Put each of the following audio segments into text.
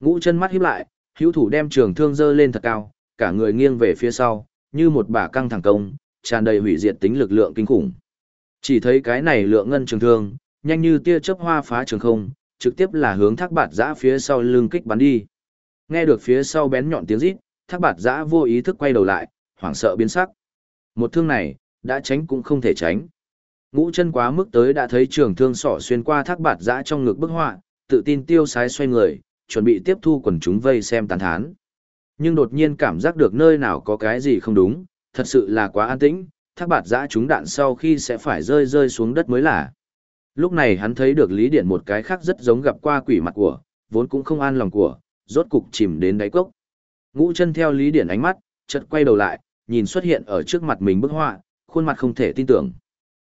Ngũ chân mắt híp lại, hữu thủ đem trường thương dơ lên thật cao, cả người nghiêng về phía sau, như một bả căng thẳng công, tràn đầy hủy diệt tính lực lượng kinh khủng. Chỉ thấy cái này lượng ngân trường thương, nhanh như tia chớp hoa phá trường không, trực tiếp là hướng thác bạt giã phía sau lưng kích bắn đi. Nghe được phía sau bén nhọn tiếng rít, thác bạt giã vô ý thức quay đầu lại, hoảng sợ biến sắc. Một thương này, đã tránh cũng không thể tránh. Ngũ chân quá mức tới đã thấy trường thương sỏ xuyên qua thác bạt giã trong ngực bức họa, tự tin tiêu sái xoay người, chuẩn bị tiếp thu quần chúng vây xem tàn thán. Nhưng đột nhiên cảm giác được nơi nào có cái gì không đúng, thật sự là quá an tĩnh, thác bạt giã chúng đạn sau khi sẽ phải rơi rơi xuống đất mới là. Lúc này hắn thấy được Lý Điện một cái khác rất giống gặp qua quỷ mặt của, vốn cũng không an lòng của, rốt cục chìm đến đáy cốc. Ngũ chân theo Lý Điện ánh mắt, chợt quay đầu lại, nhìn xuất hiện ở trước mặt mình bức họa, khuôn mặt không thể tin tưởng.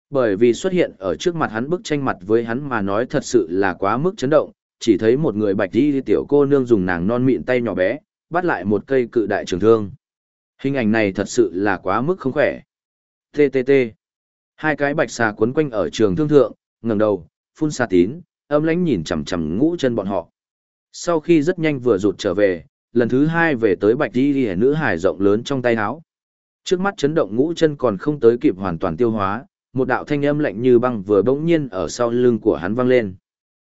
Bởi vì xuất hiện ở trước mặt hắn bức tranh mặt với hắn mà nói thật sự là quá mức chấn động, chỉ thấy một người bạch đi tiểu cô nương dùng nàng non mịn tay nhỏ bé, bắt lại một cây cự đại trường thương. Hình ảnh này thật sự là quá mức không khỏe. TTT. Hai cái bạch xà quấn quanh ở trường thương thượng, ngẩng đầu, phun xà tín, âm lãnh nhìn chằm chằm ngũ chân bọn họ. Sau khi rất nhanh vừa rụt trở về, lần thứ hai về tới bạch đi đi nữ hải rộng lớn trong tay áo. Trước mắt chấn động ngũ chân còn không tới kịp hoàn toàn tiêu hóa, một đạo thanh âm lạnh như băng vừa bỗng nhiên ở sau lưng của hắn vang lên.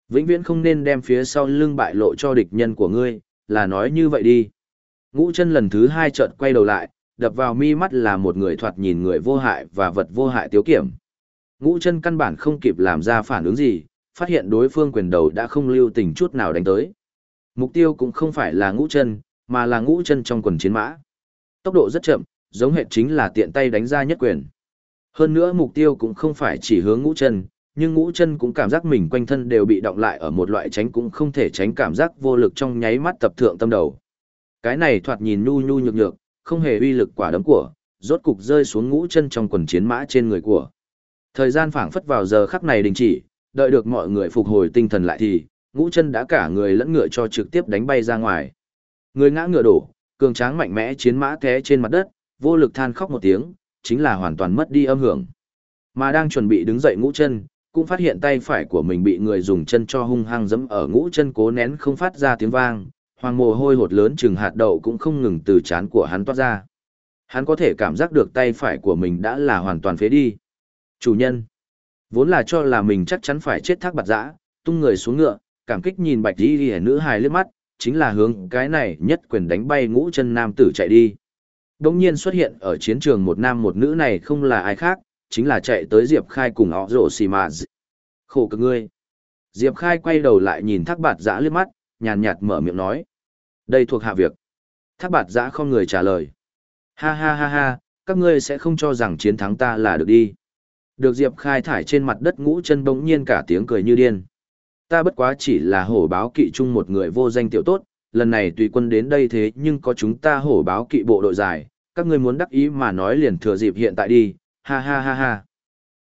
Vĩnh viễn không nên đem phía sau lưng bại lộ cho địch nhân của ngươi, là nói như vậy đi. Ngũ chân lần thứ hai chợt quay đầu lại, đập vào mi mắt là một người thoạt nhìn người vô hại và vật vô hại tiếu kiểm. Ngũ chân căn bản không kịp làm ra phản ứng gì, phát hiện đối phương quyền đầu đã không lưu tình chút nào đánh tới. Mục tiêu cũng không phải là ngũ chân, mà là ngũ chân trong quần chiến mã. Tốc độ rất chậm, giống hệ chính là tiện tay đánh ra nhất quyền. Hơn nữa mục tiêu cũng không phải chỉ hướng ngũ chân, nhưng ngũ chân cũng cảm giác mình quanh thân đều bị động lại ở một loại tránh cũng không thể tránh cảm giác vô lực trong nháy mắt tập thượng tâm đầu. Cái này thoạt nhìn nhu nhu nhược nhược, không hề uy lực quả đấm của, rốt cục rơi xuống ngũ chân trong quần chiến mã trên người của. Thời gian phảng phất vào giờ khắc này đình chỉ, đợi được mọi người phục hồi tinh thần lại thì, ngũ chân đã cả người lẫn ngựa cho trực tiếp đánh bay ra ngoài. Người ngã ngựa đổ, cường tráng mạnh mẽ chiến mã té trên mặt đất, vô lực than khóc một tiếng, chính là hoàn toàn mất đi âm hưởng. Mà đang chuẩn bị đứng dậy ngũ chân, cũng phát hiện tay phải của mình bị người dùng chân cho hung hăng giẫm ở ngũ chân cố nén không phát ra tiếng vang, hoàng mồ hôi hột lớn chừng hạt đậu cũng không ngừng từ chán của hắn toát ra. Hắn có thể cảm giác được tay phải của mình đã là hoàn toàn phế đi. Chủ nhân, vốn là cho là mình chắc chắn phải chết thác bạt dã, tung người xuống ngựa, cảm kích nhìn bạch đi đi nữ hài liếc mắt, chính là hướng cái này nhất quyền đánh bay ngũ chân nam tử chạy đi. đống nhiên xuất hiện ở chiến trường một nam một nữ này không là ai khác, chính là chạy tới Diệp Khai cùng họ rổ xì mà Khổ cực ngươi. Diệp Khai quay đầu lại nhìn thác bạt giã liếc mắt, nhàn nhạt mở miệng nói. Đây thuộc hạ việc. Thác bạt giã không người trả lời. Ha ha ha ha, các ngươi sẽ không cho rằng chiến thắng ta là được đi. Được Diệp Khai thải trên mặt đất ngũ chân bỗng nhiên cả tiếng cười như điên. Ta bất quá chỉ là hổ báo kỵ chung một người vô danh tiểu tốt, lần này tùy quân đến đây thế nhưng có chúng ta hổ báo kỵ bộ đội dài, các ngươi muốn đắc ý mà nói liền thừa dịp hiện tại đi, ha ha ha ha.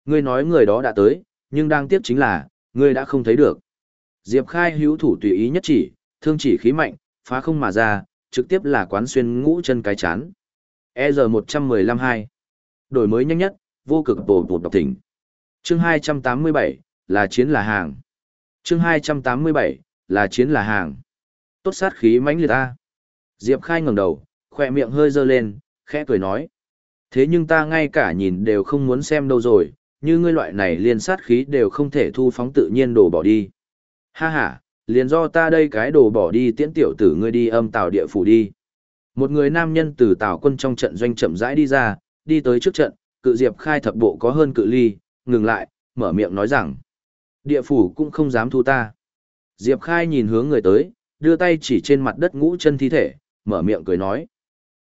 Ngươi nói người đó đã tới, nhưng đang tiếp chính là, ngươi đã không thấy được. Diệp Khai hữu thủ tùy ý nhất chỉ, thương chỉ khí mạnh, phá không mà ra, trực tiếp là quán xuyên ngũ chân cái chán. EZ-115-2 Đổi mới nhanh nhất, vô cực bổ bột đọc thỉnh. Chương 287, là chiến là hàng. Chương 287, là chiến là hàng. Tốt sát khí mãnh liệt ta. Diệp Khai ngẩng đầu, khỏe miệng hơi dơ lên, khẽ cười nói. Thế nhưng ta ngay cả nhìn đều không muốn xem đâu rồi, như ngươi loại này liên sát khí đều không thể thu phóng tự nhiên đổ bỏ đi. Ha ha, liền do ta đây cái đồ bỏ đi tiễn tiểu tử ngươi đi âm tào địa phủ đi. Một người nam nhân từ tào quân trong trận doanh chậm rãi đi ra, đi tới trước trận, cự diệp khai thập bộ có hơn cự ly, ngừng lại, mở miệng nói rằng. Địa phủ cũng không dám thu ta. Diệp khai nhìn hướng người tới, đưa tay chỉ trên mặt đất ngũ chân thi thể, mở miệng cười nói.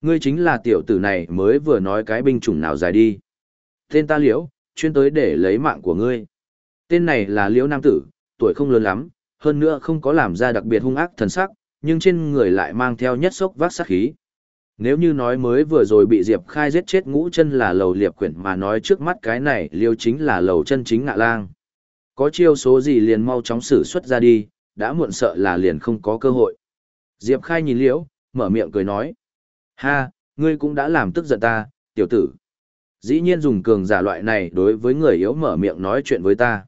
Ngươi chính là tiểu tử này mới vừa nói cái binh chủng nào dài đi. Tên ta liễu, chuyên tới để lấy mạng của ngươi. Tên này là liễu nam tử, tuổi không lớn lắm, hơn nữa không có làm ra đặc biệt hung ác thần sắc, nhưng trên người lại mang theo nhất sốc vác sát khí. Nếu như nói mới vừa rồi bị Diệp Khai giết chết ngũ chân là lầu liệp quyển mà nói trước mắt cái này liêu chính là lầu chân chính ngạ lang. Có chiêu số gì liền mau chóng xử xuất ra đi, đã muộn sợ là liền không có cơ hội. Diệp Khai nhìn liễu, mở miệng cười nói. Ha, ngươi cũng đã làm tức giận ta, tiểu tử. Dĩ nhiên dùng cường giả loại này đối với người yếu mở miệng nói chuyện với ta.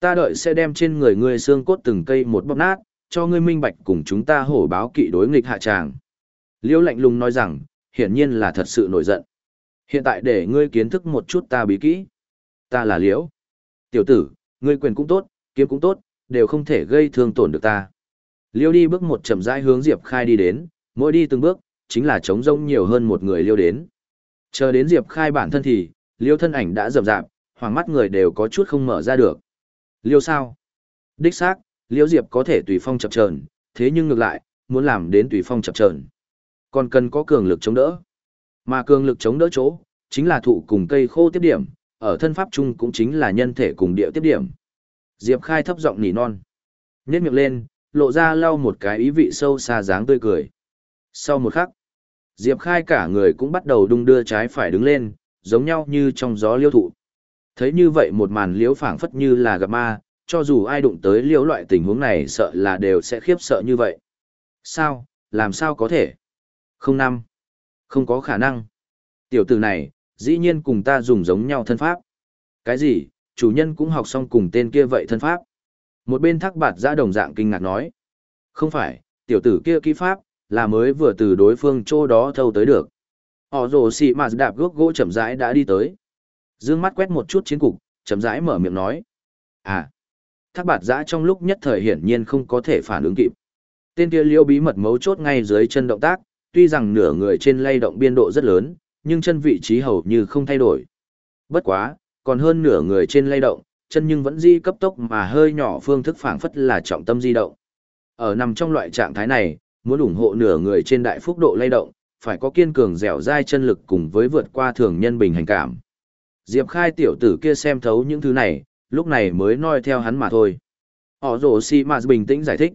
Ta đợi sẽ đem trên người ngươi xương cốt từng cây một bóc nát, cho ngươi minh bạch cùng chúng ta hổ báo kỵ đối nghịch hạ tràng. Liêu lạnh lùng nói rằng, hiển nhiên là thật sự nổi giận. Hiện tại để ngươi kiến thức một chút ta bí kỹ. Ta là Liễu. Tiểu tử, ngươi quyền cũng tốt, kiếm cũng tốt, đều không thể gây thương tổn được ta. Liêu đi bước một chậm rãi hướng Diệp Khai đi đến, mỗi đi từng bước, chính là chống rỗng nhiều hơn một người liêu đến. Chờ đến Diệp Khai bản thân thì, liêu thân ảnh đã rậm rạp, hoàng mắt người đều có chút không mở ra được. Liêu sao? Đích xác, liêu Diệp có thể tùy phong chập chờn, thế nhưng ngược lại, muốn làm đến tùy phong chập chờn, còn cần có cường lực chống đỡ. Mà cường lực chống đỡ chỗ, chính là thụ cùng cây khô tiếp điểm, ở thân pháp chung cũng chính là nhân thể cùng địa tiếp điểm. Diệp Khai thấp giọng nỉ non. nhếch miệng lên, lộ ra lau một cái ý vị sâu xa dáng tươi cười. Sau một khắc, Diệp Khai cả người cũng bắt đầu đung đưa trái phải đứng lên, giống nhau như trong gió liêu thụ. Thấy như vậy một màn liễu phảng phất như là gặp ma, cho dù ai đụng tới liễu loại tình huống này sợ là đều sẽ khiếp sợ như vậy. Sao, làm sao có thể? Không năm. Không có khả năng. Tiểu tử này, dĩ nhiên cùng ta dùng giống nhau thân pháp. Cái gì, chủ nhân cũng học xong cùng tên kia vậy thân pháp. Một bên thắc bạt ra đồng dạng kinh ngạc nói. Không phải, tiểu tử kia kỹ pháp, là mới vừa từ đối phương chỗ đó thâu tới được. Họ rồ xì mà đạp gốc gỗ chậm rãi đã đi tới. Dương mắt quét một chút chiến cục, chậm rãi mở miệng nói. À, thác bạt giã trong lúc nhất thời hiển nhiên không có thể phản ứng kịp. Tên kia liêu bí mật mấu chốt ngay dưới chân động tác, tuy rằng nửa người trên lay động biên độ rất lớn, nhưng chân vị trí hầu như không thay đổi. Bất quá, còn hơn nửa người trên lay động, chân nhưng vẫn di cấp tốc mà hơi nhỏ phương thức phảng phất là trọng tâm di động. Ở nằm trong loại trạng thái này, muốn ủng hộ nửa người trên đại phúc độ lay động, phải có kiên cường dẻo dai chân lực cùng với vượt qua thường nhân bình hành cảm. Diệp Khai tiểu tử kia xem thấu những thứ này, lúc này mới noi theo hắn mà thôi. Họ rổ si mà bình tĩnh giải thích.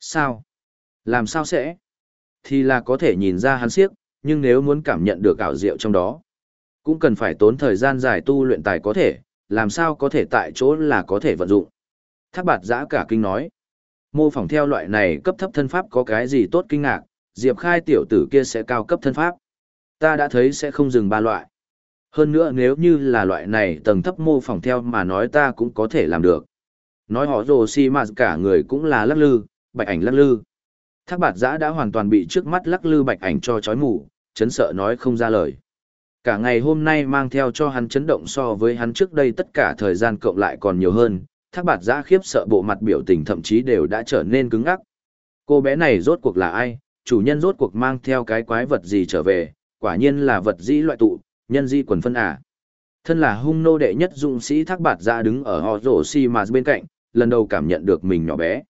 Sao? Làm sao sẽ? Thì là có thể nhìn ra hắn siếc, nhưng nếu muốn cảm nhận được ảo diệu trong đó, cũng cần phải tốn thời gian dài tu luyện tài có thể, làm sao có thể tại chỗ là có thể vận dụng. Thác bạt giã cả kinh nói. Mô phỏng theo loại này cấp thấp thân pháp có cái gì tốt kinh ngạc, Diệp Khai tiểu tử kia sẽ cao cấp thân pháp. Ta đã thấy sẽ không dừng ba loại. Hơn nữa nếu như là loại này tầng thấp mô phỏng theo mà nói ta cũng có thể làm được. Nói họ rồ si mà cả người cũng là lắc lư, bạch ảnh lắc lư. Thác bạt giã đã hoàn toàn bị trước mắt lắc lư bạch ảnh cho chói mù, chấn sợ nói không ra lời. Cả ngày hôm nay mang theo cho hắn chấn động so với hắn trước đây tất cả thời gian cộng lại còn nhiều hơn, thác bạt giã khiếp sợ bộ mặt biểu tình thậm chí đều đã trở nên cứng ngắc. Cô bé này rốt cuộc là ai, chủ nhân rốt cuộc mang theo cái quái vật gì trở về, quả nhiên là vật dĩ loại tụ, nhân di quần phân à. Thân là hung nô đệ nhất dũng sĩ thác bạt giã đứng ở họ rổ si mà bên cạnh, lần đầu cảm nhận được mình nhỏ bé.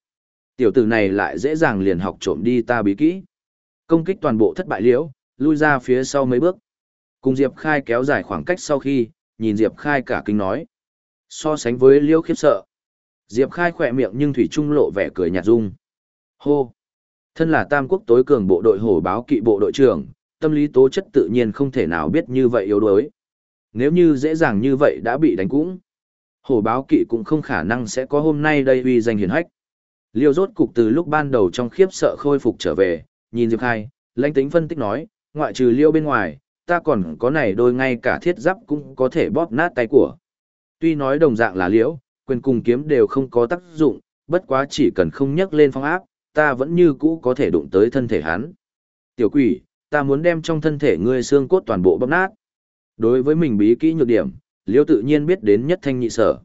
Tiểu tử này lại dễ dàng liền học trộm đi ta bí kỹ. Công kích toàn bộ thất bại liễu, lui ra phía sau mấy bước. Cùng Diệp Khai kéo dài khoảng cách sau khi, nhìn Diệp Khai cả kinh nói. So sánh với liễu khiếp sợ. Diệp Khai khỏe miệng nhưng Thủy Trung lộ vẻ cười nhạt dung. Hô! Thân là tam quốc tối cường bộ đội hổ báo kỵ bộ đội trưởng, tâm lý tố chất tự nhiên không thể nào biết như vậy yếu đuối. Nếu như dễ dàng như vậy đã bị đánh cũng, hổ báo kỵ cũng không khả năng sẽ có hôm nay đây uy danh hiển hách. Liêu rốt cục từ lúc ban đầu trong khiếp sợ khôi phục trở về, nhìn Diệp Khai, lãnh tính phân tích nói, ngoại trừ liêu bên ngoài, ta còn có này đôi ngay cả thiết giáp cũng có thể bóp nát tay của. Tuy nói đồng dạng là liễu, quyền cùng kiếm đều không có tác dụng, bất quá chỉ cần không nhắc lên phong áp, ta vẫn như cũ có thể đụng tới thân thể hắn. Tiểu quỷ, ta muốn đem trong thân thể ngươi xương cốt toàn bộ bóp nát. Đối với mình bí kỹ nhược điểm, liêu tự nhiên biết đến nhất thanh nhị sở.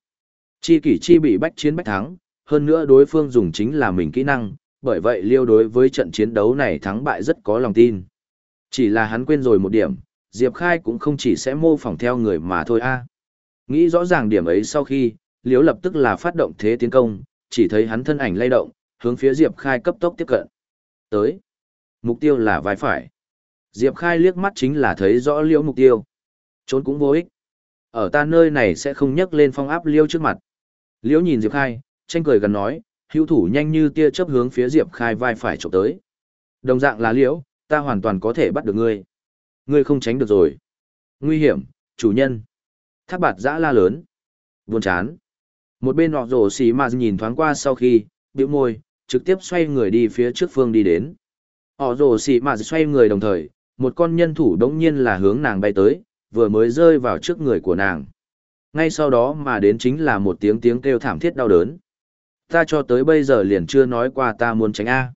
Chi kỷ chi bị bách chiến bách thắng, hơn nữa đối phương dùng chính là mình kỹ năng, bởi vậy liêu đối với trận chiến đấu này thắng bại rất có lòng tin. Chỉ là hắn quên rồi một điểm, Diệp Khai cũng không chỉ sẽ mô phỏng theo người mà thôi a. Nghĩ rõ ràng điểm ấy sau khi, liếu lập tức là phát động thế tiến công, chỉ thấy hắn thân ảnh lay động, hướng phía Diệp Khai cấp tốc tiếp cận. Tới. Mục tiêu là vai phải. Diệp Khai liếc mắt chính là thấy rõ liễu mục tiêu. Trốn cũng vô ích. Ở ta nơi này sẽ không nhấc lên phong áp liêu trước mặt. Liễu nhìn Diệp Khai, tranh cười gần nói, hữu thủ nhanh như tia chớp hướng phía Diệp Khai vai phải chụp tới. Đồng dạng là liễu, ta hoàn toàn có thể bắt được ngươi. Ngươi không tránh được rồi. Nguy hiểm, chủ nhân. Thác bạt giã la lớn. Buồn chán. Một bên họ rổ xì mà nhìn thoáng qua sau khi, biểu môi, trực tiếp xoay người đi phía trước phương đi đến. Họ rổ xì mà xoay người đồng thời, một con nhân thủ đống nhiên là hướng nàng bay tới, vừa mới rơi vào trước người của nàng. Ngay sau đó mà đến chính là một tiếng tiếng kêu thảm thiết đau đớn ta cho tới bây giờ liền chưa nói qua ta muốn tránh A.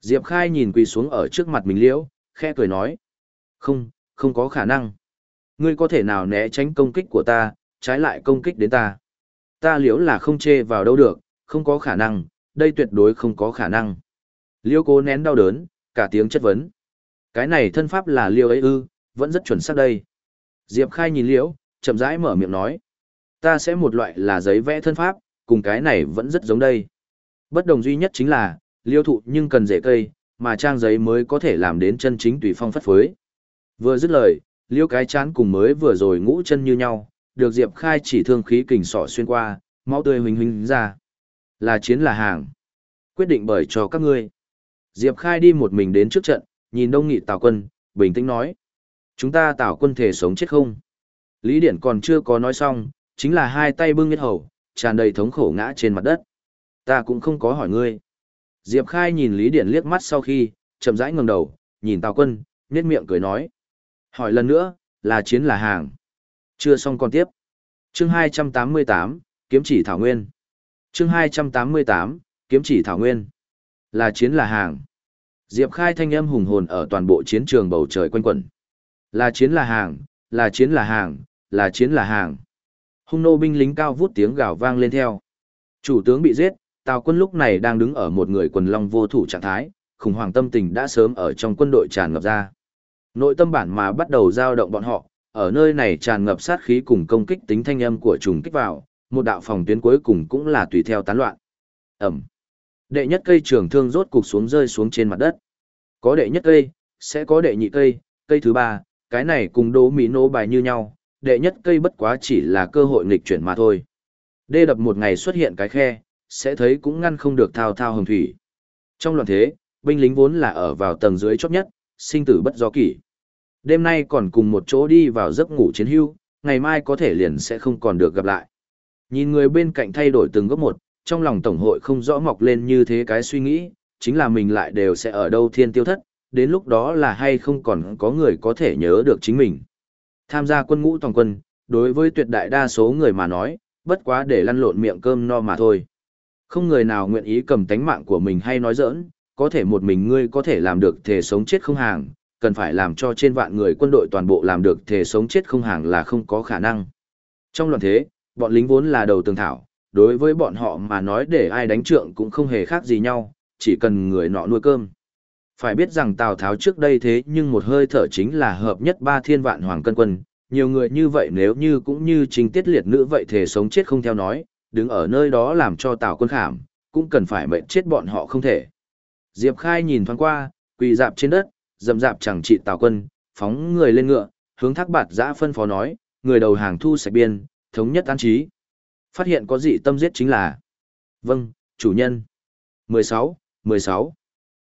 Diệp Khai nhìn quỳ xuống ở trước mặt mình liễu, khẽ cười nói. Không, không có khả năng. Ngươi có thể nào né tránh công kích của ta, trái lại công kích đến ta. Ta liễu là không chê vào đâu được, không có khả năng, đây tuyệt đối không có khả năng. Liễu cố nén đau đớn, cả tiếng chất vấn. Cái này thân pháp là liễu ấy ư, vẫn rất chuẩn xác đây. Diệp Khai nhìn liễu, chậm rãi mở miệng nói. Ta sẽ một loại là giấy vẽ thân pháp, cùng cái này vẫn rất giống đây. Bất đồng duy nhất chính là, liêu thụ nhưng cần rễ cây, mà trang giấy mới có thể làm đến chân chính tùy phong phất phới. Vừa dứt lời, liêu cái chán cùng mới vừa rồi ngũ chân như nhau, được Diệp Khai chỉ thương khí kình sọ xuyên qua, máu tươi huỳnh huỳnh ra. Là chiến là hàng. Quyết định bởi cho các ngươi. Diệp Khai đi một mình đến trước trận, nhìn đông nghị tào quân, bình tĩnh nói. Chúng ta tào quân thể sống chết không? Lý Điển còn chưa có nói xong, chính là hai tay bưng nhất hầu, tràn đầy thống khổ ngã trên mặt đất. Ta cũng không có hỏi ngươi. Diệp Khai nhìn Lý Điển liếc mắt sau khi, chậm rãi ngẩng đầu, nhìn Tào Quân, nhếch miệng cười nói. Hỏi lần nữa, là chiến là hàng. Chưa xong còn tiếp. Chương 288, Kiếm chỉ Thảo Nguyên. Chương 288, Kiếm chỉ Thảo Nguyên. Là chiến là hàng. Diệp Khai thanh âm hùng hồn ở toàn bộ chiến trường bầu trời quanh quẩn. Là chiến là hàng, là chiến là hàng, là chiến là hàng. Hung nô binh lính cao vút tiếng gào vang lên theo. Chủ tướng bị giết, Tào quân lúc này đang đứng ở một người quần long vô thủ trạng thái, khủng hoảng tâm tình đã sớm ở trong quân đội tràn ngập ra. Nội tâm bản mà bắt đầu dao động bọn họ, ở nơi này tràn ngập sát khí cùng công kích tính thanh âm của trùng kích vào, một đạo phòng tuyến cuối cùng cũng là tùy theo tán loạn. Ẩm. Đệ nhất cây trường thương rốt cục xuống rơi xuống trên mặt đất. Có đệ nhất cây, sẽ có đệ nhị cây, cây thứ ba, cái này cùng đố mỹ nô bài như nhau, đệ nhất cây bất quá chỉ là cơ hội nghịch chuyển mà thôi. Đê đập một ngày xuất hiện cái khe, sẽ thấy cũng ngăn không được thao thao hồng thủy. Trong loạn thế, binh lính vốn là ở vào tầng dưới chót nhất, sinh tử bất do kỷ. Đêm nay còn cùng một chỗ đi vào giấc ngủ chiến hưu, ngày mai có thể liền sẽ không còn được gặp lại. Nhìn người bên cạnh thay đổi từng góc một, trong lòng tổng hội không rõ mọc lên như thế cái suy nghĩ, chính là mình lại đều sẽ ở đâu thiên tiêu thất, đến lúc đó là hay không còn có người có thể nhớ được chính mình. Tham gia quân ngũ toàn quân, đối với tuyệt đại đa số người mà nói, bất quá để lăn lộn miệng cơm no mà thôi. Không người nào nguyện ý cầm tánh mạng của mình hay nói giỡn, có thể một mình ngươi có thể làm được thể sống chết không hàng, cần phải làm cho trên vạn người quân đội toàn bộ làm được thể sống chết không hàng là không có khả năng. Trong loạn thế, bọn lính vốn là đầu tường thảo, đối với bọn họ mà nói để ai đánh trượng cũng không hề khác gì nhau, chỉ cần người nọ nuôi cơm. Phải biết rằng Tào Tháo trước đây thế nhưng một hơi thở chính là hợp nhất ba thiên vạn hoàng cân quân, nhiều người như vậy nếu như cũng như trình tiết liệt nữ vậy thể sống chết không theo nói, đứng ở nơi đó làm cho Tào quân khảm, cũng cần phải mệnh chết bọn họ không thể. Diệp Khai nhìn thoáng qua, quỳ dạp trên đất, dầm dạp chẳng trị Tào quân, phóng người lên ngựa, hướng thác bạt giã phân phó nói, người đầu hàng thu sạch biên, thống nhất an trí. Phát hiện có dị tâm giết chính là Vâng, chủ nhân. 16, 16.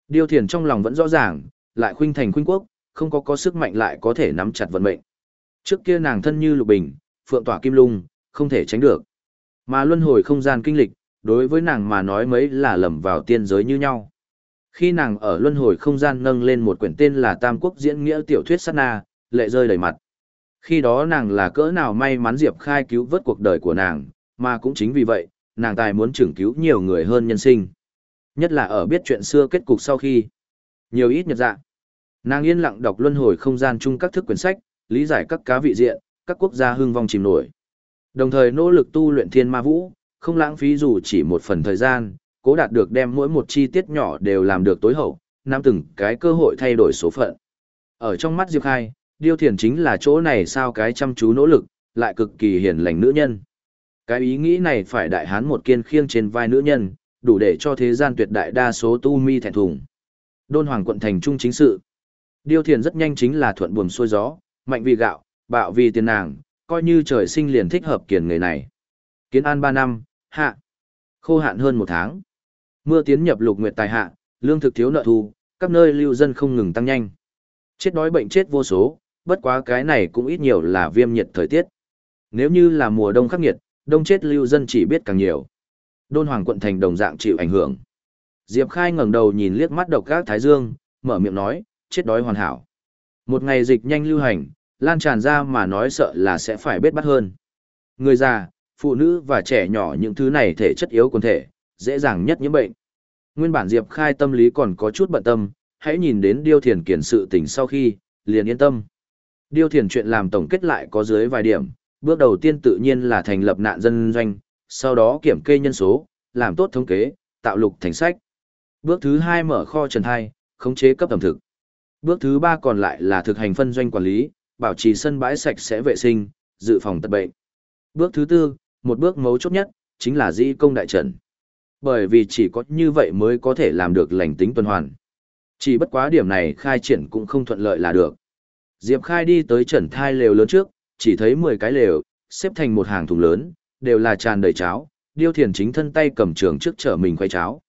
điều thiền trong lòng vẫn rõ ràng, lại khuynh thành khuynh quốc, không có có sức mạnh lại có thể nắm chặt vận mệnh. Trước kia nàng thân như lục bình, phượng tỏa kim lung, không thể tránh được. Mà luân hồi không gian kinh lịch, đối với nàng mà nói mấy là lầm vào tiên giới như nhau. Khi nàng ở luân hồi không gian nâng lên một quyển tên là Tam Quốc diễn nghĩa tiểu thuyết sát na, lệ rơi đầy mặt. Khi đó nàng là cỡ nào may mắn Diệp Khai cứu vớt cuộc đời của nàng, mà cũng chính vì vậy, nàng tài muốn trưởng cứu nhiều người hơn nhân sinh. Nhất là ở biết chuyện xưa kết cục sau khi. Nhiều ít nhật dạ. Nàng yên lặng đọc luân hồi không gian chung các thức quyển sách, lý giải các cá vị diện, các quốc gia hưng vong chìm nổi. Đồng thời nỗ lực tu luyện thiên ma vũ, không lãng phí dù chỉ một phần thời gian, cố đạt được đem mỗi một chi tiết nhỏ đều làm được tối hậu, nắm từng cái cơ hội thay đổi số phận. Ở trong mắt Diệp Khai, Điêu Thiền chính là chỗ này sao cái chăm chú nỗ lực, lại cực kỳ hiền lành nữ nhân. Cái ý nghĩ này phải đại hán một kiên khiêng trên vai nữ nhân, đủ để cho thế gian tuyệt đại đa số tu mi thẹn thùng. Đôn Hoàng quận thành trung chính sự. Điêu Thiền rất nhanh chính là thuận buồm xuôi gió, mạnh vì gạo, bạo vì tiền nàng, coi như trời sinh liền thích hợp kiền người này. Kiến an 3 năm, hạ. Khô hạn hơn một tháng. Mưa tiến nhập lục nguyệt tài hạ, lương thực thiếu nợ thu, các nơi lưu dân không ngừng tăng nhanh. Chết đói bệnh chết vô số, bất quá cái này cũng ít nhiều là viêm nhiệt thời tiết. Nếu như là mùa đông khắc nghiệt, đông chết lưu dân chỉ biết càng nhiều. Đôn Hoàng quận thành đồng dạng chịu ảnh hưởng. Diệp Khai ngẩng đầu nhìn liếc mắt độc các Thái Dương, mở miệng nói, chết đói hoàn hảo. Một ngày dịch nhanh lưu hành, lan tràn ra mà nói sợ là sẽ phải biết bắt hơn. Người già, phụ nữ và trẻ nhỏ những thứ này thể chất yếu quần thể, dễ dàng nhất những bệnh. Nguyên bản Diệp Khai tâm lý còn có chút bận tâm, hãy nhìn đến Điêu Thiền kiển sự tình sau khi, liền yên tâm. Điêu Thiền chuyện làm tổng kết lại có dưới vài điểm, bước đầu tiên tự nhiên là thành lập nạn dân doanh, sau đó kiểm kê nhân số, làm tốt thống kế, tạo lục thành sách. Bước thứ hai mở kho trần thai, khống chế cấp ẩm thực. Bước thứ ba còn lại là thực hành phân doanh quản lý, bảo trì sân bãi sạch sẽ vệ sinh, dự phòng tật bệnh. Bước thứ tư, một bước mấu chốt nhất, chính là di công đại trần bởi vì chỉ có như vậy mới có thể làm được lành tính tuần hoàn. Chỉ bất quá điểm này khai triển cũng không thuận lợi là được. Diệp Khai đi tới trần thai lều lớn trước, chỉ thấy 10 cái lều, xếp thành một hàng thùng lớn, đều là tràn đầy cháo, Điêu Thiền chính thân tay cầm trường trước chở mình quay cháo.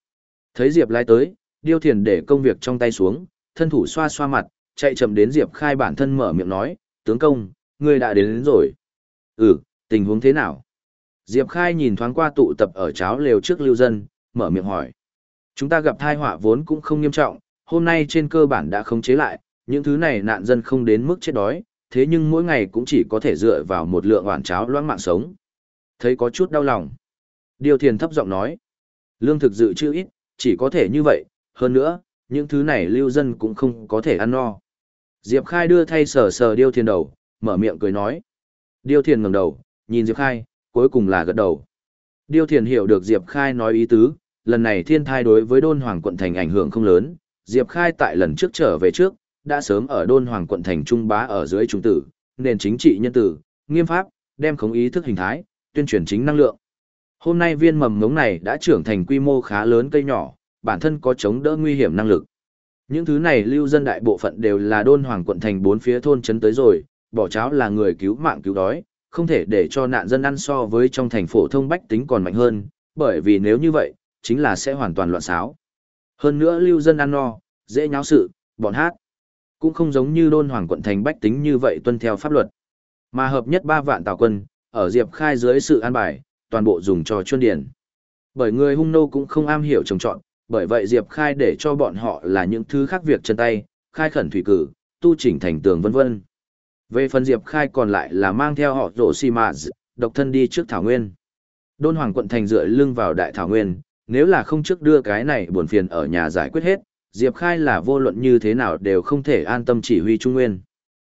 Thấy Diệp lai tới, Điêu Thiền để công việc trong tay xuống, thân thủ xoa xoa mặt, chạy chậm đến Diệp Khai bản thân mở miệng nói, tướng công, ngươi đã đến, đến rồi. Ừ, tình huống thế nào? Diệp Khai nhìn thoáng qua tụ tập ở cháo lều trước lưu dân, mở miệng hỏi. Chúng ta gặp thai họa vốn cũng không nghiêm trọng, hôm nay trên cơ bản đã khống chế lại, những thứ này nạn dân không đến mức chết đói, thế nhưng mỗi ngày cũng chỉ có thể dựa vào một lượng hoàn cháo loãng mạng sống. Thấy có chút đau lòng. Điều thiền thấp giọng nói. Lương thực dự chưa ít, chỉ có thể như vậy, hơn nữa, những thứ này lưu dân cũng không có thể ăn no. Diệp Khai đưa thay sờ sờ Điêu Thiền đầu, mở miệng cười nói. Điêu Thiền ngẩng đầu, nhìn Diệp Khai, cuối cùng là gật đầu. Điêu Thiền hiểu được Diệp Khai nói ý tứ, lần này thiên thai đối với đôn hoàng quận thành ảnh hưởng không lớn, Diệp Khai tại lần trước trở về trước, đã sớm ở đôn hoàng quận thành trung bá ở dưới trung tử, nền chính trị nhân tử, nghiêm pháp, đem khống ý thức hình thái, tuyên truyền chính năng lượng. Hôm nay viên mầm ngống này đã trưởng thành quy mô khá lớn cây nhỏ, bản thân có chống đỡ nguy hiểm năng lực. Những thứ này lưu dân đại bộ phận đều là đôn hoàng quận thành bốn phía thôn trấn tới rồi, bỏ cháo là người cứu mạng cứu đói, không thể để cho nạn dân ăn so với trong thành phổ thông bách tính còn mạnh hơn, bởi vì nếu như vậy, chính là sẽ hoàn toàn loạn xáo. Hơn nữa lưu dân ăn no, dễ nháo sự, bọn hát. Cũng không giống như đôn hoàng quận thành bách tính như vậy tuân theo pháp luật. Mà hợp nhất ba vạn tào quân, ở Diệp Khai dưới sự an bài, toàn bộ dùng cho chuyên điển. Bởi người hung nô cũng không am hiểu trồng trọn, bởi vậy Diệp Khai để cho bọn họ là những thứ khác việc chân tay, khai khẩn thủy cử, tu chỉnh thành tường vân vân. Về phần Diệp Khai còn lại là mang theo họ rổ xì mạ độc thân đi trước Thảo Nguyên. Đôn Hoàng quận thành dựa lưng vào Đại Thảo Nguyên, nếu là không trước đưa cái này buồn phiền ở nhà giải quyết hết, Diệp Khai là vô luận như thế nào đều không thể an tâm chỉ huy Trung Nguyên.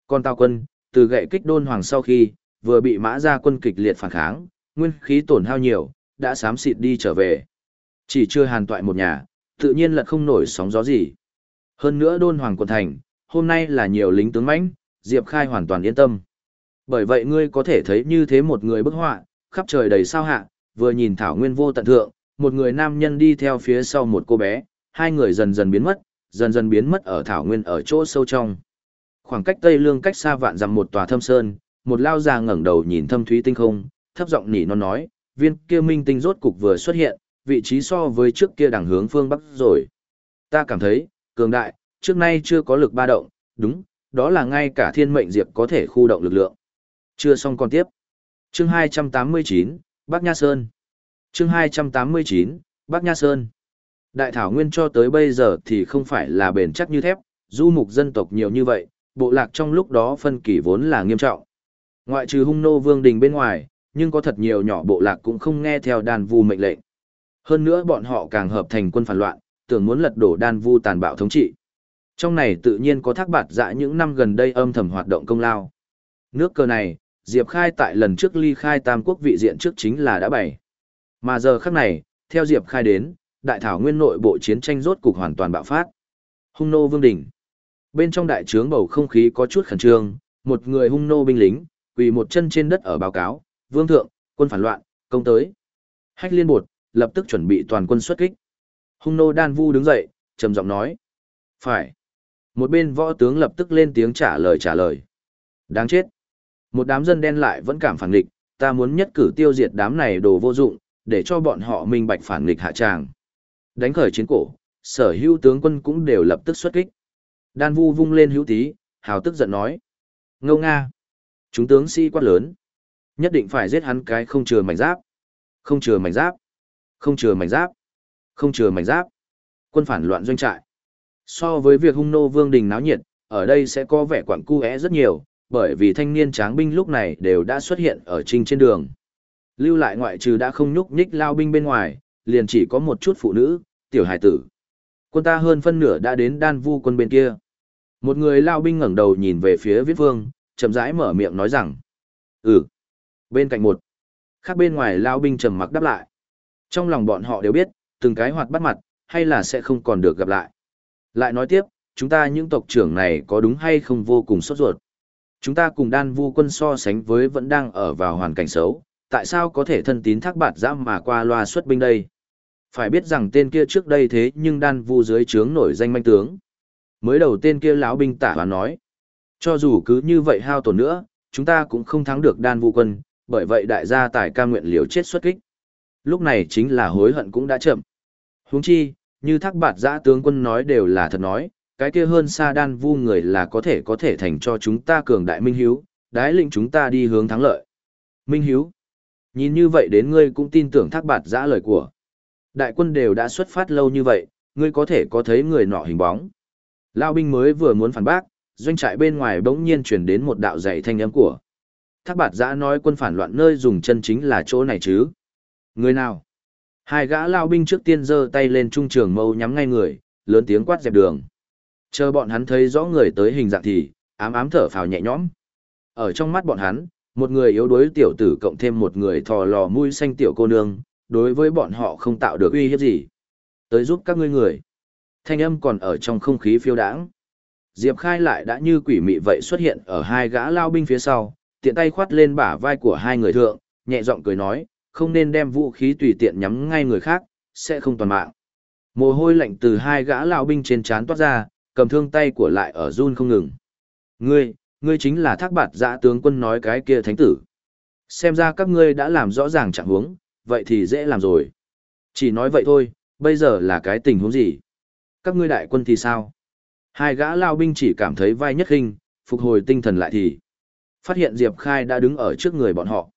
Còn Tào quân, từ gậy kích Đôn Hoàng sau khi, vừa bị mã ra quân kịch liệt phản kháng, nguyên khí tổn hao nhiều, đã sám xịt đi trở về. Chỉ chưa hàn toại một nhà, tự nhiên là không nổi sóng gió gì. Hơn nữa đôn hoàng quận thành, hôm nay là nhiều lính tướng mãnh, Diệp Khai hoàn toàn yên tâm. Bởi vậy ngươi có thể thấy như thế một người bức họa, khắp trời đầy sao hạ, vừa nhìn Thảo Nguyên vô tận thượng, một người nam nhân đi theo phía sau một cô bé, hai người dần dần biến mất, dần dần biến mất ở Thảo Nguyên ở chỗ sâu trong. Khoảng cách Tây Lương cách xa vạn dặm một tòa thâm sơn, một lao già ngẩng đầu nhìn thâm thúy tinh không, thấp giọng nỉ non nói, viên kia minh tinh rốt cục vừa xuất hiện, vị trí so với trước kia đằng hướng phương bắc rồi. Ta cảm thấy, cường đại, trước nay chưa có lực ba động, đúng, đó là ngay cả thiên mệnh diệp có thể khu động lực lượng. Chưa xong còn tiếp. Chương 289, Bắc Nha Sơn. Chương 289, Bắc Nha Sơn. Đại thảo nguyên cho tới bây giờ thì không phải là bền chắc như thép, du mục dân tộc nhiều như vậy, bộ lạc trong lúc đó phân kỳ vốn là nghiêm trọng. Ngoại trừ hung nô vương đình bên ngoài, nhưng có thật nhiều nhỏ bộ lạc cũng không nghe theo đàn vu mệnh lệnh. Hơn nữa bọn họ càng hợp thành quân phản loạn, tưởng muốn lật đổ đan vu tàn bạo thống trị. Trong này tự nhiên có thác bạt dã những năm gần đây âm thầm hoạt động công lao. Nước cờ này, Diệp Khai tại lần trước ly khai Tam Quốc vị diện trước chính là đã bày. Mà giờ khắc này, theo Diệp Khai đến, đại thảo nguyên nội bộ chiến tranh rốt cục hoàn toàn bạo phát. Hung nô vương đỉnh. Bên trong đại trướng bầu không khí có chút khẩn trương, một người hung nô binh lính, quỳ một chân trên đất ở báo cáo, vương thượng, quân phản loạn, công tới. Hách liên bột, lập tức chuẩn bị toàn quân xuất kích. Hung nô đan vu đứng dậy, trầm giọng nói. Phải. Một bên võ tướng lập tức lên tiếng trả lời trả lời. Đáng chết. Một đám dân đen lại vẫn cảm phản nghịch, ta muốn nhất cử tiêu diệt đám này đồ vô dụng, để cho bọn họ minh bạch phản nghịch hạ tràng. Đánh khởi chiến cổ, sở hữu tướng quân cũng đều lập tức xuất kích. Đan vu vung lên hữu tí, hào tức giận nói. Ngâu Nga. Chúng tướng si quát lớn. Nhất định phải giết hắn cái không chừa mảnh giáp. Không chừa mảnh giáp. Không chừa mảnh giáp. Không chừa mảnh giáp. Quân phản loạn doanh trại. So với việc hung nô vương đình náo nhiệt, ở đây sẽ có vẻ quặn cu é rất nhiều, bởi vì thanh niên tráng binh lúc này đều đã xuất hiện ở trinh trên đường. Lưu lại ngoại trừ đã không nhúc nhích lao binh bên ngoài, liền chỉ có một chút phụ nữ, tiểu hải tử. Quân ta hơn phân nửa đã đến đan vu quân bên kia. Một người lao binh ngẩng đầu nhìn về phía viết vương, chậm rãi mở miệng nói rằng. Ừ. Bên cạnh một. Khác bên ngoài lao binh trầm mặc đáp lại. Trong lòng bọn họ đều biết, từng cái hoạt bắt mặt, hay là sẽ không còn được gặp lại. Lại nói tiếp, chúng ta những tộc trưởng này có đúng hay không vô cùng sốt ruột. Chúng ta cùng đan vu quân so sánh với vẫn đang ở vào hoàn cảnh xấu, tại sao có thể thân tín thác bạt giam mà qua loa xuất binh đây? Phải biết rằng tên kia trước đây thế nhưng đan vu dưới trướng nổi danh manh tướng. Mới đầu tên kia lão binh tả và nói, cho dù cứ như vậy hao tổn nữa, chúng ta cũng không thắng được đan vu quân, bởi vậy đại gia tài ca nguyện liều chết xuất kích. Lúc này chính là hối hận cũng đã chậm. Huống chi, như thác bạt giã tướng quân nói đều là thật nói, cái kia hơn xa đan vu người là có thể có thể thành cho chúng ta cường đại minh hiếu, đái lĩnh chúng ta đi hướng thắng lợi. Minh hiếu, nhìn như vậy đến ngươi cũng tin tưởng thác bạt giã lời của. Đại quân đều đã xuất phát lâu như vậy, ngươi có thể có thấy người nọ hình bóng. Lao binh mới vừa muốn phản bác, doanh trại bên ngoài bỗng nhiên truyền đến một đạo dạy thanh âm của. Thác bạt giã nói quân phản loạn nơi dùng chân chính là chỗ này chứ. Người nào? Hai gã lao binh trước tiên giơ tay lên trung trường mâu nhắm ngay người, lớn tiếng quát dẹp đường. Chờ bọn hắn thấy rõ người tới hình dạng thì, ám ám thở phào nhẹ nhõm. Ở trong mắt bọn hắn, một người yếu đuối tiểu tử cộng thêm một người thò lò mũi xanh tiểu cô nương, đối với bọn họ không tạo được uy hiếp gì. Tới giúp các ngươi người. Thanh âm còn ở trong không khí phiêu đãng. Diệp Khai lại đã như quỷ mị vậy xuất hiện ở hai gã lao binh phía sau, tiện tay khoát lên bả vai của hai người thượng, nhẹ giọng cười nói, không nên đem vũ khí tùy tiện nhắm ngay người khác, sẽ không toàn mạng. Mồ hôi lạnh từ hai gã lão binh trên trán toát ra, cầm thương tay của lại ở run không ngừng. Ngươi, ngươi chính là thác bạt dã tướng quân nói cái kia thánh tử. Xem ra các ngươi đã làm rõ ràng trạng huống, vậy thì dễ làm rồi. Chỉ nói vậy thôi, bây giờ là cái tình huống gì? Các ngươi đại quân thì sao? Hai gã lao binh chỉ cảm thấy vai nhất hình, phục hồi tinh thần lại thì. Phát hiện Diệp Khai đã đứng ở trước người bọn họ.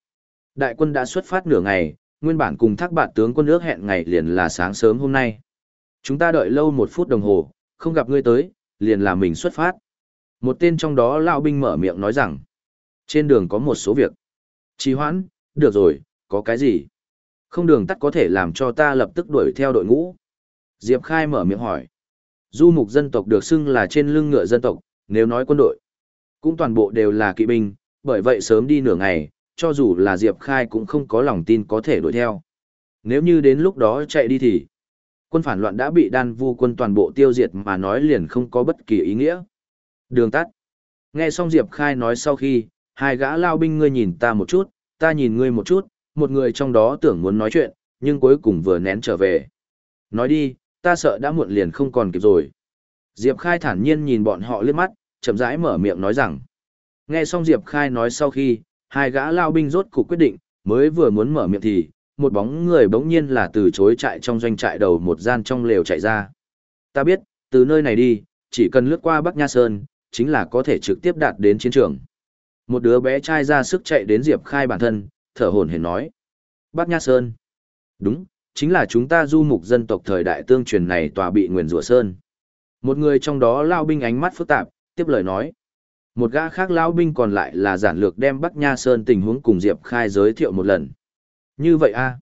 Đại quân đã xuất phát nửa ngày, nguyên bản cùng thác bạn tướng quân ước hẹn ngày liền là sáng sớm hôm nay. Chúng ta đợi lâu một phút đồng hồ, không gặp ngươi tới, liền là mình xuất phát. Một tên trong đó lão binh mở miệng nói rằng, trên đường có một số việc. Trì hoãn, được rồi, có cái gì? Không đường tắt có thể làm cho ta lập tức đuổi theo đội ngũ. Diệp Khai mở miệng hỏi. Du mục dân tộc được xưng là trên lưng ngựa dân tộc, nếu nói quân đội, cũng toàn bộ đều là kỵ binh, bởi vậy sớm đi nửa ngày, cho dù là Diệp Khai cũng không có lòng tin có thể đuổi theo. Nếu như đến lúc đó chạy đi thì, quân phản loạn đã bị đan vu quân toàn bộ tiêu diệt mà nói liền không có bất kỳ ý nghĩa. Đường tắt. Nghe xong Diệp Khai nói sau khi, hai gã lao binh ngươi nhìn ta một chút, ta nhìn ngươi một chút, một người trong đó tưởng muốn nói chuyện, nhưng cuối cùng vừa nén trở về. Nói đi, ta sợ đã muộn liền không còn kịp rồi. Diệp Khai thản nhiên nhìn bọn họ liếc mắt, chậm rãi mở miệng nói rằng. Nghe xong Diệp Khai nói sau khi, hai gã lao binh rốt cục quyết định, mới vừa muốn mở miệng thì, một bóng người bỗng nhiên là từ chối chạy trong doanh trại đầu một gian trong lều chạy ra. Ta biết, từ nơi này đi, chỉ cần lướt qua Bắc Nha Sơn, chính là có thể trực tiếp đạt đến chiến trường. Một đứa bé trai ra sức chạy đến Diệp Khai bản thân, thở hổn hển nói. Bắc Nha Sơn. Đúng, chính là chúng ta du mục dân tộc thời đại tương truyền này tòa bị nguyền rủa sơn. Một người trong đó lao binh ánh mắt phức tạp, tiếp lời nói. Một gã khác lao binh còn lại là giản lược đem Bắc Nha Sơn tình huống cùng Diệp Khai giới thiệu một lần. Như vậy a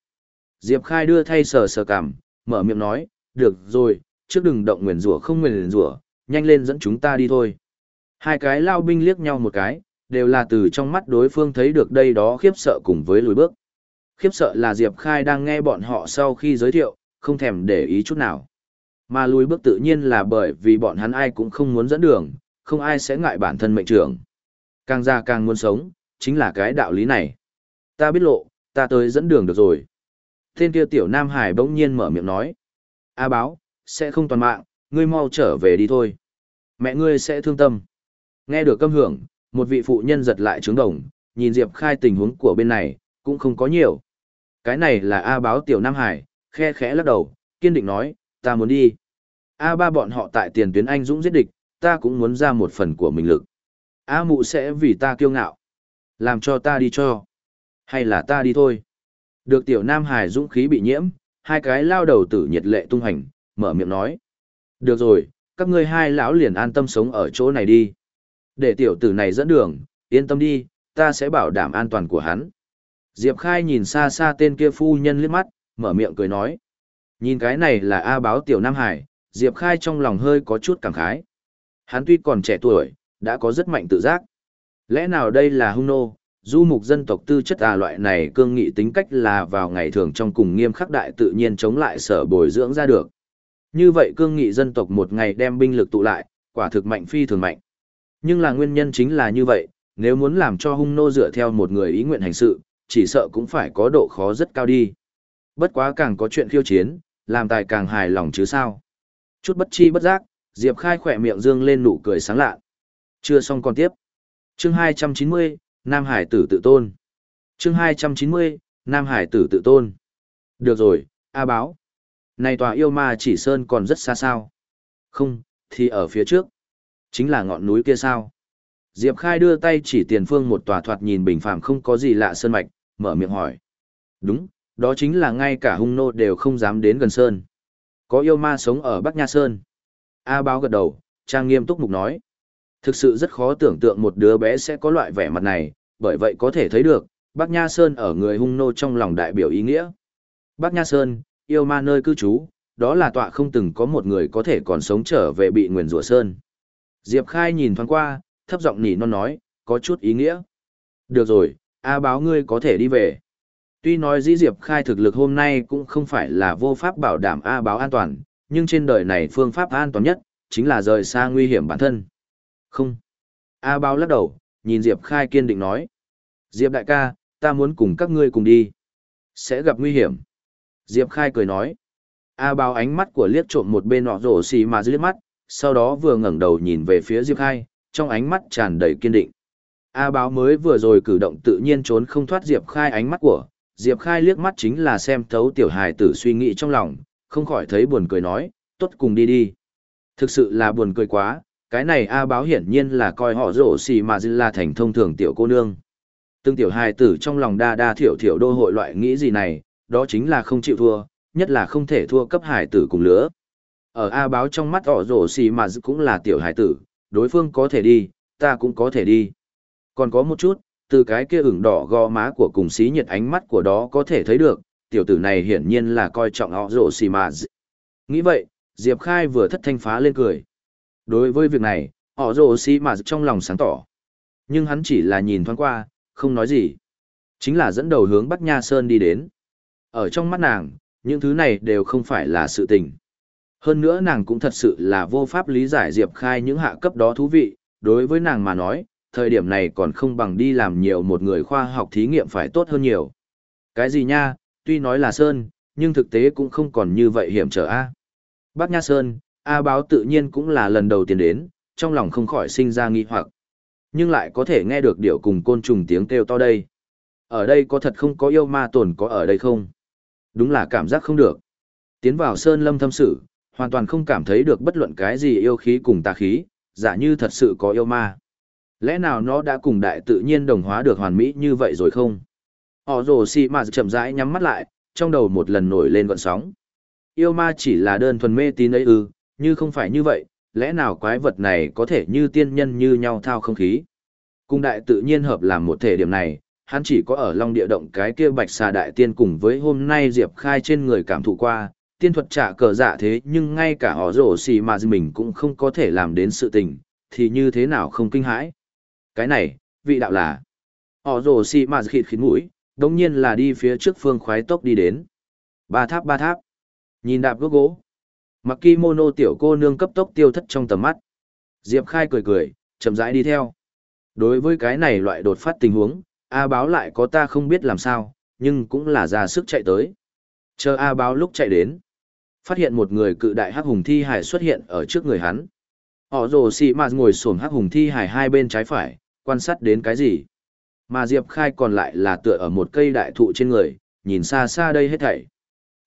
Diệp Khai đưa thay sờ sờ cảm, mở miệng nói, được rồi, trước đừng động nguyền rủa không nguyền rủa, nhanh lên dẫn chúng ta đi thôi. Hai cái lao binh liếc nhau một cái, đều là từ trong mắt đối phương thấy được đây đó khiếp sợ cùng với lùi bước. Khiếp sợ là Diệp Khai đang nghe bọn họ sau khi giới thiệu, không thèm để ý chút nào. Mà lùi bước tự nhiên là bởi vì bọn hắn ai cũng không muốn dẫn đường, không ai sẽ ngại bản thân mệnh trưởng. Càng già càng muốn sống, chính là cái đạo lý này. Ta biết lộ, ta tới dẫn đường được rồi. Tên kia tiểu Nam Hải bỗng nhiên mở miệng nói. A báo, sẽ không toàn mạng, ngươi mau trở về đi thôi. Mẹ ngươi sẽ thương tâm. Nghe được câm hưởng, một vị phụ nhân giật lại trướng đồng, nhìn Diệp Khai tình huống của bên này, cũng không có nhiều. Cái này là A báo tiểu Nam Hải, khe khẽ lắc đầu, kiên định nói, ta muốn đi. A ba bọn họ tại tiền tuyến anh dũng giết địch, ta cũng muốn ra một phần của mình lực. A mụ sẽ vì ta kiêu ngạo. Làm cho ta đi cho. Hay là ta đi thôi. Được tiểu Nam Hải dũng khí bị nhiễm, hai cái lao đầu tử nhiệt lệ tung hành, mở miệng nói. Được rồi, các ngươi hai lão liền an tâm sống ở chỗ này đi. Để tiểu tử này dẫn đường, yên tâm đi, ta sẽ bảo đảm an toàn của hắn. Diệp Khai nhìn xa xa tên kia phu nhân liếc mắt, mở miệng cười nói. Nhìn cái này là A báo tiểu Nam Hải, Diệp Khai trong lòng hơi có chút cảm khái. Hắn tuy còn trẻ tuổi, đã có rất mạnh tự giác. Lẽ nào đây là hung nô, du mục dân tộc tư chất à loại này cương nghị tính cách là vào ngày thường trong cùng nghiêm khắc đại tự nhiên chống lại sở bồi dưỡng ra được. Như vậy cương nghị dân tộc một ngày đem binh lực tụ lại, quả thực mạnh phi thường mạnh. Nhưng là nguyên nhân chính là như vậy, nếu muốn làm cho hung nô dựa theo một người ý nguyện hành sự, chỉ sợ cũng phải có độ khó rất cao đi. Bất quá càng có chuyện khiêu chiến, làm tài càng hài lòng chứ sao. Chút bất chi bất giác, Diệp Khai khỏe miệng dương lên nụ cười sáng lạ. Chưa xong còn tiếp. Chương 290, Nam Hải tử tự tôn. Chương 290, Nam Hải tử tự tôn. Được rồi, A báo. Này tòa yêu ma chỉ sơn còn rất xa sao. Không, thì ở phía trước. Chính là ngọn núi kia sao. Diệp Khai đưa tay chỉ tiền phương một tòa thoạt nhìn bình phàm không có gì lạ sơn mạch, mở miệng hỏi. Đúng, đó chính là ngay cả hung nô đều không dám đến gần sơn. Có yêu ma sống ở Bắc Nha Sơn. A báo gật đầu, trang nghiêm túc mục nói. Thực sự rất khó tưởng tượng một đứa bé sẽ có loại vẻ mặt này, bởi vậy có thể thấy được, Bác Nha Sơn ở người hung nô trong lòng đại biểu ý nghĩa. Bác Nha Sơn, yêu ma nơi cư trú, đó là tọa không từng có một người có thể còn sống trở về bị nguyền rủa Sơn. Diệp Khai nhìn thoáng qua, thấp giọng nỉ non nói, có chút ý nghĩa. Được rồi, A báo ngươi có thể đi về. Tuy nói dĩ Diệp Khai thực lực hôm nay cũng không phải là vô pháp bảo đảm A báo an toàn, nhưng trên đời này phương pháp an toàn nhất, chính là rời xa nguy hiểm bản thân. Không. A Bao lắc đầu, nhìn Diệp Khai kiên định nói. Diệp đại ca, ta muốn cùng các ngươi cùng đi. Sẽ gặp nguy hiểm. Diệp Khai cười nói. A Bao ánh mắt của liếc trộm một bên nọ rổ xì mà dưới mắt, sau đó vừa ngẩng đầu nhìn về phía Diệp Khai, trong ánh mắt tràn đầy kiên định. A báo mới vừa rồi cử động tự nhiên trốn không thoát Diệp Khai ánh mắt của, Diệp Khai liếc mắt chính là xem thấu tiểu hài tử suy nghĩ trong lòng, không khỏi thấy buồn cười nói, tốt cùng đi đi. Thực sự là buồn cười quá, cái này A báo hiển nhiên là coi họ rổ xì mà dư là thành thông thường tiểu cô nương. tương tiểu hài tử trong lòng đa đa thiểu thiểu đô hội loại nghĩ gì này, đó chính là không chịu thua, nhất là không thể thua cấp hài tử cùng lứa. Ở A báo trong mắt họ rổ xì mà dư cũng là tiểu hài tử, đối phương có thể đi, ta cũng có thể đi. Còn có một chút, từ cái kia ửng đỏ gò má của cùng xí nhiệt ánh mắt của đó có thể thấy được, tiểu tử này hiển nhiên là coi trọng họ rổ xì mà Nghĩ vậy, Diệp Khai vừa thất thanh phá lên cười. Đối với việc này, họ rổ xì mà trong lòng sáng tỏ. Nhưng hắn chỉ là nhìn thoáng qua, không nói gì. Chính là dẫn đầu hướng Bắc Nha Sơn đi đến. Ở trong mắt nàng, những thứ này đều không phải là sự tình. Hơn nữa nàng cũng thật sự là vô pháp lý giải Diệp Khai những hạ cấp đó thú vị, đối với nàng mà nói, thời điểm này còn không bằng đi làm nhiều một người khoa học thí nghiệm phải tốt hơn nhiều. Cái gì nha, tuy nói là Sơn, nhưng thực tế cũng không còn như vậy hiểm trở A. Bác Nha Sơn, A báo tự nhiên cũng là lần đầu tiên đến, trong lòng không khỏi sinh ra nghi hoặc. Nhưng lại có thể nghe được điệu cùng côn trùng tiếng kêu to đây. Ở đây có thật không có yêu ma tồn có ở đây không? Đúng là cảm giác không được. Tiến vào Sơn lâm thâm sự, hoàn toàn không cảm thấy được bất luận cái gì yêu khí cùng tà khí, giả như thật sự có yêu ma. Lẽ nào nó đã cùng đại tự nhiên đồng hóa được hoàn mỹ như vậy rồi không? Họ rồ xì mà chậm rãi nhắm mắt lại, trong đầu một lần nổi lên gọn sóng. Yêu ma chỉ là đơn thuần mê tín ấy ư, như không phải như vậy, lẽ nào quái vật này có thể như tiên nhân như nhau thao không khí? Cung đại tự nhiên hợp làm một thể điểm này, hắn chỉ có ở Long Địa Động cái kia bạch xà đại tiên cùng với hôm nay Diệp Khai trên người cảm thụ qua, tiên thuật trả cờ dạ thế nhưng ngay cả họ rổ xì mà mình cũng không có thể làm đến sự tình, thì như thế nào không kinh hãi. Cái này, vị đạo là, họ rổ xì mà khịt khịt mũi, đồng nhiên là đi phía trước phương khoái tốc đi đến. Ba tháp ba tháp, nhìn đạp gốc gỗ, mặc kimono tiểu cô nương cấp tốc tiêu thất trong tầm mắt. Diệp Khai cười cười, chậm rãi đi theo. Đối với cái này loại đột phát tình huống, A báo lại có ta không biết làm sao, nhưng cũng là ra sức chạy tới. Chờ A báo lúc chạy đến. Phát hiện một người cự đại hắc hùng thi hải xuất hiện ở trước người hắn. Họ rồ xì mà ngồi sổm hắc hùng thi hải hai bên trái phải, quan sát đến cái gì. Mà Diệp Khai còn lại là tựa ở một cây đại thụ trên người, nhìn xa xa đây hết thảy.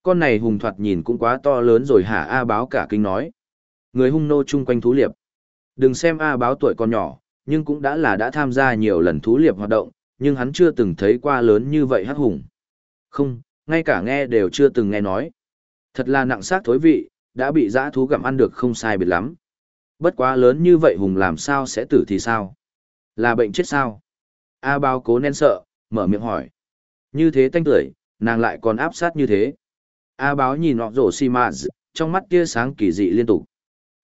Con này hùng thoạt nhìn cũng quá to lớn rồi hả A báo cả kinh nói. Người hung nô chung quanh thú liệp. Đừng xem A báo tuổi còn nhỏ, nhưng cũng đã là đã tham gia nhiều lần thú liệp hoạt động, nhưng hắn chưa từng thấy qua lớn như vậy hắc hùng. Không, ngay cả nghe đều chưa từng nghe nói. Thật là nặng xác thối vị, đã bị dã thú gặm ăn được không sai biệt lắm. Bất quá lớn như vậy hùng làm sao sẽ tử thì sao? Là bệnh chết sao? A bao cố nén sợ, mở miệng hỏi. Như thế tanh tưởi, nàng lại còn áp sát như thế. A báo nhìn họ rổ xì mạ trong mắt tia sáng kỳ dị liên tục.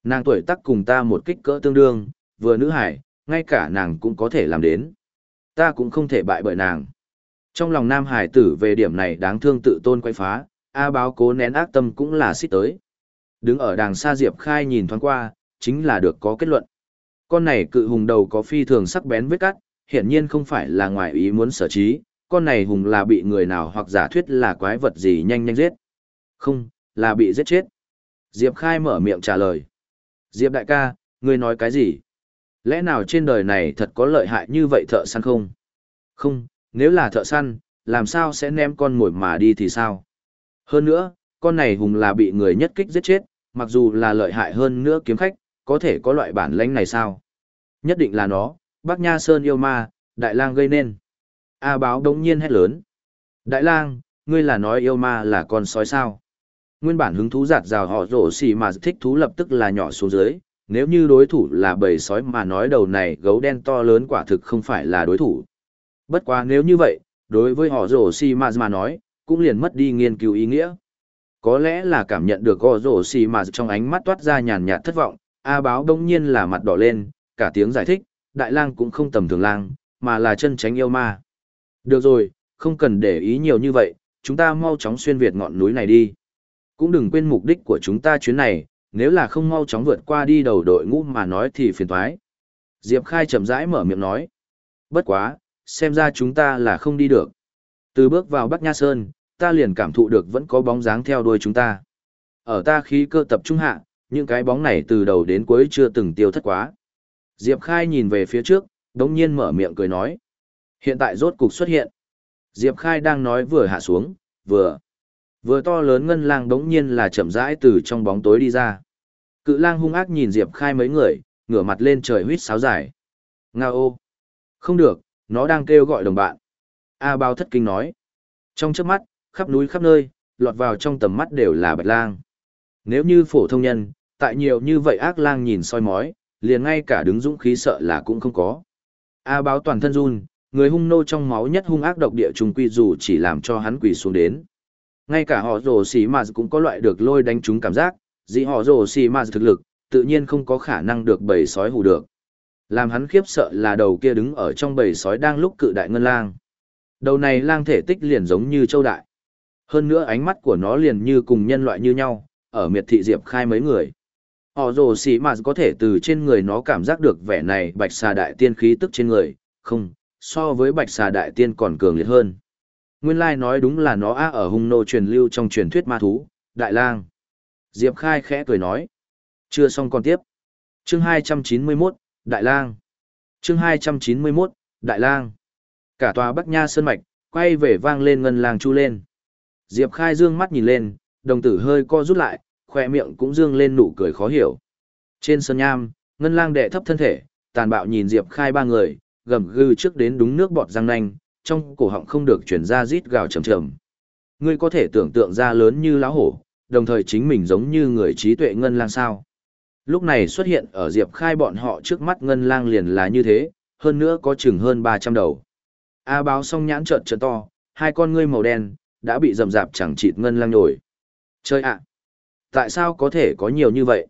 Nàng tuổi tác cùng ta một kích cỡ tương đương, vừa nữ hải, ngay cả nàng cũng có thể làm đến. Ta cũng không thể bại bởi nàng. Trong lòng nam hải tử về điểm này đáng thương tự tôn quay phá, A báo cố nén ác tâm cũng là xích tới. Đứng ở đàng xa Diệp Khai nhìn thoáng qua, chính là được có kết luận. Con này cự hùng đầu có phi thường sắc bén vết cắt, hiển nhiên không phải là ngoài ý muốn sở trí, con này hùng là bị người nào hoặc giả thuyết là quái vật gì nhanh nhanh giết. Không, là bị giết chết. Diệp Khai mở miệng trả lời. Diệp đại ca, ngươi nói cái gì? Lẽ nào trên đời này thật có lợi hại như vậy thợ săn không? Không, nếu là thợ săn, làm sao sẽ ném con mồi mà đi thì sao? Hơn nữa, con này hùng là bị người nhất kích giết chết, mặc dù là lợi hại hơn nữa kiếm khách, có thể có loại bản lãnh này sao? Nhất định là nó, Bắc Nha Sơn yêu ma, Đại lang gây nên. A báo đống nhiên hét lớn. Đại lang, ngươi là nói yêu ma là con sói sao? Nguyên bản hứng thú giạt rào họ rổ xì mà thích thú lập tức là nhỏ xuống dưới, nếu như đối thủ là bầy sói mà nói đầu này gấu đen to lớn quả thực không phải là đối thủ. Bất quá nếu như vậy, đối với họ rổ xì mà mà nói, cũng liền mất đi nghiên cứu ý nghĩa. Có lẽ là cảm nhận được họ rổ xì mà trong ánh mắt toát ra nhàn nhạt thất vọng, A báo đông nhiên là mặt đỏ lên, cả tiếng giải thích, đại lang cũng không tầm thường lang, mà là chân tránh yêu ma. Được rồi, không cần để ý nhiều như vậy, chúng ta mau chóng xuyên việt ngọn núi này đi. Cũng đừng quên mục đích của chúng ta chuyến này, nếu là không mau chóng vượt qua đi đầu đội ngũ mà nói thì phiền toái. Diệp Khai chậm rãi mở miệng nói. Bất quá, xem ra chúng ta là không đi được. Từ bước vào Bắc Nha Sơn, ta liền cảm thụ được vẫn có bóng dáng theo đuôi chúng ta. Ở ta khí cơ tập trung hạ, những cái bóng này từ đầu đến cuối chưa từng tiêu thất quá. Diệp Khai nhìn về phía trước, đống nhiên mở miệng cười nói. Hiện tại rốt cục xuất hiện. Diệp Khai đang nói vừa hạ xuống, vừa. Vừa to lớn ngân lang đống nhiên là chậm rãi từ trong bóng tối đi ra. Cự lang hung ác nhìn Diệp Khai mấy người, ngửa mặt lên trời huýt sáo dài. Nga ô! Không được, nó đang kêu gọi đồng bạn. A bao thất kinh nói. Trong chớp mắt, khắp núi khắp nơi, lọt vào trong tầm mắt đều là bạch lang. Nếu như phổ thông nhân, tại nhiều như vậy ác lang nhìn soi mói, liền ngay cả đứng dũng khí sợ là cũng không có. A báo toàn thân run, người hung nô trong máu nhất hung ác độc địa trùng quy dù chỉ làm cho hắn quỳ xuống đến. Ngay cả họ rồ xì mà cũng có loại được lôi đánh trúng cảm giác, dị họ rồ xì mà thực lực, tự nhiên không có khả năng được bầy sói hù được. Làm hắn khiếp sợ là đầu kia đứng ở trong bầy sói đang lúc cự đại ngân lang. Đầu này lang thể tích liền giống như châu đại. Hơn nữa ánh mắt của nó liền như cùng nhân loại như nhau, ở miệt thị diệp khai mấy người. Họ rồ xì mà có thể từ trên người nó cảm giác được vẻ này bạch xà đại tiên khí tức trên người, không, so với bạch xà đại tiên còn cường liệt hơn. Nguyên lai nói đúng là nó a ở hung nô truyền lưu trong truyền thuyết ma thú, đại lang. Diệp khai khẽ cười nói. Chưa xong còn tiếp. Chương 291, Đại lang. Chương 291, Đại lang. Cả tòa Bắc Nha Sơn Mạch, quay về vang lên ngân làng chu lên. Diệp khai dương mắt nhìn lên, đồng tử hơi co rút lại, khoe miệng cũng dương lên nụ cười khó hiểu. Trên sân nham, ngân lang đệ thấp thân thể, tàn bạo nhìn Diệp khai ba người, gầm gừ trước đến đúng nước bọt răng nanh, trong cổ họng không được chuyển ra rít gào trầm trầm. Ngươi có thể tưởng tượng ra lớn như lá hổ, đồng thời chính mình giống như người trí tuệ ngân lang sao. Lúc này xuất hiện ở Diệp Khai bọn họ trước mắt ngân lang liền là như thế, hơn nữa có chừng hơn 300 đầu. A báo song nhãn trợn trợn to, hai con ngươi màu đen, đã bị rầm rạp chẳng chịt ngân lang nổi. Chơi ạ! Tại sao có thể có nhiều như vậy?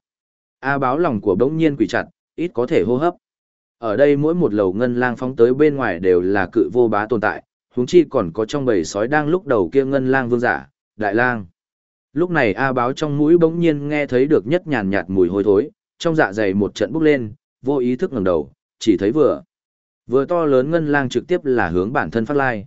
A báo lòng của bỗng nhiên quỷ chặt, ít có thể hô hấp. Ở đây mỗi một lầu ngân lang phóng tới bên ngoài đều là cự vô bá tồn tại, huống chi còn có trong bầy sói đang lúc đầu kia ngân lang vương giả, đại lang. Lúc này A báo trong mũi bỗng nhiên nghe thấy được nhất nhàn nhạt mùi hôi thối, trong dạ dày một trận bốc lên, vô ý thức ngẩng đầu, chỉ thấy vừa. Vừa to lớn ngân lang trực tiếp là hướng bản thân phát lai.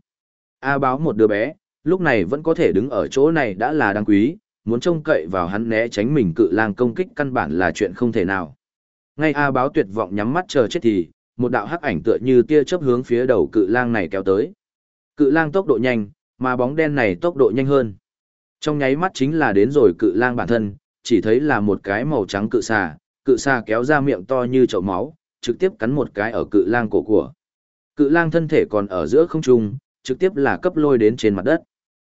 A báo một đứa bé, lúc này vẫn có thể đứng ở chỗ này đã là đáng quý, muốn trông cậy vào hắn né tránh mình cự lang công kích căn bản là chuyện không thể nào. Ngay A báo tuyệt vọng nhắm mắt chờ chết thì, một đạo hắc ảnh tựa như tia chớp hướng phía đầu cự lang này kéo tới. Cự lang tốc độ nhanh, mà bóng đen này tốc độ nhanh hơn. Trong nháy mắt chính là đến rồi cự lang bản thân, chỉ thấy là một cái màu trắng cự xà, cự xà kéo ra miệng to như chậu máu, trực tiếp cắn một cái ở cự lang cổ của. Cự lang thân thể còn ở giữa không trung, trực tiếp là cấp lôi đến trên mặt đất.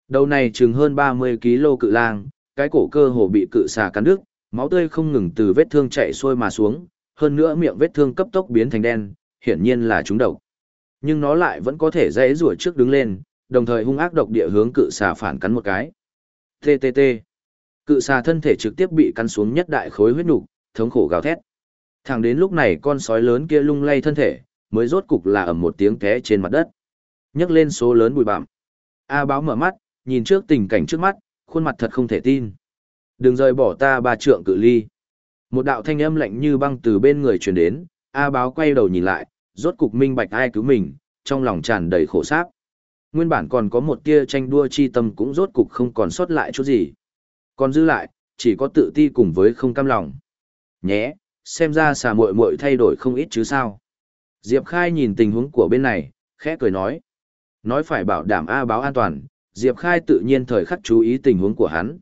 Đầu này chừng hơn 30 kg cự lang, cái cổ cơ hồ bị cự xà cắn đứt, máu tươi không ngừng từ vết thương chảy xuôi mà xuống, hơn nữa miệng vết thương cấp tốc biến thành đen, hiển nhiên là trúng độc. Nhưng nó lại vẫn có thể dễ rủa trước đứng lên, đồng thời hung ác độc địa hướng cự xà phản cắn một cái. TTT. Cự xà thân thể trực tiếp bị cắn xuống nhất đại khối huyết nục, thống khổ gào thét. Thẳng đến lúc này con sói lớn kia lung lay thân thể, mới rốt cục là ầm một tiếng té trên mặt đất. nhấc lên số lớn bụi bặm. A báo mở mắt, nhìn trước tình cảnh trước mắt, khuôn mặt thật không thể tin. Đừng rời bỏ ta ba trượng cự ly. Một đạo thanh âm lạnh như băng từ bên người truyền đến, A báo quay đầu nhìn lại, rốt cục minh bạch ai cứu mình, trong lòng tràn đầy khổ sáp. Nguyên bản còn có một tia tranh đua chi tâm cũng rốt cục không còn sót lại chút gì. Còn giữ lại, chỉ có tự ti cùng với không cam lòng. Nhé, xem ra xà muội muội thay đổi không ít chứ sao. Diệp Khai nhìn tình huống của bên này, khẽ cười nói. Nói phải bảo đảm A báo an toàn, Diệp Khai tự nhiên thời khắc chú ý tình huống của hắn.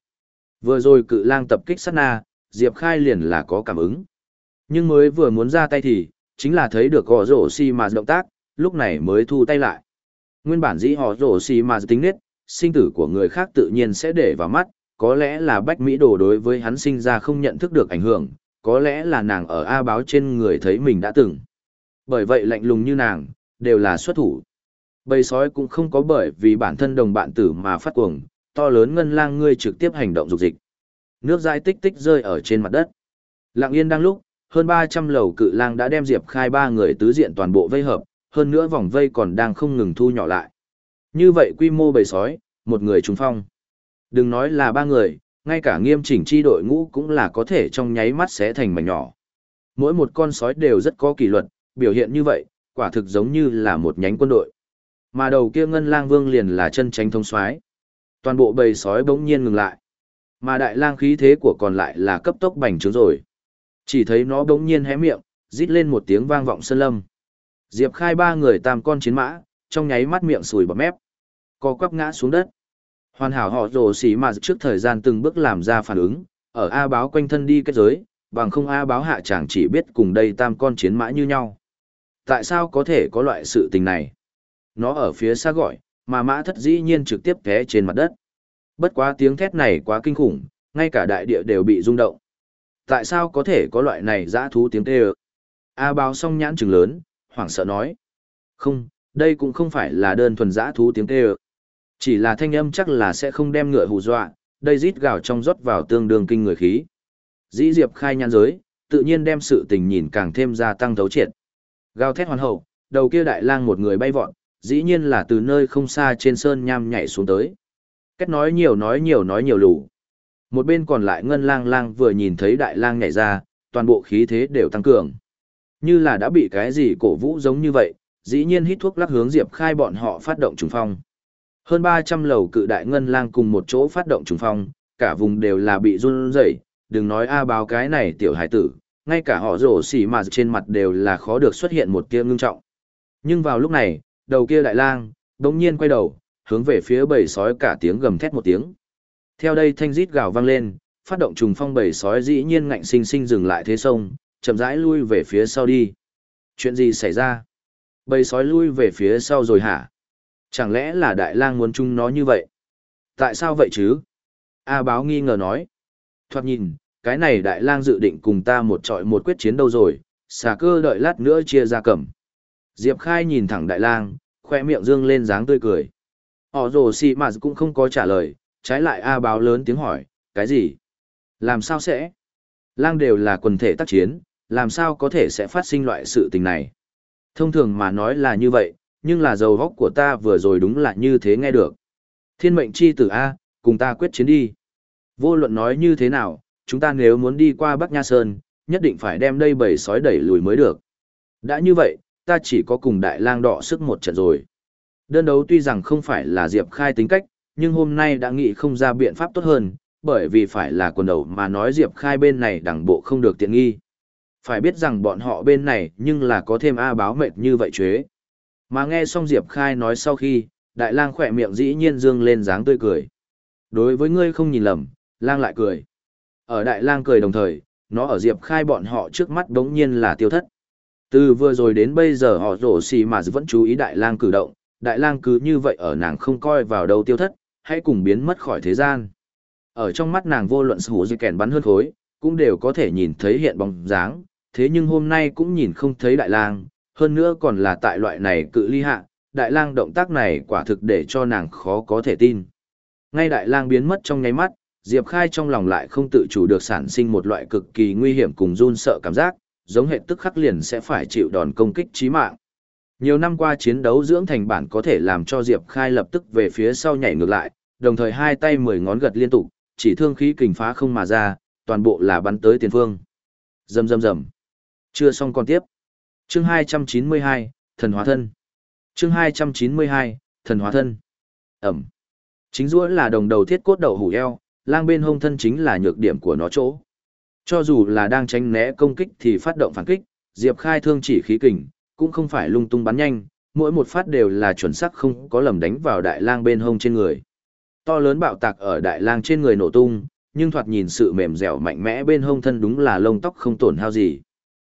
Vừa rồi cự lang tập kích sát na, Diệp Khai liền là có cảm ứng. Nhưng mới vừa muốn ra tay thì, chính là thấy được gõ rổ xì mà động tác, lúc này mới thu tay lại. Nguyên bản dĩ họ rổ xì mà tính nết, sinh tử của người khác tự nhiên sẽ để vào mắt, có lẽ là bách Mỹ đồ đối với hắn sinh ra không nhận thức được ảnh hưởng, có lẽ là nàng ở A báo trên người thấy mình đã từng. Bởi vậy lạnh lùng như nàng, đều là xuất thủ. Bầy sói cũng không có bởi vì bản thân đồng bạn tử mà phát cuồng, to lớn ngân lang ngươi trực tiếp hành động dục dịch. Nước dãi tích tích rơi ở trên mặt đất. Lặng yên đang lúc, hơn 300 lầu cự lang đã đem Diệp Khai ba người tứ diện toàn bộ vây hợp, hơn nữa vòng vây còn đang không ngừng thu nhỏ lại. Như vậy quy mô bầy sói, một người trúng phong. Đừng nói là ba người, ngay cả nghiêm chỉnh chi đội ngũ cũng là có thể trong nháy mắt sẽ thành mảnh nhỏ. Mỗi một con sói đều rất có kỷ luật, biểu hiện như vậy, quả thực giống như là một nhánh quân đội. Mà đầu kia ngân lang vương liền là chân tránh thông soái. Toàn bộ bầy sói bỗng nhiên ngừng lại. Mà đại lang khí thế của còn lại là cấp tốc bành trướng rồi. Chỉ thấy nó bỗng nhiên hé miệng, rít lên một tiếng vang vọng sơn lâm. Diệp Khai ba người tam con chiến mã, trong nháy mắt miệng sùi bọt mép, co quắp ngã xuống đất. Hoàn hảo họ rồ xỉ mà trước thời gian từng bước làm ra phản ứng, ở A báo quanh thân đi kết giới, bằng không A báo hạ chẳng chỉ biết cùng đây tam con chiến mã như nhau. Tại sao có thể có loại sự tình này? Nó ở phía xa gọi, mà mã thất dĩ nhiên trực tiếp té trên mặt đất. Bất quá tiếng thét này quá kinh khủng, ngay cả đại địa đều bị rung động. Tại sao có thể có loại này dã thú tiếng kêu? A báo song nhãn trừng lớn, hoảng sợ nói. Không, đây cũng không phải là đơn thuần dã thú tiếng kêu. Chỉ là thanh âm chắc là sẽ không đem ngựa hù dọa, đây rít gào trong rót vào tương đương kinh người khí. Dĩ Diệp khai nhãn giới, tự nhiên đem sự tình nhìn càng thêm gia tăng thấu triệt. Gào thét hoàn hậu, đầu kia đại lang một người bay vọt, dĩ nhiên là từ nơi không xa trên sơn nham nhảy xuống tới. Cách nói nhiều nói nhiều nói nhiều lù. Một bên còn lại ngân lang lang vừa nhìn thấy đại lang nhảy ra, toàn bộ khí thế đều tăng cường. Như là đã bị cái gì cổ vũ giống như vậy, dĩ nhiên hít thuốc lắc hướng Diệp khai bọn họ phát động trùng phong. Hơn 300 lầu cự đại ngân lang cùng một chỗ phát động trùng phong, cả vùng đều là bị run rẩy, đừng nói a báo cái này tiểu hải tử, ngay cả họ rổ xỉ mà trên mặt đều là khó được xuất hiện một tia ngưng trọng. Nhưng vào lúc này, đầu kia đại lang, đống nhiên quay đầu, hướng về phía bầy sói cả tiếng gầm thét một tiếng. Theo đây thanh rít gào vang lên, phát động trùng phong bầy sói dĩ nhiên ngạnh sinh sinh dừng lại thế sông, chậm rãi lui về phía sau đi. Chuyện gì xảy ra? Bầy sói lui về phía sau rồi hả? Chẳng lẽ là đại lang muốn chung nó như vậy? Tại sao vậy chứ? A báo nghi ngờ nói. Thoạt nhìn, cái này đại lang dự định cùng ta một trọi một quyết chiến đâu rồi, xà cơ đợi lát nữa chia ra cầm. Diệp Khai nhìn thẳng đại lang, khoe miệng dương lên dáng tươi cười. Họ rồ xì mà cũng không có trả lời, trái lại A báo lớn tiếng hỏi, cái gì? Làm sao sẽ? Lang đều là quần thể tác chiến, làm sao có thể sẽ phát sinh loại sự tình này? Thông thường mà nói là như vậy, nhưng là dầu góc của ta vừa rồi đúng là như thế nghe được. Thiên mệnh chi tử A, cùng ta quyết chiến đi. Vô luận nói như thế nào, chúng ta nếu muốn đi qua Bắc Nha Sơn, nhất định phải đem đây bầy sói đẩy lùi mới được. Đã như vậy, ta chỉ có cùng đại lang đọ sức một trận rồi. Đơn đấu tuy rằng không phải là Diệp Khai tính cách, nhưng hôm nay đã nghĩ không ra biện pháp tốt hơn, bởi vì phải là quần đầu mà nói Diệp Khai bên này đẳng bộ không được tiện nghi. Phải biết rằng bọn họ bên này nhưng là có thêm A báo mệt như vậy chế. Mà nghe xong Diệp Khai nói sau khi, đại lang khỏe miệng dĩ nhiên dương lên dáng tươi cười. Đối với ngươi không nhìn lầm, lang lại cười. Ở đại lang cười đồng thời, nó ở Diệp Khai bọn họ trước mắt đống nhiên là tiêu thất. Từ vừa rồi đến bây giờ họ rổ xì mà vẫn chú ý đại lang cử động, đại lang cứ như vậy ở nàng không coi vào đâu tiêu thất, hãy cùng biến mất khỏi thế gian. Ở trong mắt nàng vô luận sủ dây kèn bắn hơn khối, cũng đều có thể nhìn thấy hiện bóng dáng, thế nhưng hôm nay cũng nhìn không thấy đại lang, hơn nữa còn là tại loại này cự ly hạ, đại lang động tác này quả thực để cho nàng khó có thể tin. Ngay đại lang biến mất trong nháy mắt, Diệp Khai trong lòng lại không tự chủ được sản sinh một loại cực kỳ nguy hiểm cùng run sợ cảm giác, giống hệ tức khắc liền sẽ phải chịu đòn công kích chí mạng. Nhiều năm qua chiến đấu dưỡng thành bản có thể làm cho Diệp Khai lập tức về phía sau nhảy ngược lại, đồng thời hai tay mười ngón gật liên tục, chỉ thương khí kình phá không mà ra, toàn bộ là bắn tới tiền phương. Rầm rầm rầm. Chưa xong còn tiếp. Chương 292, Thần Hóa Thân. Chương 292, Thần Hóa Thân. Ẩm. Chính giữa là đồng đầu thiết cốt đầu hủ eo, lang bên hông thân chính là nhược điểm của nó chỗ. Cho dù là đang tránh né công kích thì phát động phản kích, Diệp Khai thương chỉ khí kình, cũng không phải lung tung bắn nhanh, mỗi một phát đều là chuẩn xác không có lầm đánh vào đại lang bên hông trên người. To lớn bạo tạc ở đại lang trên người nổ tung, nhưng thoạt nhìn sự mềm dẻo mạnh mẽ bên hông thân đúng là lông tóc không tổn hao gì.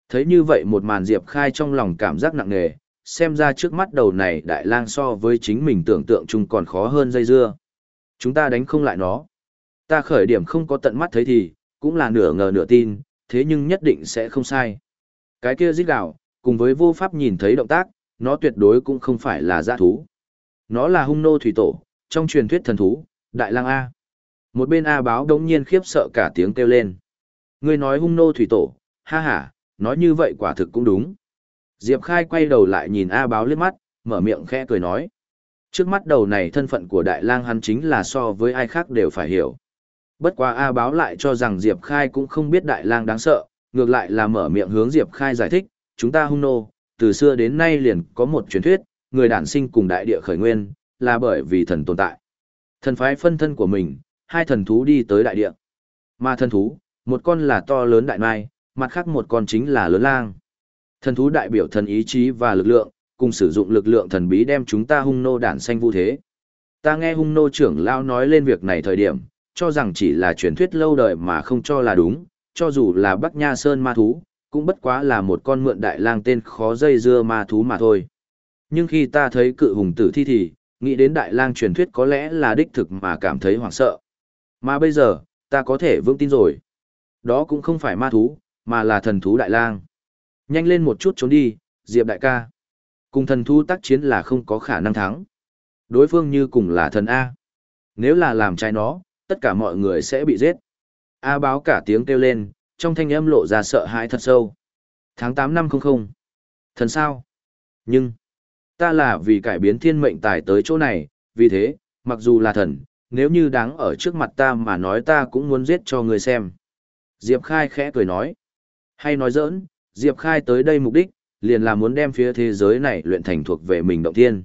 Thấy như vậy một màn Diệp Khai trong lòng cảm giác nặng nề, xem ra trước mắt đầu này đại lang so với chính mình tưởng tượng chung còn khó hơn dây dưa. Chúng ta đánh không lại nó. Ta khởi điểm không có tận mắt thấy thì, cũng là nửa ngờ nửa tin, thế nhưng nhất định sẽ không sai. Cái kia giết gạo, cùng với vô pháp nhìn thấy động tác, nó tuyệt đối cũng không phải là giã thú. Nó là hung nô thủy tổ, trong truyền thuyết thần thú, đại lang A. Một bên A báo đống nhiên khiếp sợ cả tiếng kêu lên. Ngươi nói hung nô thủy tổ, ha ha, nói như vậy quả thực cũng đúng. Diệp Khai quay đầu lại nhìn A báo liếc mắt, mở miệng khẽ cười nói. Trước mắt đầu này thân phận của đại lang hắn chính là so với ai khác đều phải hiểu. Bất quá A báo lại cho rằng Diệp Khai cũng không biết đại lang đáng sợ, ngược lại là mở miệng hướng Diệp Khai giải thích, chúng ta hung nô, từ xưa đến nay liền có một truyền thuyết, người đản sinh cùng đại địa khởi nguyên, là bởi vì thần tồn tại. Thần phái phân thân của mình, hai thần thú đi tới đại địa. Mà thần thú, một con là to lớn đại mai, mặt khác một con chính là lớn lang. Thần thú đại biểu thần ý chí và lực lượng, cùng sử dụng lực lượng thần bí đem chúng ta hung nô đản sanh vu thế. Ta nghe hung nô trưởng lao nói lên việc này thời điểm, cho rằng chỉ là truyền thuyết lâu đời mà không cho là đúng, cho dù là Bắc Nha Sơn ma thú, cũng bất quá là một con mượn đại lang tên khó dây dưa ma thú mà thôi. Nhưng khi ta thấy cự hùng tử thi thì, nghĩ đến đại lang truyền thuyết có lẽ là đích thực mà cảm thấy hoảng sợ. Mà bây giờ, ta có thể vững tin rồi. Đó cũng không phải ma thú, mà là thần thú đại lang. Nhanh lên một chút trốn đi, Diệp đại ca. Cùng thần thú tác chiến là không có khả năng thắng. Đối phương như cùng là thần A. Nếu là làm trái nó, tất cả mọi người sẽ bị giết. A báo cả tiếng kêu lên, trong thanh âm lộ ra sợ hãi thật sâu. Tháng 8 năm không không. Thần sao? Nhưng, ta là vì cải biến thiên mệnh tài tới chỗ này, vì thế, mặc dù là thần, nếu như đáng ở trước mặt ta mà nói ta cũng muốn giết cho người xem. Diệp Khai khẽ cười nói. Hay nói giỡn, Diệp Khai tới đây mục đích, liền là muốn đem phía thế giới này luyện thành thuộc về mình động thiên.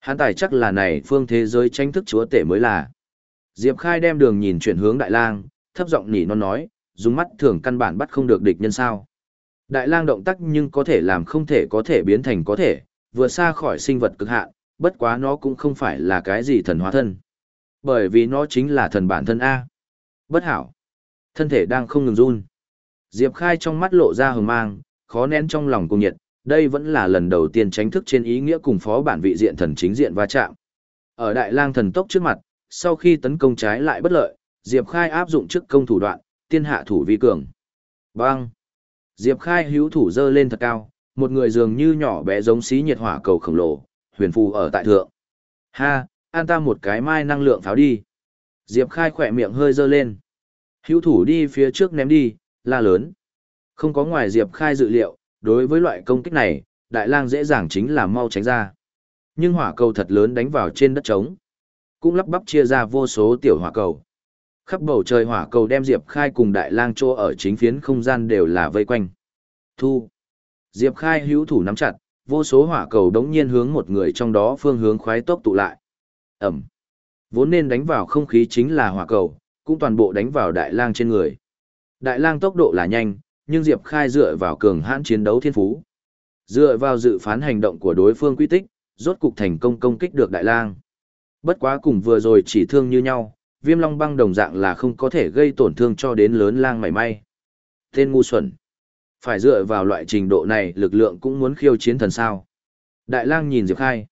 Hắn tài chắc là này phương thế giới tranh thức chúa tể mới là. Diệp Khai đem đường nhìn chuyển hướng Đại Lang, thấp giọng nhỉ non nói, dùng mắt thường căn bản bắt không được địch nhân sao. Đại lang động tác nhưng có thể làm không thể có thể biến thành có thể, vừa xa khỏi sinh vật cực hạn, bất quá nó cũng không phải là cái gì thần hóa thân. Bởi vì nó chính là thần bản thân A. Bất hảo. Thân thể đang không ngừng run. Diệp Khai trong mắt lộ ra hờ mang, khó nén trong lòng cùng nhiệt, đây vẫn là lần đầu tiên tránh thức trên ý nghĩa cùng phó bản vị diện thần chính diện va chạm. Ở đại lang thần tốc trước mặt, sau khi tấn công trái lại bất lợi, Diệp Khai áp dụng trước công thủ đoạn, tiên hạ thủ vi cường. Bang! Diệp Khai hữu thủ dơ lên thật cao, một người dường như nhỏ bé giống xí nhiệt hỏa cầu khổng lồ, huyền phù ở tại thượng. Ha, an ta một cái mai năng lượng pháo đi. Diệp Khai khỏe miệng hơi dơ lên. Hữu thủ đi phía trước ném đi, la lớn. Không có ngoài Diệp Khai dự liệu, đối với loại công kích này, đại lang dễ dàng chính là mau tránh ra. Nhưng hỏa cầu thật lớn đánh vào trên đất trống. Cũng lắp bắp chia ra vô số tiểu hỏa cầu khắp bầu trời hỏa cầu đem Diệp Khai cùng Đại Lang Trô ở chính phiến không gian đều là vây quanh. Thu. Diệp Khai hữu thủ nắm chặt, vô số hỏa cầu đống nhiên hướng một người trong đó phương hướng khoái tốc tụ lại. Ẩm. Vốn nên đánh vào không khí chính là hỏa cầu, cũng toàn bộ đánh vào Đại Lang trên người. Đại Lang tốc độ là nhanh, nhưng Diệp Khai dựa vào cường hãn chiến đấu thiên phú. Dựa vào dự phán hành động của đối phương quy tích, rốt cục thành công công kích được Đại Lang. Bất quá cùng vừa rồi chỉ thương như nhau, viêm long băng đồng dạng là không có thể gây tổn thương cho đến lớn lang mảy may. Tên ngu xuẩn. Phải dựa vào loại trình độ này lực lượng cũng muốn khiêu chiến thần sao. Đại lang nhìn Diệp Khai.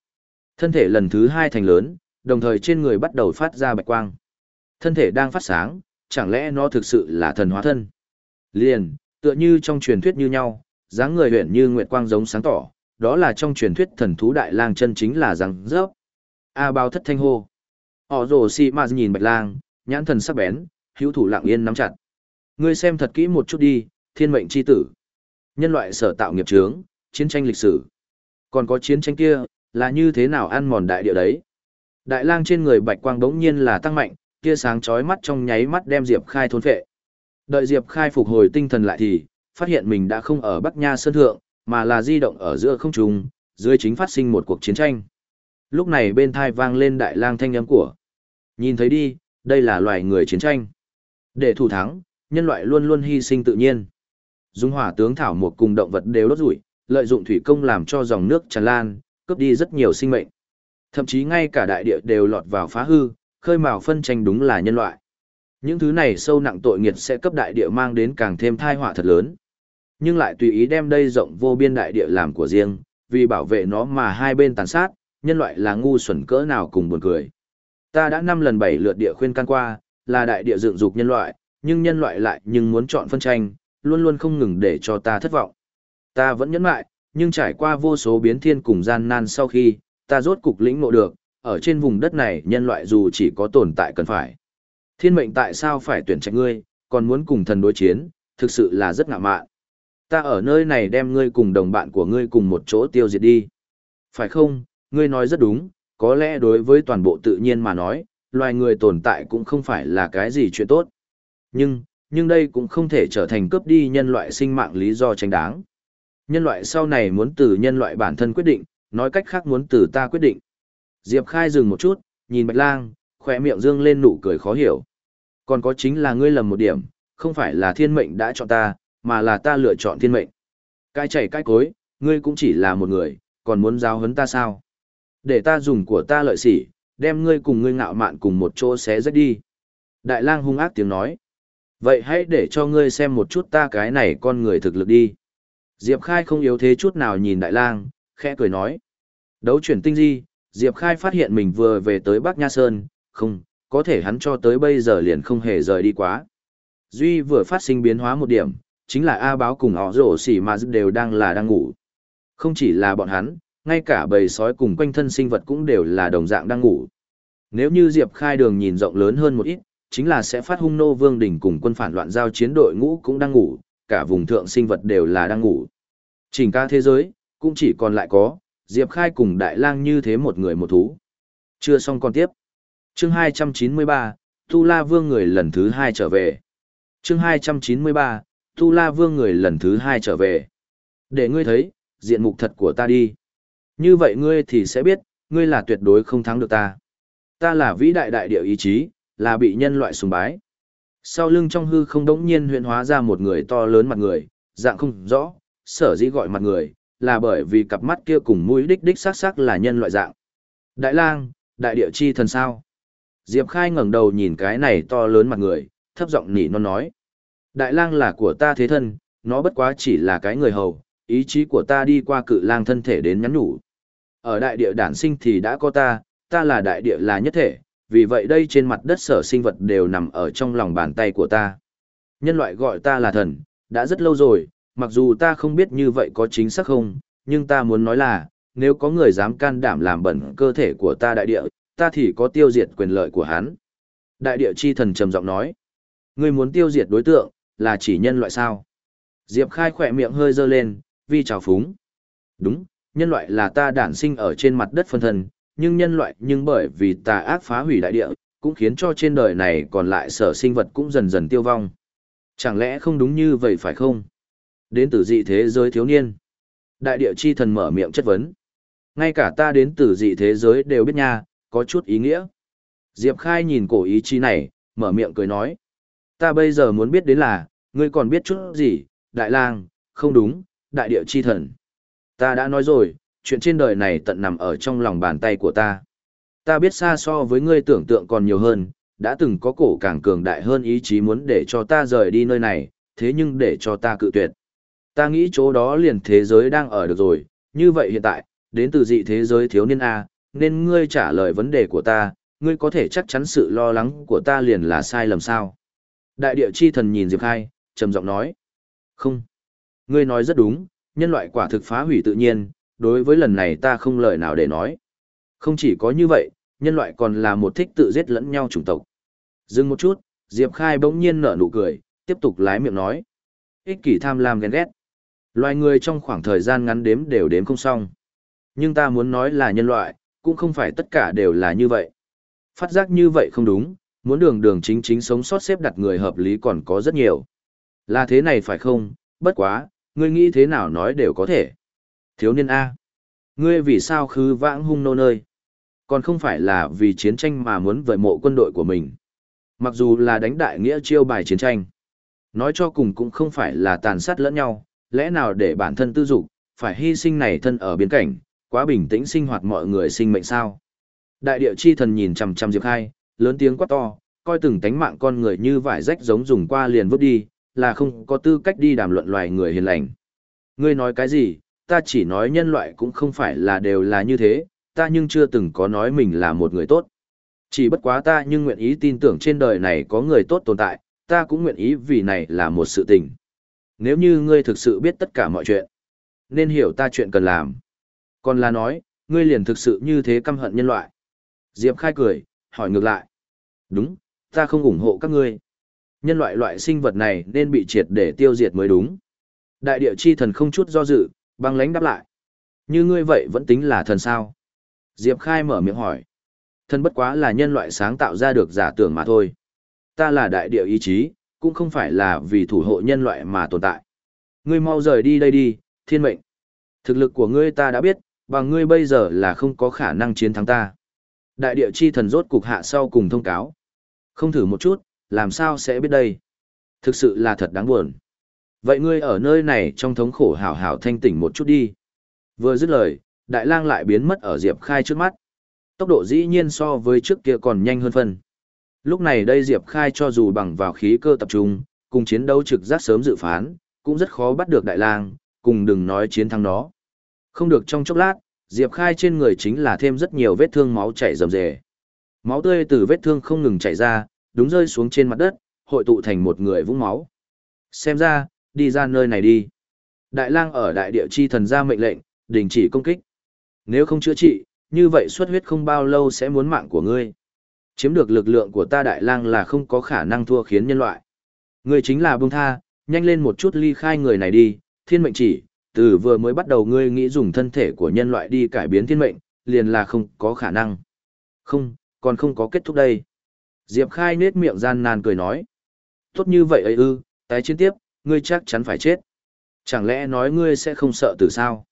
Thân thể lần thứ hai thành lớn, đồng thời trên người bắt đầu phát ra bạch quang. Thân thể đang phát sáng, chẳng lẽ nó thực sự là thần hóa thân? Liền, tựa như trong truyền thuyết như nhau, dáng người huyện như nguyệt quang giống sáng tỏ, đó là trong truyền thuyết thần thú đại lang chân chính là răng rớp. A bao thất thanh hô. Họ rồ xì mà nhìn bạch lang, nhãn thần sắc bén, hữu thủ lặng yên nắm chặt. Ngươi xem thật kỹ một chút đi, thiên mệnh chi tử. Nhân loại sở tạo nghiệp chướng, chiến tranh lịch sử. Còn có chiến tranh kia, là như thế nào ăn mòn đại địa đấy. Đại lang trên người bạch quang đống nhiên là tăng mạnh, tia sáng chói mắt trong nháy mắt đem Diệp Khai thôn phệ. Đợi Diệp Khai phục hồi tinh thần lại thì, phát hiện mình đã không ở Bắc Nha Sơn Thượng, mà là di động ở giữa không trung, dưới chính phát sinh một cuộc chiến tranh. Lúc này bên thai vang lên đại lang thanh âm của. Nhìn thấy đi, đây là loài người chiến tranh. Để thủ thắng, nhân loại luôn luôn hy sinh tự nhiên. Dung hỏa tướng thảo một cùng động vật đều đốt rủi, lợi dụng thủy công làm cho dòng nước tràn lan, cướp đi rất nhiều sinh mệnh. Thậm chí ngay cả đại địa đều lọt vào phá hư, khơi mào phân tranh đúng là nhân loại. Những thứ này sâu nặng tội nghiệt sẽ cấp đại địa mang đến càng thêm thai họa thật lớn. Nhưng lại tùy ý đem đây rộng vô biên đại địa làm của riêng, vì bảo vệ nó mà hai bên tàn sát, nhân loại là ngu xuẩn cỡ nào cùng buồn cười. Ta đã năm lần bảy lượt địa khuyên can qua, là đại địa dựng dục nhân loại, nhưng nhân loại lại nhưng muốn chọn phân tranh, luôn luôn không ngừng để cho ta thất vọng. Ta vẫn nhẫn lại, nhưng trải qua vô số biến thiên cùng gian nan sau khi, ta rốt cục lĩnh ngộ được, ở trên vùng đất này nhân loại dù chỉ có tồn tại cần phải. Thiên mệnh tại sao phải tuyển trạch ngươi, còn muốn cùng thần đối chiến, thực sự là rất ngạ mạn. Ta ở nơi này đem ngươi cùng đồng bạn của ngươi cùng một chỗ tiêu diệt đi. Phải không, ngươi nói rất đúng, có lẽ đối với toàn bộ tự nhiên mà nói, loài người tồn tại cũng không phải là cái gì chuyện tốt. Nhưng, nhưng đây cũng không thể trở thành cướp đi nhân loại sinh mạng lý do tránh đáng. Nhân loại sau này muốn từ nhân loại bản thân quyết định, nói cách khác muốn từ ta quyết định. Diệp Khai dừng một chút, nhìn Bạch Lang, khỏe miệng dương lên nụ cười khó hiểu. Còn có chính là ngươi lầm một điểm, không phải là thiên mệnh đã chọn ta, mà là ta lựa chọn thiên mệnh. Cái chảy cái cối, ngươi cũng chỉ là một người, còn muốn giáo huấn ta sao? Để ta dùng của ta lợi sỉ, đem ngươi cùng ngươi ngạo mạn cùng một chỗ xé rách đi. Đại lang hung ác tiếng nói. Vậy hãy để cho ngươi xem một chút ta cái này con người thực lực đi. Diệp Khai không yếu thế chút nào nhìn đại lang, khẽ cười nói. Đấu chuyển tinh di, Diệp Khai phát hiện mình vừa về tới Bắc Nha Sơn, không, có thể hắn cho tới bây giờ liền không hề rời đi quá. Duy vừa phát sinh biến hóa một điểm, chính là A báo cùng họ rổ xỉ mà đều đang là đang ngủ. Không chỉ là bọn hắn, ngay cả bầy sói cùng quanh thân sinh vật cũng đều là đồng dạng đang ngủ. Nếu như Diệp Khai đường nhìn rộng lớn hơn một ít, chính là sẽ phát hung nô vương đỉnh cùng quân phản loạn giao chiến đội ngũ cũng đang ngủ, cả vùng thượng sinh vật đều là đang ngủ. Trình ca thế giới, cũng chỉ còn lại có, Diệp Khai cùng Đại lang như thế một người một thú. Chưa xong còn tiếp. Chương 293, Tu La Vương người lần thứ hai trở về. Chương 293, Tu La Vương người lần thứ hai trở về. Để ngươi thấy, diện mục thật của ta đi. Như vậy ngươi thì sẽ biết, ngươi là tuyệt đối không thắng được ta. Ta là vĩ đại đại địa ý chí, là bị nhân loại sùng bái. Sau lưng trong hư không đống nhiên huyện hóa ra một người to lớn mặt người, dạng không rõ, sở dĩ gọi mặt người, là bởi vì cặp mắt kia cùng mũi đích đích sắc sắc là nhân loại dạng. Đại lang, đại địa chi thần sao? Diệp Khai ngẩng đầu nhìn cái này to lớn mặt người, thấp giọng nỉ non nói. Đại lang là của ta thế thân, nó bất quá chỉ là cái người hầu, ý chí của ta đi qua cự lang thân thể đến nhắn nhủ. Ở đại địa đản sinh thì đã có ta, ta là đại địa là nhất thể, vì vậy đây trên mặt đất sở sinh vật đều nằm ở trong lòng bàn tay của ta. Nhân loại gọi ta là thần, đã rất lâu rồi, mặc dù ta không biết như vậy có chính xác không, nhưng ta muốn nói là, nếu có người dám can đảm làm bẩn cơ thể của ta đại địa, ta thì có tiêu diệt quyền lợi của hắn. Đại địa chi thần trầm giọng nói, ngươi muốn tiêu diệt đối tượng, là chỉ nhân loại sao? Diệp khai khỏe miệng hơi dơ lên, vi trào phúng. Đúng, nhân loại là ta đản sinh ở trên mặt đất phân thân, nhưng nhân loại nhưng bởi vì tà ác phá hủy đại địa, cũng khiến cho trên đời này còn lại sở sinh vật cũng dần dần tiêu vong. Chẳng lẽ không đúng như vậy phải không? Đến từ dị thế giới thiếu niên. Đại địa chi thần mở miệng chất vấn. Ngay cả ta đến từ dị thế giới đều biết nha, có chút ý nghĩa. Diệp Khai nhìn cổ ý chi này, mở miệng cười nói. Ta bây giờ muốn biết đến là, ngươi còn biết chút gì, đại lang, không đúng, đại địa chi thần. Ta đã nói rồi, chuyện trên đời này tận nằm ở trong lòng bàn tay của ta. Ta biết xa so với ngươi tưởng tượng còn nhiều hơn, đã từng có cổ càng cường đại hơn ý chí muốn để cho ta rời đi nơi này, thế nhưng để cho ta cự tuyệt. Ta nghĩ chỗ đó liền thế giới đang ở được rồi, như vậy hiện tại, đến từ dị thế giới thiếu niên A, nên ngươi trả lời vấn đề của ta, ngươi có thể chắc chắn sự lo lắng của ta liền là sai lầm sao. Đại địa chi thần nhìn Diệp Khai, trầm giọng nói. Không. Ngươi nói rất đúng, nhân loại quả thực phá hủy tự nhiên, đối với lần này ta không lời nào để nói. Không chỉ có như vậy, nhân loại còn là một thích tự giết lẫn nhau chủng tộc. Dừng một chút, Diệp Khai bỗng nhiên nở nụ cười, tiếp tục lái miệng nói. Ích kỷ tham lam ghen ghét. Loài người trong khoảng thời gian ngắn đếm đều đếm không xong. Nhưng ta muốn nói là nhân loại, cũng không phải tất cả đều là như vậy. Phát giác như vậy không đúng, muốn đường đường chính chính sống sót xếp đặt người hợp lý còn có rất nhiều. Là thế này phải không, bất quá, ngươi nghĩ thế nào nói đều có thể. Thiếu niên A. Ngươi vì sao khứ vãng hung nô nơi? Còn không phải là vì chiến tranh mà muốn vợi mộ quân đội của mình. Mặc dù là đánh đại nghĩa chiêu bài chiến tranh. Nói cho cùng cũng không phải là tàn sát lẫn nhau, lẽ nào để bản thân tư dục, phải hy sinh này thân ở biên cảnh, quá bình tĩnh sinh hoạt mọi người sinh mệnh sao. Đại địa chi thần nhìn chằm chằm Diệp Khai, lớn tiếng quát to, coi từng tánh mạng con người như vải rách giống dùng qua liền vứt đi, là không có tư cách đi đàm luận loài người hiền lành. Ngươi nói cái gì, ta chỉ nói nhân loại cũng không phải là đều là như thế, ta nhưng chưa từng có nói mình là một người tốt. Chỉ bất quá ta nhưng nguyện ý tin tưởng trên đời này có người tốt tồn tại, ta cũng nguyện ý vì này là một sự tình. Nếu như ngươi thực sự biết tất cả mọi chuyện, nên hiểu ta chuyện cần làm. Còn là nói, ngươi liền thực sự như thế căm hận nhân loại. Diệp khai cười, hỏi ngược lại. Đúng, ta không ủng hộ các ngươi. Nhân loại loại sinh vật này nên bị triệt để tiêu diệt mới đúng. Đại địa chi thần không chút do dự, băng lãnh đáp lại. Như ngươi vậy vẫn tính là thần sao? Diệp khai mở miệng hỏi. Thần bất quá là nhân loại sáng tạo ra được giả tưởng mà thôi. Ta là đại địa ý chí, cũng không phải là vì thủ hộ nhân loại mà tồn tại. Ngươi mau rời đi đây đi, thiên mệnh. Thực lực của ngươi ta đã biết, bằng ngươi bây giờ là không có khả năng chiến thắng ta. Đại địa chi thần rốt cục hạ sau cùng thông cáo. Không thử một chút, làm sao sẽ biết đây? Thực sự là thật đáng buồn. Vậy ngươi ở nơi này trong thống khổ hảo hảo thanh tỉnh một chút đi. Vừa dứt lời, đại lang lại biến mất ở Diệp Khai trước mắt. Tốc độ dĩ nhiên so với trước kia còn nhanh hơn phân. Lúc này đây Diệp Khai cho dù bằng vào khí cơ tập trung, cùng chiến đấu trực giác sớm dự phán, cũng rất khó bắt được đại lang, cùng đừng nói chiến thắng nó. Không được trong chốc lát, Diệp Khai trên người chính là thêm rất nhiều vết thương máu chảy rầm rề. Máu tươi từ vết thương không ngừng chảy ra, đúng rơi xuống trên mặt đất, hội tụ thành một người vũng máu. Xem ra, đi ra nơi này đi. Đại lang ở đại địa chi thần ra mệnh lệnh, đình chỉ công kích. Nếu không chữa trị, như vậy xuất huyết không bao lâu sẽ muốn mạng của ngươi. Chiếm được lực lượng của ta đại lang là không có khả năng thua khiến nhân loại. Ngươi chính là bông tha, nhanh lên một chút ly khai người này đi, thiên mệnh chỉ, từ vừa mới bắt đầu ngươi nghĩ dùng thân thể của nhân loại đi cải biến thiên mệnh, liền là không có khả năng. Không, còn không có kết thúc đây. Diệp Khai nết miệng gian nan cười nói. Tốt như vậy ấy ư, tái chiến tiếp, ngươi chắc chắn phải chết. Chẳng lẽ nói ngươi sẽ không sợ từ sao?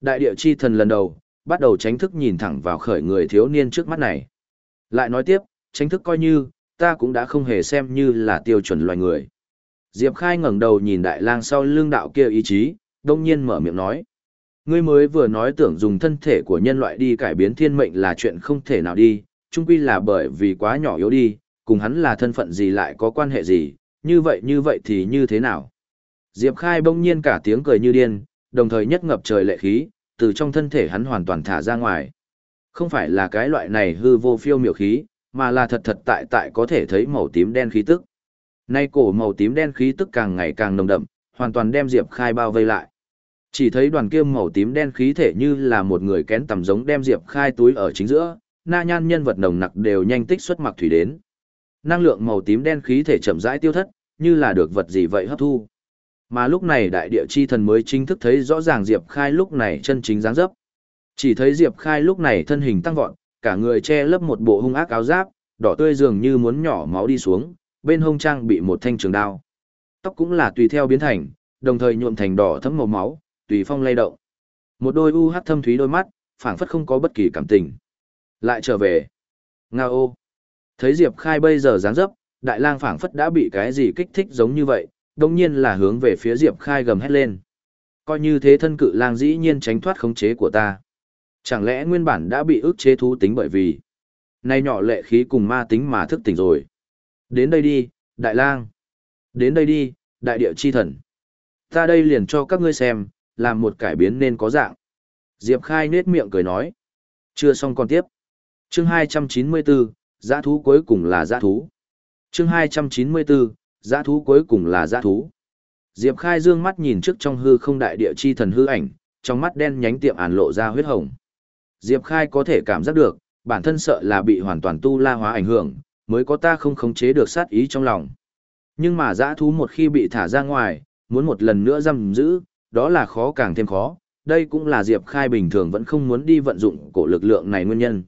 Đại địa chi thần lần đầu, bắt đầu tránh thức nhìn thẳng vào khởi người thiếu niên trước mắt này. Lại nói tiếp, tránh thức coi như, ta cũng đã không hề xem như là tiêu chuẩn loài người. Diệp Khai ngẩng đầu nhìn đại lang sau lưng đạo kia ý chí, đông nhiên mở miệng nói. Ngươi mới vừa nói tưởng dùng thân thể của nhân loại đi cải biến thiên mệnh là chuyện không thể nào đi, chung quy là bởi vì quá nhỏ yếu đi, cùng hắn là thân phận gì lại có quan hệ gì, như vậy như vậy thì như thế nào? Diệp Khai bỗng nhiên cả tiếng cười như điên, đồng thời nhất ngập trời lệ khí, từ trong thân thể hắn hoàn toàn thả ra ngoài. Không phải là cái loại này hư vô phiêu miểu khí, mà là thật thật tại tại có thể thấy màu tím đen khí tức. Nay cổ màu tím đen khí tức càng ngày càng nồng đậm, hoàn toàn đem Diệp Khai bao vây lại. Chỉ thấy đoàn kia màu tím đen khí thể như là một người kén tầm giống đem Diệp Khai túi ở chính giữa, na nhan nhân vật nồng nặc đều nhanh tích xuất mặc thủy đến. Năng lượng màu tím đen khí thể chậm rãi tiêu thất, như là được vật gì vậy hấp thu. Mà lúc này đại địa chi thần mới chính thức thấy rõ ràng Diệp Khai lúc này chân chính dáng dấp. Chỉ thấy Diệp Khai lúc này thân hình tăng vọt, cả người che lấp một bộ hung ác áo giáp, đỏ tươi dường như muốn nhỏ máu đi xuống, bên hông trang bị một thanh trường đao. Tóc cũng là tùy theo biến thành, đồng thời nhuộm thành đỏ thấm màu máu, tùy phong lay động. Một đôi u hắc thâm thúy đôi mắt, phảng phất không có bất kỳ cảm tình. Lại trở về. Nga ô. Thấy Diệp Khai bây giờ dáng dấp, đại lang phảng phất đã bị cái gì kích thích giống như vậy, đồng nhiên là hướng về phía Diệp Khai gầm hét lên. Coi như thế thân cự lang dĩ nhiên tránh thoát khống chế của ta. Chẳng lẽ nguyên bản đã bị ức chế thú tính bởi vì nay nhỏ lệ khí cùng ma tính mà thức tỉnh rồi. Đến đây đi, đại lang. Đến đây đi, đại địa chi thần. Ta đây liền cho các ngươi xem, làm một cải biến nên có dạng. Diệp Khai nết miệng cười nói. Chưa xong còn tiếp. Chương 294, giã thú cuối cùng là giã thú. Chương 294, giã thú cuối cùng là giã thú. Diệp Khai dương mắt nhìn trước trong hư không đại địa chi thần hư ảnh, trong mắt đen nhánh tiệm ản lộ ra huyết hồng. Diệp Khai có thể cảm giác được, bản thân sợ là bị hoàn toàn tu la hóa ảnh hưởng, mới có ta không khống chế được sát ý trong lòng. Nhưng mà dã thú một khi bị thả ra ngoài, muốn một lần nữa giam giữ, đó là khó càng thêm khó, đây cũng là Diệp Khai bình thường vẫn không muốn đi vận dụng cổ lực lượng này nguyên nhân.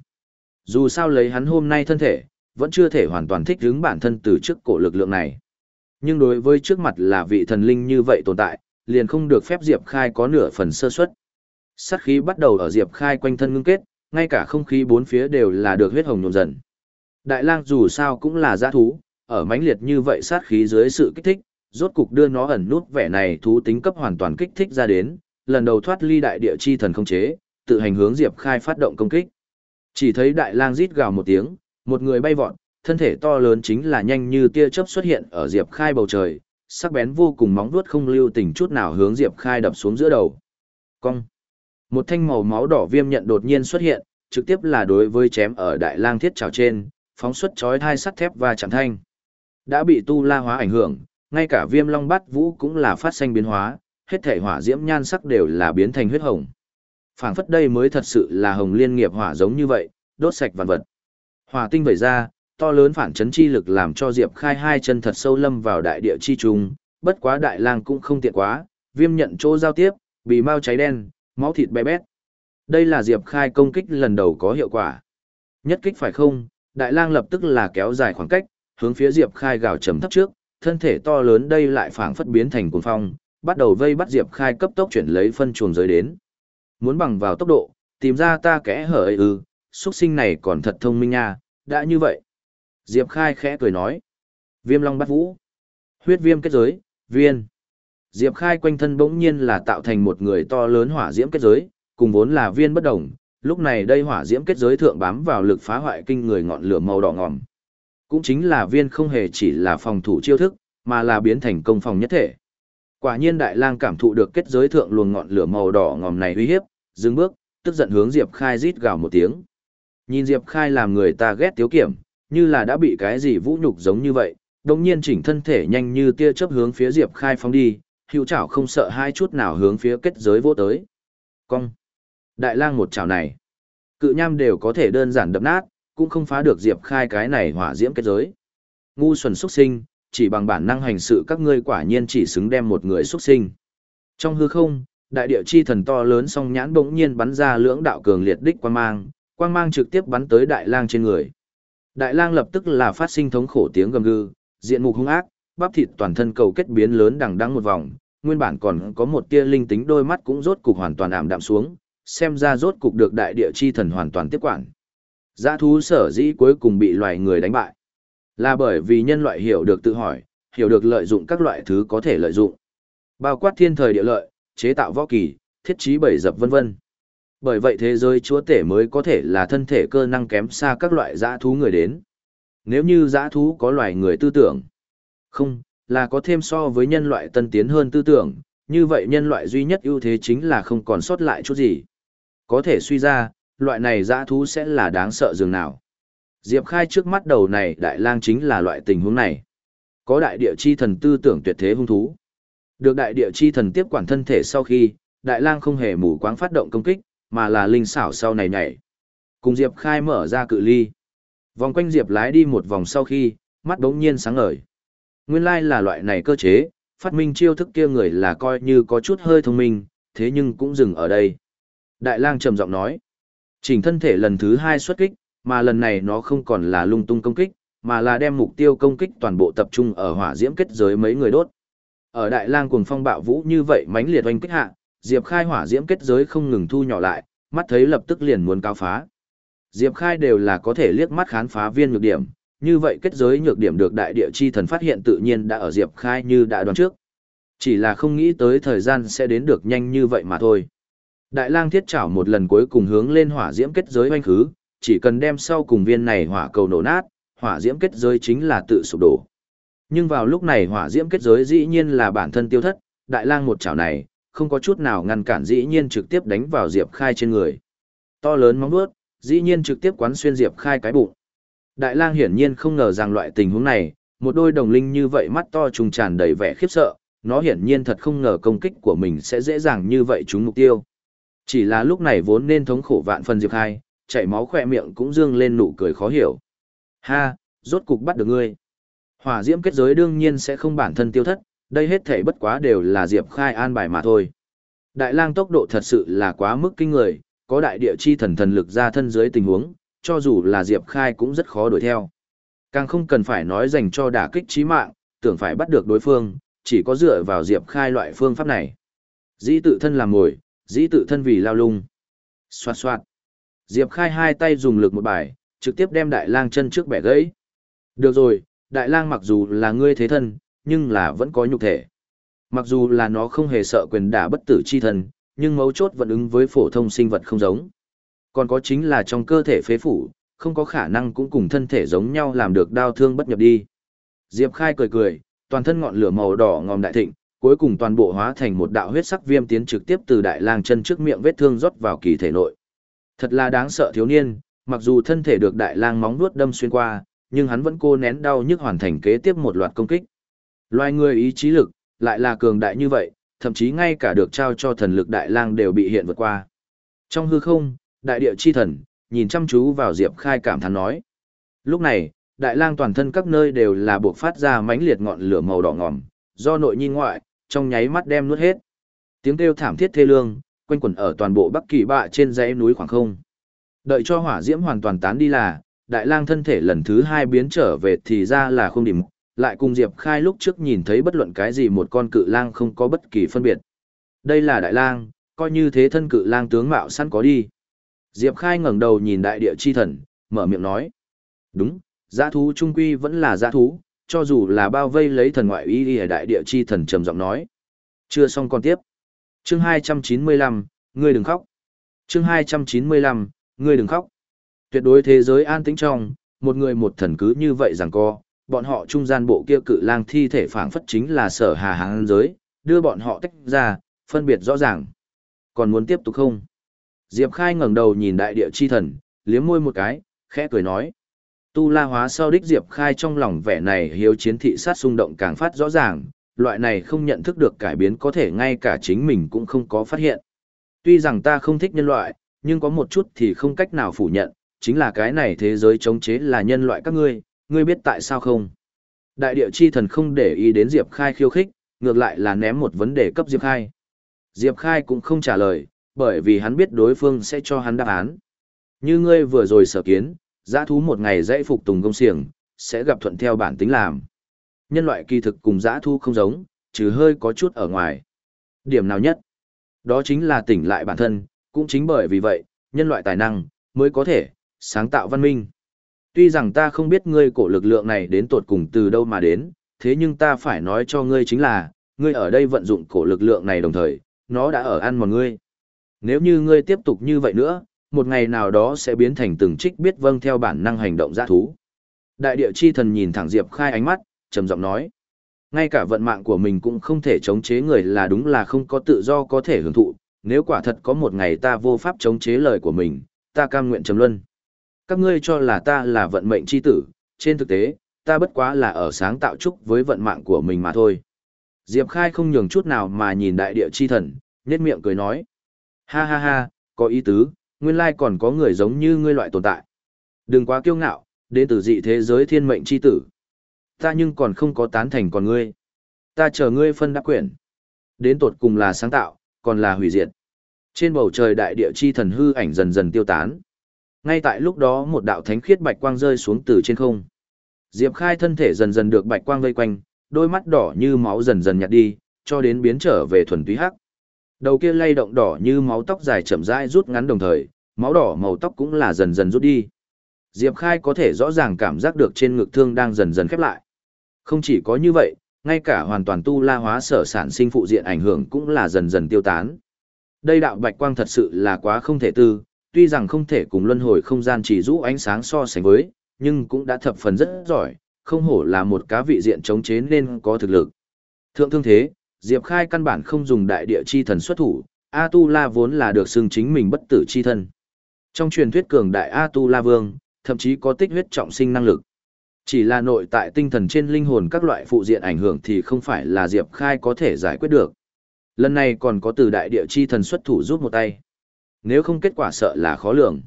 Dù sao lấy hắn hôm nay thân thể, vẫn chưa thể hoàn toàn thích ứng bản thân từ trước cổ lực lượng này. Nhưng đối với trước mặt là vị thần linh như vậy tồn tại, liền không được phép Diệp Khai có nửa phần sơ suất. Sát khí bắt đầu ở Diệp Khai quanh thân ngưng kết, ngay cả không khí bốn phía đều là được huyết hồng nhuộm dần. Đại lang dù sao cũng là giã thú, ở mãnh liệt như vậy sát khí dưới sự kích thích, rốt cục đưa nó ẩn nút vẻ này thú tính cấp hoàn toàn kích thích ra đến, lần đầu thoát ly đại địa chi thần không chế, tự hành hướng Diệp Khai phát động công kích. Chỉ thấy đại lang rít gào một tiếng, một người bay vọt, thân thể to lớn chính là nhanh như tia chớp xuất hiện ở Diệp Khai bầu trời, sắc bén vô cùng móng vuốt không lưu tình chút nào hướng Diệp Khai đập xuống giữa đầu. Cong. Một thanh màu máu đỏ viêm nhận đột nhiên xuất hiện, trực tiếp là đối với chém ở đại lang thiết trào trên, phóng xuất chói hai sắt thép và chạm thanh. Đã bị tu la hóa ảnh hưởng, ngay cả viêm long bát vũ cũng là phát sinh biến hóa, hết thể hỏa diễm nhan sắc đều là biến thành huyết hồng. Phảng phất đây mới thật sự là hồng liên nghiệp hỏa giống như vậy, đốt sạch vạn vật. Hỏa tinh vẩy ra, to lớn phản chấn chi lực làm cho Diệp Khai hai chân thật sâu lâm vào đại địa chi trùng, bất quá đại lang cũng không tiện quá, viêm nhận chỗ giao tiếp, bị mau cháy đen, máu thịt bé bét. Đây là Diệp Khai công kích lần đầu có hiệu quả. Nhất kích phải không, đại lang lập tức là kéo dài khoảng cách, hướng phía Diệp Khai gào trầm thấp trước, thân thể to lớn đây lại phảng phất biến thành cuồng phong, bắt đầu vây bắt Diệp Khai cấp tốc chuyển lấy phân chuồng giới đến. Muốn bằng vào tốc độ, tìm ra ta kẽ hở ấy ư, xuất sinh này còn thật thông minh nha, đã như vậy. Diệp Khai khẽ cười nói. Viêm long bắt vũ. Huyết viêm kết giới, viên. Diệp Khai quanh thân bỗng nhiên là tạo thành một người to lớn hỏa diễm kết giới, cùng vốn là viên bất đồng, lúc này đây hỏa diễm kết giới thượng bám vào lực phá hoại kinh người ngọn lửa màu đỏ ngòm. Cũng chính là viên không hề chỉ là phòng thủ chiêu thức, mà là biến thành công phòng nhất thể. Quả nhiên đại lang cảm thụ được kết giới thượng luồng ngọn lửa màu đỏ ngòm này uy hiếp, dừng bước, tức giận hướng Diệp Khai rít gào một tiếng. Nhìn Diệp Khai làm người ta ghét tiếu kiểm, như là đã bị cái gì vũ nhục giống như vậy, đồng nhiên chỉnh thân thể nhanh như tia chớp hướng phía Diệp Khai phóng đi, hữu chảo không sợ hai chút nào hướng phía kết giới vô tới. Cong. Đại lang một chảo này, cự nham đều có thể đơn giản đập nát, cũng không phá được Diệp Khai cái này hỏa diễm kết giới. Ngu xuẩn xuất sinh, chỉ bằng bản năng hành sự các ngươi quả nhiên chỉ xứng đem một người xuất sinh. Trong hư không, đại địa chi thần to lớn song nhãn bỗng nhiên bắn ra lưỡng đạo cường liệt đích quang mang, quang mang trực tiếp bắn tới đại lang trên người. Đại lang lập tức là phát sinh thống khổ tiếng gầm gừ, diện mục hung ác, bắp thịt toàn thân cầu kết biến lớn đằng đẵng một vòng, nguyên bản còn có một tia linh tính đôi mắt cũng rốt cục hoàn toàn ảm đạm xuống, xem ra rốt cục được đại địa chi thần hoàn toàn tiếp quản. Dã thú sở dĩ cuối cùng bị loài người đánh bại, là bởi vì nhân loại hiểu được tự hỏi, hiểu được lợi dụng các loại thứ có thể lợi dụng. Bao quát thiên thời địa lợi, chế tạo võ kỳ, thiết trí bảy dập vân vân. Bởi vậy thế giới chúa tể mới có thể là thân thể cơ năng kém xa các loại dã thú người đến. Nếu như dã thú có loài người tư tưởng, không, là có thêm so với nhân loại tân tiến hơn tư tưởng, như vậy nhân loại duy nhất ưu thế chính là không còn sót lại chút gì. Có thể suy ra, loại này dã thú sẽ là đáng sợ dường nào. Diệp Khai trước mắt đầu này đại lang chính là loại tình huống này. Có đại địa chi thần tư tưởng tuyệt thế hung thú. Được đại địa chi thần tiếp quản thân thể sau khi, đại lang không hề mù quáng phát động công kích, mà là linh xảo sau này nhảy. Cùng Diệp Khai mở ra cự ly. Vòng quanh Diệp lái đi một vòng sau khi, mắt đống nhiên sáng ngời. Nguyên lai là loại này cơ chế, phát minh chiêu thức kia người là coi như có chút hơi thông minh, thế nhưng cũng dừng ở đây. Đại lang trầm giọng nói. Chỉnh thân thể lần thứ hai xuất kích, mà lần này nó không còn là lung tung công kích, mà là đem mục tiêu công kích toàn bộ tập trung ở hỏa diễm kết giới mấy người đốt. Ở đại lang cuồng phong bạo vũ như vậy mãnh liệt oanh kích hạ, Diệp Khai hỏa diễm kết giới không ngừng thu nhỏ lại, mắt thấy lập tức liền muốn cao phá. Diệp Khai đều là có thể liếc mắt khán phá viên nhược điểm, như vậy kết giới nhược điểm được đại địa chi thần phát hiện tự nhiên đã ở Diệp Khai như đã đoán trước. Chỉ là không nghĩ tới thời gian sẽ đến được nhanh như vậy mà thôi. Đại lang thiết chảo một lần cuối cùng hướng lên hỏa diễm kết giới oanh khứ, chỉ cần đem sau cùng viên này hỏa cầu nổ nát, hỏa diễm kết giới chính là tự sụp đổ. Nhưng vào lúc này hỏa diễm kết giới dĩ nhiên là bản thân tiêu thất, đại lang một chảo này, không có chút nào ngăn cản dĩ nhiên trực tiếp đánh vào Diệp Khai trên người. To lớn móng vuốt, dĩ nhiên trực tiếp quán xuyên Diệp Khai cái bụng. Đại lang hiển nhiên không ngờ rằng loại tình huống này, một đôi đồng linh như vậy mắt to trùng tràn đầy vẻ khiếp sợ, nó hiển nhiên thật không ngờ công kích của mình sẽ dễ dàng như vậy trúng mục tiêu. Chỉ là lúc này vốn nên thống khổ vạn phần Diệp Khai, chảy máu khỏe miệng cũng dương lên nụ cười khó hiểu. Ha, rốt cục bắt được ngươi. Hỏa diễm kết giới đương nhiên sẽ không bản thân tiêu thất, đây hết thảy bất quá đều là Diệp Khai an bài mà thôi. Đại lang tốc độ thật sự là quá mức kinh người, có đại địa chi thần thần lực ra thân dưới tình huống, cho dù là Diệp Khai cũng rất khó đuổi theo. Càng không cần phải nói dành cho đả kích chí mạng, tưởng phải bắt được đối phương, chỉ có dựa vào Diệp Khai loại phương pháp này. Dĩ tự thân làm ngồi, dĩ tự thân vì lao lung. Xoạt xoạt. Diệp Khai hai tay dùng lực một bài, trực tiếp đem đại lang chân trước bẻ gãy. Được rồi, đại lang mặc dù là ngươi thế thân, nhưng là vẫn có nhục thể. Mặc dù là nó không hề sợ quyền đả bất tử chi thần, nhưng mấu chốt vẫn ứng với phổ thông sinh vật không giống. Còn có chính là trong cơ thể phế phủ, không có khả năng cũng cùng thân thể giống nhau làm được đau thương bất nhập đi. Diệp Khai cười cười, toàn thân ngọn lửa màu đỏ ngòm đại thịnh, cuối cùng toàn bộ hóa thành một đạo huyết sắc viêm tiến trực tiếp từ đại lang chân trước miệng vết thương rót vào kỳ thể nội. Thật là đáng sợ thiếu niên, mặc dù thân thể được đại lang móng vuốt đâm xuyên qua, nhưng hắn vẫn cô nén đau nhức hoàn thành kế tiếp một loạt công kích. Loài người ý chí lực, lại là cường đại như vậy, thậm chí ngay cả được trao cho thần lực đại lang đều bị hiện vượt qua. Trong hư không, đại địa chi thần, nhìn chăm chú vào Diệp Khai cảm thán nói. Lúc này, đại lang toàn thân các nơi đều là buộc phát ra mãnh liệt ngọn lửa màu đỏ ngòm, do nội nhìn ngoại, trong nháy mắt đem nuốt hết. Tiếng kêu thảm thiết thê lương, quanh quẩn ở toàn bộ Bắc Kỳ bạ trên dãy núi khoảng không. Đợi cho hỏa diễm hoàn toàn tán đi là, đại lang thân thể lần thứ hai biến trở về thì ra là không điểm, lại cùng Diệp Khai lúc trước nhìn thấy bất luận cái gì một con cự lang không có bất kỳ phân biệt. Đây là đại lang, coi như thế thân cự lang tướng mạo sẵn có đi. Diệp Khai ngẩng đầu nhìn đại địa chi thần, mở miệng nói. Đúng, giã thú trung quy vẫn là giã thú, cho dù là bao vây lấy thần ngoại y đi ở đại địa chi thần trầm giọng nói. Chưa xong còn tiếp. Chương 295, ngươi đừng khóc. Chương 295, ngươi đừng khóc. Tuyệt đối thế giới an tĩnh trong, một người một thần cứ như vậy rằng co, bọn họ trung gian bộ kia cự lang thi thể phảng phất chính là sở hà hàng giới, đưa bọn họ tách ra, phân biệt rõ ràng. Còn muốn tiếp tục không? Diệp Khai ngẩng đầu nhìn đại địa chi thần, liếm môi một cái, khẽ cười nói. Tu la hóa sau đích Diệp Khai trong lòng vẻ này hiếu chiến thị sát xung động càng phát rõ ràng, loại này không nhận thức được cải biến có thể ngay cả chính mình cũng không có phát hiện. Tuy rằng ta không thích nhân loại, nhưng có một chút thì không cách nào phủ nhận, chính là cái này thế giới chống chế là nhân loại các ngươi, ngươi biết tại sao không? Đại địa chi thần không để ý đến Diệp Khai khiêu khích, ngược lại là ném một vấn đề cấp Diệp Khai. Diệp Khai cũng không trả lời, bởi vì hắn biết đối phương sẽ cho hắn đáp án. Như ngươi vừa rồi sở kiến, giã thú một ngày dãy phục tùng công xiềng, sẽ gặp thuận theo bản tính làm. Nhân loại kỳ thực cùng giã thú không giống, trừ hơi có chút ở ngoài. Điểm nào nhất? Đó chính là tỉnh lại bản thân, cũng chính bởi vì vậy, nhân loại tài năng, mới có thể, sáng tạo văn minh. Tuy rằng ta không biết ngươi cổ lực lượng này đến tột cùng từ đâu mà đến, thế nhưng ta phải nói cho ngươi chính là, ngươi ở đây vận dụng cổ lực lượng này đồng thời, nó đã ở ăn một ngươi. Nếu như ngươi tiếp tục như vậy nữa, một ngày nào đó sẽ biến thành từng trích biết vâng theo bản năng hành động giã thú. Đại địa chi thần nhìn thẳng Diệp Khai ánh mắt, trầm giọng nói. Ngay cả vận mạng của mình cũng không thể chống chế người là đúng là không có tự do có thể hưởng thụ, nếu quả thật có một ngày ta vô pháp chống chế lời của mình, ta cam nguyện trầm luân. Các ngươi cho là ta là vận mệnh chi tử, trên thực tế, ta bất quá là ở sáng tạo trúc với vận mạng của mình mà thôi. Diệp Khai không nhường chút nào mà nhìn đại địa chi thần, nhét miệng cười nói. Ha ha ha, có ý tứ, nguyên lai còn có người giống như ngươi loại tồn tại. Đừng quá kiêu ngạo, đến từ dị thế giới thiên mệnh chi tử. Ta nhưng còn không có tán thành còn ngươi. Ta chờ ngươi phân đắc quyển. Đến tột cùng là sáng tạo, còn là hủy diệt. Trên bầu trời đại địa chi thần hư ảnh dần dần tiêu tán. Ngay tại lúc đó một đạo thánh khiết bạch quang rơi xuống từ trên không. Diệp Khai thân thể dần dần được bạch quang vây quanh, đôi mắt đỏ như máu dần dần nhạt đi, cho đến biến trở về thuần túy hắc. Đầu kia lay động đỏ như máu tóc dài chậm rãi rút ngắn đồng thời, máu đỏ màu tóc cũng là dần dần rút đi. Diệp Khai có thể rõ ràng cảm giác được trên ngực thương đang dần dần khép lại. Không chỉ có như vậy, ngay cả hoàn toàn tu la hóa sở sản sinh phụ diện ảnh hưởng cũng là dần dần tiêu tán. Đây đạo bạch quang thật sự là quá không thể tư, tuy rằng không thể cùng luân hồi không gian chỉ rũ ánh sáng so sánh với, nhưng cũng đã thập phần rất giỏi, không hổ là một cá vị diện chống chế nên có thực lực. Thượng thương thế, Diệp Khai căn bản không dùng đại địa chi thần xuất thủ, A Tu La vốn là được xưng chính mình bất tử chi thân. Trong truyền thuyết cường đại A Tu La Vương, thậm chí có tích huyết trọng sinh năng lực. Chỉ là nội tại tinh thần trên linh hồn các loại phụ diện ảnh hưởng thì không phải là Diệp Khai có thể giải quyết được. Lần này còn có từ đại địa chi thần xuất thủ giúp một tay. Nếu không kết quả sợ là khó lường.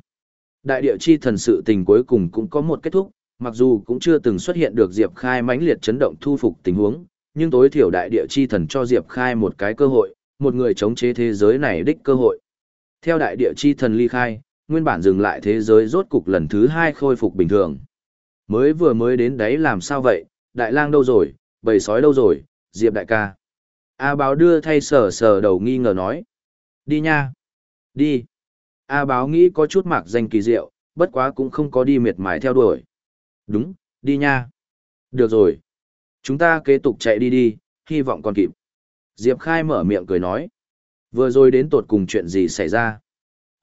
Đại địa chi thần sự tình cuối cùng cũng có một kết thúc, mặc dù cũng chưa từng xuất hiện được Diệp Khai mãnh liệt chấn động thu phục tình huống, nhưng tối thiểu đại địa chi thần cho Diệp Khai một cái cơ hội, một người chống chế thế giới này đích cơ hội. Theo đại địa chi thần ly khai, nguyên bản dừng lại thế giới rốt cục lần thứ hai khôi phục bình thường. Mới vừa mới đến đấy làm sao vậy, đại lang đâu rồi, bầy sói đâu rồi, Diệp đại ca. A báo đưa thay sờ sờ đầu nghi ngờ nói. Đi nha. Đi. A báo nghĩ có chút mạc danh kỳ diệu, bất quá cũng không có đi miệt mài theo đuổi. Đúng, đi nha. Được rồi. Chúng ta kế tục chạy đi đi, hy vọng còn kịp. Diệp Khai mở miệng cười nói. Vừa rồi đến tột cùng chuyện gì xảy ra.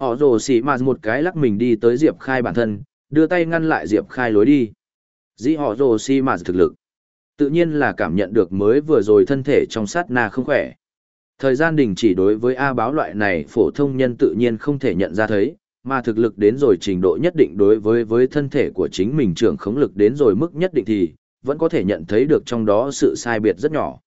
Họ rồ xỉ mà một cái lắc mình đi tới Diệp Khai bản thân, đưa tay ngăn lại Diệp Khai lối đi. Dĩ họ rồ xỉ mà thực lực. Tự nhiên là cảm nhận được mới vừa rồi thân thể trong sát na không khỏe. Thời gian đình chỉ đối với A báo loại này phổ thông nhân tự nhiên không thể nhận ra thấy, mà thực lực đến rồi trình độ nhất định đối với với thân thể của chính mình trưởng khống lực đến rồi mức nhất định thì, vẫn có thể nhận thấy được trong đó sự sai biệt rất nhỏ.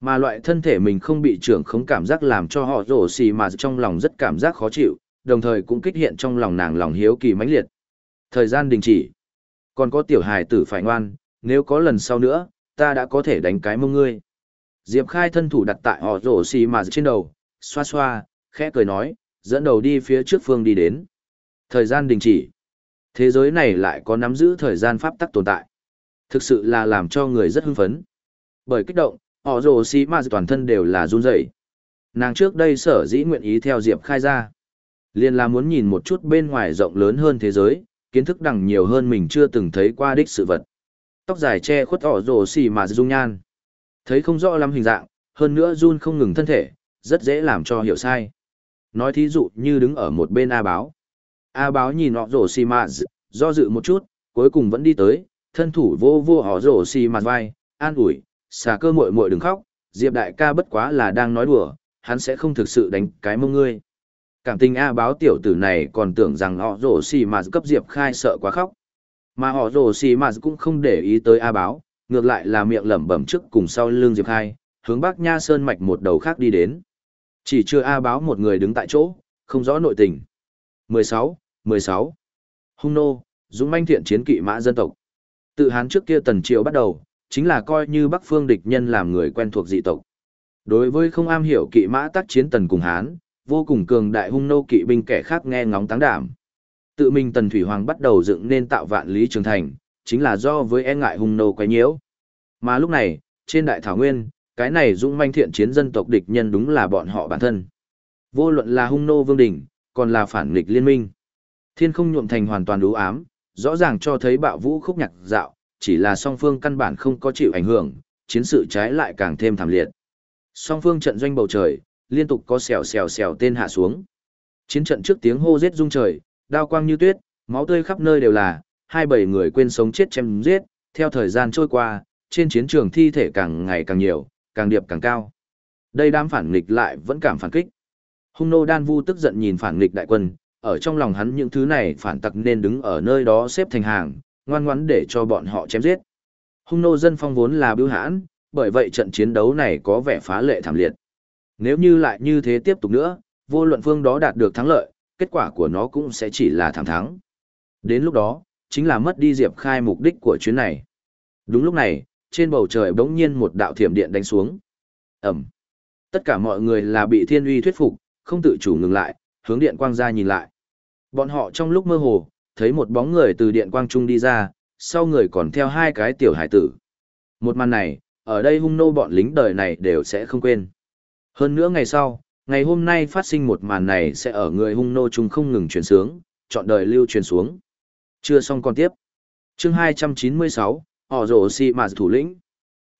Mà loại thân thể mình không bị trưởng khống cảm giác làm cho họ rổ xì mà trong lòng rất cảm giác khó chịu, đồng thời cũng kích hiện trong lòng nàng lòng hiếu kỳ mãnh liệt. Thời gian đình chỉ. Còn có tiểu hài tử phải ngoan, nếu có lần sau nữa, ta đã có thể đánh cái mông ngươi. Diệp Khai thân thủ đặt tại họ rổ xì mà trên đầu, xoa xoa, khẽ cười nói, dẫn đầu đi phía trước phương đi đến. Thời gian đình chỉ. Thế giới này lại có nắm giữ thời gian pháp tắc tồn tại. Thực sự là làm cho người rất hưng phấn. Bởi kích động, họ rồ xì mà toàn thân đều là run rẩy. Nàng trước đây sở dĩ nguyện ý theo Diệp Khai ra. liền là muốn nhìn một chút bên ngoài rộng lớn hơn thế giới, kiến thức đằng nhiều hơn mình chưa từng thấy qua đích sự vật. Tóc dài che khuất họ rồ xì mà dung nhan. Thấy không rõ lắm hình dạng, hơn nữa run không ngừng thân thể, rất dễ làm cho hiểu sai. Nói thí dụ như đứng ở một bên A báo. A báo nhìn họ rổ xì mà do dự một chút, cuối cùng vẫn đi tới, thân thủ vô vô họ rổ xì mà vai, an ủi, xà cơ muội muội đừng khóc, Diệp đại ca bất quá là đang nói đùa, hắn sẽ không thực sự đánh cái mông ngươi. Cảm tình A báo tiểu tử này còn tưởng rằng họ rổ xì mà cấp Diệp khai sợ quá khóc. Mà họ rổ xì mà cũng không để ý tới A báo, ngược lại là miệng lẩm bẩm trước cùng sau lưng Diệp khai, hướng Bắc Nha Sơn mạch một đầu khác đi đến. Chỉ chưa A báo một người đứng tại chỗ, không rõ nội tình. 16, 16. Hung nô, dũng manh thiện chiến kỵ mã dân tộc. Tự hán trước kia tần triều bắt đầu, chính là coi như Bắc phương địch nhân làm người quen thuộc dị tộc. Đối với không am hiểu kỵ mã tác chiến tần cùng hán, vô cùng cường đại hung nô kỵ binh kẻ khác nghe ngóng táng đảm. Tự mình tần thủy hoàng bắt đầu dựng nên tạo vạn lý trường thành, chính là do với e ngại hung nô quấy nhiễu. Mà lúc này, trên đại thảo nguyên, cái này dũng manh thiện chiến dân tộc địch nhân đúng là bọn họ bản thân. Vô luận là hung nô vương đỉnh, còn là phản nghịch liên minh. Thiên không nhuộm thành hoàn toàn đủ ám, rõ ràng cho thấy bạo vũ khúc nhạc dạo, chỉ là song phương căn bản không có chịu ảnh hưởng, chiến sự trái lại càng thêm thảm liệt. Song phương trận doanh bầu trời, liên tục có xèo xèo xèo tên hạ xuống. Chiến trận trước tiếng hô giết rung trời, đao quang như tuyết, máu tươi khắp nơi đều là, hai bảy người quên sống chết chém giết, theo thời gian trôi qua, trên chiến trường thi thể càng ngày càng nhiều, càng điệp càng cao. Đây đám phản nghịch lại vẫn cảm phản kích. Hung nô đan vu tức giận nhìn phản nghịch đại quân, ở trong lòng hắn những thứ này phản tặc nên đứng ở nơi đó xếp thành hàng, ngoan ngoãn để cho bọn họ chém giết. Hung nô dân phong vốn là bưu hãn, bởi vậy trận chiến đấu này có vẻ phá lệ thảm liệt. Nếu như lại như thế tiếp tục nữa, vô luận phương đó đạt được thắng lợi, kết quả của nó cũng sẽ chỉ là thảm thắng. Đến lúc đó, chính là mất đi Diệp Khai mục đích của chuyến này. Đúng lúc này, trên bầu trời bỗng nhiên một đạo thiểm điện đánh xuống. Ẩm. Tất cả mọi người là bị thiên uy thuyết phục, không tự chủ ngừng lại, hướng điện quang ra nhìn lại. Bọn họ trong lúc mơ hồ, thấy một bóng người từ điện quang trung đi ra, sau người còn theo hai cái tiểu hải tử. Một màn này, ở đây hung nô bọn lính đời này đều sẽ không quên. Hơn nữa ngày sau, ngày hôm nay phát sinh một màn này sẽ ở người hung nô chúng không ngừng truyền sướng, chọn đời lưu truyền xuống. Chưa xong còn tiếp. Chương 296, họ rổ si mà thủ lĩnh.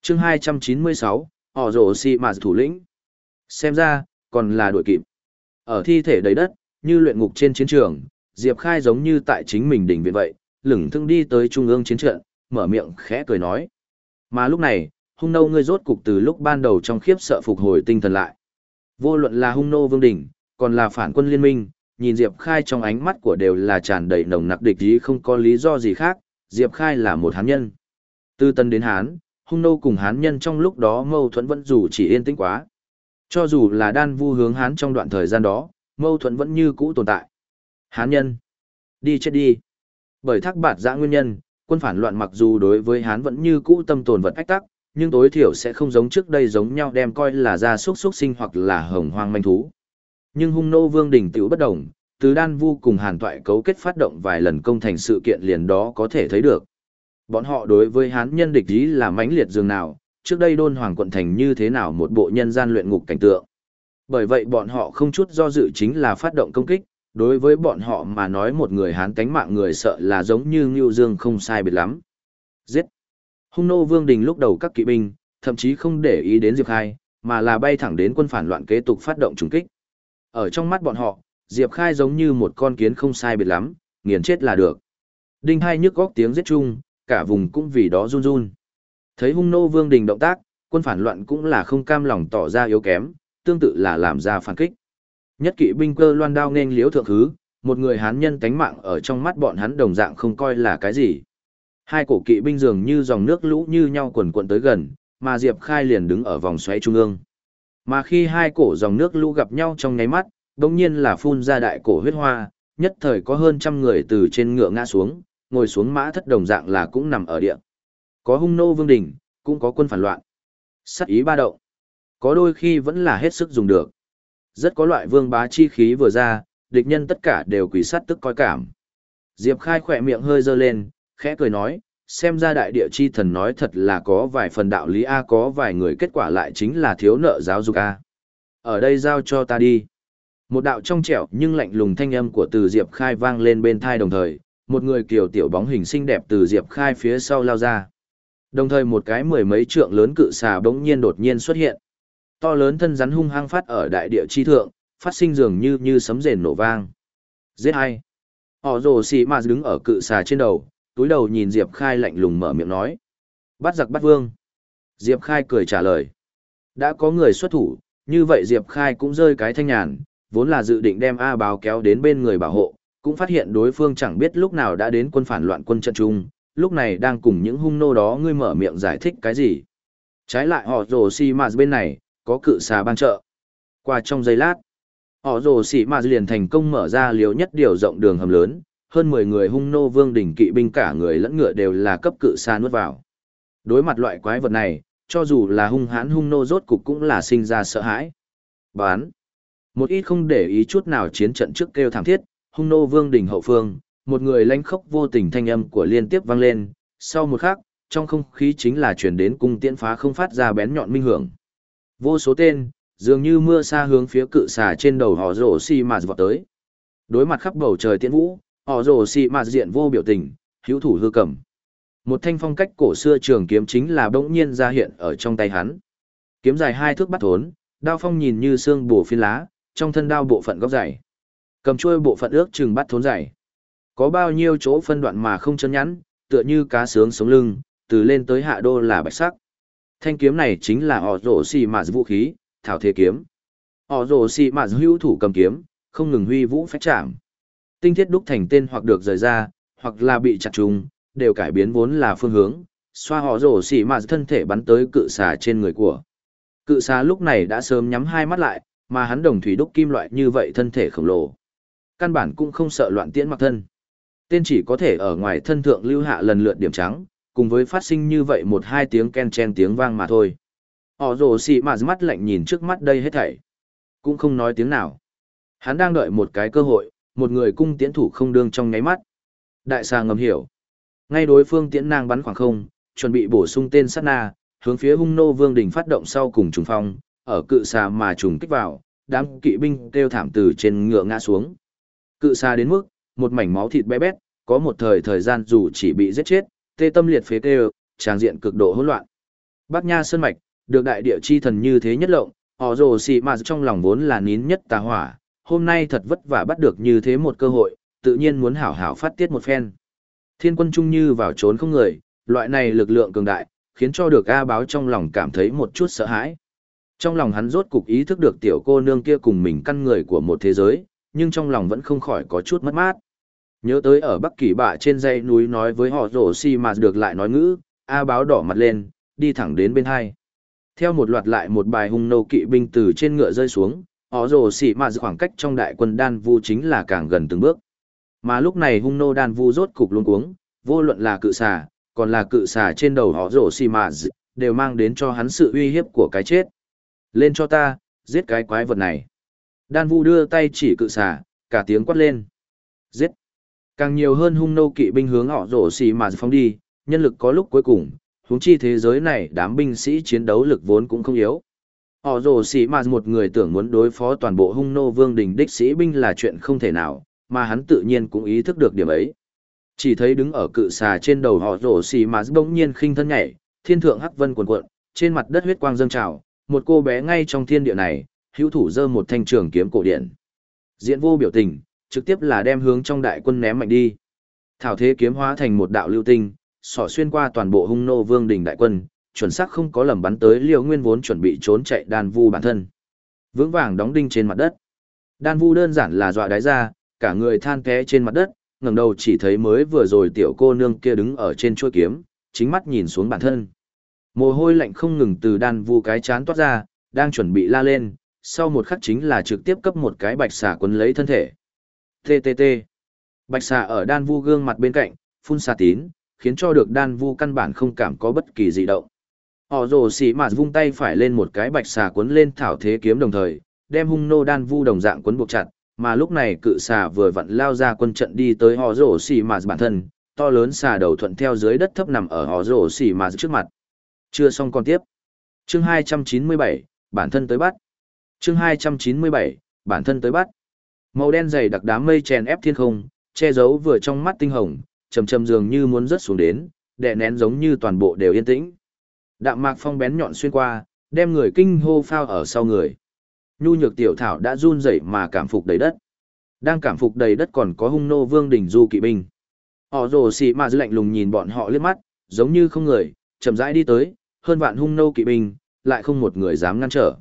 Chương 296, họ rổ si mà thủ lĩnh. Xem ra, còn là đuổi kịp. Ở thi thể đầy đất, như luyện ngục trên chiến trường, Diệp Khai giống như tại chính mình đỉnh viện vậy, lửng thương đi tới trung ương chiến trận, mở miệng khẽ cười nói. Mà lúc này, hung nô ngươi rốt cục từ lúc ban đầu trong khiếp sợ phục hồi tinh thần lại. Vô luận là hung nô vương đỉnh, còn là phản quân liên minh, nhìn Diệp Khai trong ánh mắt của đều là tràn đầy nồng nặc địch ý không có lý do gì khác, Diệp Khai là một hán nhân. Từ tân đến hán, hung nô cùng hán nhân trong lúc đó mâu thuẫn vẫn dù chỉ yên tĩnh quá. Cho dù là đan vu hướng hán trong đoạn thời gian đó, mâu thuẫn vẫn như cũ tồn tại. Hán nhân. Đi chết đi. Bởi thác bạt giã nguyên nhân, quân phản loạn mặc dù đối với Hán vẫn như cũ tâm tồn vật ách tắc, nhưng tối thiểu sẽ không giống trước đây giống nhau đem coi là ra xúc xúc sinh hoặc là hồng hoang manh thú. Nhưng hung nô vương đỉnh tiểu bất động, từ đan vu cùng hàn toại cấu kết phát động vài lần công thành sự kiện liền đó có thể thấy được. Bọn họ đối với hán nhân địch ý là mãnh liệt dường nào, trước đây đôn hoàng quận thành như thế nào một bộ nhân gian luyện ngục cảnh tượng. Bởi vậy bọn họ không chút do dự chính là phát động công kích, đối với bọn họ mà nói một người hán tánh mạng người sợ là giống như Ngưu Dương không sai biệt lắm. Giết! Hung nô vương đình lúc đầu các kỵ binh, thậm chí không để ý đến Diệp Khai, mà là bay thẳng đến quân phản loạn kế tục phát động trùng kích. Ở trong mắt bọn họ, Diệp Khai giống như một con kiến không sai biệt lắm, nghiền chết là được. Đinh hai nhức góc tiếng giết chung, cả vùng cũng vì đó run run. Thấy hung nô vương đình động tác, quân phản loạn cũng là không cam lòng tỏ ra yếu kém, tương tự là làm ra phản kích. Nhất kỵ binh cơ loan đao nên liếu thượng hứ, một người hán nhân tánh mạng ở trong mắt bọn hắn đồng dạng không coi là cái gì. Hai cổ kỵ binh dường như dòng nước lũ như nhau quần quận tới gần, mà Diệp Khai liền đứng ở vòng xoáy trung ương. Mà khi hai cổ dòng nước lũ gặp nhau trong nháy mắt, đồng nhiên là phun ra đại cổ huyết hoa, nhất thời có hơn trăm người từ trên ngựa ngã xuống, ngồi xuống mã thất đồng dạng là cũng nằm ở địa. Có hung nô vương đình, cũng có quân phản loạn. Sắc ý ba động. Có đôi khi vẫn là hết sức dùng được. Rất có loại vương bá chi khí vừa ra, địch nhân tất cả đều quỷ sát tức coi cảm. Diệp Khai khỏe miệng hơi dơ lên, khẽ cười nói, xem ra đại địa chi thần nói thật là có vài phần đạo lý A có vài người kết quả lại chính là thiếu nợ giáo dục A. Ở đây giao cho ta đi. Một đạo trong trẻo nhưng lạnh lùng thanh âm của từ Diệp Khai vang lên bên thai đồng thời, một người kiều tiểu bóng hình xinh đẹp từ Diệp Khai phía sau lao ra. Đồng thời một cái mười mấy trượng lớn cự xà bỗng nhiên đột nhiên xuất hiện. To lớn thân rắn hung hăng phát ở đại địa chi thượng, phát sinh dường như như sấm rền nổ vang. Giết hay. Họ rồ xì mà đứng ở cự xà trên đầu, túi đầu nhìn Diệp Khai lạnh lùng mở miệng nói. Bắt giặc bắt vương. Diệp Khai cười trả lời. Đã có người xuất thủ, như vậy Diệp Khai cũng rơi cái thanh nhàn, vốn là dự định đem A báo kéo đến bên người bảo hộ, cũng phát hiện đối phương chẳng biết lúc nào đã đến quân phản loạn quân trận chung, lúc này đang cùng những hung nô đó ngươi mở miệng giải thích cái gì. Trái lại họ rồ xì mà bên này, có cự xà ban trợ. Qua trong giây lát, họ rồ xì mà liền thành công mở ra liều nhất điều rộng đường hầm lớn, hơn 10 người hung nô vương đỉnh kỵ binh cả người lẫn ngựa đều là cấp cự sa nuốt vào. Đối mặt loại quái vật này, cho dù là hung hãn hung nô rốt cục cũng là sinh ra sợ hãi. Bán. Một ít không để ý chút nào chiến trận trước kêu thảm thiết, hung nô vương đỉnh hậu phương, một người lanh khốc vô tình thanh âm của liên tiếp vang lên, sau một khắc, trong không khí chính là chuyển đến cung tiễn phá không phát ra bén nhọn minh hưởng. Vô số tên, dường như mưa xa hướng phía cự xà trên đầu họ rổ si mà vọt tới. Đối mặt khắp bầu trời tiễn vũ, họ rồ xì mạt diện vô biểu tình, hữu thủ hư cầm. Một thanh phong cách cổ xưa trường kiếm chính là bỗng nhiên ra hiện ở trong tay hắn. Kiếm dài hai thước bắt thốn, đao phong nhìn như xương bổ phiến lá, trong thân đao bộ phận góc dày. Cầm chuôi bộ phận ước chừng bắt thốn dày. Có bao nhiêu chỗ phân đoạn mà không chân nhắn, tựa như cá sướng sống lưng, từ lên tới hạ đô là bạch sắc. Thanh kiếm này chính là họ rổ xì mạt vũ khí, thảo thế kiếm. Họ rổ xì mạt hữu thủ cầm kiếm, không ngừng huy vũ phách chạm. Tinh thiết đúc thành tên hoặc được rời ra, hoặc là bị chặt trùng, đều cải biến vốn là phương hướng, xoa họ rổ xì mạt thân thể bắn tới cự xà trên người của. Cự xà lúc này đã sớm nhắm hai mắt lại, mà hắn đồng thủy đúc kim loại như vậy thân thể khổng lồ. Căn bản cũng không sợ loạn tiễn mặc thân. Tên chỉ có thể ở ngoài thân thượng lưu hạ lần lượt điểm trắng, cùng với phát sinh như vậy một hai tiếng ken chen tiếng vang mà thôi. Họ rồ xì mà mắt lạnh nhìn trước mắt đây hết thảy. Cũng không nói tiếng nào. Hắn đang đợi một cái cơ hội, một người cung tiễn thủ không đương trong nháy mắt. Đại xà ngầm hiểu. Ngay đối phương tiễn nang bắn khoảng không, chuẩn bị bổ sung tên sát na, hướng phía hung nô vương đỉnh phát động sau cùng trùng phong, ở cự xà mà trùng kích vào, đám kỵ binh kêu thảm từ trên ngựa ngã xuống. Cự xà đến mức, một mảnh máu thịt bé bét, có một thời thời gian dù chỉ bị giết chết, tê tâm liệt phế tê tràng diện cực độ hỗn loạn. Bắc Nha Sơn Mạch, được đại địa chi thần như thế nhất lộng, họ rồ xì mà trong lòng vốn là nín nhất tà hỏa, hôm nay thật vất vả bắt được như thế một cơ hội, tự nhiên muốn hảo hảo phát tiết một phen. Thiên quân trung như vào trốn không người, loại này lực lượng cường đại, khiến cho được A báo trong lòng cảm thấy một chút sợ hãi. Trong lòng hắn rốt cục ý thức được tiểu cô nương kia cùng mình căn người của một thế giới, nhưng trong lòng vẫn không khỏi có chút mất mát. Nhớ tới ở Bắc Kỳ bạ trên dãy núi nói với họ rổ xi mà được lại nói ngữ, A báo đỏ mặt lên, đi thẳng đến bên hai. Theo một loạt lại một bài hung nô kỵ binh từ trên ngựa rơi xuống, họ rổ xỉ mà khoảng cách trong đại quân đan vu chính là càng gần từng bước. Mà lúc này hung nô đan vu rốt cục luống cuống, vô luận là cự xà, còn là cự xà trên đầu họ rổ xì mà đều mang đến cho hắn sự uy hiếp của cái chết. Lên cho ta, giết cái quái vật này. Đan vu đưa tay chỉ cự xà, cả tiếng quát lên. Giết. Càng nhiều hơn hung nô kỵ binh hướng họ rổ xì mà phóng đi, nhân lực có lúc cuối cùng, huống chi thế giới này đám binh sĩ chiến đấu lực vốn cũng không yếu. Họ rồ xì mà một người tưởng muốn đối phó toàn bộ hung nô vương đình đích sĩ binh là chuyện không thể nào, mà hắn tự nhiên cũng ý thức được điểm ấy. Chỉ thấy đứng ở cự xà trên đầu họ rồ xì mà bỗng nhiên khinh thân nhảy, thiên thượng hắc vân cuồn cuộn, trên mặt đất huyết quang dâng trào, một cô bé ngay trong thiên địa này, hữu thủ giơ một thanh trường kiếm cổ điển, Diễn vô biểu tình, trực tiếp là đem hướng trong đại quân ném mạnh đi. Thảo thế kiếm hóa thành một đạo lưu tinh, xỏ xuyên qua toàn bộ hung nô vương đình đại quân, chuẩn xác không có lầm bắn tới liều nguyên vốn chuẩn bị trốn chạy đan vu bản thân. Vững vàng đóng đinh trên mặt đất. Đan vu đơn giản là dọa đáy ra, cả người than té trên mặt đất, ngẩng đầu chỉ thấy mới vừa rồi tiểu cô nương kia đứng ở trên chuôi kiếm, chính mắt nhìn xuống bản thân. Mồ hôi lạnh không ngừng từ đan vu cái chán toát ra, đang chuẩn bị la lên, sau một khắc chính là trực tiếp cấp một cái bạch xà quấn lấy thân thể. TTT. Bạch xà ở đan vu gương mặt bên cạnh, phun xà tín, khiến cho được đan vu căn bản không cảm có bất kỳ dị động. Họ rồ xỉ mạt vung tay phải lên một cái bạch xà cuốn lên thảo thế kiếm đồng thời, đem hung nô đan vu đồng dạng cuốn buộc chặt, mà lúc này cự xà vừa vặn lao ra quân trận đi tới họ rồ xỉ mạt bản thân, to lớn xà đầu thuận theo dưới đất thấp nằm ở họ rồ xỉ mạt trước mặt. Chưa xong còn tiếp. Chương 297, bản thân tới bắt. Chương 297, bản thân tới bắt. Màu đen dày đặc đám mây chèn ép thiên không, che giấu vừa trong mắt tinh hồng, trầm trầm dường như muốn rớt xuống đến, đè nén giống như toàn bộ đều yên tĩnh. Đạm mạc phong bén nhọn xuyên qua, đem người kinh hô phao ở sau người. Nhu nhược tiểu thảo đã run rẩy mà cảm phục đầy đất. Đang cảm phục đầy đất còn có hung nô vương đỉnh du kỵ binh. Họ rồ xì mà dư lạnh lùng nhìn bọn họ liếc mắt, giống như không người, chậm rãi đi tới, hơn vạn hung nô kỵ binh, lại không một người dám ngăn trở.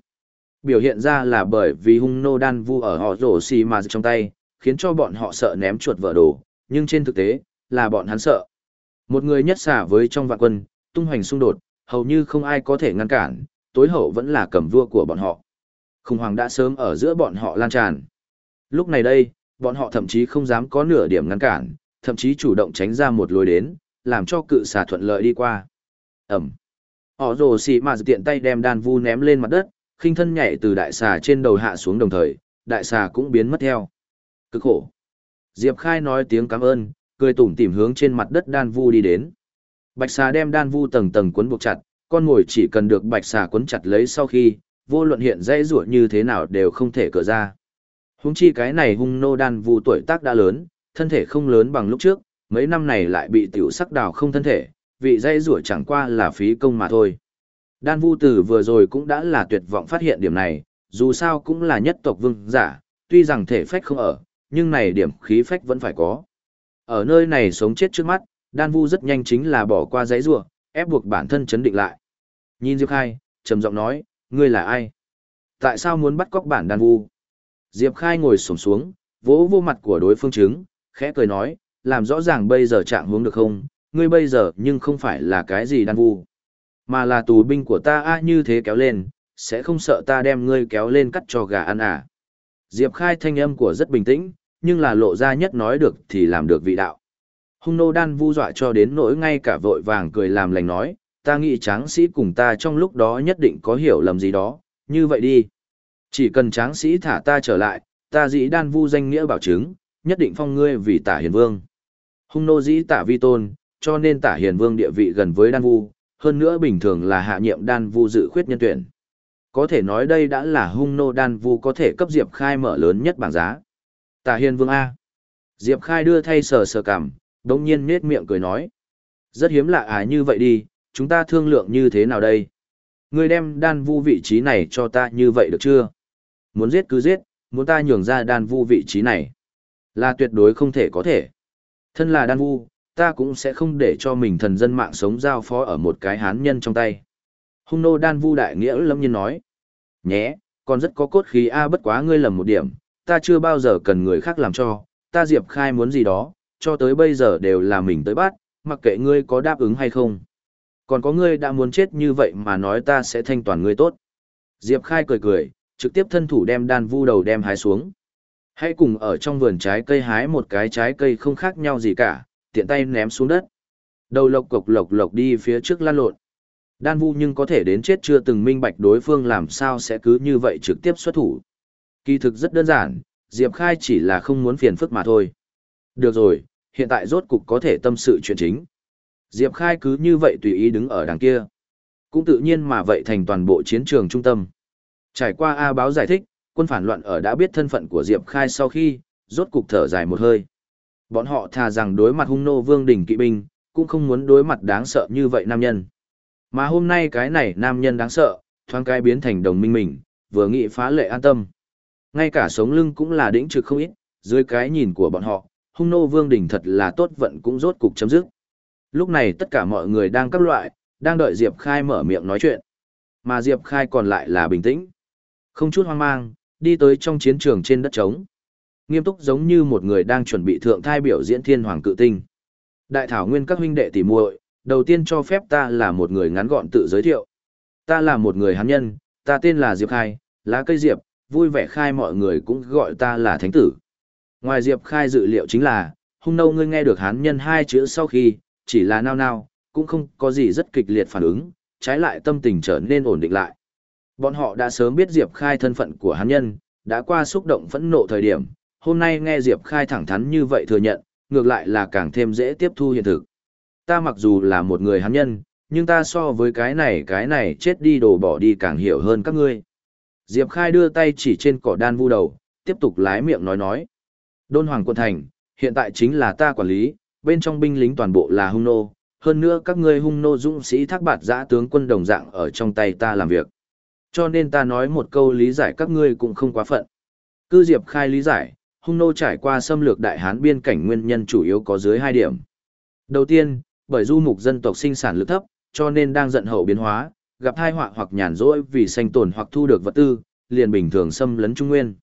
Biểu hiện ra là bởi vì hung nô đan vu ở họ rồ xì mà trong tay, khiến cho bọn họ sợ ném chuột vỡ đồ, nhưng trên thực tế, là bọn hắn sợ. Một người nhất xả với trong vạn quân, tung hoành xung đột, hầu như không ai có thể ngăn cản, tối hậu vẫn là cầm vua của bọn họ. Khủng hoảng đã sớm ở giữa bọn họ lan tràn. Lúc này đây, bọn họ thậm chí không dám có nửa điểm ngăn cản, thậm chí chủ động tránh ra một lối đến, làm cho cự xà thuận lợi đi qua. Ẩm. Họ rồ xì mà tiện tay đem đàn vu ném lên mặt đất, khinh thân nhảy từ đại xà trên đầu hạ xuống đồng thời, đại xà cũng biến mất theo. Cực khổ. Diệp Khai nói tiếng cảm ơn, cười tủm tỉm hướng trên mặt đất đan vu đi đến. Bạch xà đem đan vu tầng tầng quấn buộc chặt, con mồi chỉ cần được bạch xà quấn chặt lấy sau khi, vô luận hiện dây ruột như thế nào đều không thể cỡ ra. Húng chi cái này hung nô đan vu tuổi tác đã lớn, thân thể không lớn bằng lúc trước, mấy năm này lại bị tiểu sắc đào không thân thể, vị dây ruột chẳng qua là phí công mà thôi. Đan vu tử vừa rồi cũng đã là tuyệt vọng phát hiện điểm này, dù sao cũng là nhất tộc vương giả, tuy rằng thể phách không ở, nhưng này điểm khí phách vẫn phải có. Ở nơi này sống chết trước mắt, Đan Vu rất nhanh chính là bỏ qua giấy rùa, ép buộc bản thân chấn định lại. Nhìn Diệp Khai, trầm giọng nói, ngươi là ai? Tại sao muốn bắt cóc bản Đan Vu? Diệp Khai ngồi xổm xuống, vỗ vô mặt của đối phương chứng, khẽ cười nói, làm rõ ràng bây giờ trạng hướng được không? Ngươi bây giờ nhưng không phải là cái gì Đan Vu, mà là tù binh của ta a như thế kéo lên, sẽ không sợ ta đem ngươi kéo lên cắt cho gà ăn à? Diệp Khai thanh âm của rất bình tĩnh, nhưng là lộ ra nhất nói được thì làm được vị đạo. Hung nô đan vu dọa cho đến nỗi ngay cả vội vàng cười làm lành nói, ta nghĩ tráng sĩ cùng ta trong lúc đó nhất định có hiểu lầm gì đó, như vậy đi. Chỉ cần tráng sĩ thả ta trở lại, ta dĩ đan vu danh nghĩa bảo chứng, nhất định phong ngươi vì tả hiền vương. Hung nô dĩ tả vi tôn, cho nên tả hiền vương địa vị gần với đan vu, hơn nữa bình thường là hạ nhiệm đan vu dự khuyết nhân tuyển. Có thể nói đây đã là hung nô đan vu có thể cấp Diệp Khai mở lớn nhất bảng giá. Tả hiền vương A. Diệp Khai đưa thay sờ sờ cảm, đông nhiên nết miệng cười nói. Rất hiếm lạ à như vậy đi, chúng ta thương lượng như thế nào đây? Ngươi đem đan vu vị trí này cho ta như vậy được chưa? Muốn giết cứ giết, muốn ta nhường ra đan vu vị trí này. Là tuyệt đối không thể có thể. Thân là đan vu, ta cũng sẽ không để cho mình thần dân mạng sống giao phó ở một cái hán nhân trong tay. Hung nô đan vu đại nghĩa lâm nhiên nói. Nhé, còn rất có cốt khí a bất quá ngươi lầm một điểm, ta chưa bao giờ cần người khác làm cho, ta Diệp Khai muốn gì đó, cho tới bây giờ đều là mình tới bắt, mặc kệ ngươi có đáp ứng hay không. Còn có ngươi đã muốn chết như vậy mà nói ta sẽ thanh toàn ngươi tốt. Diệp Khai cười cười, trực tiếp thân thủ đem đan vu đầu đem hái xuống. Hãy cùng ở trong vườn trái cây hái một cái trái cây không khác nhau gì cả, tiện tay ném xuống đất. Đầu lộc cục lộc lộc đi phía trước lan lộn. Đan vu nhưng có thể đến chết chưa từng minh bạch đối phương làm sao sẽ cứ như vậy trực tiếp xuất thủ. Kỳ thực rất đơn giản, Diệp Khai chỉ là không muốn phiền phức mà thôi. Được rồi, hiện tại rốt cục có thể tâm sự chuyện chính. Diệp Khai cứ như vậy tùy ý đứng ở đằng kia. Cũng tự nhiên mà vậy thành toàn bộ chiến trường trung tâm. Trải qua A báo giải thích, quân phản loạn ở đã biết thân phận của Diệp Khai sau khi, rốt cục thở dài một hơi. Bọn họ thà rằng đối mặt hung nô vương đỉnh kỵ binh, cũng không muốn đối mặt đáng sợ như vậy nam nhân. Mà hôm nay cái này nam nhân đáng sợ, thoáng cái biến thành đồng minh mình, vừa nghĩ phá lệ an tâm. Ngay cả sống lưng cũng là đỉnh trực không ít, dưới cái nhìn của bọn họ, hung nô vương đỉnh thật là tốt vận cũng rốt cục chấm dứt. Lúc này tất cả mọi người đang các loại, đang đợi Diệp Khai mở miệng nói chuyện. Mà Diệp Khai còn lại là bình tĩnh. Không chút hoang mang, đi tới trong chiến trường trên đất trống. Nghiêm túc giống như một người đang chuẩn bị thượng thai biểu diễn thiên hoàng cự tinh. Đại thảo nguyên các huynh đệ tỉ muội, đầu tiên cho phép ta là một người ngắn gọn tự giới thiệu. Ta là một người hán nhân, ta tên là Diệp Khai, lá cây Diệp, vui vẻ khai mọi người cũng gọi ta là thánh tử. Ngoài Diệp Khai dự liệu chính là, hung nâu ngươi nghe được hán nhân hai chữ sau khi, chỉ là nao nao, cũng không có gì rất kịch liệt phản ứng, trái lại tâm tình trở nên ổn định lại. Bọn họ đã sớm biết Diệp Khai thân phận của hán nhân, đã qua xúc động phẫn nộ thời điểm, hôm nay nghe Diệp Khai thẳng thắn như vậy thừa nhận, ngược lại là càng thêm dễ tiếp thu hiện thực. Ta mặc dù là một người hán nhân, nhưng ta so với cái này cái này chết đi đổ bỏ đi càng hiểu hơn các ngươi. Diệp Khai đưa tay chỉ trên cỏ đan vu đầu, tiếp tục lái miệng nói nói. Đôn Hoàng quận Thành, hiện tại chính là ta quản lý, bên trong binh lính toàn bộ là hung nô, hơn nữa các ngươi hung nô dũng sĩ thác bạt giã tướng quân đồng dạng ở trong tay ta làm việc. Cho nên ta nói một câu lý giải các ngươi cũng không quá phận. Cư Diệp Khai lý giải, hung nô trải qua xâm lược đại hán biên cảnh nguyên nhân chủ yếu có dưới hai điểm. Đầu tiên, bởi du mục dân tộc sinh sản lực thấp, cho nên đang giận hậu biến hóa, gặp tai họa hoặc nhàn rỗi vì sanh tồn hoặc thu được vật tư, liền bình thường xâm lấn Trung Nguyên.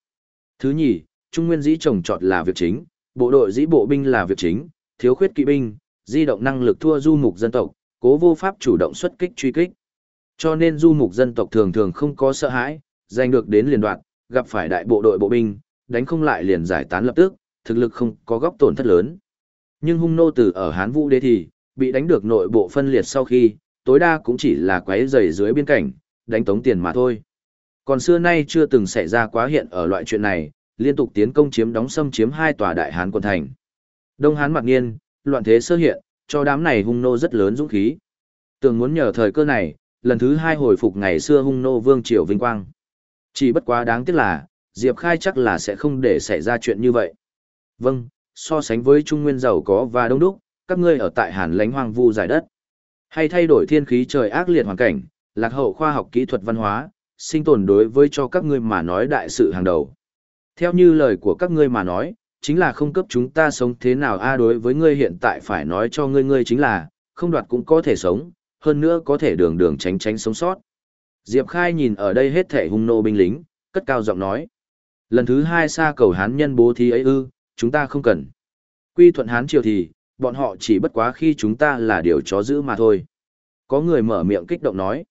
Thứ nhì, Trung Nguyên dĩ trồng trọt là việc chính, bộ đội dĩ bộ binh là việc chính, thiếu khuyết kỵ binh, di động năng lực thua du mục dân tộc, cố vô pháp chủ động xuất kích truy kích. Cho nên du mục dân tộc thường thường không có sợ hãi, giành được đến liền đoạn, gặp phải đại bộ đội bộ binh, đánh không lại liền giải tán lập tức, thực lực không có góc tổn thất lớn. Nhưng hung nô tử ở Hán Vũ đế thì, bị đánh được nội bộ phân liệt sau khi, tối đa cũng chỉ là quấy rầy dưới biên cảnh, đánh tống tiền mà thôi. Còn xưa nay chưa từng xảy ra quá hiện ở loại chuyện này, liên tục tiến công chiếm đóng xâm chiếm hai tòa đại Hán quân thành. Đông Hán mặc nhiên loạn thế sơ hiện, cho đám này hung nô rất lớn dũng khí. Tưởng muốn nhờ thời cơ này, lần thứ hai hồi phục ngày xưa hung nô vương triều vinh quang. Chỉ bất quá đáng tiếc là, Diệp Khai chắc là sẽ không để xảy ra chuyện như vậy. Vâng, so sánh với Trung Nguyên giàu có và đông đúc, các ngươi ở tại Hàn lánh hoang vu giải đất. Hay thay đổi thiên khí trời ác liệt hoàn cảnh, lạc hậu khoa học kỹ thuật văn hóa, sinh tồn đối với cho các ngươi mà nói đại sự hàng đầu. Theo như lời của các ngươi mà nói, chính là không cấp chúng ta sống thế nào a đối với ngươi hiện tại phải nói cho ngươi ngươi chính là, không đoạt cũng có thể sống, hơn nữa có thể đường đường tránh tránh sống sót. Diệp Khai nhìn ở đây hết thể hung nô binh lính, cất cao giọng nói. Lần thứ hai xa cầu hán nhân bố thí ấy ư, chúng ta không cần. Quy thuận hán triều thì, bọn họ chỉ bất quá khi chúng ta là điều chó giữ mà thôi. Có người mở miệng kích động nói.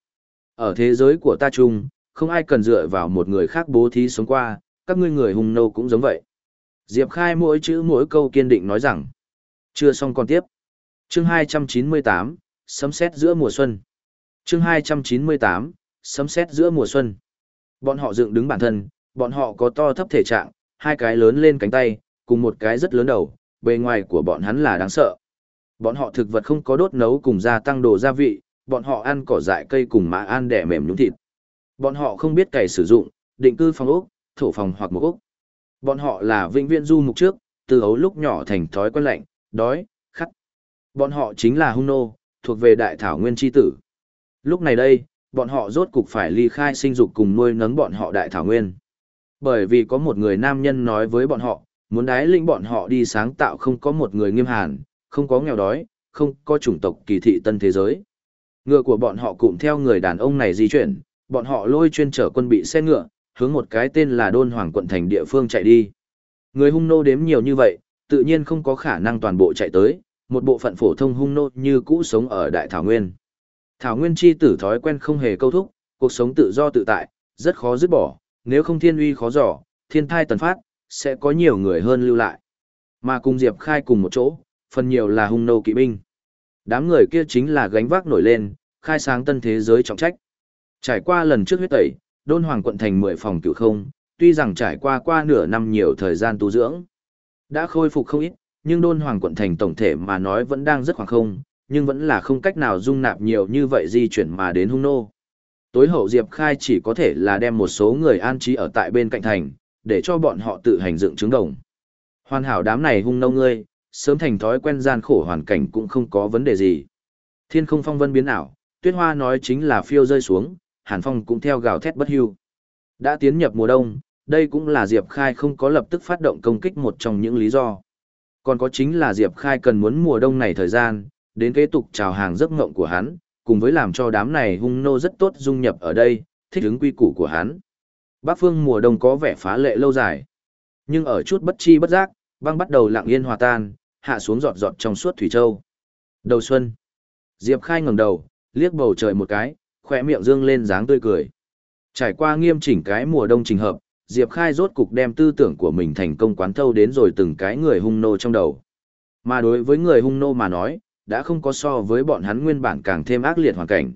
Ở thế giới của ta chung, không ai cần dựa vào một người khác bố thí sống qua, các ngươi người hung nô cũng giống vậy. Diệp Khai mỗi chữ mỗi câu kiên định nói rằng. Chưa xong còn tiếp. Chương 298, sấm sét giữa mùa xuân. Chương 298, sấm sét giữa mùa xuân. Bọn họ dựng đứng bản thân, bọn họ có to thấp thể trạng, hai cái lớn lên cánh tay, cùng một cái rất lớn đầu, bề ngoài của bọn hắn là đáng sợ. Bọn họ thực vật không có đốt nấu cùng gia tăng đồ gia vị, bọn họ ăn cỏ dại cây cùng mã ăn đẻ mềm nhúng thịt. Bọn họ không biết cày sử dụng, định cư phòng ốc, thổ phòng hoặc một ốc. Bọn họ là vĩnh viễn du mục trước, từ ấu lúc nhỏ thành thói quen lạnh, đói, khắc. Bọn họ chính là hung nô, thuộc về đại thảo nguyên chi tử. Lúc này đây, bọn họ rốt cục phải ly khai sinh dục cùng nuôi nấng bọn họ đại thảo nguyên. Bởi vì có một người nam nhân nói với bọn họ, muốn đái linh bọn họ đi sáng tạo không có một người nghiêm hàn, không có nghèo đói, không có chủng tộc kỳ thị tân thế giới. Ngựa của bọn họ cụm theo người đàn ông này di chuyển, bọn họ lôi chuyên trở quân bị xe ngựa, hướng một cái tên là Đôn Hoàng quận thành địa phương chạy đi. Người hung nô đếm nhiều như vậy, tự nhiên không có khả năng toàn bộ chạy tới, một bộ phận phổ thông hung nô như cũ sống ở Đại Thảo Nguyên. Thảo Nguyên chi tử thói quen không hề câu thúc, cuộc sống tự do tự tại, rất khó dứt bỏ, nếu không thiên uy khó dò, thiên thai tần phát, sẽ có nhiều người hơn lưu lại. Mà cùng Diệp Khai cùng một chỗ, phần nhiều là hung nô kỵ binh. Đám người kia chính là gánh vác nổi lên, khai sáng tân thế giới trọng trách. Trải qua lần trước huyết tẩy, đôn hoàng quận thành 10 phòng cựu không, tuy rằng trải qua qua nửa năm nhiều thời gian tu dưỡng, đã khôi phục không ít, nhưng đôn hoàng quận thành tổng thể mà nói vẫn đang rất khoảng không, nhưng vẫn là không cách nào dung nạp nhiều như vậy di chuyển mà đến hung nô. Tối hậu Diệp Khai chỉ có thể là đem một số người an trí ở tại bên cạnh thành, để cho bọn họ tự hành dựng trứng đồng. Hoàn hảo đám này hung nô ngươi, sớm thành thói quen gian khổ hoàn cảnh cũng không có vấn đề gì. Thiên không phong vân biến ảo, tuyết hoa nói chính là phiêu rơi xuống, hàn phong cũng theo gào thét bất hưu. Đã tiến nhập mùa đông, đây cũng là Diệp Khai không có lập tức phát động công kích một trong những lý do. Còn có chính là Diệp Khai cần muốn mùa đông này thời gian, đến kế tục chào hàng giấc ngộng của hắn, cùng với làm cho đám này hung nô rất tốt dung nhập ở đây, thích ứng quy củ của hắn. Bắc phương mùa đông có vẻ phá lệ lâu dài. Nhưng ở chút bất chi bất giác, băng bắt đầu lặng yên hòa tan, hạ xuống giọt giọt trong suốt thủy châu. Đầu xuân. Diệp Khai ngẩng đầu, liếc bầu trời một cái, khỏe miệng dương lên dáng tươi cười. Trải qua nghiêm chỉnh cái mùa đông trình hợp, Diệp Khai rốt cục đem tư tưởng của mình thành công quán thâu đến rồi từng cái người hung nô trong đầu. Mà đối với người hung nô mà nói, đã không có so với bọn hắn nguyên bản càng thêm ác liệt hoàn cảnh.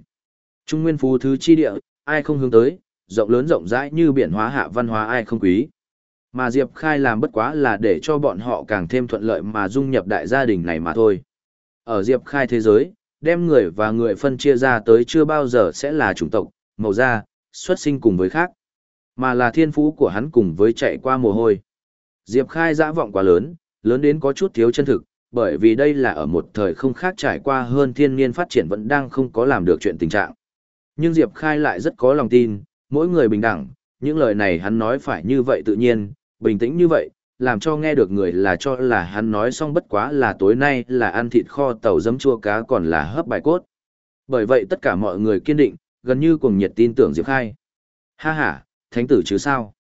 Trung nguyên phú thứ chi địa, ai không hướng tới, rộng lớn rộng rãi như biển hóa hạ văn hóa ai không quý. Mà Diệp Khai làm bất quá là để cho bọn họ càng thêm thuận lợi mà dung nhập đại gia đình này mà thôi. Ở Diệp Khai thế giới, đem người và người phân chia ra tới chưa bao giờ sẽ là chủng tộc, màu da, xuất sinh cùng với khác, mà là thiên phú của hắn cùng với chạy qua mồ hôi. Diệp Khai dã vọng quá lớn, lớn đến có chút thiếu chân thực, bởi vì đây là ở một thời không khác trải qua hơn thiên niên phát triển vẫn đang không có làm được chuyện tình trạng. Nhưng Diệp Khai lại rất có lòng tin, mỗi người bình đẳng, những lời này hắn nói phải như vậy tự nhiên, bình tĩnh như vậy, làm cho nghe được người là cho là hắn nói xong bất quá là tối nay là ăn thịt kho tàu giấm chua cá còn là hấp bài cốt. Bởi vậy tất cả mọi người kiên định, gần như cùng nhiệt tin tưởng Diệp Khai. Ha ha, thánh tử chứ sao?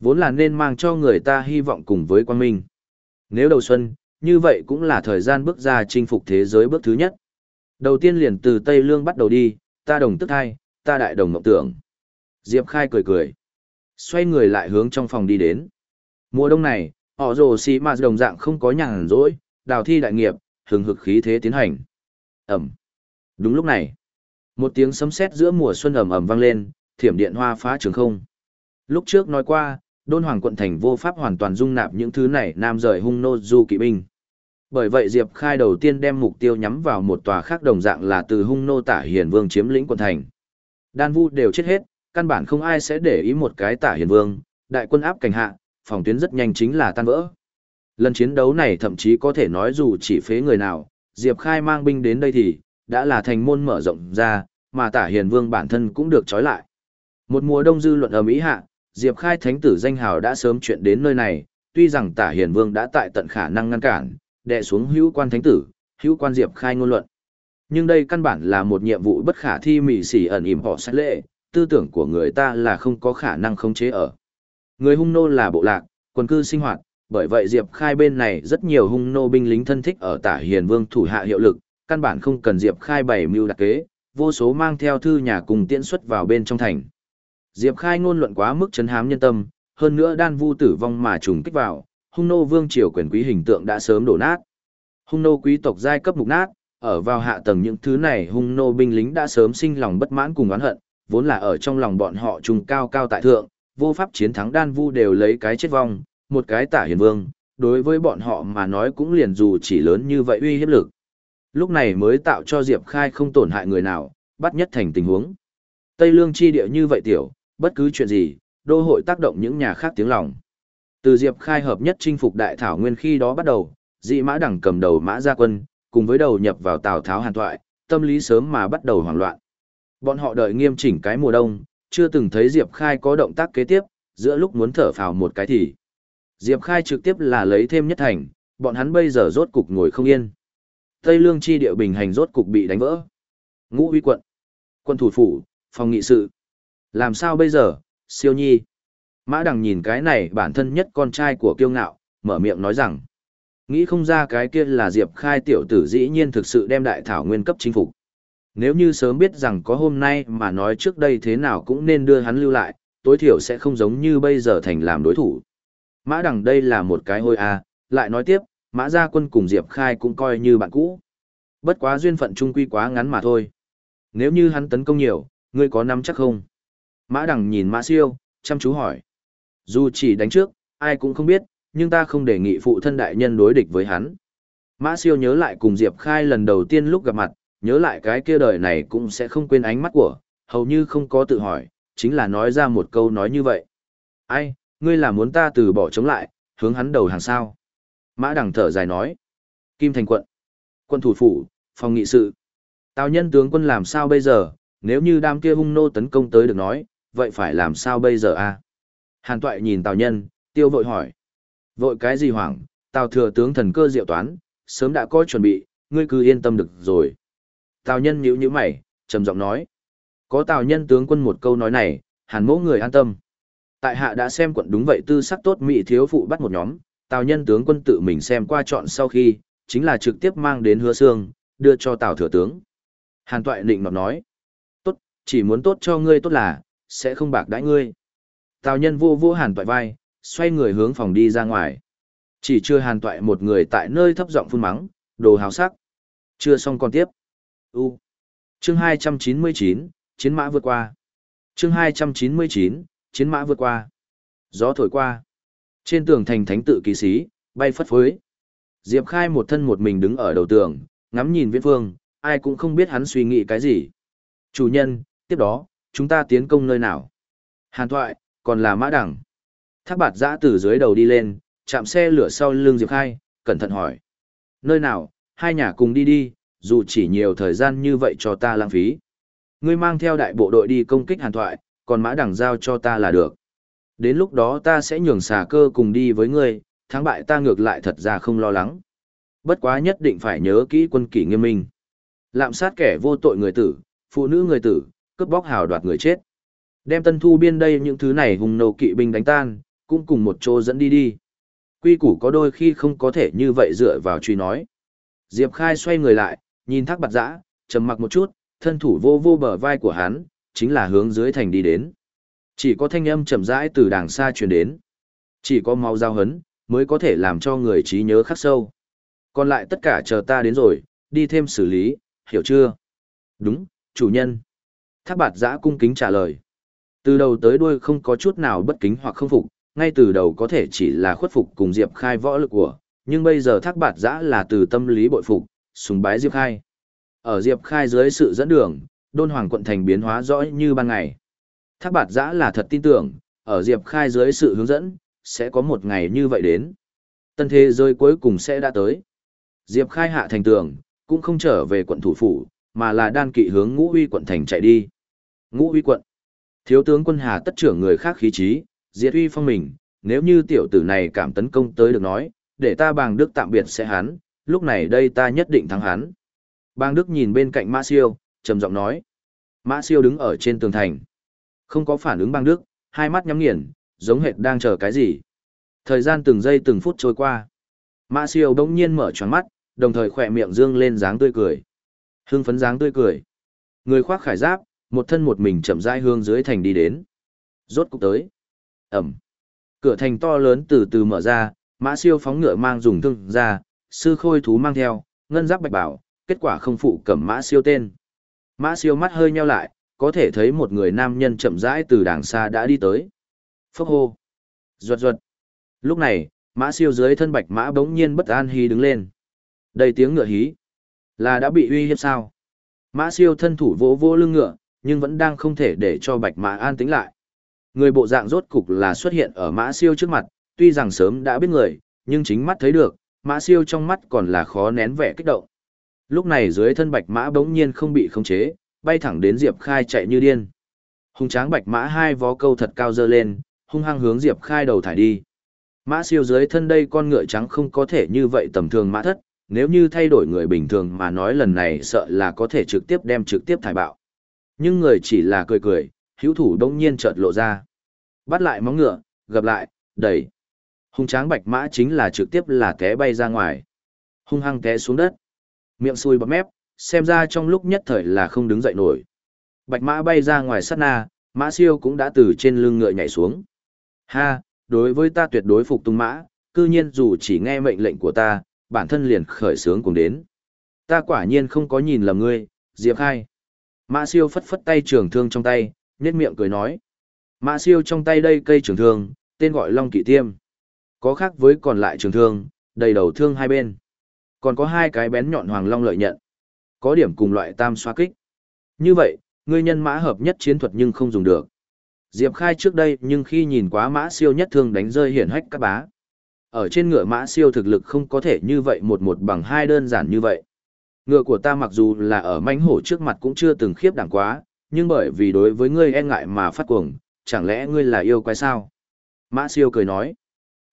Vốn là nên mang cho người ta hy vọng cùng với quan minh. Nếu đầu xuân, như vậy cũng là thời gian bước ra chinh phục thế giới bước thứ nhất. Đầu tiên liền từ Tây Lương bắt đầu đi, ta đồng tức hai, ta đại đồng mộng tưởng. Diệp Khai cười cười. Xoay người lại hướng trong phòng đi đến. Mùa đông này, họ rồ xì mà đồng dạng không có nhàn rỗi, đào thi đại nghiệp, hừng hực khí thế tiến hành. Ẩm. Đúng lúc này, một tiếng sấm sét giữa mùa xuân ầm ầm vang lên, thiểm điện hoa phá trường không. Lúc trước nói qua, đôn hoàng quận thành vô pháp hoàn toàn dung nạp những thứ này nam rời hung nô du kỵ binh. Bởi vậy Diệp Khai đầu tiên đem mục tiêu nhắm vào một tòa khác đồng dạng là từ hung nô tả hiền vương chiếm lĩnh quận thành. Đan vu đều chết hết, căn bản không ai sẽ để ý một cái tả hiền vương, đại quân áp cảnh hạ, phòng tuyến rất nhanh chính là tan vỡ. Lần chiến đấu này thậm chí có thể nói dù chỉ phế người nào, Diệp Khai mang binh đến đây thì, đã là thành môn mở rộng ra, mà tả hiền vương bản thân cũng được trói lại. Một mùa đông dư luận ở Mỹ hạ, Diệp Khai thánh tử danh hào đã sớm chuyện đến nơi này, tuy rằng tả hiền vương đã tại tận khả năng ngăn cản, đè xuống hữu quan thánh tử, hữu quan Diệp Khai ngôn luận. Nhưng đây căn bản là một nhiệm vụ bất khả thi mỉ xỉ ẩn im họ sát lệ, tư tưởng của người ta là không có khả năng khống chế ở. Người hung nô là bộ lạc, quần cư sinh hoạt, bởi vậy Diệp Khai bên này rất nhiều hung nô binh lính thân thích ở tả hiền vương thủ hạ hiệu lực, căn bản không cần Diệp Khai bày mưu đặc kế, vô số mang theo thư nhà cùng tiễn xuất vào bên trong thành. Diệp Khai ngôn luận quá mức chấn hám nhân tâm, hơn nữa đan vu tử vong mà trùng kích vào, hung nô vương triều quyền quý hình tượng đã sớm đổ nát. Hung nô quý tộc giai cấp mục nát, ở vào hạ tầng những thứ này hung nô binh lính đã sớm sinh lòng bất mãn cùng oán hận, vốn là ở trong lòng bọn họ trùng cao cao tại thượng, vô pháp chiến thắng đan vu đều lấy cái chết vong, một cái tả hiền vương, đối với bọn họ mà nói cũng liền dù chỉ lớn như vậy uy hiếp lực. Lúc này mới tạo cho Diệp Khai không tổn hại người nào, bắt nhất thành tình huống. Tây lương chi địa như vậy tiểu, bất cứ chuyện gì, đô hội tác động những nhà khác tiếng lòng. Từ Diệp Khai hợp nhất chinh phục đại thảo nguyên khi đó bắt đầu, dị mã đẳng cầm đầu mã gia quân, cùng với đầu nhập vào Tào Tháo hàn thoại, tâm lý sớm mà bắt đầu hoảng loạn. Bọn họ đợi nghiêm chỉnh cái mùa đông, chưa từng thấy Diệp Khai có động tác kế tiếp, giữa lúc muốn thở phào một cái thì. Diệp Khai trực tiếp là lấy thêm nhất thành, bọn hắn bây giờ rốt cục ngồi không yên. Tây Lương chi địa bình hành rốt cục bị đánh vỡ. Ngũ Huy quận, quân thủ phủ, phòng nghị sự. Làm sao bây giờ, siêu nhi? Mã Đằng nhìn cái này bản thân nhất con trai của kiêu ngạo, mở miệng nói rằng. Nghĩ không ra cái kia là Diệp Khai tiểu tử dĩ nhiên thực sự đem đại thảo nguyên cấp chính phục. Nếu như sớm biết rằng có hôm nay mà nói trước đây thế nào cũng nên đưa hắn lưu lại, tối thiểu sẽ không giống như bây giờ thành làm đối thủ. Mã đằng đây là một cái hôi à, lại nói tiếp, mã gia quân cùng Diệp Khai cũng coi như bạn cũ. Bất quá duyên phận trung quy quá ngắn mà thôi. Nếu như hắn tấn công nhiều, ngươi có nắm chắc không? Mã đằng nhìn mã siêu, chăm chú hỏi. Dù chỉ đánh trước, ai cũng không biết, nhưng ta không đề nghị phụ thân đại nhân đối địch với hắn. Mã siêu nhớ lại cùng Diệp Khai lần đầu tiên lúc gặp mặt, nhớ lại cái kia đời này cũng sẽ không quên ánh mắt của, hầu như không có tự hỏi, chính là nói ra một câu nói như vậy. Ai, ngươi là muốn ta từ bỏ chống lại, hướng hắn đầu hàng sao? Mã đằng thở dài nói. Kim Thành quận. Quân thủ phủ, phòng nghị sự. Tào nhân tướng quân làm sao bây giờ, nếu như đám kia hung nô tấn công tới được nói, vậy phải làm sao bây giờ a? Hàn toại nhìn Tào nhân, tiêu vội hỏi. Vội cái gì hoảng, Tào thừa tướng thần cơ diệu toán, sớm đã có chuẩn bị, ngươi cứ yên tâm được rồi. Tào nhân nhíu nhíu mày, trầm giọng nói. Có Tào nhân tướng quân một câu nói này, hàn mẫu người an tâm. Tại hạ đã xem quận đúng vậy tư sắc tốt mỹ thiếu phụ bắt một nhóm, Tào nhân tướng quân tự mình xem qua chọn sau khi, chính là trực tiếp mang đến hứa xương, đưa cho Tào thừa tướng. Hàn toại định nọt nói. Tốt, chỉ muốn tốt cho ngươi tốt là, sẽ không bạc đãi ngươi. Tào nhân vô vô hàn toại vai, xoay người hướng phòng đi ra ngoài. Chỉ chưa hàn toại một người tại nơi thấp giọng phun mắng, đồ hào sắc. Chưa xong còn tiếp. U. Chương 299, chiến mã vượt qua. Chương 299, chiến mã vượt qua. Gió thổi qua. Trên tường thành thánh tự kỳ sĩ, bay phất phới. Diệp Khai một thân một mình đứng ở đầu tường, ngắm nhìn viễn phương, ai cũng không biết hắn suy nghĩ cái gì. Chủ nhân, tiếp đó, chúng ta tiến công nơi nào? Hàn thoại, còn là mã đẳng. Thác bạt giã từ dưới đầu đi lên, chạm xe lửa sau lưng Diệp Khai, cẩn thận hỏi. Nơi nào, hai nhà cùng đi đi, dù chỉ nhiều thời gian như vậy cho ta lãng phí. Ngươi mang theo đại bộ đội đi công kích hàn thoại, còn mã đẳng giao cho ta là được. Đến lúc đó ta sẽ nhường xà cơ cùng đi với ngươi, thắng bại ta ngược lại thật ra không lo lắng. Bất quá nhất định phải nhớ kỹ quân kỷ nghiêm minh. Lạm sát kẻ vô tội người tử, phụ nữ người tử, cướp bóc hào đoạt người chết. Đem tân thu biên đây những thứ này hùng nâu kỵ binh đánh tan, cũng cùng một chỗ dẫn đi đi. Quy củ có đôi khi không có thể như vậy dựa vào truy nói. Diệp Khai xoay người lại, nhìn thác bạt dã, trầm mặc một chút, thân thủ vô vô bờ vai của hắn, chính là hướng dưới thành đi đến. Chỉ có thanh âm chậm rãi từ đàng xa truyền đến. Chỉ có máu giao hấn, mới có thể làm cho người trí nhớ khắc sâu. Còn lại tất cả chờ ta đến rồi, đi thêm xử lý, hiểu chưa? Đúng, chủ nhân. Thác bạt giã cung kính trả lời. Từ đầu tới đuôi không có chút nào bất kính hoặc không phục, ngay từ đầu có thể chỉ là khuất phục cùng Diệp Khai võ lực của, nhưng bây giờ thác bạt giã là từ tâm lý bội phục, sùng bái Diệp Khai. Ở Diệp Khai dưới sự dẫn đường, đôn hoàng quận thành biến hóa rõ như ban ngày. Thác bạt giã là thật tin tưởng, ở Diệp Khai dưới sự hướng dẫn, sẽ có một ngày như vậy đến. Tân thế giới cuối cùng sẽ đã tới. Diệp Khai hạ thành tường, cũng không trở về quận thủ phủ, mà là đan kỵ hướng ngũ uy quận thành chạy đi. Ngũ uy quận. Thiếu tướng quân Hà tất trưởng người khác khí trí, diệt uy phong mình, nếu như tiểu tử này cảm tấn công tới được nói, để ta bàng đức tạm biệt sẽ hắn, lúc này đây ta nhất định thắng hắn. Bang Đức nhìn bên cạnh Mã Siêu, trầm giọng nói. Mã Siêu đứng ở trên tường thành. Không có phản ứng Bang Đức, hai mắt nhắm nghiền, giống hệt đang chờ cái gì. Thời gian từng giây từng phút trôi qua. Mã Siêu bỗng nhiên mở tròn mắt, đồng thời khỏe miệng dương lên dáng tươi cười. Hưng phấn dáng tươi cười. Người khoác khải giáp, một thân một mình chậm rãi hương dưới thành đi đến. Rốt cục tới. Ẩm. Cửa thành to lớn từ từ mở ra, Mã Siêu phóng ngựa mang dùng thương ra, sư khôi thú mang theo, ngân giáp bạch bảo, kết quả không phụ cẩm mã siêu tên. Mã siêu mắt hơi nheo lại, có thể thấy một người nam nhân chậm rãi từ đàng xa đã đi tới. Phốc hô. Ruột ruột. Lúc này, mã siêu dưới thân bạch mã bỗng nhiên bất an hí đứng lên. Đầy tiếng ngựa hí. Là đã bị uy hiếp sao? Mã siêu thân thủ vỗ vỗ lưng ngựa, nhưng vẫn đang không thể để cho bạch mã an tĩnh lại. Người bộ dạng rốt cục là xuất hiện ở mã siêu trước mặt, tuy rằng sớm đã biết người, nhưng chính mắt thấy được, mã siêu trong mắt còn là khó nén vẻ kích động. Lúc này dưới thân bạch mã bỗng nhiên không bị khống chế, bay thẳng đến Diệp Khai chạy như điên. Hùng tráng bạch mã hai vó câu thật cao dơ lên, hung hăng hướng Diệp Khai đầu thải đi. Mã siêu dưới thân đây con ngựa trắng không có thể như vậy tầm thường mã thất, nếu như thay đổi người bình thường mà nói lần này sợ là có thể trực tiếp đem trực tiếp thải bạo. Nhưng người chỉ là cười cười, hữu thủ đông nhiên chợt lộ ra. Bắt lại móng ngựa, gặp lại, đẩy. Hung tráng bạch mã chính là trực tiếp là té bay ra ngoài. Hung hăng té xuống đất. Miệng xui bọt mép, xem ra trong lúc nhất thời là không đứng dậy nổi. Bạch mã bay ra ngoài sát na, mã siêu cũng đã từ trên lưng ngựa nhảy xuống. Ha, đối với ta tuyệt đối phục tung mã, cư nhiên dù chỉ nghe mệnh lệnh của ta, bản thân liền khởi sướng cùng đến. Ta quả nhiên không có nhìn lầm ngươi, Diệp Khai. Mã siêu phất phất tay trường thương trong tay, nhét miệng cười nói. Mã siêu trong tay đây cây trường thương, tên gọi Long Kỵ Tiêm. Có khác với còn lại trường thương, đầy đầu thương hai bên. Còn có hai cái bén nhọn hoàng long lợi nhận. Có điểm cùng loại tam xoa kích. Như vậy, ngươi nhân mã hợp nhất chiến thuật nhưng không dùng được. Diệp Khai trước đây nhưng khi nhìn quá mã siêu nhất thương đánh rơi hiển hách các bá. Ở trên ngựa mã siêu thực lực không có thể như vậy một một bằng hai đơn giản như vậy. Ngựa của ta mặc dù là ở manh hổ trước mặt cũng chưa từng khiếp đảm quá, nhưng bởi vì đối với ngươi e ngại mà phát cuồng, chẳng lẽ ngươi là yêu quái sao? Mã siêu cười nói.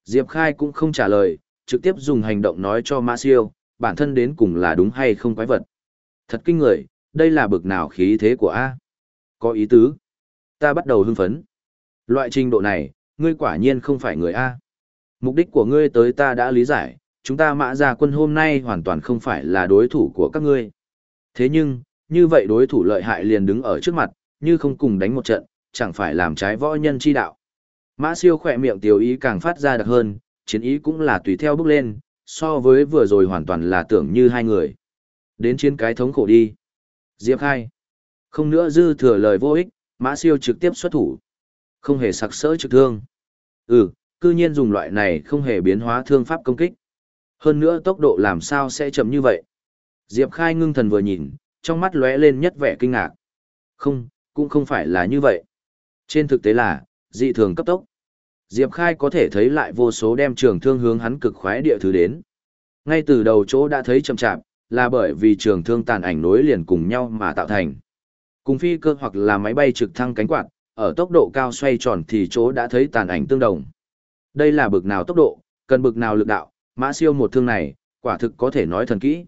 Diệp Khai cũng không trả lời, trực tiếp dùng hành động nói cho Mã siêu, bản thân đến cùng là đúng hay không quái vật. Thật kinh người, đây là bực nào khí thế của A. Có ý tứ. Ta bắt đầu hưng phấn. Loại trình độ này, ngươi quả nhiên không phải người A. Mục đích của ngươi tới ta đã lý giải, chúng ta mã ra quân hôm nay hoàn toàn không phải là đối thủ của các ngươi. Thế nhưng, như vậy đối thủ lợi hại liền đứng ở trước mặt, như không cùng đánh một trận, chẳng phải làm trái võ nhân chi đạo. Mã siêu khỏe miệng tiểu ý càng phát ra đặc hơn, chiến ý cũng là tùy theo bước lên, so với vừa rồi hoàn toàn là tưởng như hai người. Đến chiến cái thống khổ đi. Diệp khai. Không nữa dư thừa lời vô ích, mã siêu trực tiếp xuất thủ. Không hề sặc sỡ trực thương. Ừ, cư nhiên dùng loại này không hề biến hóa thương pháp công kích. Hơn nữa tốc độ làm sao sẽ chậm như vậy. Diệp khai ngưng thần vừa nhìn, trong mắt lóe lên nhất vẻ kinh ngạc. Không, cũng không phải là như vậy. Trên thực tế là, dị thường cấp tốc. Diệp Khai có thể thấy lại vô số đem trường thương hướng hắn cực khoái địa thứ đến. Ngay từ đầu chỗ đã thấy chậm chạp, là bởi vì trường thương tàn ảnh nối liền cùng nhau mà tạo thành. Cùng phi cơ hoặc là máy bay trực thăng cánh quạt, ở tốc độ cao xoay tròn thì chỗ đã thấy tàn ảnh tương đồng. Đây là bực nào tốc độ, cần bực nào lực đạo, mã siêu một thương này, quả thực có thể nói thần kỹ.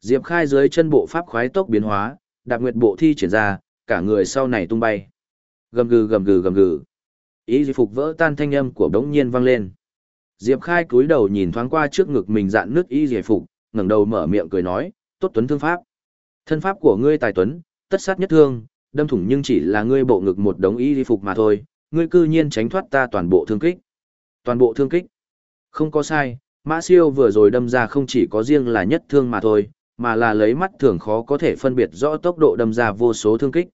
Diệp Khai dưới chân bộ pháp khoái tốc biến hóa, đạp nguyệt bộ thi triển ra, cả người sau này tung bay. Gầm gừ gầm gừ gầm gừ. Ý di phục vỡ tan thanh âm của đống nhiên vang lên. Diệp Khai cúi đầu nhìn thoáng qua trước ngực mình dạn nước y di phục, ngẩng đầu mở miệng cười nói, tốt tuấn thương pháp. Thân pháp của ngươi tài tuấn, tất sát nhất thương, đâm thủng nhưng chỉ là ngươi bộ ngực một đống y di phục mà thôi, ngươi cư nhiên tránh thoát ta toàn bộ thương kích. Toàn bộ thương kích. Không có sai, Mã Siêu vừa rồi đâm ra không chỉ có riêng là nhất thương mà thôi, mà là lấy mắt thường khó có thể phân biệt rõ tốc độ đâm ra vô số thương kích.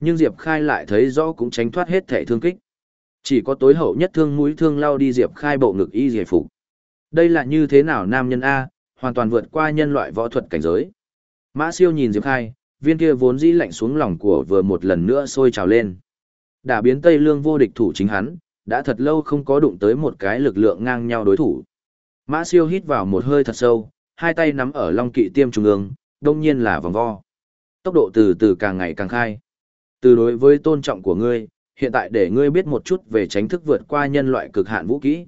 Nhưng Diệp Khai lại thấy rõ cũng tránh thoát hết thể thương kích. Chỉ có tối hậu nhất thương mũi thương lao đi Diệp Khai bộ ngực y giải phục. Đây là như thế nào nam nhân A, hoàn toàn vượt qua nhân loại võ thuật cảnh giới. Mã siêu nhìn Diệp Khai, viên kia vốn dĩ lạnh xuống lòng của vừa một lần nữa sôi trào lên. Đã biến Tây Lương vô địch thủ chính hắn, đã thật lâu không có đụng tới một cái lực lượng ngang nhau đối thủ. Mã siêu hít vào một hơi thật sâu, hai tay nắm ở long kỵ tiêm trung ương, đông nhiên là vòng vo. Tốc độ từ từ càng ngày càng khai. Từ đối với tôn trọng của ngươi, hiện tại để ngươi biết một chút về tránh thức vượt qua nhân loại cực hạn vũ kỹ.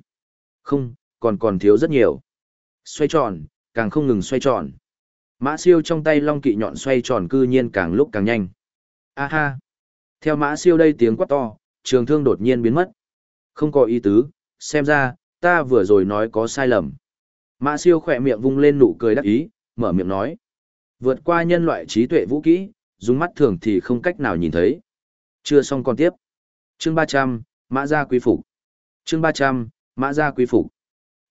Không, còn còn thiếu rất nhiều. Xoay tròn, càng không ngừng xoay tròn. Mã siêu trong tay long kỵ nhọn xoay tròn cư nhiên càng lúc càng nhanh. A ha! Theo mã siêu đây tiếng quát to, trường thương đột nhiên biến mất. Không có ý tứ, xem ra, ta vừa rồi nói có sai lầm. Mã siêu khỏe miệng vung lên nụ cười đắc ý, mở miệng nói. Vượt qua nhân loại trí tuệ vũ kỹ, dùng mắt thường thì không cách nào nhìn thấy. Chưa xong còn tiếp. Chương 300, Mã Gia Quý Phục. Chương 300, Mã Gia Quý Phục.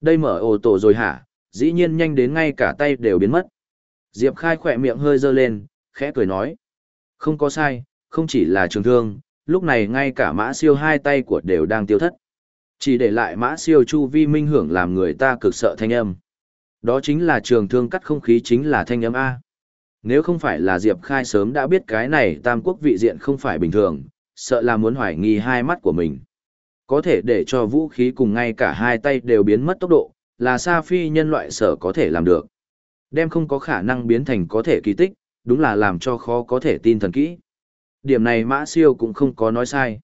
Đây mở ổ tổ rồi hả, dĩ nhiên nhanh đến ngay cả tay đều biến mất. Diệp Khai khỏe miệng hơi dơ lên, khẽ cười nói. Không có sai, không chỉ là trường thương, lúc này ngay cả mã siêu hai tay của đều đang tiêu thất. Chỉ để lại mã siêu chu vi minh hưởng làm người ta cực sợ thanh âm. Đó chính là trường thương cắt không khí chính là thanh âm A. Nếu không phải là Diệp Khai sớm đã biết cái này tam quốc vị diện không phải bình thường, sợ là muốn hoài nghi hai mắt của mình. Có thể để cho vũ khí cùng ngay cả hai tay đều biến mất tốc độ, là Sa Phi nhân loại sở có thể làm được. Đem không có khả năng biến thành có thể kỳ tích, đúng là làm cho khó có thể tin thần kỹ. Điểm này Mã Siêu cũng không có nói sai.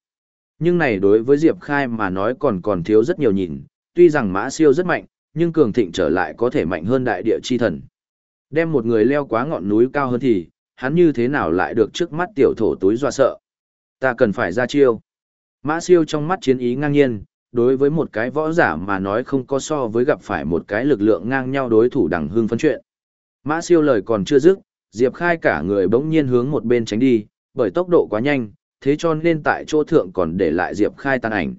Nhưng này đối với Diệp Khai mà nói còn còn thiếu rất nhiều nhìn, tuy rằng Mã Siêu rất mạnh, nhưng cường thịnh trở lại có thể mạnh hơn đại địa chi thần. Đem một người leo quá ngọn núi cao hơn thì, hắn như thế nào lại được trước mắt tiểu thổ túi doa sợ. Ta cần phải ra chiêu. Mã siêu trong mắt chiến ý ngang nhiên, đối với một cái võ giả mà nói không có so với gặp phải một cái lực lượng ngang nhau đối thủ đẳng hương phân chuyện. Mã siêu lời còn chưa dứt, Diệp Khai cả người bỗng nhiên hướng một bên tránh đi, bởi tốc độ quá nhanh, thế cho nên tại chỗ thượng còn để lại Diệp Khai tan ảnh.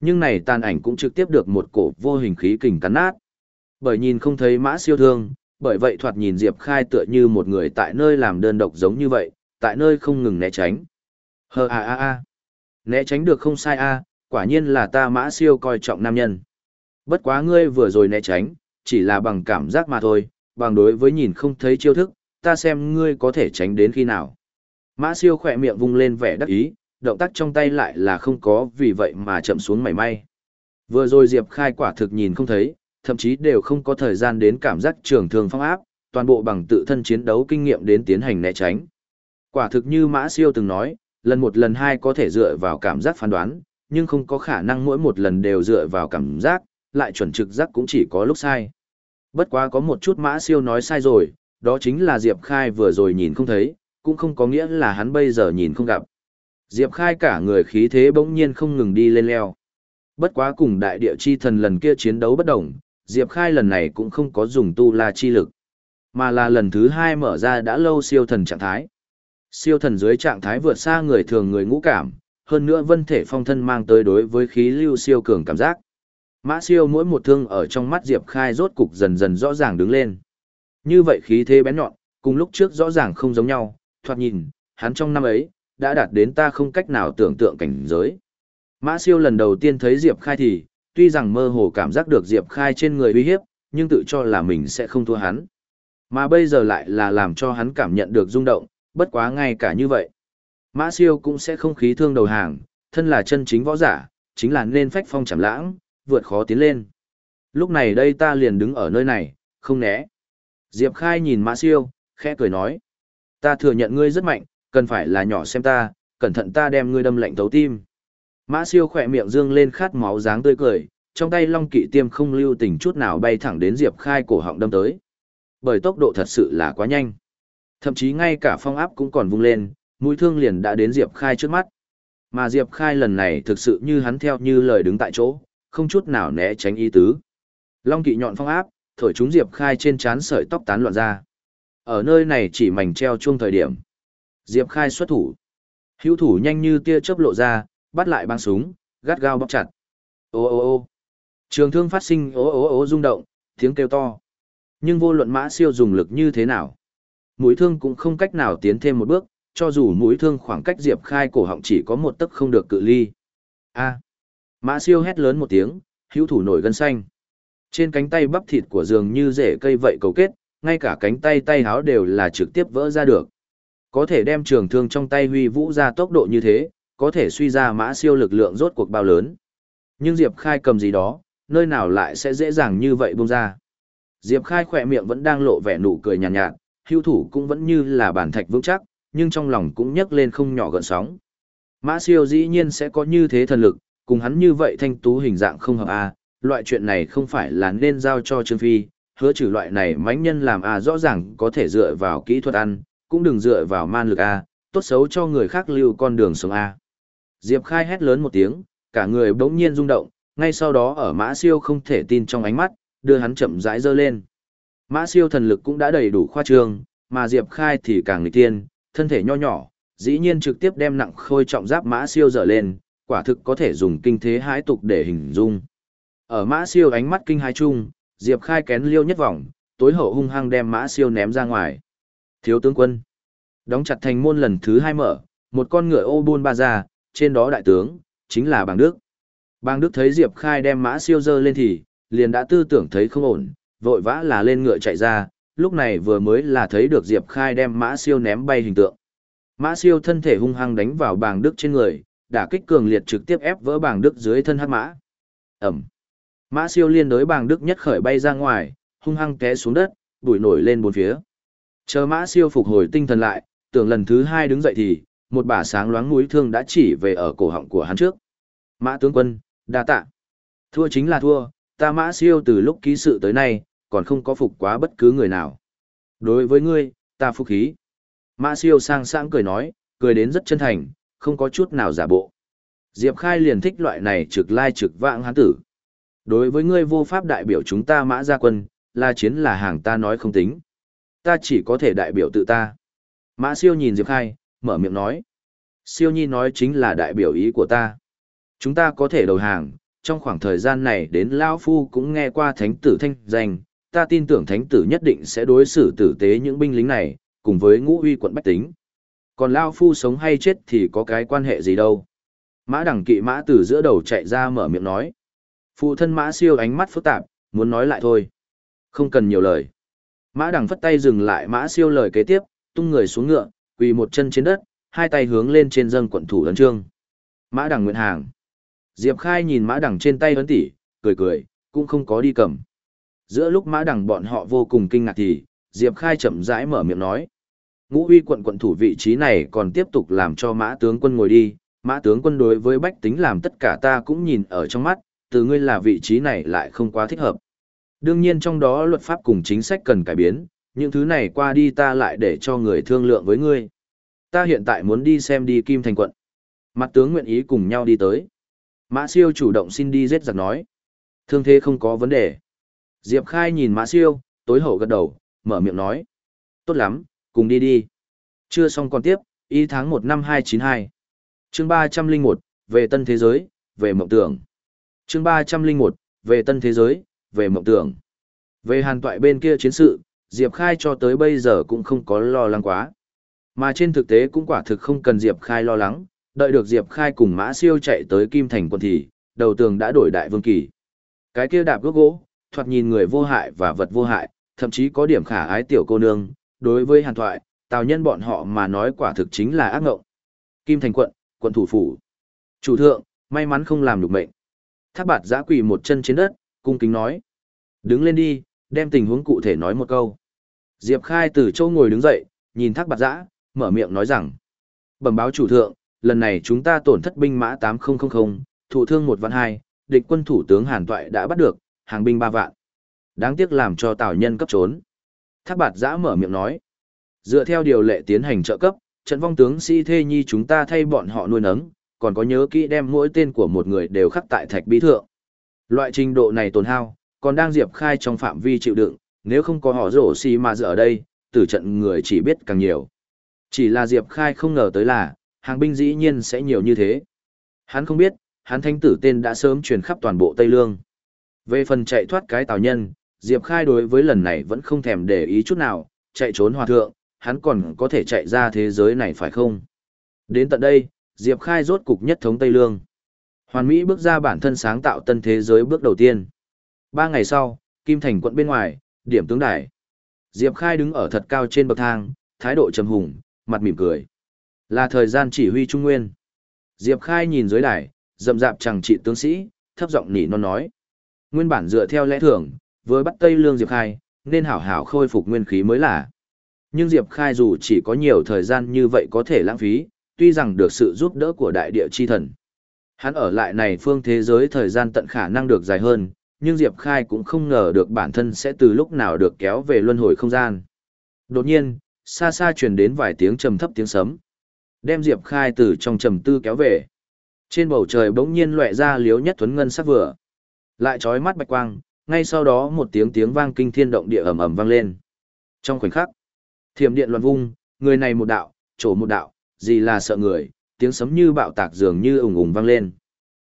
Nhưng này tàn ảnh cũng trực tiếp được một cổ vô hình khí kình cắn nát. Bởi nhìn không thấy mã siêu thương, bởi vậy thoạt nhìn Diệp Khai tựa như một người tại nơi làm đơn độc giống như vậy, tại nơi không ngừng né tránh. Hờ a a a. Né tránh được không sai a, quả nhiên là ta mã siêu coi trọng nam nhân. Bất quá ngươi vừa rồi né tránh, chỉ là bằng cảm giác mà thôi, bằng đối với nhìn không thấy chiêu thức, ta xem ngươi có thể tránh đến khi nào. Mã siêu khỏe miệng vung lên vẻ đắc ý, động tác trong tay lại là không có vì vậy mà chậm xuống mảy may. Vừa rồi Diệp Khai quả thực nhìn không thấy, thậm chí đều không có thời gian đến cảm giác trường thường phong áp, toàn bộ bằng tự thân chiến đấu kinh nghiệm đến tiến hành né tránh. Quả thực như Mã Siêu từng nói, lần một lần hai có thể dựa vào cảm giác phán đoán, nhưng không có khả năng mỗi một lần đều dựa vào cảm giác, lại chuẩn trực giác cũng chỉ có lúc sai. Bất quá có một chút Mã Siêu nói sai rồi, đó chính là Diệp Khai vừa rồi nhìn không thấy, cũng không có nghĩa là hắn bây giờ nhìn không gặp. Diệp Khai cả người khí thế bỗng nhiên không ngừng đi lên leo. Bất quá cùng đại địa chi thần lần kia chiến đấu bất đồng, Diệp Khai lần này cũng không có dùng tu la chi lực, mà là lần thứ hai mở ra đã lâu siêu thần trạng thái. Siêu thần dưới trạng thái vượt xa người thường người ngũ cảm, hơn nữa vân thể phong thân mang tới đối với khí lưu siêu cường cảm giác. Mã siêu mỗi một thương ở trong mắt Diệp Khai rốt cục dần dần rõ ràng đứng lên. Như vậy khí thế bén nhọn, cùng lúc trước rõ ràng không giống nhau, thoạt nhìn, hắn trong năm ấy, đã đạt đến ta không cách nào tưởng tượng cảnh giới. Mã siêu lần đầu tiên thấy Diệp Khai thì, tuy rằng mơ hồ cảm giác được Diệp Khai trên người uy hiếp, nhưng tự cho là mình sẽ không thua hắn. Mà bây giờ lại là làm cho hắn cảm nhận được rung động, bất quá ngay cả như vậy. Mã siêu cũng sẽ không khí thương đầu hàng, thân là chân chính võ giả, chính là nên phách phong chảm lãng, vượt khó tiến lên. Lúc này đây ta liền đứng ở nơi này, không né. Diệp Khai nhìn Mã siêu, khẽ cười nói. Ta thừa nhận ngươi rất mạnh, cần phải là nhỏ xem ta, cẩn thận ta đem ngươi đâm lạnh thấu tim. Mã siêu khỏe miệng dương lên khát máu dáng tươi cười, trong tay long kỵ tiêm không lưu tình chút nào bay thẳng đến Diệp Khai cổ họng đâm tới. Bởi tốc độ thật sự là quá nhanh. Thậm chí ngay cả phong áp cũng còn vung lên, mũi thương liền đã đến Diệp Khai trước mắt. Mà Diệp Khai lần này thực sự như hắn theo như lời đứng tại chỗ, không chút nào né tránh ý tứ. Long kỵ nhọn phong áp, thổi chúng Diệp Khai trên trán sợi tóc tán loạn ra. Ở nơi này chỉ mảnh treo chuông thời điểm. Diệp Khai xuất thủ. Hữu thủ nhanh như tia chớp lộ ra, bắt lại băng súng, gắt gao bóp chặt. Ô ô ô. Trường thương phát sinh ố ố ố rung động, tiếng kêu to. Nhưng vô luận mã siêu dùng lực như thế nào. Mũi thương cũng không cách nào tiến thêm một bước, cho dù mũi thương khoảng cách Diệp Khai cổ họng chỉ có một tấc không được cự ly. A. Mã siêu hét lớn một tiếng, hữu thủ nổi gân xanh. Trên cánh tay bắp thịt của dường như rễ cây vậy cầu kết, ngay cả cánh tay tay háo đều là trực tiếp vỡ ra được. Có thể đem trường thương trong tay huy vũ ra tốc độ như thế, có thể suy ra mã siêu lực lượng rốt cuộc bao lớn. Nhưng Diệp Khai cầm gì đó, nơi nào lại sẽ dễ dàng như vậy buông ra. Diệp Khai khỏe miệng vẫn đang lộ vẻ nụ cười nhàn nhạt, nhạt, hưu thủ cũng vẫn như là bản thạch vững chắc, nhưng trong lòng cũng nhấc lên không nhỏ gợn sóng. Mã siêu dĩ nhiên sẽ có như thế thần lực, cùng hắn như vậy thanh tú hình dạng không hợp a loại chuyện này không phải là nên giao cho Trương Phi, hứa trừ loại này mãnh nhân làm a rõ ràng có thể dựa vào kỹ thuật ăn, cũng đừng dựa vào man lực a tốt xấu cho người khác lưu con đường sống a Diệp Khai hét lớn một tiếng, cả người bỗng nhiên rung động, ngay sau đó ở Mã Siêu không thể tin trong ánh mắt, đưa hắn chậm rãi dơ lên. Mã Siêu thần lực cũng đã đầy đủ khoa trương, mà Diệp Khai thì càng nghịch tiên, thân thể nho nhỏ, dĩ nhiên trực tiếp đem nặng khôi trọng giáp Mã Siêu dở lên, quả thực có thể dùng kinh thế hãi tục để hình dung. Ở Mã Siêu ánh mắt kinh hãi chung, Diệp Khai kén liêu nhất vòng, tối hậu hung hăng đem Mã Siêu ném ra ngoài. Thiếu tướng quân. Đóng chặt thành môn lần thứ hai mở, một con ngựa ô buôn ba ra, trên đó đại tướng, chính là bàng Đức. Bàng Đức thấy Diệp Khai đem mã siêu dơ lên thì, liền đã tư tưởng thấy không ổn, vội vã là lên ngựa chạy ra, lúc này vừa mới là thấy được Diệp Khai đem mã siêu ném bay hình tượng. Mã siêu thân thể hung hăng đánh vào bàng Đức trên người, đả kích cường liệt trực tiếp ép vỡ bàng Đức dưới thân hắc mã. Ẩm. Mã siêu liên đối bàng Đức nhất khởi bay ra ngoài, hung hăng té xuống đất, bụi nổi lên bốn phía. Chờ mã siêu phục hồi tinh thần lại, tưởng lần thứ hai đứng dậy thì, một bả sáng loáng mũi thương đã chỉ về ở cổ họng của hắn trước. Mã tướng quân, đa tạ. Thua chính là thua, ta mã siêu từ lúc ký sự tới nay, còn không có phục quá bất cứ người nào. Đối với ngươi, ta phục khí. Mã siêu sang sáng cười nói, cười đến rất chân thành, không có chút nào giả bộ. Diệp Khai liền thích loại này trực lai trực vãng hắn tử. Đối với ngươi vô pháp đại biểu chúng ta mã gia quân, là chiến là hàng ta nói không tính. Ta chỉ có thể đại biểu tự ta. Mã siêu nhìn Diệp Khai, mở miệng nói. Siêu nhi nói chính là đại biểu ý của ta. Chúng ta có thể đầu hàng, trong khoảng thời gian này đến Lao Phu cũng nghe qua thánh tử thanh danh, ta tin tưởng thánh tử nhất định sẽ đối xử tử tế những binh lính này, cùng với ngũ Huy quận Bách Tính. Còn Lao Phu sống hay chết thì có cái quan hệ gì đâu. Mã đẳng kỵ mã từ giữa đầu chạy ra mở miệng nói. Phụ thân mã siêu ánh mắt phức tạp, muốn nói lại thôi. Không cần nhiều lời. Mã đằng phất tay dừng lại mã siêu lời kế tiếp, tung người xuống ngựa, quỳ một chân trên đất, hai tay hướng lên trên dâng quận thủ ấn trương. Mã đằng nguyện hàng. Diệp Khai nhìn mã đằng trên tay ấn tỉ, cười cười, cũng không có đi cầm. Giữa lúc mã đằng bọn họ vô cùng kinh ngạc thì, Diệp Khai chậm rãi mở miệng nói. Ngũ uy quận quận thủ vị trí này còn tiếp tục làm cho mã tướng quân ngồi đi, mã tướng quân đối với bách tính làm tất cả ta cũng nhìn ở trong mắt, từ ngươi là vị trí này lại không quá thích hợp. Đương nhiên trong đó luật pháp cùng chính sách cần cải biến, những thứ này qua đi ta lại để cho người thương lượng với ngươi. Ta hiện tại muốn đi xem đi Kim Thành quận. Mặt tướng nguyện ý cùng nhau đi tới. Mã siêu chủ động xin đi giết giặc nói. Thương thế không có vấn đề. Diệp Khai nhìn Mã siêu, tối hậu gật đầu, mở miệng nói. Tốt lắm, cùng đi đi. Chưa xong còn tiếp, y tháng 1 năm 292. chương 301, về tân thế giới, về mộng tưởng. chương 301, về tân thế giới, về mộng tưởng. Về hàn toại bên kia chiến sự, Diệp Khai cho tới bây giờ cũng không có lo lắng quá. Mà trên thực tế cũng quả thực không cần Diệp Khai lo lắng, đợi được Diệp Khai cùng Mã Siêu chạy tới Kim Thành quân thì, đầu tường đã đổi đại vương kỳ. Cái kia đạp gốc gỗ, thoạt nhìn người vô hại và vật vô hại, thậm chí có điểm khả ái tiểu cô nương, đối với hàn thoại, tào nhân bọn họ mà nói quả thực chính là ác ngộng. Kim Thành quận, quận thủ phủ. Chủ thượng, may mắn không làm được mệnh. Thác bạt giã quỳ một chân trên đất, cung kính nói. Đứng lên đi, đem tình huống cụ thể nói một câu. Diệp Khai từ châu ngồi đứng dậy, nhìn thác bạt giã, mở miệng nói rằng. Bẩm báo chủ thượng, lần này chúng ta tổn thất binh mã 8000, thủ thương một vạn hai, địch quân thủ tướng Hàn Toại đã bắt được, hàng binh ba vạn. Đáng tiếc làm cho tào nhân cấp trốn. Thác bạt giã mở miệng nói. Dựa theo điều lệ tiến hành trợ cấp, trận vong tướng sĩ thê nhi chúng ta thay bọn họ nuôi nấng, còn có nhớ kỹ đem mỗi tên của một người đều khắc tại thạch bí thượng. Loại trình độ này tồn hao, còn đang diệp khai trong phạm vi chịu đựng, nếu không có họ rổ xì mà giờ ở đây, tử trận người chỉ biết càng nhiều. Chỉ là diệp khai không ngờ tới là, hàng binh dĩ nhiên sẽ nhiều như thế. Hắn không biết, hắn thanh tử tên đã sớm truyền khắp toàn bộ Tây Lương. Về phần chạy thoát cái tào nhân, Diệp Khai đối với lần này vẫn không thèm để ý chút nào, chạy trốn hòa thượng, hắn còn có thể chạy ra thế giới này phải không? Đến tận đây, Diệp Khai rốt cục nhất thống Tây Lương. Hoàn Mỹ bước ra bản thân sáng tạo tân thế giới bước đầu tiên. Ba ngày sau, Kim Thành quận bên ngoài, điểm tướng đài. Diệp Khai đứng ở thật cao trên bậc thang, thái độ trầm hùng, mặt mỉm cười. Là thời gian chỉ huy trung nguyên. Diệp Khai nhìn dưới đài, rậm rạp chẳng trị tướng sĩ, thấp giọng nỉ non nói. Nguyên bản dựa theo lẽ thường, với bắt Tây Lương Diệp Khai, nên hảo hảo khôi phục nguyên khí mới là. Nhưng Diệp Khai dù chỉ có nhiều thời gian như vậy có thể lãng phí, tuy rằng được sự giúp đỡ của đại địa chi thần. Hắn ở lại này phương thế giới thời gian tận khả năng được dài hơn, nhưng Diệp Khai cũng không ngờ được bản thân sẽ từ lúc nào được kéo về luân hồi không gian. Đột nhiên, xa xa truyền đến vài tiếng trầm thấp tiếng sấm. Đem Diệp Khai từ trong trầm tư kéo về. Trên bầu trời bỗng nhiên lóe ra liếu nhất thuấn ngân sắc vừa. Lại trói mắt bạch quang, ngay sau đó một tiếng tiếng vang kinh thiên động địa ầm ầm vang lên. Trong khoảnh khắc, thiểm điện loạn vung, người này một đạo, chỗ một đạo, gì là sợ người, tiếng sấm như bạo tạc dường như ùng ùng vang lên.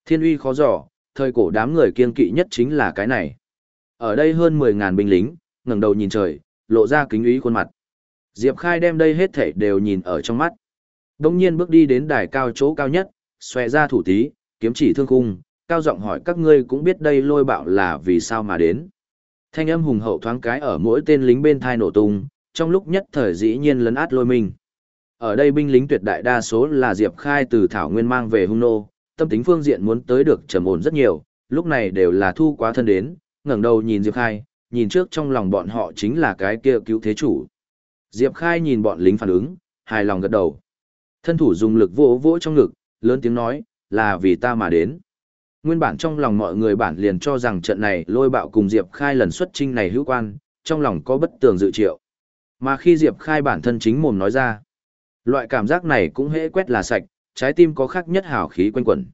Thiên uy khó dò, thời cổ đám người kiên kỵ nhất chính là cái này. Ở đây hơn 10.000 binh lính, ngẩng đầu nhìn trời, lộ ra kính uy khuôn mặt. Diệp Khai đem đây hết thảy đều nhìn ở trong mắt. Đông nhiên bước đi đến đài cao chỗ cao nhất, xòe ra thủ tí, kiếm chỉ thương cung, cao giọng hỏi các ngươi cũng biết đây lôi bạo là vì sao mà đến. Thanh âm hùng hậu thoáng cái ở mỗi tên lính bên thai nổ tung, trong lúc nhất thời dĩ nhiên lấn át lôi mình. Ở đây binh lính tuyệt đại đa số là Diệp Khai từ Thảo Nguyên mang về hung nô, tâm tính phương diện muốn tới được trầm ổn rất nhiều, lúc này đều là thu quá thân đến, ngẩng đầu nhìn Diệp Khai, nhìn trước trong lòng bọn họ chính là cái kia cứu thế chủ. Diệp Khai nhìn bọn lính phản ứng, hài lòng gật đầu. Thân thủ dùng lực vỗ vỗ trong ngực, lớn tiếng nói, là vì ta mà đến. Nguyên bản trong lòng mọi người bản liền cho rằng trận này lôi bạo cùng Diệp Khai lần xuất trinh này hữu quan, trong lòng có bất tường dự triệu. Mà khi Diệp Khai bản thân chính mồm nói ra, loại cảm giác này cũng hễ quét là sạch, trái tim có khác nhất hào khí quanh quẩn.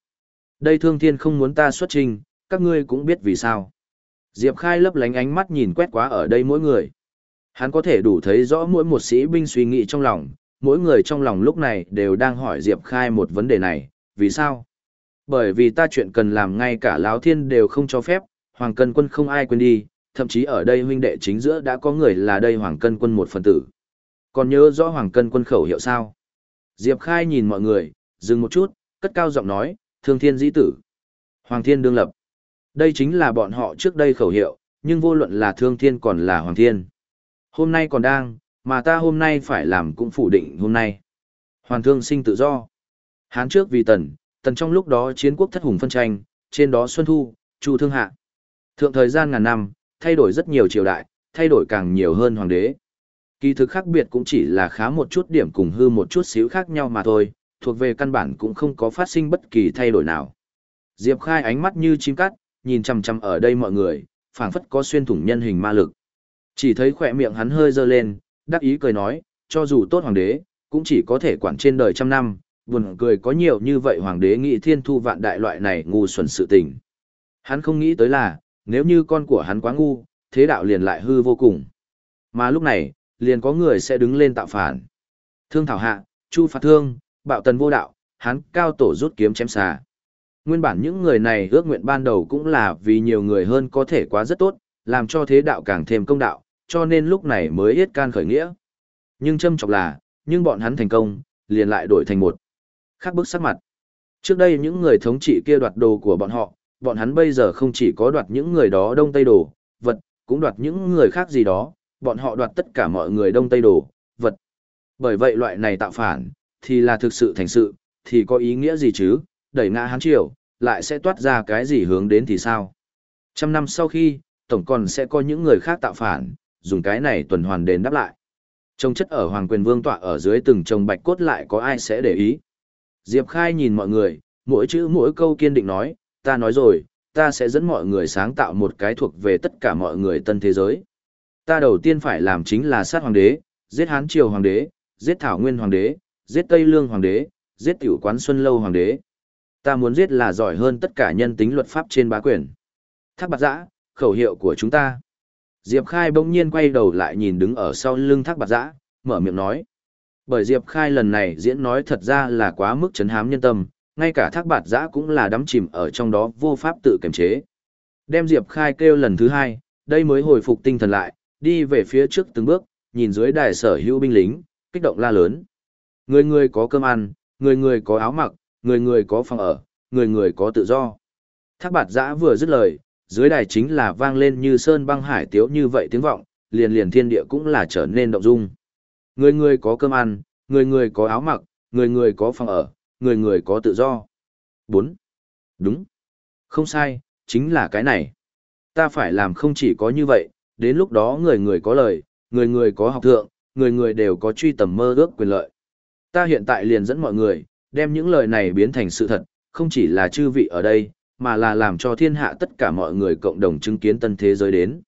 Đây thương thiên không muốn ta xuất trinh, các ngươi cũng biết vì sao. Diệp Khai lấp lánh ánh mắt nhìn quét quá ở đây mỗi người. Hắn có thể đủ thấy rõ mỗi một sĩ binh suy nghĩ trong lòng, mỗi người trong lòng lúc này đều đang hỏi Diệp Khai một vấn đề này, vì sao? Bởi vì ta chuyện cần làm ngay cả Lão Thiên đều không cho phép, Hoàng Cân Quân không ai quên đi, thậm chí ở đây huynh đệ chính giữa đã có người là đây Hoàng Cân Quân một phần tử. Còn nhớ rõ Hoàng Cân Quân khẩu hiệu sao? Diệp Khai nhìn mọi người, dừng một chút, cất cao giọng nói, thương thiên dĩ tử. Hoàng thiên đương lập. Đây chính là bọn họ trước đây khẩu hiệu, nhưng vô luận là thương thiên còn là hoàng thiên. Hôm nay còn đang, mà ta hôm nay phải làm cũng phủ định hôm nay. Hoàn thương sinh tự do. Hán trước vì tần, tần trong lúc đó chiến quốc thất hùng phân tranh, trên đó xuân thu, chu thương hạ. Thượng thời gian ngàn năm, thay đổi rất nhiều triều đại, thay đổi càng nhiều hơn hoàng đế. Kỳ thực khác biệt cũng chỉ là khá một chút điểm cùng hư một chút xíu khác nhau mà thôi, thuộc về căn bản cũng không có phát sinh bất kỳ thay đổi nào. Diệp Khai ánh mắt như chim cắt, nhìn chằm chằm ở đây mọi người, phảng phất có xuyên thủng nhân hình ma lực. Chỉ thấy khỏe miệng hắn hơi dơ lên, đắc ý cười nói, cho dù tốt hoàng đế, cũng chỉ có thể quản trên đời trăm năm, buồn cười có nhiều như vậy hoàng đế nghĩ thiên thu vạn đại loại này ngu xuẩn sự tình. Hắn không nghĩ tới là, nếu như con của hắn quá ngu, thế đạo liền lại hư vô cùng. Mà lúc này, liền có người sẽ đứng lên tạo phản. Thương thảo hạ, chu phạt thương, bạo tần vô đạo, hắn cao tổ rút kiếm chém xà. Nguyên bản những người này ước nguyện ban đầu cũng là vì nhiều người hơn có thể quá rất tốt, làm cho thế đạo càng thêm công đạo, cho nên lúc này mới yết can khởi nghĩa. Nhưng châm chọc là, nhưng bọn hắn thành công, liền lại đổi thành một. Khác bức sắc mặt. Trước đây những người thống trị kia đoạt đồ của bọn họ, bọn hắn bây giờ không chỉ có đoạt những người đó đông tây đồ, vật, cũng đoạt những người khác gì đó, bọn họ đoạt tất cả mọi người đông tây đồ, vật. Bởi vậy loại này tạo phản, thì là thực sự thành sự, thì có ý nghĩa gì chứ, đẩy ngã hán triều, lại sẽ toát ra cái gì hướng đến thì sao. Trăm năm sau khi, tổng còn sẽ có những người khác tạo phản, dùng cái này tuần hoàn đến đáp lại. Trông chất ở Hoàng Quyền Vương tọa ở dưới từng chồng bạch cốt lại có ai sẽ để ý. Diệp Khai nhìn mọi người, mỗi chữ mỗi câu kiên định nói, ta nói rồi, ta sẽ dẫn mọi người sáng tạo một cái thuộc về tất cả mọi người tân thế giới. Ta đầu tiên phải làm chính là sát hoàng đế, giết hán triều hoàng đế, giết thảo nguyên hoàng đế, giết Tây Lương Hoàng đế, giết tiểu quán Xuân Lâu Hoàng đế. Ta muốn giết là giỏi hơn tất cả nhân tính luật pháp trên bá quyền. Thác bạc giã, khẩu hiệu của chúng ta. Diệp Khai bỗng nhiên quay đầu lại nhìn đứng ở sau lưng thác bạc giã, mở miệng nói. Bởi Diệp Khai lần này diễn nói thật ra là quá mức chấn hám nhân tâm, ngay cả thác Bạt giã cũng là đắm chìm ở trong đó vô pháp tự kiềm chế. Đem Diệp Khai kêu lần thứ hai, đây mới hồi phục tinh thần lại, đi về phía trước từng bước, nhìn dưới đài sở hữu binh lính, kích động la lớn. Người người có cơm ăn, người người có áo mặc, người người có phòng ở, người người có tự do. Thác bạt giã vừa dứt lời, dưới đài chính là vang lên như sơn băng hải tiếu như vậy tiếng vọng, liền liền thiên địa cũng là trở nên động dung. Người người có cơm ăn, người người có áo mặc, người người có phòng ở, người người có tự do. 4. Đúng. Không sai, chính là cái này. Ta phải làm không chỉ có như vậy, đến lúc đó người người có lời, người người có học thượng, người người đều có truy tầm mơ ước quyền lợi. Ta hiện tại liền dẫn mọi người, đem những lời này biến thành sự thật, không chỉ là chư vị ở đây, mà là làm cho thiên hạ tất cả mọi người cộng đồng chứng kiến tân thế giới đến.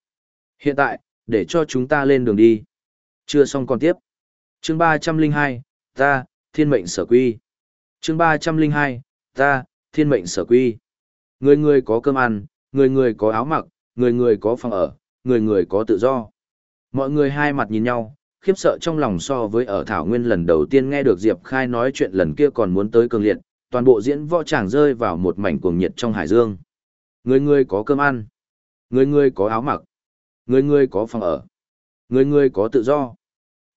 Hiện tại, để cho chúng ta lên đường đi. Chưa xong còn tiếp. Chương 302, ta, thiên mệnh sở quy. Chương 302, ta, thiên mệnh sở quy. Người người có cơm ăn, người người có áo mặc, người người có phòng ở, người người có tự do. Mọi người hai mặt nhìn nhau, khiếp sợ trong lòng so với ở Thảo Nguyên lần đầu tiên nghe được Diệp Khai nói chuyện lần kia còn muốn tới cường liệt, toàn bộ diễn võ tràng rơi vào một mảnh cuồng nhiệt trong hải dương. Người người có cơm ăn, người người có áo mặc, người người có phòng ở, người người có tự do.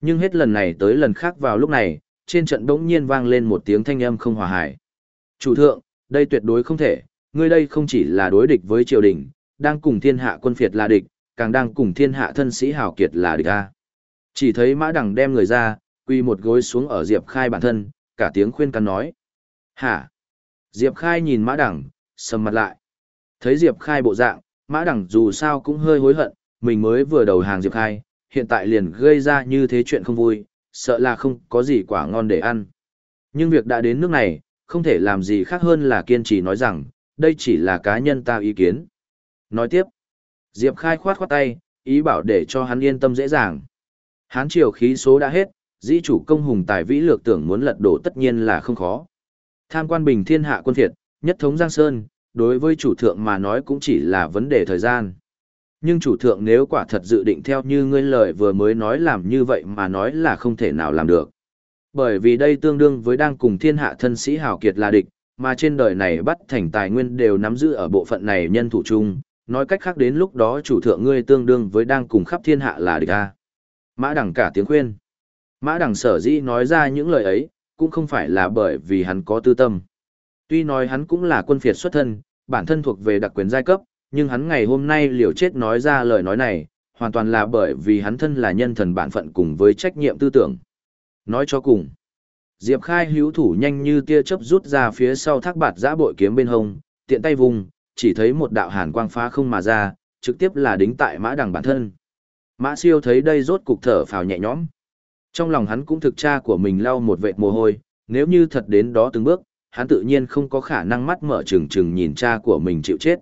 Nhưng hết lần này tới lần khác vào lúc này, trên trận đống nhiên vang lên một tiếng thanh âm không hòa hài Chủ thượng, đây tuyệt đối không thể, ngươi đây không chỉ là đối địch với triều đình, đang cùng thiên hạ quân phiệt là địch, càng đang cùng thiên hạ thân sĩ hào kiệt là địch a. Chỉ thấy mã đằng đem người ra, quy một gối xuống ở Diệp Khai bản thân, cả tiếng khuyên can nói. Hả? Diệp Khai nhìn mã đằng, sầm mặt lại. Thấy Diệp Khai bộ dạng, mã đằng dù sao cũng hơi hối hận, mình mới vừa đầu hàng Diệp Khai, hiện tại liền gây ra như thế chuyện không vui, sợ là không có gì quả ngon để ăn. Nhưng việc đã đến nước này, không thể làm gì khác hơn là kiên trì nói rằng, đây chỉ là cá nhân ta ý kiến. Nói tiếp, Diệp Khai khoát khoát tay, ý bảo để cho hắn yên tâm dễ dàng. Hán triều khí số đã hết, dĩ chủ công hùng tài vĩ lược tưởng muốn lật đổ tất nhiên là không khó. Tham quan bình thiên hạ quân thiệt, nhất thống Giang Sơn, đối với chủ thượng mà nói cũng chỉ là vấn đề thời gian. Nhưng chủ thượng nếu quả thật dự định theo như ngươi lời vừa mới nói làm như vậy mà nói là không thể nào làm được. Bởi vì đây tương đương với đang cùng thiên hạ thân sĩ hào kiệt là địch, mà trên đời này bắt thành tài nguyên đều nắm giữ ở bộ phận này nhân thủ chung, nói cách khác đến lúc đó chủ thượng ngươi tương đương với đang cùng khắp thiên hạ là địch a. Mã Đằng cả tiếng khuyên. Mã Đằng sở dĩ nói ra những lời ấy, cũng không phải là bởi vì hắn có tư tâm. Tuy nói hắn cũng là quân phiệt xuất thân, bản thân thuộc về đặc quyền giai cấp, nhưng hắn ngày hôm nay liều chết nói ra lời nói này, hoàn toàn là bởi vì hắn thân là nhân thần bản phận cùng với trách nhiệm tư tưởng. Nói cho cùng, Diệp Khai hữu thủ nhanh như tia chớp rút ra phía sau thác bạt giã bội kiếm bên hông, tiện tay vùng, chỉ thấy một đạo hàn quang phá không mà ra, trực tiếp là đính tại mã đằng bản thân. Mã siêu thấy đây rốt cục thở phào nhẹ nhõm. Trong lòng hắn cũng thực cha của mình lau một vệt mồ hôi, nếu như thật đến đó từng bước, hắn tự nhiên không có khả năng mắt mở trừng trừng nhìn cha của mình chịu chết.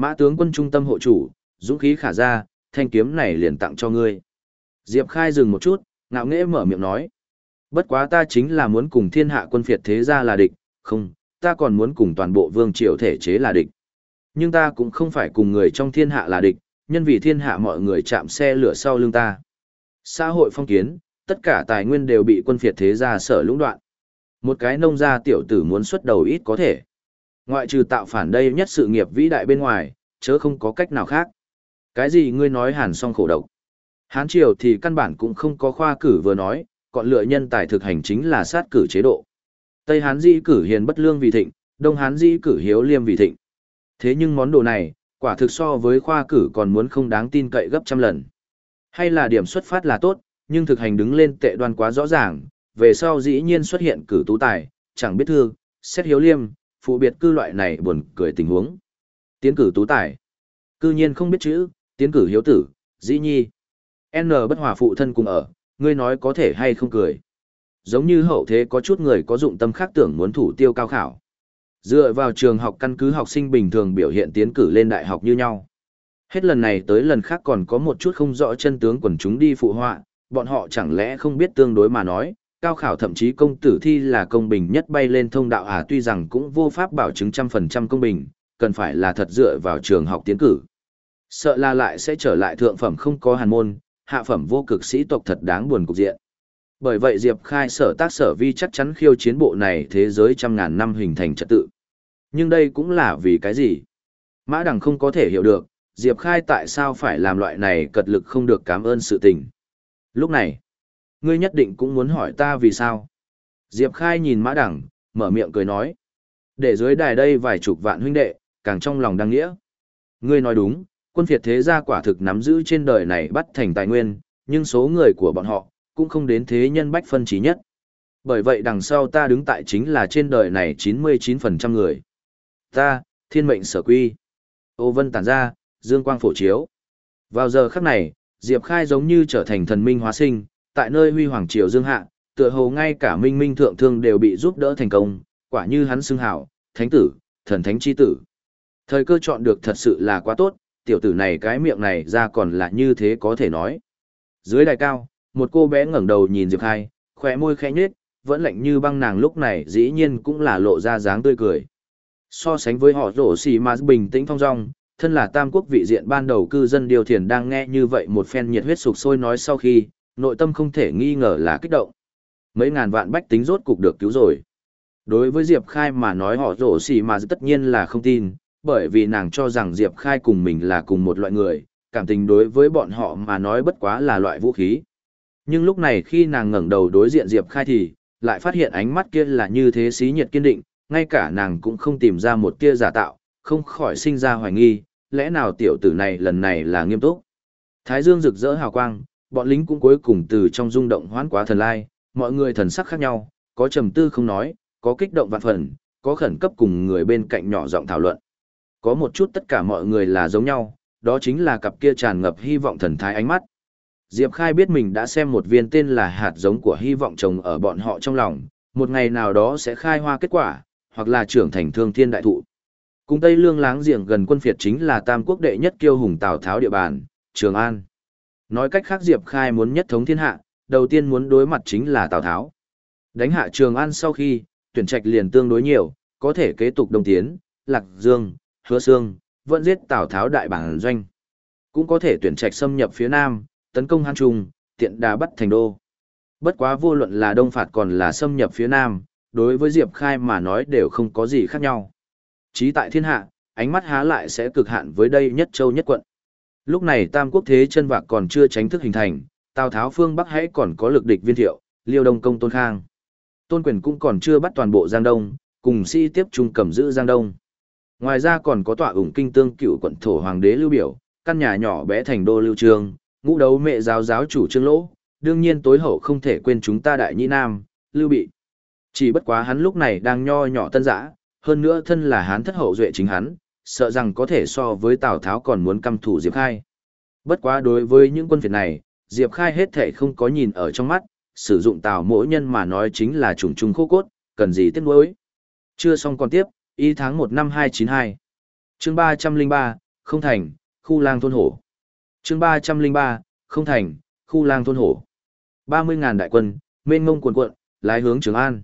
Mã tướng quân trung tâm hộ chủ, dũng khí khả ra, thanh kiếm này liền tặng cho ngươi. Diệp Khai dừng một chút, ngạo nghễ mở miệng nói. Bất quá ta chính là muốn cùng thiên hạ quân phiệt thế gia là địch, không, ta còn muốn cùng toàn bộ vương triều thể chế là địch. Nhưng ta cũng không phải cùng người trong thiên hạ là địch, nhân vì thiên hạ mọi người chạm xe lửa sau lưng ta. Xã hội phong kiến, tất cả tài nguyên đều bị quân phiệt thế gia sở lũng đoạn. Một cái nông gia tiểu tử muốn xuất đầu ít có thể. Ngoại trừ tạo phản đây nhất sự nghiệp vĩ đại bên ngoài, chớ không có cách nào khác. Cái gì ngươi nói hàn song khổ độc. Hán triều thì căn bản cũng không có khoa cử vừa nói, còn lựa nhân tài thực hành chính là sát cử chế độ. Tây Hán di cử hiền bất lương vì thịnh, Đông Hán di cử hiếu liêm vì thịnh. Thế nhưng món đồ này, quả thực so với khoa cử còn muốn không đáng tin cậy gấp trăm lần. Hay là điểm xuất phát là tốt, nhưng thực hành đứng lên tệ đoan quá rõ ràng, về sau dĩ nhiên xuất hiện cử tú tài, chẳng biết thương, xét hiếu liêm, phụ biệt cư loại này buồn cười tình huống. Tiến cử tú tài. Cư nhiên không biết chữ, tiến cử hiếu tử, dĩ nhi. N bất hòa phụ thân cùng ở, ngươi nói có thể hay không cười. Giống như hậu thế có chút người có dụng tâm khác tưởng muốn thủ tiêu cao khảo. Dựa vào trường học căn cứ học sinh bình thường biểu hiện tiến cử lên đại học như nhau. Hết lần này tới lần khác còn có một chút không rõ chân tướng quần chúng đi phụ họa, bọn họ chẳng lẽ không biết tương đối mà nói, cao khảo thậm chí công tử thi là công bình nhất bay lên thông đạo à tuy rằng cũng vô pháp bảo chứng trăm phần trăm công bình, cần phải là thật dựa vào trường học tiến cử. Sợ là lại sẽ trở lại thượng phẩm không có hàn môn, hạ phẩm vô cực sĩ tộc thật đáng buồn cục diện. Bởi vậy Diệp Khai sở tác sở vi chắc chắn khiêu chiến bộ này thế giới trăm ngàn năm hình thành trật tự. Nhưng đây cũng là vì cái gì? Mã Đằng không có thể hiểu được, Diệp Khai tại sao phải làm loại này cật lực không được cảm ơn sự tình. Lúc này, ngươi nhất định cũng muốn hỏi ta vì sao. Diệp Khai nhìn Mã Đẳng, mở miệng cười nói. Để dưới đài đây vài chục vạn huynh đệ, càng trong lòng đăng nghĩa. Ngươi nói đúng, quân phiệt thế gia quả thực nắm giữ trên đời này bắt thành tài nguyên, nhưng số người của bọn họ, cũng không đến thế nhân bách phân trí nhất. Bởi vậy đằng sau ta đứng tại chính là trên đời này 99% người. Ta, thiên mệnh sở quy. Ô vân tản ra, dương quang phổ chiếu. Vào giờ khắc này, Diệp Khai giống như trở thành thần minh hóa sinh, tại nơi huy hoàng triều dương hạ, tựa hồ ngay cả minh minh thượng thương đều bị giúp đỡ thành công, quả như hắn xưng hảo, thánh tử, thần thánh chi tử. Thời cơ chọn được thật sự là quá tốt, tiểu tử này cái miệng này ra còn là như thế có thể nói. Dưới đài cao, một cô bé ngẩng đầu nhìn Diệp Khai, khỏe môi khẽ nhếch, vẫn lạnh như băng nàng lúc này dĩ nhiên cũng là lộ ra dáng tươi cười. So sánh với họ rổ xì mà bình tĩnh phong dong, thân là tam quốc vị diện ban đầu cư dân điều thiền đang nghe như vậy một phen nhiệt huyết sục sôi nói sau khi, nội tâm không thể nghi ngờ là kích động. Mấy ngàn vạn bách tính rốt cục được cứu rồi. Đối với Diệp Khai mà nói họ rổ xì mà tất nhiên là không tin, bởi vì nàng cho rằng Diệp Khai cùng mình là cùng một loại người, cảm tình đối với bọn họ mà nói bất quá là loại vũ khí. Nhưng lúc này khi nàng ngẩng đầu đối diện Diệp Khai thì, lại phát hiện ánh mắt kia là như thế xí nhiệt kiên định, ngay cả nàng cũng không tìm ra một tia giả tạo, không khỏi sinh ra hoài nghi, lẽ nào tiểu tử này lần này là nghiêm túc. Thái dương rực rỡ hào quang, bọn lính cũng cuối cùng từ trong rung động hoán quá thần lai, mọi người thần sắc khác nhau, có trầm tư không nói, có kích động vạn phần, có khẩn cấp cùng người bên cạnh nhỏ giọng thảo luận. Có một chút tất cả mọi người là giống nhau, đó chính là cặp kia tràn ngập hy vọng thần thái ánh mắt. Diệp Khai biết mình đã xem một viên tên là hạt giống của hy vọng trồng ở bọn họ trong lòng, một ngày nào đó sẽ khai hoa kết quả, hoặc là trưởng thành thương thiên đại thụ. Cùng Tây Lương láng giềng gần quân phiệt chính là tam quốc đệ nhất kiêu hùng Tào Tháo địa bàn, Trường An. Nói cách khác Diệp Khai muốn nhất thống thiên hạ, đầu tiên muốn đối mặt chính là Tào Tháo. Đánh hạ Trường An sau khi, tuyển trạch liền tương đối nhiều, có thể kế tục đồng tiến, Lạc Dương, Hứa Sương, vẫn giết Tào Tháo đại bản doanh. Cũng có thể tuyển trạch xâm nhập phía Nam, tấn công Hán Trung, tiện đà bắt thành đô. Bất quá vô luận là đông phạt còn là xâm nhập phía Nam, đối với Diệp Khai mà nói đều không có gì khác nhau. Chí tại thiên hạ, ánh mắt há lại sẽ cực hạn với đây nhất châu nhất quận. Lúc này Tam Quốc thế chân vạc còn chưa tránh thức hình thành, Tào Tháo phương Bắc hãy còn có lực địch viên thiệu, Liêu Đông công Tôn Khang. Tôn Quyền cũng còn chưa bắt toàn bộ Giang Đông, cùng sĩ tiếp trung cầm giữ Giang Đông. Ngoài ra còn có tọa ủng kinh tương cựu quận thổ hoàng đế lưu biểu, căn nhà nhỏ bé thành đô lưu trường, ngũ đấu mẹ giáo giáo chủ trương lỗ, đương nhiên tối hậu không thể quên chúng ta đại nhĩ nam, lưu bị. Chỉ bất quá hắn lúc này đang nho nhỏ tân giã, hơn nữa thân là hán thất hậu duệ chính hắn, sợ rằng có thể so với Tào Tháo còn muốn căm thủ Diệp Khai. Bất quá đối với những quân phiệt này, Diệp Khai hết thể không có nhìn ở trong mắt, sử dụng Tào mỗi nhân mà nói chính là trùng trùng khô cốt, cần gì tiếc nuối. Chưa xong còn tiếp, y tháng 1 năm 292. chương 303, không thành, khu lang thôn hổ. chương 303, không thành, khu lang thôn hổ. 30.000 đại quân, mênh mông cuồn cuộn, lái hướng Trường An.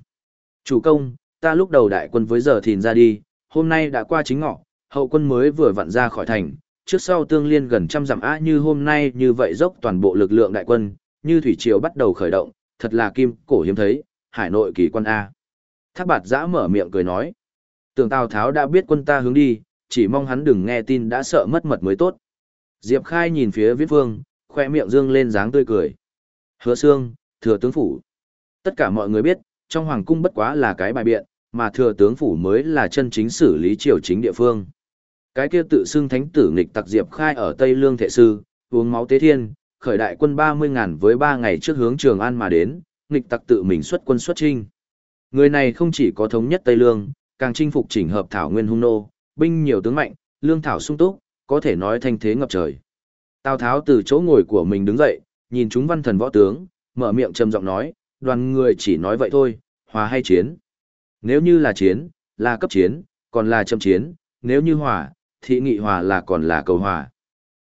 Chủ công, ta lúc đầu đại quân với giờ thìn ra đi, hôm nay đã qua chính ngọ, hậu quân mới vừa vặn ra khỏi thành, trước sau tương liên gần trăm dặm á như hôm nay như vậy dốc toàn bộ lực lượng đại quân, như thủy triều bắt đầu khởi động, thật là kim cổ hiếm thấy, hải nội kỳ quân A. Thác bạt giã mở miệng cười nói. Tưởng Tào Tháo đã biết quân ta hướng đi, chỉ mong hắn đừng nghe tin đã sợ mất mật mới tốt. Diệp Khai nhìn phía viết vương, khoe miệng dương lên dáng tươi cười. Hứa Sương, thừa tướng phủ. Tất cả mọi người biết, trong hoàng cung bất quá là cái bài biện, mà thừa tướng phủ mới là chân chính xử lý triều chính địa phương. Cái kia tự xưng thánh tử nghịch tặc Diệp Khai ở Tây Lương Thệ Sư, uống máu tế thiên, khởi đại quân 30 ngàn với 3 ngày trước hướng Trường An mà đến, nghịch tặc tự mình xuất quân xuất trinh. Người này không chỉ có thống nhất Tây Lương, càng chinh phục chỉnh hợp thảo nguyên hung nô, binh nhiều tướng mạnh, lương thảo sung túc, có thể nói thanh thế ngập trời. Tào Tháo từ chỗ ngồi của mình đứng dậy, nhìn chúng văn thần võ tướng, mở miệng trầm giọng nói, đoàn người chỉ nói vậy thôi, hòa hay chiến. Nếu như là chiến, là cấp chiến, còn là châm chiến, nếu như hòa, thị nghị hòa là còn là cầu hòa.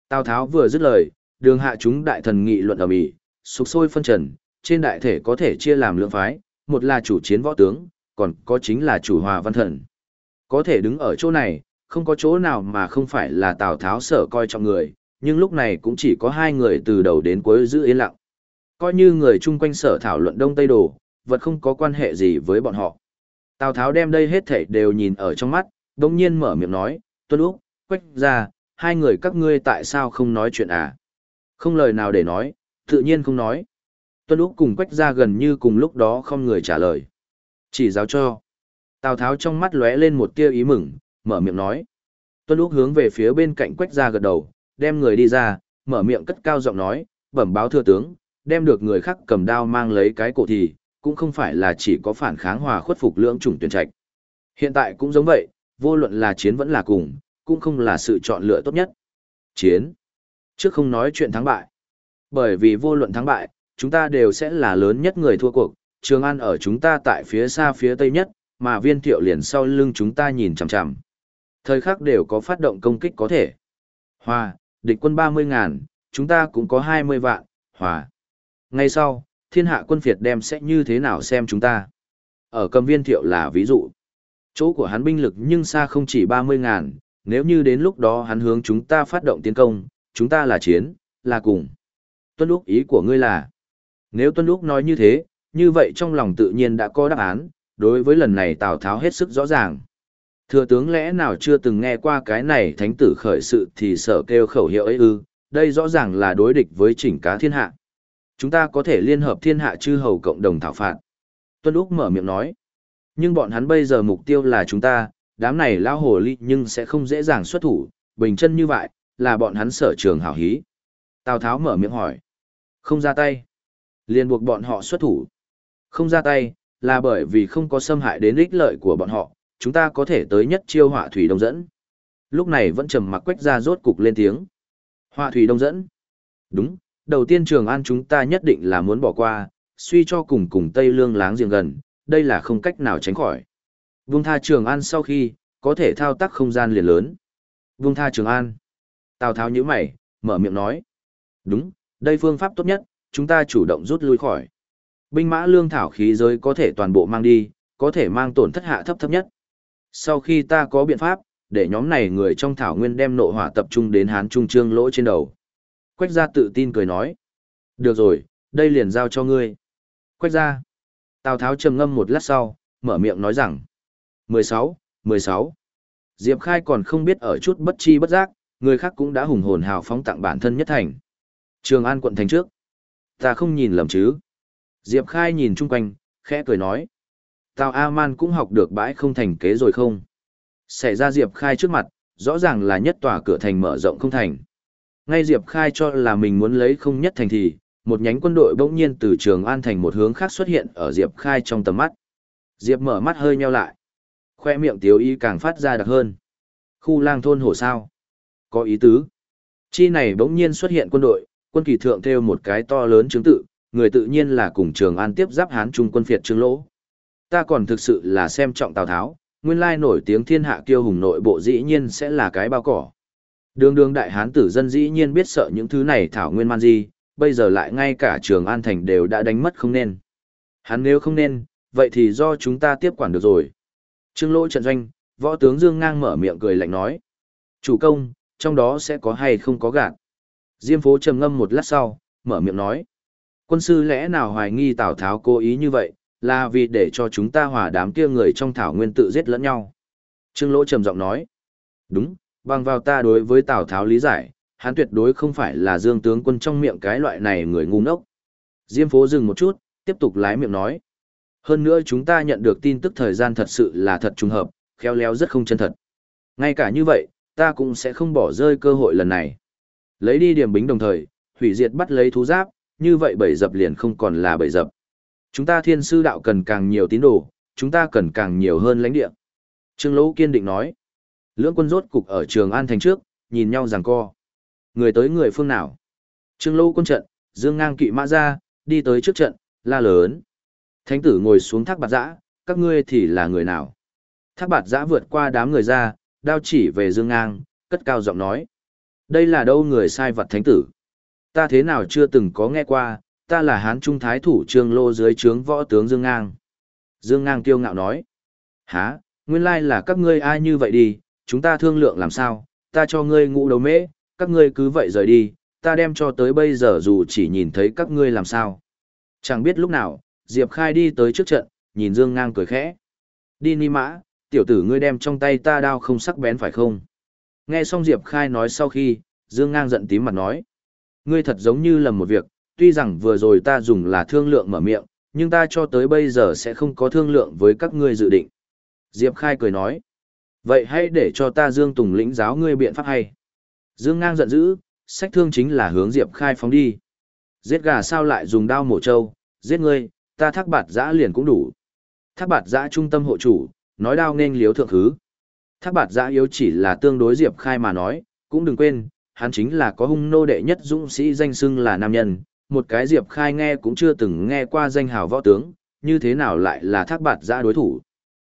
Tào Tháo vừa dứt lời, đường hạ chúng đại thần nghị luận ở mỹ, sục sôi phân trần, trên đại thể có thể chia làm lượng phái, một là chủ chiến võ tướng, còn có chính là chủ hòa văn thần. Có thể đứng ở chỗ này, không có chỗ nào mà không phải là Tào Tháo sở coi trọng người, nhưng lúc này cũng chỉ có hai người từ đầu đến cuối giữ yên lặng. Coi như người chung quanh sở thảo luận Đông Tây Đồ, vật không có quan hệ gì với bọn họ. Tào Tháo đem đây hết thảy đều nhìn ở trong mắt, đồng nhiên mở miệng nói, Tuân Úc, Quách ra, hai người các ngươi tại sao không nói chuyện à? Không lời nào để nói, tự nhiên không nói. Tuân Úc cùng Quách ra gần như cùng lúc đó không người trả lời. Chỉ giáo cho. Tào Tháo trong mắt lóe lên một tia ý mừng, mở miệng nói. Tuân Úc hướng về phía bên cạnh Quách ra gật đầu, đem người đi ra, mở miệng cất cao giọng nói, bẩm báo thưa tướng, đem được người khác cầm đao mang lấy cái cổ thì, cũng không phải là chỉ có phản kháng hòa khuất phục lưỡng chủng tuyển trạch. Hiện tại cũng giống vậy, vô luận là chiến vẫn là cùng, cũng không là sự chọn lựa tốt nhất. Chiến. Trước không nói chuyện thắng bại. Bởi vì vô luận thắng bại, chúng ta đều sẽ là lớn nhất người thua cuộc, Trường An ở chúng ta tại phía xa phía tây nhất, mà viên thiệu liền sau lưng chúng ta nhìn chằm chằm. Thời khắc đều có phát động công kích có thể. Hòa, địch quân 30 ngàn, chúng ta cũng có 20 vạn, hòa. Ngay sau, thiên hạ quân phiệt đem sẽ như thế nào xem chúng ta. Ở cầm viên thiệu là ví dụ. Chỗ của hắn binh lực nhưng xa không chỉ 30 ngàn, nếu như đến lúc đó hắn hướng chúng ta phát động tiến công, chúng ta là chiến, là cùng. Tuân Úc ý của ngươi là, nếu Tuân Úc nói như thế, như vậy trong lòng tự nhiên đã có đáp án, đối với lần này Tào Tháo hết sức rõ ràng. Thừa tướng lẽ nào chưa từng nghe qua cái này thánh tử khởi sự thì sợ kêu khẩu hiệu ấy ư, đây rõ ràng là đối địch với chỉnh cá thiên hạ. Chúng ta có thể liên hợp thiên hạ chư hầu cộng đồng thảo phạt. Tuân Úc mở miệng nói. Nhưng bọn hắn bây giờ mục tiêu là chúng ta, đám này lao hồ ly nhưng sẽ không dễ dàng xuất thủ, bình chân như vậy, là bọn hắn sở trường hảo hí. Tào Tháo mở miệng hỏi. Không ra tay. liền buộc bọn họ xuất thủ. Không ra tay, là bởi vì không có xâm hại đến ích lợi của bọn họ, chúng ta có thể tới nhất chiêu họa thủy đông dẫn. Lúc này vẫn trầm mặc quách ra rốt cục lên tiếng. Họa thủy đông dẫn. Đúng, đầu tiên Trường An chúng ta nhất định là muốn bỏ qua, suy cho cùng cùng Tây Lương láng giềng gần, đây là không cách nào tránh khỏi. Vung tha Trường An sau khi, có thể thao tác không gian liền lớn. Vung tha Trường An. Tào Tháo nhíu mày, mở miệng nói. Đúng, đây phương pháp tốt nhất, chúng ta chủ động rút lui khỏi. Binh mã lương thảo khí giới có thể toàn bộ mang đi, có thể mang tổn thất hạ thấp thấp nhất. Sau khi ta có biện pháp, để nhóm này người trong thảo nguyên đem nộ hỏa tập trung đến hán trung trương lỗ trên đầu. Quách gia tự tin cười nói. Được rồi, đây liền giao cho ngươi. Quách gia. Tào Tháo trầm ngâm một lát sau, mở miệng nói rằng 16, 16. Diệp Khai còn không biết ở chút bất chi bất giác, người khác cũng đã hùng hồn hào phóng tặng bản thân nhất thành. Trường An quận thành trước. Ta không nhìn lầm chứ. Diệp Khai nhìn chung quanh, khẽ cười nói. Tào A-man cũng học được bãi không thành kế rồi không? Xảy ra Diệp Khai trước mặt, rõ ràng là nhất tòa cửa thành mở rộng không thành. Ngay Diệp Khai cho là mình muốn lấy không nhất thành thì, một nhánh quân đội bỗng nhiên từ Trường An thành một hướng khác xuất hiện ở Diệp Khai trong tầm mắt. Diệp mở mắt hơi nheo lại. Khoe miệng tiếu y càng phát ra đặc hơn. Khu lang thôn hổ sao? Có ý tứ. Chi này bỗng nhiên xuất hiện quân đội, quân kỳ thượng theo một cái to lớn chứng tự, người tự nhiên là cùng Trường An tiếp giáp Hán Trung quân phiệt Trương Lỗ. Ta còn thực sự là xem trọng Tào Tháo, nguyên lai nổi tiếng thiên hạ kiêu hùng nội bộ dĩ nhiên sẽ là cái bao cỏ. Đường đường đại hán tử dân dĩ nhiên biết sợ những thứ này thảo nguyên man gì, bây giờ lại ngay cả trường An Thành đều đã đánh mất không nên. Hắn nếu không nên, vậy thì do chúng ta tiếp quản được rồi. Trương lỗ trận doanh, võ tướng Dương ngang mở miệng cười lạnh nói. Chủ công, trong đó sẽ có hay không có gạt. Diêm phố trầm ngâm một lát sau, mở miệng nói. Quân sư lẽ nào hoài nghi Tào Tháo cố ý như vậy, là vì để cho chúng ta hòa đám kia người trong thảo nguyên tự giết lẫn nhau. Trương Lỗ trầm giọng nói. Đúng, bằng vào ta đối với Tào Tháo lý giải, hắn tuyệt đối không phải là dương tướng quân trong miệng cái loại này người ngu ngốc. Diêm phố dừng một chút, tiếp tục lái miệng nói. Hơn nữa chúng ta nhận được tin tức thời gian thật sự là thật trùng hợp, khéo léo rất không chân thật. Ngay cả như vậy, ta cũng sẽ không bỏ rơi cơ hội lần này. Lấy đi điểm bính đồng thời, hủy diệt bắt lấy thú giáp, như vậy bảy dập liền không còn là bảy dập. Chúng ta thiên sư đạo cần càng nhiều tín đồ, chúng ta cần càng nhiều hơn lãnh địa. Trương Lỗ kiên định nói. Lưỡng quân rốt cục ở trường An Thành trước, nhìn nhau giằng co. Người tới người phương nào? Trương Lỗ quân trận, dương ngang kỵ mã ra, đi tới trước trận, la lớn. Thánh tử ngồi xuống thác bạt giã, các ngươi thì là người nào? Thác bạt giã vượt qua đám người ra, đao chỉ về dương ngang, cất cao giọng nói. Đây là đâu người sai vật thánh tử? Ta thế nào chưa từng có nghe qua, ta là hán trung thái thủ trương lô dưới trướng võ tướng Dương Ngang. Dương Ngang kiêu ngạo nói. Hả, nguyên lai là các ngươi ai như vậy đi, chúng ta thương lượng làm sao, ta cho ngươi ngũ đầu mễ, các ngươi cứ vậy rời đi, ta đem cho tới bây giờ dù chỉ nhìn thấy các ngươi làm sao. Chẳng biết lúc nào, Diệp Khai đi tới trước trận, nhìn Dương Ngang cười khẽ. Đi ni mã, tiểu tử ngươi đem trong tay ta đao không sắc bén phải không? Nghe xong Diệp Khai nói sau khi, Dương Ngang giận tím mặt nói. Ngươi thật giống như lầm một việc, tuy rằng vừa rồi ta dùng là thương lượng mở miệng, nhưng ta cho tới bây giờ sẽ không có thương lượng với các ngươi dự định. Diệp Khai cười nói. Vậy hãy để cho ta Dương Tùng lĩnh giáo ngươi biện pháp hay. Dương ngang giận dữ, sách thương chính là hướng Diệp Khai phóng đi. Giết gà sao lại dùng đao mổ trâu, giết ngươi, ta thác bạt giã liền cũng đủ. Thác bạt giã trung tâm hộ chủ, nói đao nên liếu thượng thứ. Thác bạt giã yếu chỉ là tương đối Diệp Khai mà nói, cũng đừng quên, hắn chính là có hung nô đệ nhất dũng sĩ danh xưng là nam nhân, một cái Diệp Khai nghe cũng chưa từng nghe qua danh hào võ tướng, như thế nào lại là thác bạt giã đối thủ.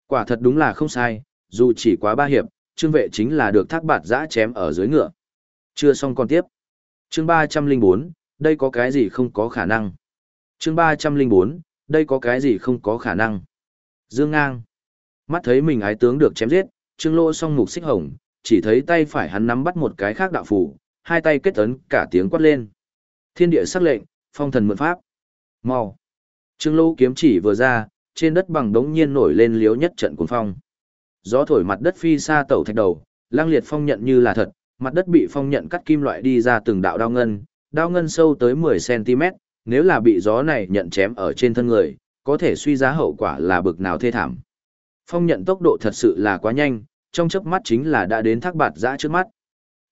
Quả thật đúng là không sai, dù chỉ quá ba hiệp, trương vệ chính là được thác bạt giã chém ở dưới ngựa. Chưa xong còn tiếp. Chương 304, đây có cái gì không có khả năng. Chương 304, đây có cái gì không có khả năng. Dương ngang. Mắt thấy mình ái tướng được chém giết, trương lô song mục xích hồng, chỉ thấy tay phải hắn nắm bắt một cái khác đạo phủ, hai tay kết ấn cả tiếng quát lên. Thiên địa sắc lệnh, phong thần mượn pháp. Mau. Trương Lô kiếm chỉ vừa ra, trên đất bằng đống nhiên nổi lên liếu nhất trận cuồng phong. Gió thổi mặt đất phi xa tẩu thạch đầu, lang liệt phong nhận như là thật, mặt đất bị phong nhận cắt kim loại đi ra từng đạo đao ngân, đao ngân sâu tới 10cm, nếu là bị gió này nhận chém ở trên thân người, có thể suy giá hậu quả là bực nào thê thảm. Phong nhận tốc độ thật sự là quá nhanh, trong chớp mắt chính là đã đến thác bạt giã trước mắt.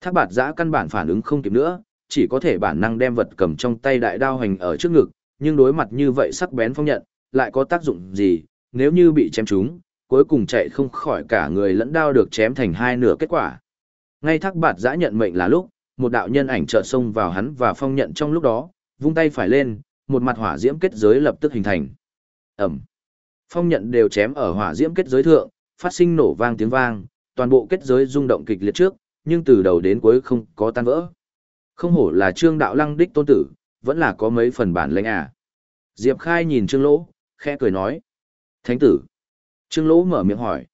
Thác bạt giã căn bản phản ứng không kịp nữa, chỉ có thể bản năng đem vật cầm trong tay đại đao hành ở trước ngực, nhưng đối mặt như vậy sắc bén phong nhận, lại có tác dụng gì, nếu như bị chém trúng, cuối cùng chạy không khỏi cả người lẫn đao được chém thành hai nửa kết quả. Ngay thác bạt giã nhận mệnh là lúc, một đạo nhân ảnh chợt xông vào hắn và phong nhận trong lúc đó, vung tay phải lên, một mặt hỏa diễm kết giới lập tức hình thành. Ẩm. Phong nhận đều chém ở hỏa diễm kết giới thượng, phát sinh nổ vang tiếng vang, toàn bộ kết giới rung động kịch liệt trước, nhưng từ đầu đến cuối không có tan vỡ. Không hổ là trương đạo lăng đích tôn tử, vẫn là có mấy phần bản lĩnh à. Diệp Khai nhìn trương lỗ, khẽ cười nói. Thánh tử. Trương lỗ mở miệng hỏi.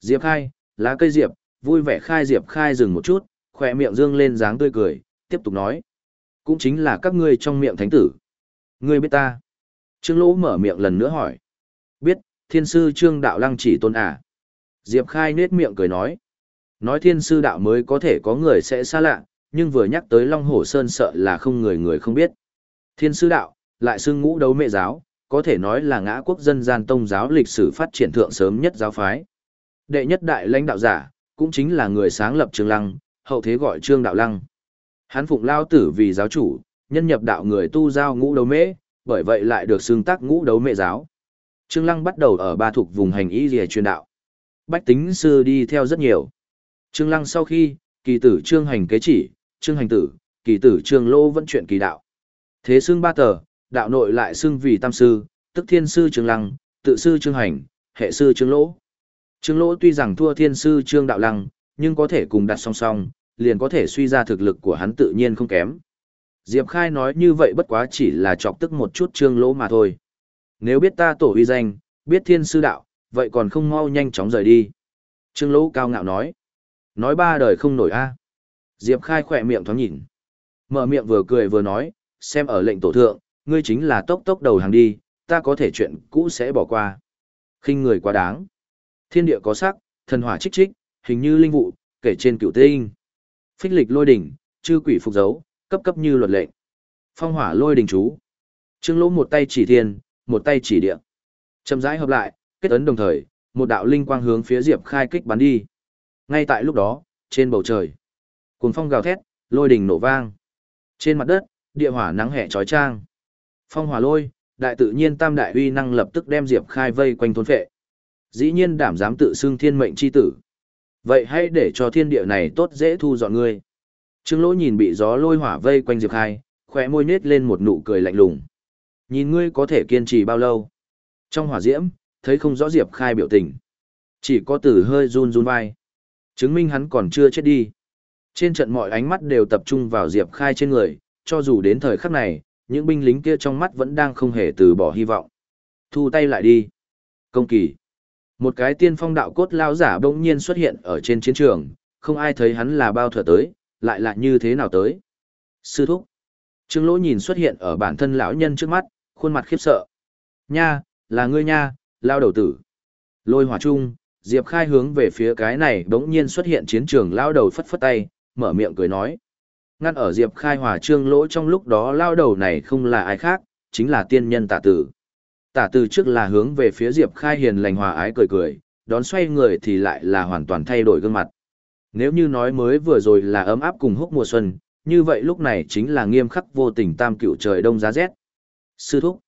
Diệp Khai, lá cây Diệp, vui vẻ khai Diệp Khai dừng một chút, khỏe miệng dương lên dáng tươi cười, tiếp tục nói. Cũng chính là các ngươi trong miệng thánh tử. Ngươi biết ta. Trương lỗ mở miệng lần nữa hỏi. Biết, thiên sư trương đạo lăng chỉ tôn à. Diệp Khai nết miệng cười nói. Nói thiên sư đạo mới có thể có người sẽ xa lạ, nhưng vừa nhắc tới Long Hổ Sơn sợ là không người người không biết. Thiên sư đạo, lại xưng ngũ đấu mẹ giáo, có thể nói là ngã quốc dân gian tông giáo lịch sử phát triển thượng sớm nhất giáo phái. Đệ nhất đại lãnh đạo giả, cũng chính là người sáng lập Trương Lăng, hậu thế gọi Trương Đạo Lăng. Hắn phụng lao tử vì giáo chủ, nhân nhập đạo người tu giao ngũ đấu mễ, bởi vậy lại được xưng tác ngũ đấu mễ giáo. Trương Lăng bắt đầu ở ba thuộc vùng hành y rìa truyền đạo. Bách tính sư đi theo rất nhiều. Trương Lăng sau khi, kỳ tử Trương Hành kế chỉ, Trương Hành tử, kỳ tử Trương Lô vẫn chuyện kỳ đạo. Thế xưng ba tờ, đạo nội lại xưng vì tam sư, tức thiên sư Trương Lăng, tự sư Trương Hành, hệ sư Trương Lỗ. Trương Lỗ tuy rằng thua thiên sư Trương Đạo Lăng, nhưng có thể cùng đặt song song, liền có thể suy ra thực lực của hắn tự nhiên không kém. Diệp Khai nói như vậy bất quá chỉ là chọc tức một chút Trương Lỗ mà thôi. Nếu biết ta tổ uy danh, biết thiên sư đạo, vậy còn không mau nhanh chóng rời đi. Trương Lỗ cao ngạo nói. Nói ba đời không nổi a. Diệp Khai khỏe miệng thoáng nhìn. Mở miệng vừa cười vừa nói, xem ở lệnh tổ thượng, ngươi chính là tốc tốc đầu hàng đi, ta có thể chuyện cũ sẽ bỏ qua. khinh người quá đáng. Thiên địa có sắc, thần hỏa trích trích, hình như linh vụ, kể trên cửu tinh. Phích lịch lôi đỉnh, chư quỷ phục dấu, cấp cấp như luật lệnh. Phong hỏa lôi đỉnh chú. Trương Lỗ một tay chỉ thiên, một tay chỉ địa. Chậm rãi hợp lại, kết ấn đồng thời, một đạo linh quang hướng phía Diệp Khai kích bắn đi. Ngay tại lúc đó, trên bầu trời, cuồng phong gào thét, lôi đỉnh nổ vang. Trên mặt đất, địa hỏa nắng hẹ chói chang. Phong hỏa lôi, đại tự nhiên tam đại uy năng lập tức đem Diệp Khai vây quanh thôn phệ. Dĩ nhiên đảm dám tự xưng thiên mệnh chi tử. Vậy hãy để cho thiên địa này tốt dễ thu dọn ngươi. Trương Lỗ nhìn bị gió lôi hỏa vây quanh Diệp Khai, khóe môi nết lên một nụ cười lạnh lùng. Nhìn ngươi có thể kiên trì bao lâu? Trong hỏa diễm, thấy không rõ Diệp Khai biểu tình. Chỉ có từ hơi run run vai. Chứng minh hắn còn chưa chết đi. Trên trận mọi ánh mắt đều tập trung vào Diệp Khai trên người, cho dù đến thời khắc này, những binh lính kia trong mắt vẫn đang không hề từ bỏ hy vọng. Thu tay lại đi. Công kỳ. Một cái tiên phong đạo cốt lao giả bỗng nhiên xuất hiện ở trên chiến trường, không ai thấy hắn là bao thừa tới, lại là như thế nào tới. Sư thúc. Trương Lỗ nhìn xuất hiện ở bản thân lão nhân trước mắt, khuôn mặt khiếp sợ. Nha, là ngươi nha, lao đầu tử. Lôi hỏa trung, Diệp Khai hướng về phía cái này bỗng nhiên xuất hiện chiến trường lao đầu phất phất tay, mở miệng cười nói. Ngăn ở Diệp Khai hòa trương lỗ trong lúc đó lao đầu này không là ai khác, chính là tiên nhân tả tử. Tả từ trước là hướng về phía Diệp Khai hiền lành hòa ái cười cười, đón xoay người thì lại là hoàn toàn thay đổi gương mặt. Nếu như nói mới vừa rồi là ấm áp cùng húc mùa xuân, như vậy lúc này chính là nghiêm khắc vô tình tam cựu trời đông giá rét. Sư thúc.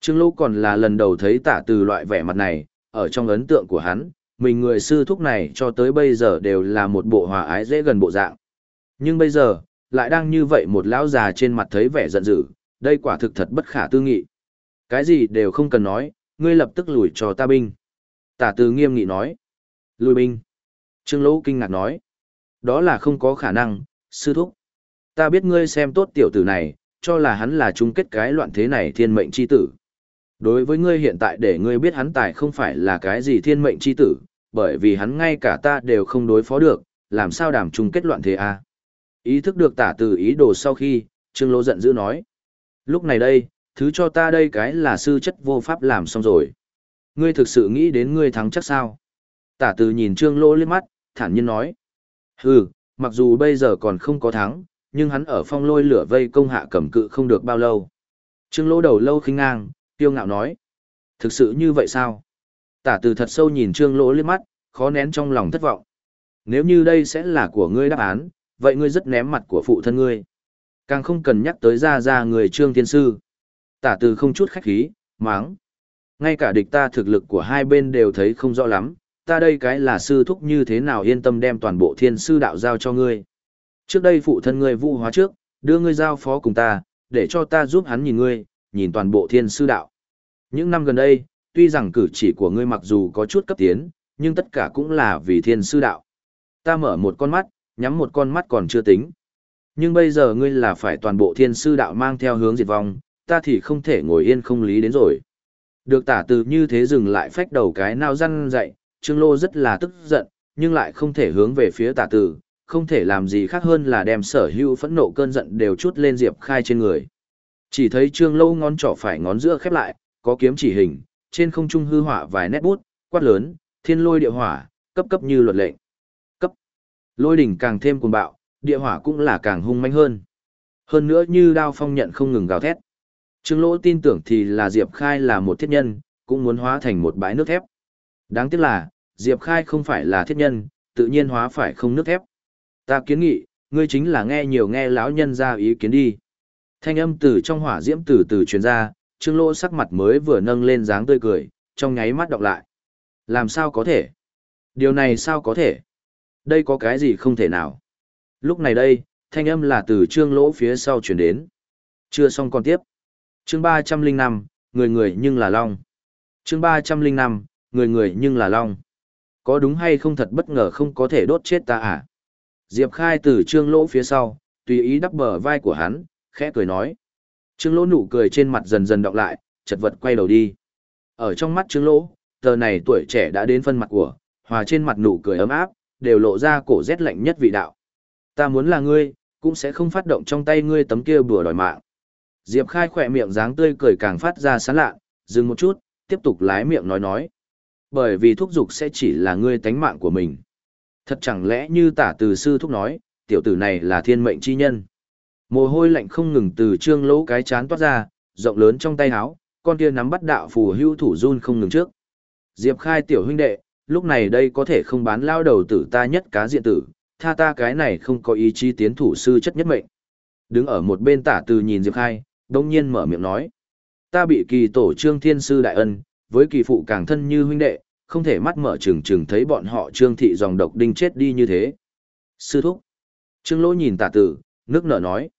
Trương Lỗ còn là lần đầu thấy tả từ loại vẻ mặt này, ở trong ấn tượng của hắn, mình người sư thúc này cho tới bây giờ đều là một bộ hòa ái dễ gần bộ dạng. Nhưng bây giờ, lại đang như vậy một lão già trên mặt thấy vẻ giận dữ, đây quả thực thật bất khả tư nghị. Cái gì đều không cần nói, ngươi lập tức lùi cho ta binh. Tả từ nghiêm nghị nói. Lùi binh. Trương Lỗ kinh ngạc nói. Đó là không có khả năng, sư thúc. Ta biết ngươi xem tốt tiểu tử này, cho là hắn là chung kết cái loạn thế này thiên mệnh chi tử. Đối với ngươi hiện tại để ngươi biết hắn tài không phải là cái gì thiên mệnh chi tử, bởi vì hắn ngay cả ta đều không đối phó được, làm sao đảm chung kết loạn thế a? Ý thức được tả từ ý đồ sau khi, Trương Lỗ giận dữ nói. Lúc này đây, thứ cho ta đây cái là sư chất vô pháp làm xong rồi. Ngươi thực sự nghĩ đến ngươi thắng chắc sao? Tả từ nhìn Trương Lỗ liếc mắt, thản nhiên nói. Hừ, mặc dù bây giờ còn không có thắng, nhưng hắn ở phong lôi lửa vây công hạ cầm cự không được bao lâu. Trương Lỗ đầu lâu khinh ngang, tiêu ngạo nói. Thực sự như vậy sao? Tả từ thật sâu nhìn Trương Lỗ liếc mắt, khó nén trong lòng thất vọng. Nếu như đây sẽ là của ngươi đáp án, vậy ngươi rất ném mặt của phụ thân ngươi. Càng không cần nhắc tới ra ra người Trương Thiên Sư. Tả từ không chút khách khí, máng. Ngay cả địch ta thực lực của hai bên đều thấy không rõ lắm, ta đây cái là sư thúc như thế nào yên tâm đem toàn bộ thiên sư đạo giao cho ngươi. Trước đây phụ thân ngươi vũ hóa trước, đưa ngươi giao phó cùng ta, để cho ta giúp hắn nhìn ngươi, nhìn toàn bộ thiên sư đạo. Những năm gần đây, tuy rằng cử chỉ của ngươi mặc dù có chút cấp tiến, nhưng tất cả cũng là vì thiên sư đạo. Ta mở một con mắt, nhắm một con mắt còn chưa tính. Nhưng bây giờ ngươi là phải toàn bộ thiên sư đạo mang theo hướng diệt vong, ta thì không thể ngồi yên không lý đến rồi. Được tả từ như thế dừng lại phách đầu cái nào răn dậy, Trương Lô rất là tức giận, nhưng lại không thể hướng về phía tả từ, không thể làm gì khác hơn là đem sở hữu phẫn nộ cơn giận đều chút lên Diệp Khai trên người. Chỉ thấy Trương Lô ngón trỏ phải ngón giữa khép lại, có kiếm chỉ hình, trên không trung hư họa vài nét bút, quát lớn, thiên lôi địa hỏa, cấp cấp như luật lệnh. Cấp. Lôi đỉnh càng thêm cuồng bạo, địa hỏa cũng là càng hung manh hơn. Hơn nữa như đao phong nhận không ngừng gào thét. Trương Lỗ tin tưởng thì là Diệp Khai là một thiết nhân, cũng muốn hóa thành một bãi nước thép. Đáng tiếc là, Diệp Khai không phải là thiết nhân, tự nhiên hóa phải không nước thép. Ta kiến nghị, ngươi chính là nghe nhiều nghe lão nhân ra ý kiến đi. Thanh âm từ trong hỏa diễm từ từ truyền ra, Trương Lỗ sắc mặt mới vừa nâng lên dáng tươi cười, trong nháy mắt đọc lại. Làm sao có thể? Điều này sao có thể? Đây có cái gì không thể nào? Lúc này đây, thanh âm là từ Trương Lỗ phía sau truyền đến. Chưa xong còn tiếp. Chương ba trăm linh năm, người người nhưng là long. Chương ba trăm linh năm, người người nhưng là long. Có đúng hay không thật bất ngờ không có thể đốt chết ta à? Diệp Khai từ Trương Lỗ phía sau, tùy ý đắp bờ vai của hắn, khẽ cười nói. Trương Lỗ nụ cười trên mặt dần dần đọng lại, chật vật quay đầu đi. Ở trong mắt Trương Lỗ, tờ này tuổi trẻ đã đến phân mặt của, hòa trên mặt nụ cười ấm áp, đều lộ ra cổ rét lạnh nhất vị đạo. Ta muốn là ngươi, cũng sẽ không phát động trong tay ngươi tấm kia bùa đòi mạng. Diệp Khai khỏe miệng dáng tươi cười càng phát ra sán lạ, dừng một chút, tiếp tục lái miệng nói nói. Bởi vì thúc dục sẽ chỉ là ngươi tánh mạng của mình. Thật chẳng lẽ như tả từ sư thúc nói, tiểu tử này là thiên mệnh chi nhân. Mồ hôi lạnh không ngừng từ trương lỗ cái chán toát ra, rộng lớn trong tay áo, con kia nắm bắt đạo phù hưu thủ run không ngừng trước. Diệp khai tiểu huynh đệ, lúc này đây có thể không bán lao đầu tử ta nhất cá diện tử, tha ta cái này không có ý chí tiến thủ sư chất nhất mệnh. Đứng ở một bên tả từ nhìn Diệp khai, đông nhiên mở miệng nói. Ta bị kỳ tổ trương thiên sư đại ân, với kỳ phụ càng thân như huynh đệ, không thể mắt mở trừng trừng thấy bọn họ trương thị dòng độc đinh chết đi như thế. Sư thúc. Trương lỗ nhìn tả tử, nước nở nói.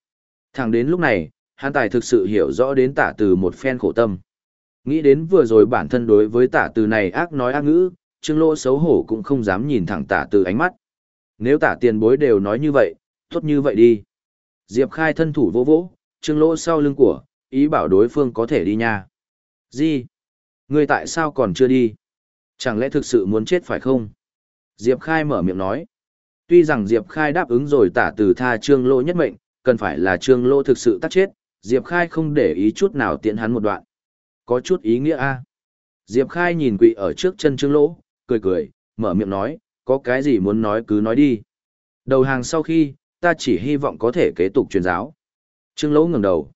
Thẳng đến lúc này, hắn tài thực sự hiểu rõ đến tả từ một phen khổ tâm. Nghĩ đến vừa rồi bản thân đối với tả từ này ác nói ác ngữ, trương lỗ xấu hổ cũng không dám nhìn thẳng tả từ ánh mắt. Nếu tả tiền bối đều nói như vậy, tốt như vậy đi. Diệp khai thân thủ vô vỗ, trương lỗ sau lưng của, ý bảo đối phương có thể đi nha. Gì? Ngươi tại sao còn chưa đi? Chẳng lẽ thực sự muốn chết phải không? Diệp khai mở miệng nói. Tuy rằng Diệp khai đáp ứng rồi tả từ tha trương lỗ nhất mệnh, cần phải là trương lỗ thực sự tắt chết, Diệp khai không để ý chút nào tiện hắn một đoạn. Có chút ý nghĩa a Diệp khai nhìn quỵ ở trước chân trương lỗ, cười cười, mở miệng nói, có cái gì muốn nói cứ nói đi. Đầu hàng sau khi, ta chỉ hy vọng có thể kế tục truyền giáo. Trương lỗ ngẩng đầu.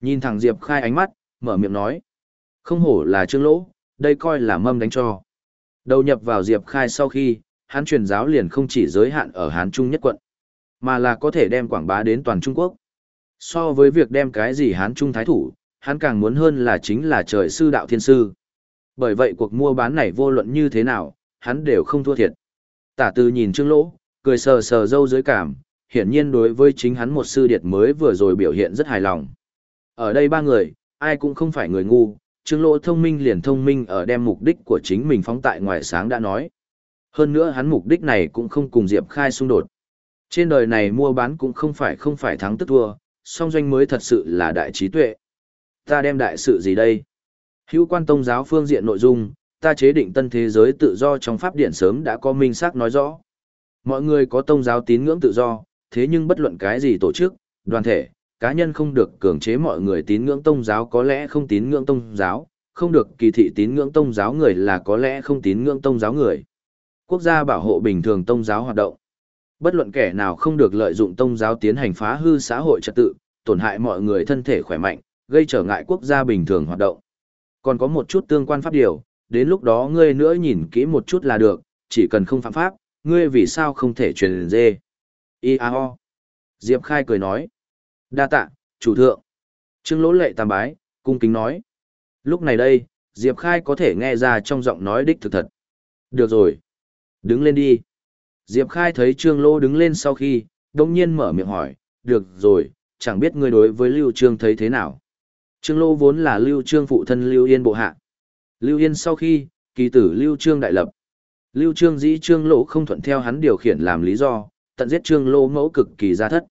Nhìn thẳng Diệp khai ánh mắt, mở miệng nói. Không hổ là trương lỗ, đây coi là mâm đánh cho. Đầu nhập vào Diệp khai sau khi, hắn truyền giáo liền không chỉ giới hạn ở Hán Trung nhất quận, mà là có thể đem quảng bá đến toàn Trung Quốc. So với việc đem cái gì Hán Trung thái thủ, hắn càng muốn hơn là chính là trời sư đạo thiên sư. Bởi vậy cuộc mua bán này vô luận như thế nào, hắn đều không thua thiệt. Tả từ nhìn Trương Lỗ, cười sờ sờ râu dưới cảm, hiển nhiên đối với chính hắn một sư điệt mới vừa rồi biểu hiện rất hài lòng. Ở đây ba người, ai cũng không phải người ngu, Trương Lỗ thông minh liền thông minh ở đem mục đích của chính mình phóng tại ngoài sáng đã nói. Hơn nữa hắn mục đích này cũng không cùng Diệp Khai xung đột. Trên đời này mua bán cũng không phải không phải thắng tức thua, song doanh mới thật sự là đại trí tuệ. Ta đem đại sự gì đây? Hữu quan tông giáo phương diện nội dung, ta chế định tân thế giới tự do trong pháp điển sớm đã có minh xác nói rõ. Mọi người có tông giáo tín ngưỡng tự do, thế nhưng bất luận cái gì tổ chức, đoàn thể, cá nhân không được cường chế mọi người tín ngưỡng tôn giáo có lẽ không tín ngưỡng tôn giáo, không được kỳ thị tín ngưỡng tôn giáo người là có lẽ không tín ngưỡng tôn giáo người. Quốc gia bảo hộ bình thường tôn giáo hoạt động. Bất luận kẻ nào không được lợi dụng tôn giáo tiến hành phá hư xã hội trật tự, tổn hại mọi người thân thể khỏe mạnh, gây trở ngại quốc gia bình thường hoạt động. Còn có một chút tương quan pháp điều, đến lúc đó ngươi nữa nhìn kỹ một chút là được, chỉ cần không phạm pháp, ngươi vì sao không thể truyền dê. I-A-O. Diệp Khai cười nói. Đa tạ, chủ thượng. Trương lỗ lệ tam bái, cung kính nói. Lúc này đây, Diệp Khai có thể nghe ra trong giọng nói đích thực thật. Được rồi. Đứng lên đi. Diệp Khai thấy Trương Lỗ đứng lên sau khi, đông nhiên mở miệng hỏi, được rồi, chẳng biết ngươi đối với Lưu Trương thấy thế nào. Trương Lỗ vốn là Lưu Trương phụ thân Lưu Yên bộ hạ. Lưu Yên sau khi, kỳ tử Lưu Trương đại lập. Lưu Trương dĩ Trương Lỗ không thuận theo hắn điều khiển làm lý do, tận giết Trương Lô mẫu cực kỳ ra thất.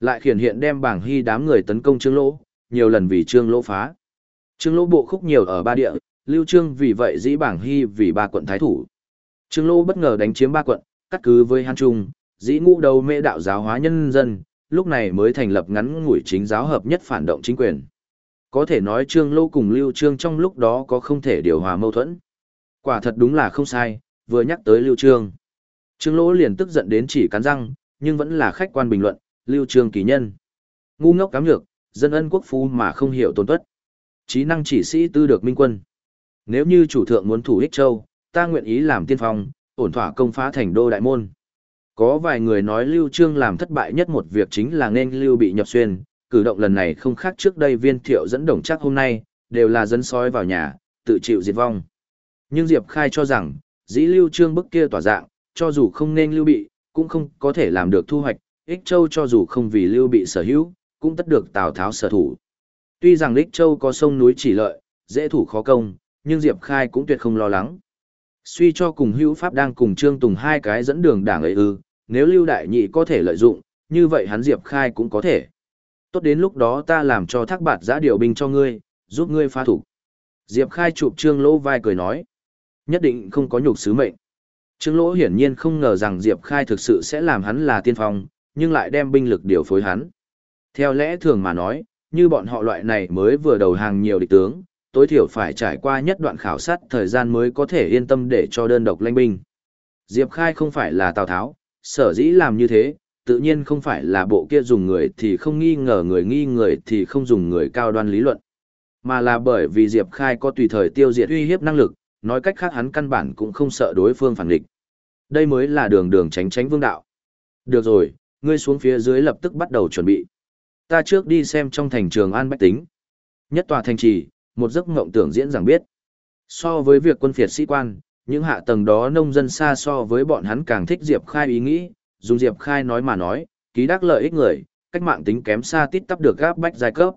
Lại khiển hiện đem bảng hy đám người tấn công Trương Lô, nhiều lần vì Trương Lô phá. Trương Lô bộ khúc nhiều ở ba địa, Lưu Trương vì vậy dĩ bảng hy vì ba quận thái thủ. Trương Lô bất ngờ đánh chiếm ba quận, cắt cứ với Hán Trung, dĩ ngũ đầu mê đạo giáo hóa nhân dân, lúc này mới thành lập ngắn ngủi chính giáo hợp nhất phản động chính quyền. Có thể nói Trương Lô cùng Lưu Trương trong lúc đó có không thể điều hòa mâu thuẫn. Quả thật đúng là không sai, vừa nhắc tới Lưu Trương. Trương Lỗ liền tức giận đến chỉ cắn răng, nhưng vẫn là khách quan bình luận, Lưu Trương kỳ nhân. Ngu ngốc cám nhược, dân ân quốc phu mà không hiểu tôn tuất. Trí năng chỉ sĩ tư được minh quân. Nếu như chủ thượng muốn thủ ích châu, ta nguyện ý làm tiên phong, ổn thỏa công phá thành đô đại môn. Có vài người nói Lưu Trương làm thất bại nhất một việc chính là nên Lưu bị nhập xuyên, cử động lần này không khác trước đây viên thiệu dẫn đồng chắc hôm nay, đều là dân sói vào nhà, tự chịu diệt vong. Nhưng Diệp Khai cho rằng, dĩ Lưu Trương bức kia tỏa dạng, cho dù không nên Lưu bị, cũng không có thể làm được thu hoạch, Ích Châu cho dù không vì Lưu bị sở hữu, cũng tất được Tào Tháo sở thủ. Tuy rằng Ích Châu có sông núi chỉ lợi, dễ thủ khó công, nhưng Diệp Khai cũng tuyệt không lo lắng. Suy cho cùng hữu pháp đang cùng Trương Tùng hai cái dẫn đường đảng ấy ư, nếu Lưu Đại Nhị có thể lợi dụng, như vậy hắn Diệp Khai cũng có thể. Tốt đến lúc đó ta làm cho thác bạt giã điều binh cho ngươi, giúp ngươi phá thủ. Diệp Khai chụp Trương Lỗ vai cười nói. Nhất định không có nhục sứ mệnh. Trương Lỗ hiển nhiên không ngờ rằng Diệp Khai thực sự sẽ làm hắn là tiên phong, nhưng lại đem binh lực điều phối hắn. Theo lẽ thường mà nói, như bọn họ loại này mới vừa đầu hàng nhiều địch tướng, tối thiểu phải trải qua nhất đoạn khảo sát thời gian mới có thể yên tâm để cho đơn độc lãnh binh. Diệp Khai không phải là Tào Tháo, sở dĩ làm như thế, tự nhiên không phải là bộ kia dùng người thì không nghi ngờ người nghi người thì không dùng người cao đoan lý luận, mà là bởi vì Diệp Khai có tùy thời tiêu diệt uy hiếp năng lực, nói cách khác hắn căn bản cũng không sợ đối phương phản địch. Đây mới là đường đường tránh tránh vương đạo. Được rồi, ngươi xuống phía dưới lập tức bắt đầu chuẩn bị. Ta trước đi xem trong thành trường An Bách Tính. Nhất tòa thành trì, một giấc mộng tưởng diễn rằng biết. So với việc quân phiệt sĩ quan, những hạ tầng đó nông dân xa so với bọn hắn càng thích Diệp Khai ý nghĩ, dùng Diệp Khai nói mà nói, ký đắc lợi ích người, cách mạng tính kém xa tít tắp được gáp bách giai cấp.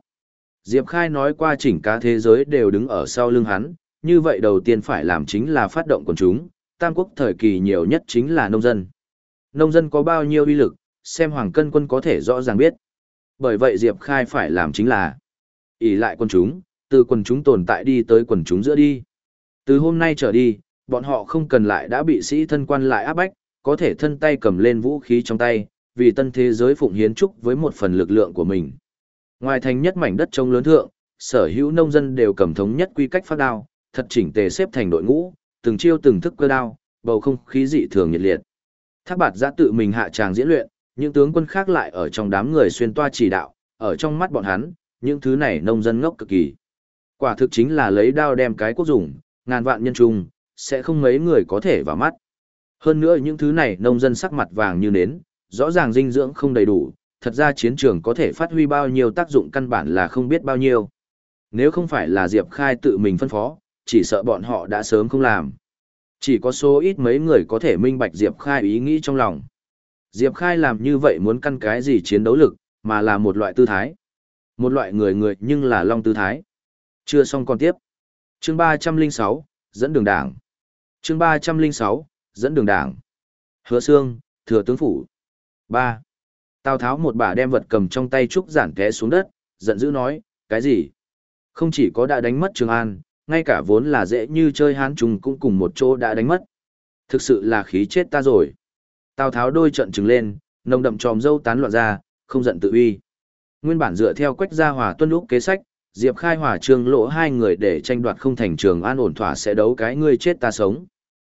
Diệp Khai nói qua chỉnh cả thế giới đều đứng ở sau lưng hắn, như vậy đầu tiên phải làm chính là phát động quần chúng, tam quốc thời kỳ nhiều nhất chính là nông dân. Nông dân có bao nhiêu uy lực, xem Hoàng Cân Quân có thể rõ ràng biết. Bởi vậy Diệp Khai phải làm chính là ỷ lại quần chúng, từ quần chúng tồn tại đi tới quần chúng giữa đi. Từ hôm nay trở đi, bọn họ không cần lại đã bị sĩ thân quan lại áp bách, có thể thân tay cầm lên vũ khí trong tay, vì tân thế giới phụng hiến trúc với một phần lực lượng của mình. Ngoài thành nhất mảnh đất trông lớn thượng, sở hữu nông dân đều cầm thống nhất quy cách phát đao, thật chỉnh tề xếp thành đội ngũ, từng chiêu từng thức cơ đao, bầu không khí dị thường nhiệt liệt. Thác bạt giã tự mình hạ tràng diễn luyện, những tướng quân khác lại ở trong đám người xuyên toa chỉ đạo, ở trong mắt bọn hắn, những thứ này nông dân ngốc cực kỳ. Quả thực chính là lấy đao đem cái quốc dùng, ngàn vạn nhân trung, sẽ không mấy người có thể vào mắt. Hơn nữa những thứ này nông dân sắc mặt vàng như nến, rõ ràng dinh dưỡng không đầy đủ, thật ra chiến trường có thể phát huy bao nhiêu tác dụng căn bản là không biết bao nhiêu. Nếu không phải là Diệp Khai tự mình phân phó, chỉ sợ bọn họ đã sớm không làm. Chỉ có số ít mấy người có thể minh bạch Diệp Khai ý nghĩ trong lòng. Diệp Khai làm như vậy muốn căn cái gì chiến đấu lực, mà là một loại tư thái. Một loại người người nhưng là long tư thái. Chưa xong còn tiếp. Chương 306, dẫn đường đảng. Chương 306, dẫn đường đảng. Hứa Sương, thừa tướng phủ. 3. Tào Tháo một bà đem vật cầm trong tay trúc giản té xuống đất, giận dữ nói, cái gì? Không chỉ có đã đánh mất Trường An, ngay cả vốn là dễ như chơi hán trùng cũng cùng một chỗ đã đánh mất. Thực sự là khí chết ta rồi. Tào Tháo đôi trận trừng lên, nồng đậm tròm dâu tán loạn ra, không giận tự uy. Nguyên bản dựa theo quách gia hòa tuân lúc kế sách, Diệp Khai hòa trương lỗ hai người để tranh đoạt không thành trường an ổn thỏa sẽ đấu cái ngươi chết ta sống.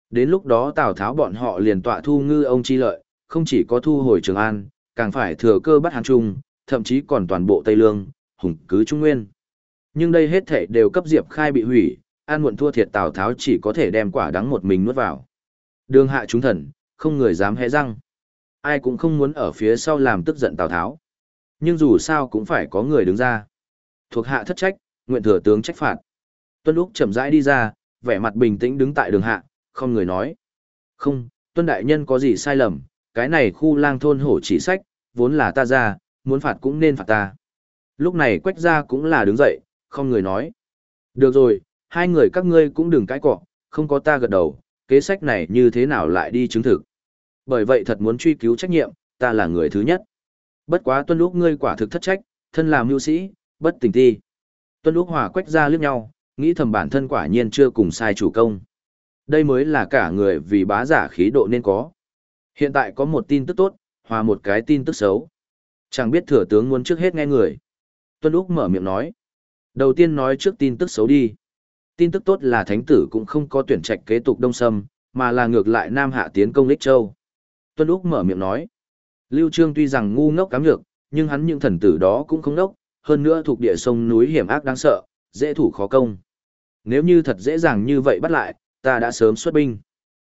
Đến lúc đó Tào Tháo bọn họ liền tọa thu ngư ông chi lợi, không chỉ có thu hồi trường an, càng phải thừa cơ bắt Hán Trung, thậm chí còn toàn bộ Tây Lương, hùng cứ Trung Nguyên. Nhưng đây hết thể đều cấp Diệp Khai bị hủy, an muộn thua thiệt Tào Tháo chỉ có thể đem quả đắng một mình nuốt vào. Đường hạ chúng thần, không người dám hé răng. Ai cũng không muốn ở phía sau làm tức giận Tào Tháo. Nhưng dù sao cũng phải có người đứng ra. Thuộc hạ thất trách, nguyện thừa tướng trách phạt. Tuân lúc chậm rãi đi ra, vẻ mặt bình tĩnh đứng tại đường hạ, không người nói. Không, Tuân Đại Nhân có gì sai lầm, cái này khu lang thôn hổ chỉ sách, vốn là ta ra, muốn phạt cũng nên phạt ta. Lúc này quách ra cũng là đứng dậy, không người nói. Được rồi, hai người các ngươi cũng đừng cãi cọ, không có ta gật đầu, kế sách này như thế nào lại đi chứng thực. Bởi vậy thật muốn truy cứu trách nhiệm, ta là người thứ nhất. Bất quá tuân lúc ngươi quả thực thất trách, thân làm mưu sĩ, bất tình ti. Tuân lúc hòa quách ra liếc nhau, nghĩ thầm bản thân quả nhiên chưa cùng sai chủ công. Đây mới là cả người vì bá giả khí độ nên có. Hiện tại có một tin tức tốt, hòa một cái tin tức xấu. Chẳng biết thừa tướng muốn trước hết nghe người. Tuân Úc mở miệng nói. Đầu tiên nói trước tin tức xấu đi. Tin tức tốt là thánh tử cũng không có tuyển trạch kế tục đông sâm, mà là ngược lại Nam Hạ tiến công Lích Châu. Tuân Úc mở miệng nói. Lưu Trương tuy rằng ngu ngốc cám nhược, nhưng hắn những thần tử đó cũng không ngốc, hơn nữa thuộc địa sông núi hiểm ác đáng sợ, dễ thủ khó công. Nếu như thật dễ dàng như vậy bắt lại, ta đã sớm xuất binh.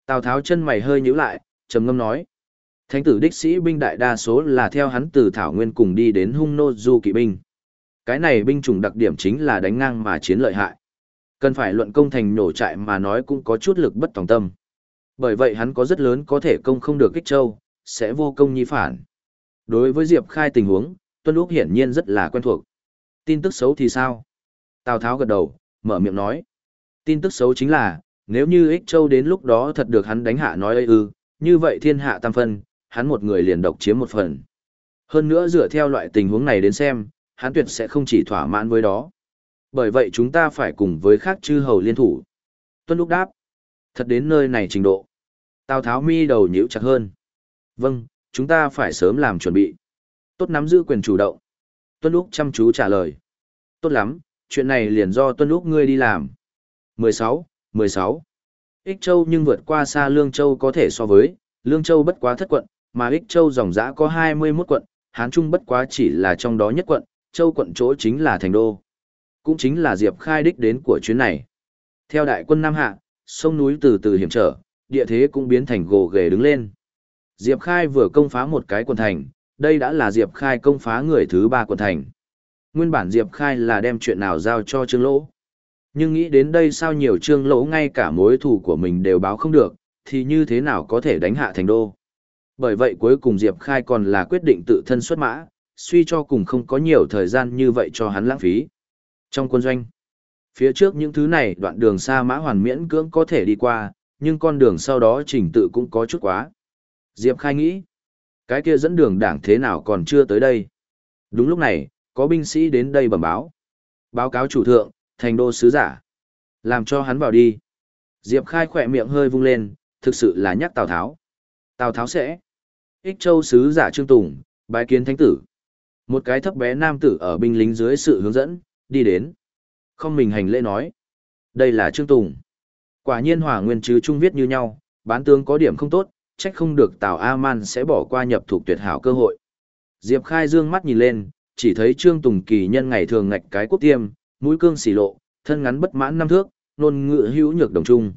Tào Tháo chân mày hơi nhíu lại, trầm ngâm nói. Thánh tử đích sĩ binh đại đa số là theo hắn từ Thảo Nguyên cùng đi đến hung nô du kỵ binh. Cái này binh chủng đặc điểm chính là đánh ngang mà chiến lợi hại. Cần phải luận công thành nổ trại mà nói cũng có chút lực bất tòng tâm. Bởi vậy hắn có rất lớn có thể công không được kích châu, sẽ vô công nhi phản. Đối với Diệp Khai tình huống, Tuân Úc hiển nhiên rất là quen thuộc. Tin tức xấu thì sao? Tào Tháo gật đầu, mở miệng nói. Tin tức xấu chính là, nếu như ích châu đến lúc đó thật được hắn đánh hạ nói ơi ư, như vậy thiên hạ tam phân, hắn một người liền độc chiếm một phần. Hơn nữa dựa theo loại tình huống này đến xem, hắn tuyệt sẽ không chỉ thỏa mãn với đó. Bởi vậy chúng ta phải cùng với khác chư hầu liên thủ. Tuân lúc đáp. Thật đến nơi này trình độ. Tào Tháo mi đầu nhíu chặt hơn. Vâng, chúng ta phải sớm làm chuẩn bị. Tốt nắm giữ quyền chủ động. Tuân lúc chăm chú trả lời. Tốt lắm, chuyện này liền do Tuân lúc ngươi đi làm. 16, 16. Ích Châu nhưng vượt qua xa Lương Châu có thể so với, Lương Châu bất quá thất quận, mà Ích Châu dòng dã có 21 quận, Hán Trung bất quá chỉ là trong đó nhất quận, Châu quận chỗ chính là thành đô. Cũng chính là Diệp Khai đích đến của chuyến này. Theo đại quân Nam Hạ, sông núi từ từ hiểm trở, địa thế cũng biến thành gồ ghề đứng lên. Diệp Khai vừa công phá một cái quần thành, đây đã là Diệp Khai công phá người thứ ba quần thành. Nguyên bản Diệp Khai là đem chuyện nào giao cho Trương Lỗ. Nhưng nghĩ đến đây sao nhiều Trương Lỗ ngay cả mối thù của mình đều báo không được, thì như thế nào có thể đánh hạ thành đô. Bởi vậy cuối cùng Diệp Khai còn là quyết định tự thân xuất mã, suy cho cùng không có nhiều thời gian như vậy cho hắn lãng phí. Trong quân doanh, phía trước những thứ này đoạn đường xa mã hoàn miễn cưỡng có thể đi qua, nhưng con đường sau đó trình tự cũng có chút quá. Diệp Khai nghĩ, cái kia dẫn đường đảng thế nào còn chưa tới đây. Đúng lúc này, có binh sĩ đến đây bẩm báo. Báo cáo chủ thượng, thành đô sứ giả. Làm cho hắn vào đi. Diệp Khai khỏe miệng hơi vung lên, thực sự là nhắc Tào Tháo. Tào Tháo sẽ. Ích Châu sứ giả Trương Tùng, bái kiến thánh tử. Một cái thấp bé nam tử ở binh lính dưới sự hướng dẫn, đi đến. Không mình hành lễ nói. Đây là Trương Tùng. Quả nhiên hòa nguyên chứ trung viết như nhau, bán tướng có điểm không tốt, trách không được Tào A-man sẽ bỏ qua nhập thuộc tuyệt hảo cơ hội. Diệp Khai dương mắt nhìn lên, chỉ thấy Trương Tùng kỳ nhân ngày thường ngạch cái quốc tiêm, mũi cương xỉ lộ, thân ngắn bất mãn năm thước, nôn ngựa hữu nhược đồng trung.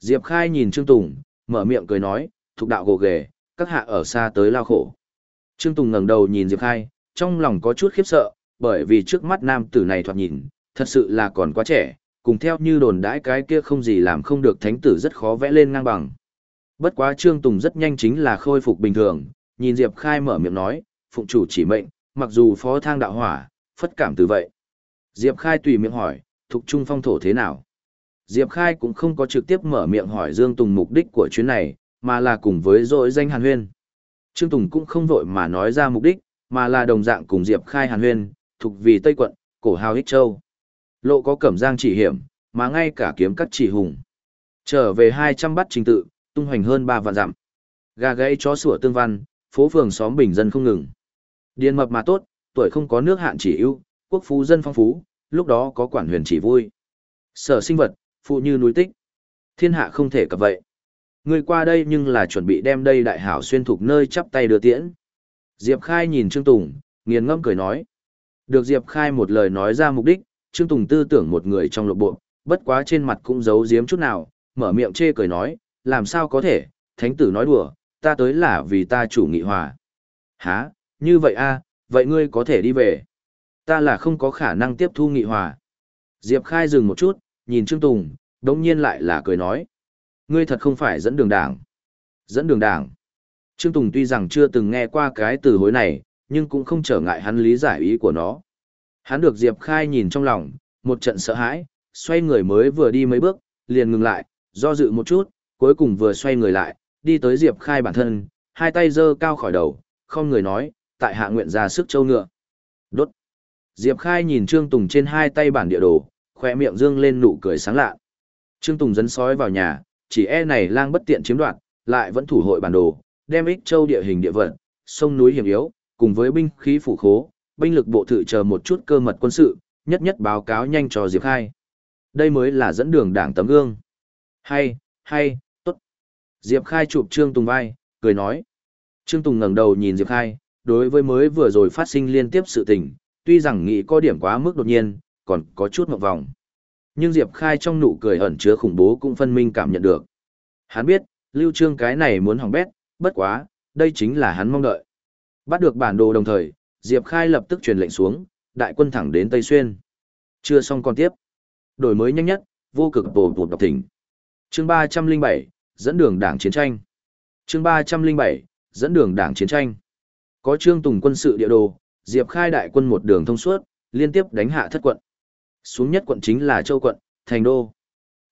Diệp Khai nhìn Trương Tùng, mở miệng cười nói, thuộc đạo gồ ghề, các hạ ở xa tới lao khổ. Trương Tùng ngẩng đầu nhìn Diệp Khai, trong lòng có chút khiếp sợ, bởi vì trước mắt nam tử này thoạt nhìn, thật sự là còn quá trẻ, cùng theo như đồn đãi cái kia không gì làm không được thánh tử rất khó vẽ lên ngang bằng. Bất quá Trương Tùng rất nhanh chính là khôi phục bình thường, nhìn Diệp Khai mở miệng nói, phụng chủ chỉ mệnh, mặc dù phó thang đạo hỏa, phất cảm từ vậy. Diệp Khai tùy miệng hỏi, thuộc trung phong thổ thế nào? Diệp Khai cũng không có trực tiếp mở miệng hỏi Dương Tùng mục đích của chuyến này, mà là cùng với dội danh Hàn Huyên. Trương Tùng cũng không vội mà nói ra mục đích, mà là đồng dạng cùng Diệp Khai Hàn Huyên, thuộc vì Tây quận, cổ hào Hích Châu. Lộ có cẩm giang chỉ hiểm, mà ngay cả kiếm cắt chỉ hùng. Trở về 200 bắt trình tự, tung hoành hơn 3 vạn dặm. Gà gãy chó sủa tương văn, phố phường xóm bình dân không ngừng. Điền mập mà tốt, tuổi không có nước hạn chỉ ưu, quốc phú dân phong phú, lúc đó có quản huyền chỉ vui. Sở sinh vật, phụ như núi tích. Thiên hạ không thể cập vậy. Người qua đây nhưng là chuẩn bị đem đây đại hảo xuyên thục nơi chắp tay đưa tiễn. Diệp Khai nhìn Trương Tùng, nghiền ngâm cười nói. Được Diệp Khai một lời nói ra mục đích, Trương Tùng tư tưởng một người trong lục bộ, bất quá trên mặt cũng giấu giếm chút nào, mở miệng chê cười nói, làm sao có thể, thánh tử nói đùa, ta tới là vì ta chủ nghị hòa. Hả, như vậy a vậy ngươi có thể đi về. Ta là không có khả năng tiếp thu nghị hòa. Diệp Khai dừng một chút, nhìn Trương Tùng, đống nhiên lại là cười nói. Ngươi thật không phải dẫn đường đảng. Dẫn đường đảng. Trương Tùng tuy rằng chưa từng nghe qua cái từ hối này, nhưng cũng không trở ngại hắn lý giải ý của nó. Hắn được Diệp Khai nhìn trong lòng, một trận sợ hãi, xoay người mới vừa đi mấy bước, liền ngừng lại, do dự một chút, cuối cùng vừa xoay người lại, đi tới Diệp Khai bản thân, hai tay giơ cao khỏi đầu, không người nói, tại hạ nguyện ra sức châu ngựa. Đốt. Diệp Khai nhìn Trương Tùng trên hai tay bản địa đồ, khỏe miệng dương lên nụ cười sáng lạ. Trương Tùng dẫn sói vào nhà, chỉ e này lang bất tiện chiếm đoạt, lại vẫn thủ hội bản đồ, đem ích châu địa hình địa vận, sông núi hiểm yếu, cùng với binh khí phủ khố, binh lực bộ thự chờ một chút cơ mật quân sự, nhất nhất báo cáo nhanh cho Diệp Khai. Đây mới là dẫn đường đảng tấm gương. Hay, hay, tốt. Diệp Khai chụp Trương Tùng vai, cười nói. Trương Tùng ngẩng đầu nhìn Diệp Khai, đối với mới vừa rồi phát sinh liên tiếp sự tình, tuy rằng nghĩ có điểm quá mức đột nhiên, còn có chút ngọc vòng. Nhưng Diệp Khai trong nụ cười ẩn chứa khủng bố cũng phân minh cảm nhận được. Hắn biết, Lưu Trương cái này muốn hỏng bét, bất quá, đây chính là hắn mong đợi. Bắt được bản đồ đồng thời, Diệp Khai lập tức truyền lệnh xuống, đại quân thẳng đến Tây Xuyên. Chưa xong còn tiếp. Đổi mới nhanh nhất, vô cực bổ bụt đọc thỉnh. Chương 307, dẫn đường đảng chiến tranh. Chương 307, dẫn đường đảng chiến tranh. Có Trương Tùng quân sự địa đồ, Diệp Khai đại quân một đường thông suốt, liên tiếp đánh hạ thất quận. Xuống nhất quận chính là Châu quận, Thành Đô.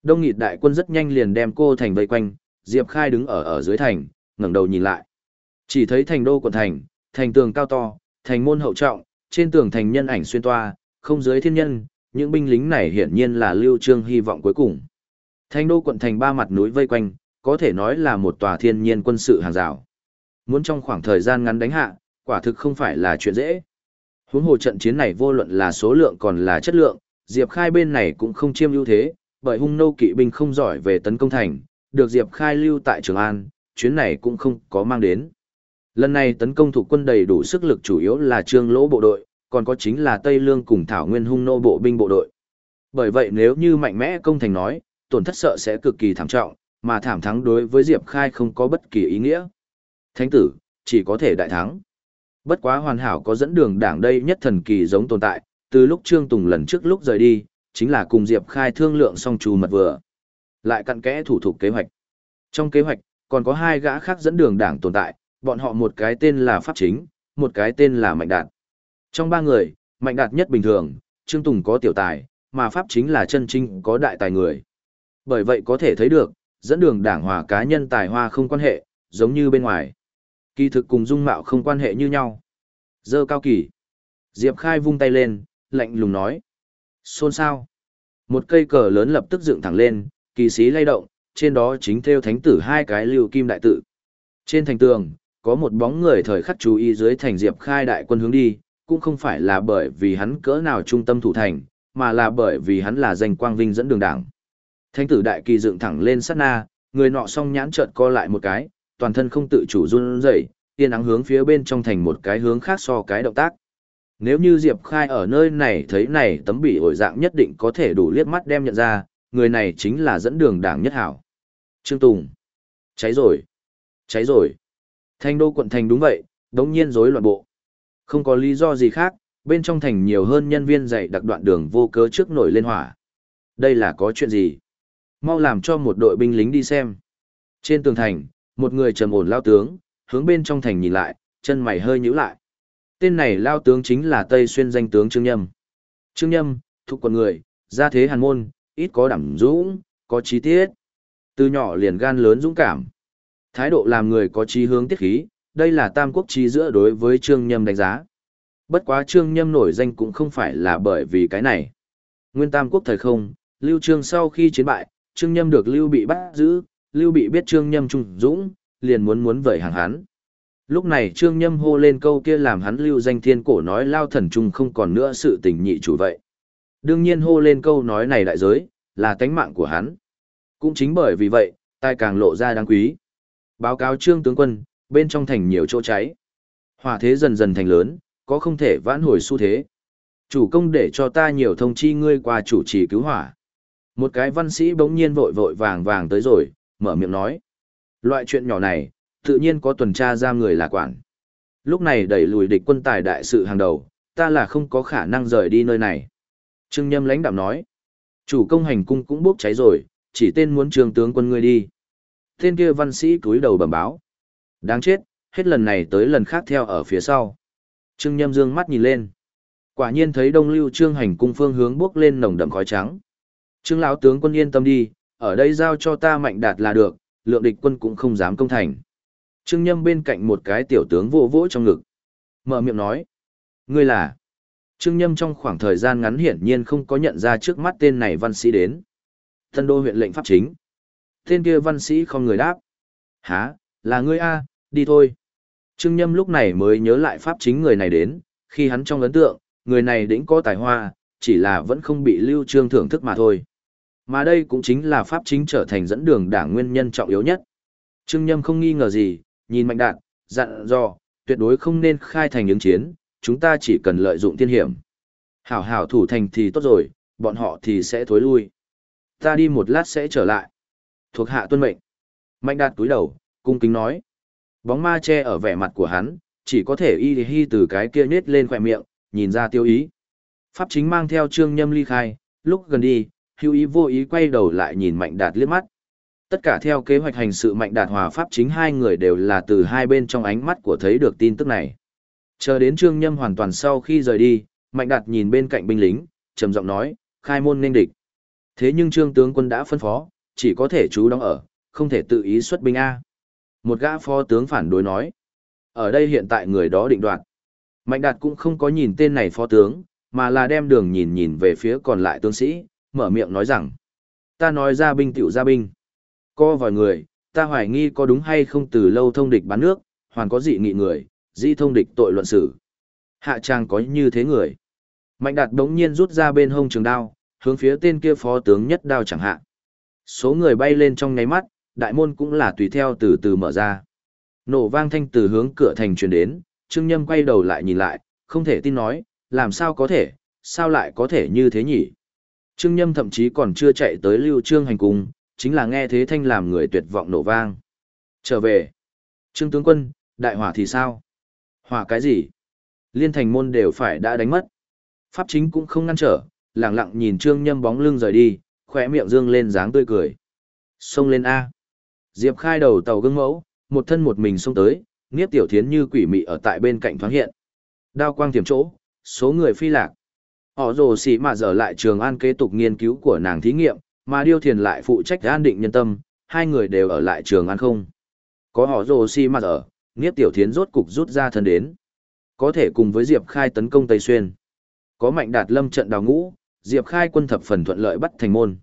Đông nghịt đại quân rất nhanh liền đem cô thành vây quanh, Diệp Khai đứng ở ở dưới thành, ngẩng đầu nhìn lại. Chỉ thấy thành đô quận thành, thành tường cao to, thành môn hậu trọng, trên tường thành nhân ảnh xuyên toa, không dưới thiên nhân, những binh lính này hiển nhiên là Lưu Trương hy vọng cuối cùng. Thành đô quận thành ba mặt núi vây quanh, có thể nói là một tòa thiên nhiên quân sự hàng rào. Muốn trong khoảng thời gian ngắn đánh hạ, quả thực không phải là chuyện dễ. Huống hồ trận chiến này vô luận là số lượng còn là chất lượng, Diệp Khai bên này cũng không chiêm ưu thế, bởi hung nô kỵ binh không giỏi về tấn công thành, được Diệp Khai lưu tại Trường An, chuyến này cũng không có mang đến. Lần này tấn công thủ quân đầy đủ sức lực chủ yếu là trương lỗ bộ đội, còn có chính là Tây Lương cùng Thảo Nguyên hung nô bộ binh bộ đội. Bởi vậy nếu như mạnh mẽ công thành nói, tổn thất sợ sẽ cực kỳ thảm trọng, mà thảm thắng đối với Diệp Khai không có bất kỳ ý nghĩa. Thánh tử, chỉ có thể đại thắng. Bất quá hoàn hảo có dẫn đường đảng đây nhất thần kỳ giống tồn tại, từ lúc Trương Tùng lần trước lúc rời đi, chính là cùng Diệp Khai thương lượng xong trù mật vừa. Lại cặn kẽ thủ tục kế hoạch. Trong kế hoạch, còn có hai gã khác dẫn đường đảng tồn tại, bọn họ một cái tên là Pháp Chính, một cái tên là Mạnh Đạt. Trong ba người, Mạnh Đạt nhất bình thường, Trương Tùng có tiểu tài, mà Pháp Chính là chân chính có đại tài người. Bởi vậy có thể thấy được, dẫn đường đảng hòa cá nhân tài hoa không quan hệ, giống như bên ngoài. Kỳ thực cùng dung mạo không quan hệ như nhau. Dơ cao kỳ. Diệp Khai vung tay lên, lạnh lùng nói. Xôn sao. Một cây cờ lớn lập tức dựng thẳng lên, kỳ sĩ lay động, trên đó chính theo thánh tử hai cái lưu kim đại tự. Trên thành tường, có một bóng người thời khắc chú ý dưới thành Diệp Khai đại quân hướng đi, cũng không phải là bởi vì hắn cỡ nào trung tâm thủ thành, mà là bởi vì hắn là danh quang vinh dẫn đường đảng. Thánh tử đại kỳ dựng thẳng lên sát na, người nọ song nhãn chợt co lại một cái, toàn thân không tự chủ run rẩy, tiên áng hướng phía bên trong thành một cái hướng khác so cái động tác. Nếu như Diệp Khai ở nơi này thấy này tấm bị ổi dạng nhất định có thể đủ liếc mắt đem nhận ra, người này chính là dẫn đường đảng nhất hảo. Trương Tùng. Cháy rồi. Cháy rồi. Thành đô quận thành đúng vậy, đống nhiên rối loạn bộ. Không có lý do gì khác, bên trong thành nhiều hơn nhân viên dạy đặc đoạn đường vô cớ trước nổi lên hỏa. Đây là có chuyện gì? Mau làm cho một đội binh lính đi xem. Trên tường thành, một người trầm ổn lao tướng, hướng bên trong thành nhìn lại, chân mày hơi nhíu lại. Tên này lao tướng chính là Tây Xuyên danh tướng Trương Nhâm. Trương Nhâm, thuộc quần người, gia thế hàn môn, ít có đảm dũng, có trí tiết. Từ nhỏ liền gan lớn dũng cảm. Thái độ làm người có trí hướng tiết khí, đây là tam quốc trí giữa đối với Trương Nhâm đánh giá. Bất quá Trương Nhâm nổi danh cũng không phải là bởi vì cái này. Nguyên tam quốc thời không, Lưu Trương sau khi chiến bại, Trương Nhâm được Lưu bị bắt giữ, Lưu bị biết Trương Nhâm trung dũng, liền muốn muốn vẩy hàng hắn. Lúc này Trương Nhâm hô lên câu kia làm hắn lưu danh thiên cổ nói lao thần trung không còn nữa sự tình nhị chủ vậy. Đương nhiên hô lên câu nói này đại giới, là tánh mạng của hắn. Cũng chính bởi vì vậy, tai càng lộ ra đáng quý. Báo cáo trương tướng quân, bên trong thành nhiều chỗ cháy. Hỏa thế dần dần thành lớn, có không thể vãn hồi xu thế. Chủ công để cho ta nhiều thông chi ngươi qua chủ trì cứu hỏa. Một cái văn sĩ bỗng nhiên vội vội vàng vàng tới rồi, mở miệng nói. Loại chuyện nhỏ này, tự nhiên có tuần tra ra người là quản. Lúc này đẩy lùi địch quân tài đại sự hàng đầu, ta là không có khả năng rời đi nơi này. Trương Nhâm lãnh đạm nói. Chủ công hành cung cũng bốc cháy rồi, chỉ tên muốn trường tướng quân ngươi đi. Tên kia văn sĩ cúi đầu bẩm báo. Đáng chết, hết lần này tới lần khác theo ở phía sau. Trương Nhâm dương mắt nhìn lên. Quả nhiên thấy đông lưu trương hành cung phương hướng bước lên nồng đậm khói trắng. Trương lão tướng quân yên tâm đi, ở đây giao cho ta mạnh đạt là được, lượng địch quân cũng không dám công thành. Trương Nhâm bên cạnh một cái tiểu tướng vô vỗ trong ngực. Mở miệng nói. Ngươi là. Trương Nhâm trong khoảng thời gian ngắn hiển nhiên không có nhận ra trước mắt tên này văn sĩ đến. Thân đô huyện lệnh pháp chính. Tên kia văn sĩ không người đáp. Hả, là ngươi A, đi thôi. Trương Nhâm lúc này mới nhớ lại pháp chính người này đến, khi hắn trong ấn tượng, người này đĩnh có tài hoa, chỉ là vẫn không bị Lưu Trương thưởng thức mà thôi. Mà đây cũng chính là pháp chính trở thành dẫn đường đảng nguyên nhân trọng yếu nhất. Trương Nhâm không nghi ngờ gì, nhìn Mạnh Đạt, dặn dò, tuyệt đối không nên khai thành những chiến, chúng ta chỉ cần lợi dụng thiên hiểm. Hảo hảo thủ thành thì tốt rồi, bọn họ thì sẽ thối lui. Ta đi một lát sẽ trở lại. Thuộc hạ tuân mệnh. Mạnh Đạt túi đầu, cung kính nói. Bóng ma che ở vẻ mặt của hắn, chỉ có thể y hi từ cái kia nết lên khỏe miệng, nhìn ra tiêu ý. Pháp chính mang theo trương nhâm ly khai, lúc gần đi, hưu ý vô ý quay đầu lại nhìn Mạnh Đạt liếc mắt. Tất cả theo kế hoạch hành sự Mạnh Đạt hòa Pháp chính hai người đều là từ hai bên trong ánh mắt của thấy được tin tức này. Chờ đến trương nhâm hoàn toàn sau khi rời đi, Mạnh Đạt nhìn bên cạnh binh lính, trầm giọng nói, khai môn nên địch. Thế nhưng trương tướng quân đã phân phó, chỉ có thể chú đóng ở, không thể tự ý xuất binh A. Một gã phó tướng phản đối nói. Ở đây hiện tại người đó định đoạt. Mạnh đạt cũng không có nhìn tên này phó tướng, mà là đem đường nhìn nhìn về phía còn lại tướng sĩ, mở miệng nói rằng. Ta nói ra binh tiểu ra binh. Co vòi người, ta hoài nghi có đúng hay không từ lâu thông địch bán nước, hoàn có dị nghị người, Di thông địch tội luận xử. Hạ trang có như thế người. Mạnh đạt đống nhiên rút ra bên hông trường đao, hướng phía tên kia phó tướng nhất đao chẳng hạ Số người bay lên trong nháy mắt, đại môn cũng là tùy theo từ từ mở ra. Nổ vang thanh từ hướng cửa thành truyền đến, Trương Nhâm quay đầu lại nhìn lại, không thể tin nói, làm sao có thể, sao lại có thể như thế nhỉ? Trương Nhâm thậm chí còn chưa chạy tới lưu trương hành cung, chính là nghe thế thanh làm người tuyệt vọng nổ vang. Trở về. Trương tướng quân, đại hỏa thì sao? Hỏa cái gì? Liên thành môn đều phải đã đánh mất. Pháp chính cũng không ngăn trở, lặng lặng nhìn Trương Nhâm bóng lưng rời đi, khỏe miệng dương lên dáng tươi cười. Xông lên A. Diệp khai đầu tàu gương mẫu, một thân một mình xông tới, Niếp Tiểu Thiến như quỷ mị ở tại bên cạnh thoáng hiện. Đao quang tiềm chỗ, số người phi lạc. Họ rồ xỉ mà giờ lại trường an kế tục nghiên cứu của nàng thí nghiệm, mà Điêu Thiền lại phụ trách an định nhân tâm, hai người đều ở lại trường an không. Có họ rồ xỉ mà dở, Niếp Tiểu Thiến rốt cục rút ra thân đến. Có thể cùng với Diệp Khai tấn công Tây Xuyên. Có Mạnh Đạt Lâm trận đào ngũ, Diệp Khai quân thập phần thuận lợi bắt thành môn.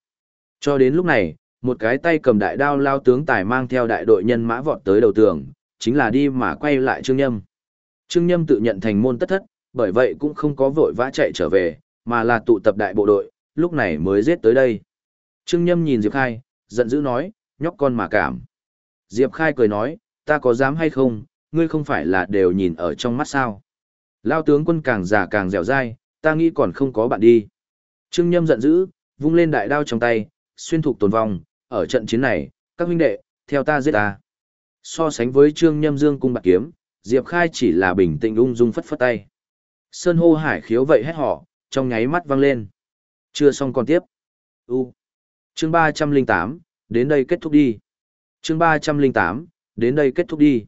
Cho đến lúc này, một cái tay cầm đại đao lao tướng tài mang theo đại đội nhân mã vọt tới đầu tường, chính là đi mà quay lại Trương Nhâm. Trương Nhâm tự nhận thành môn tất thất, bởi vậy cũng không có vội vã chạy trở về, mà là tụ tập đại bộ đội, lúc này mới giết tới đây. Trương Nhâm nhìn Diệp Khai, giận dữ nói, nhóc con mà cảm. Diệp Khai cười nói, ta có dám hay không, ngươi không phải là đều nhìn ở trong mắt sao. Lao tướng quân càng già càng dẻo dai, ta nghĩ còn không có bạn đi. Trương Nhâm giận dữ, vung lên đại đao trong tay, xuyên thục tồn vong, ở trận chiến này, các huynh đệ, theo ta giết ta. So sánh với Trương Nhâm Dương cung bạc kiếm, Diệp Khai chỉ là bình tĩnh ung dung phất phất tay. Sơn hô hải khiếu vậy hét họ, trong nháy mắt vang lên. Chưa xong còn tiếp. U. Chương 308, đến đây kết thúc đi. Chương 308, đến đây kết thúc đi.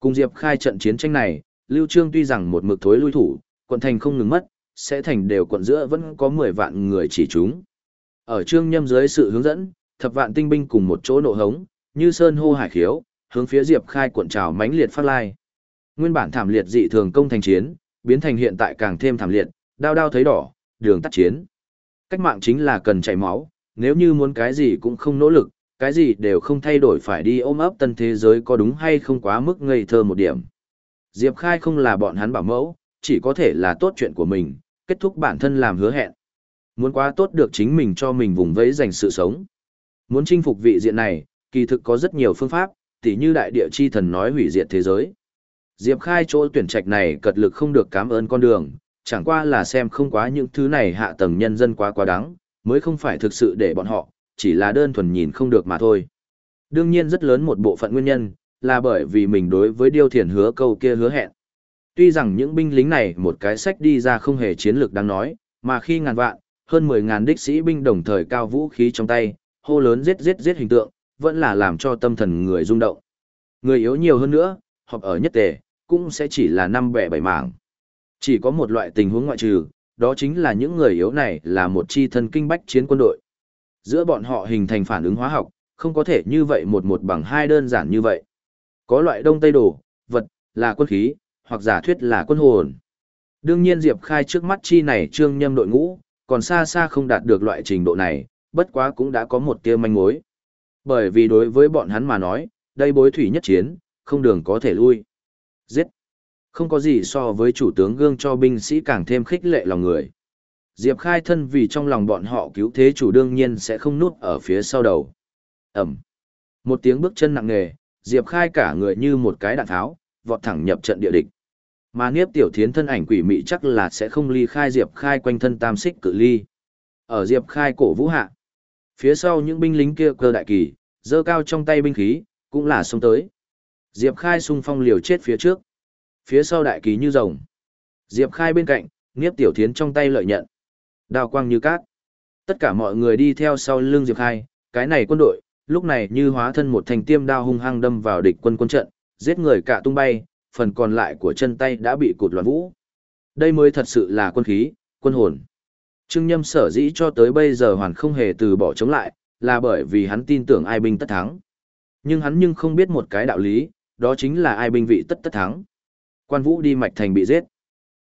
Cùng Diệp Khai trận chiến tranh này, Lưu Trương tuy rằng một mực thối lui thủ, quận thành không ngừng mất, sẽ thành đều quận giữa vẫn có 10 vạn người chỉ chúng. Ở Trương Nhâm dưới sự hướng dẫn, thập vạn tinh binh cùng một chỗ nộ hống, như sơn hô hải khiếu, hướng phía Diệp Khai quận trào mãnh liệt phát lai. Nguyên bản thảm liệt dị thường công thành chiến, biến thành hiện tại càng thêm thảm liệt, đao đao thấy đỏ, đường tắt chiến. Cách mạng chính là cần chảy máu, nếu như muốn cái gì cũng không nỗ lực, cái gì đều không thay đổi phải đi ôm ấp tân thế giới có đúng hay không quá mức ngây thơ một điểm. Diệp Khai không là bọn hắn bảo mẫu, chỉ có thể là tốt chuyện của mình, kết thúc bản thân làm hứa hẹn. Muốn quá tốt được chính mình cho mình vùng vẫy dành sự sống. Muốn chinh phục vị diện này, kỳ thực có rất nhiều phương pháp, tỉ như đại địa chi thần nói hủy diệt thế giới. Diệp Khai chỗ tuyển trạch này cật lực không được cảm ơn con đường, chẳng qua là xem không quá những thứ này hạ tầng nhân dân quá quá đáng, mới không phải thực sự để bọn họ, chỉ là đơn thuần nhìn không được mà thôi. Đương nhiên rất lớn một bộ phận nguyên nhân, là bởi vì mình đối với điêu thiền hứa câu kia hứa hẹn. Tuy rằng những binh lính này một cái sách đi ra không hề chiến lược đáng nói, mà khi ngàn vạn, hơn 10 ngàn đích sĩ binh đồng thời cao vũ khí trong tay, hô lớn giết giết giết hình tượng, vẫn là làm cho tâm thần người rung động. Người yếu nhiều hơn nữa, họp ở nhất tề, cũng sẽ chỉ là năm bẻ bảy mảng. Chỉ có một loại tình huống ngoại trừ, đó chính là những người yếu này là một chi thân kinh bách chiến quân đội. Giữa bọn họ hình thành phản ứng hóa học, không có thể như vậy một một bằng hai đơn giản như vậy. Có loại đông tây đồ, vật, là quân khí, hoặc giả thuyết là quân hồn. Đương nhiên Diệp Khai trước mắt chi này trương nhâm đội ngũ, còn xa xa không đạt được loại trình độ này, bất quá cũng đã có một tia manh mối. Bởi vì đối với bọn hắn mà nói, đây bối thủy nhất chiến, không đường có thể lui. Giết! Không có gì so với chủ tướng gương cho binh sĩ càng thêm khích lệ lòng người. Diệp Khai thân vì trong lòng bọn họ cứu thế chủ đương nhiên sẽ không nút ở phía sau đầu. Ẩm. Một tiếng bước chân nặng nề, Diệp Khai cả người như một cái đạn tháo, vọt thẳng nhập trận địa địch. Mà Niếp Tiểu Thiến thân ảnh quỷ mị chắc là sẽ không ly khai Diệp Khai quanh thân tam xích cự ly. Ở Diệp Khai cổ vũ hạ, phía sau những binh lính kia cơ đại kỳ, giơ cao trong tay binh khí, cũng là xông tới. Diệp Khai xung phong liều chết phía trước. Phía sau đại kỳ như rồng. Diệp Khai bên cạnh, Niếp Tiểu Thiến trong tay lợi nhận đao quang như cát. Tất cả mọi người đi theo sau lưng Diệp Khai, cái này quân đội, lúc này như hóa thân một thành tiêm đao hung hăng đâm vào địch quân quân trận, giết người cả tung bay, phần còn lại của chân tay đã bị cụt loạn vũ. Đây mới thật sự là quân khí, quân hồn. Trương Nhâm sở dĩ cho tới bây giờ hoàn không hề từ bỏ chống lại, là bởi vì hắn tin tưởng ai binh tất thắng. Nhưng hắn nhưng không biết một cái đạo lý, đó chính là ai binh vị tất tất thắng. Quan Vũ đi mạch thành bị giết.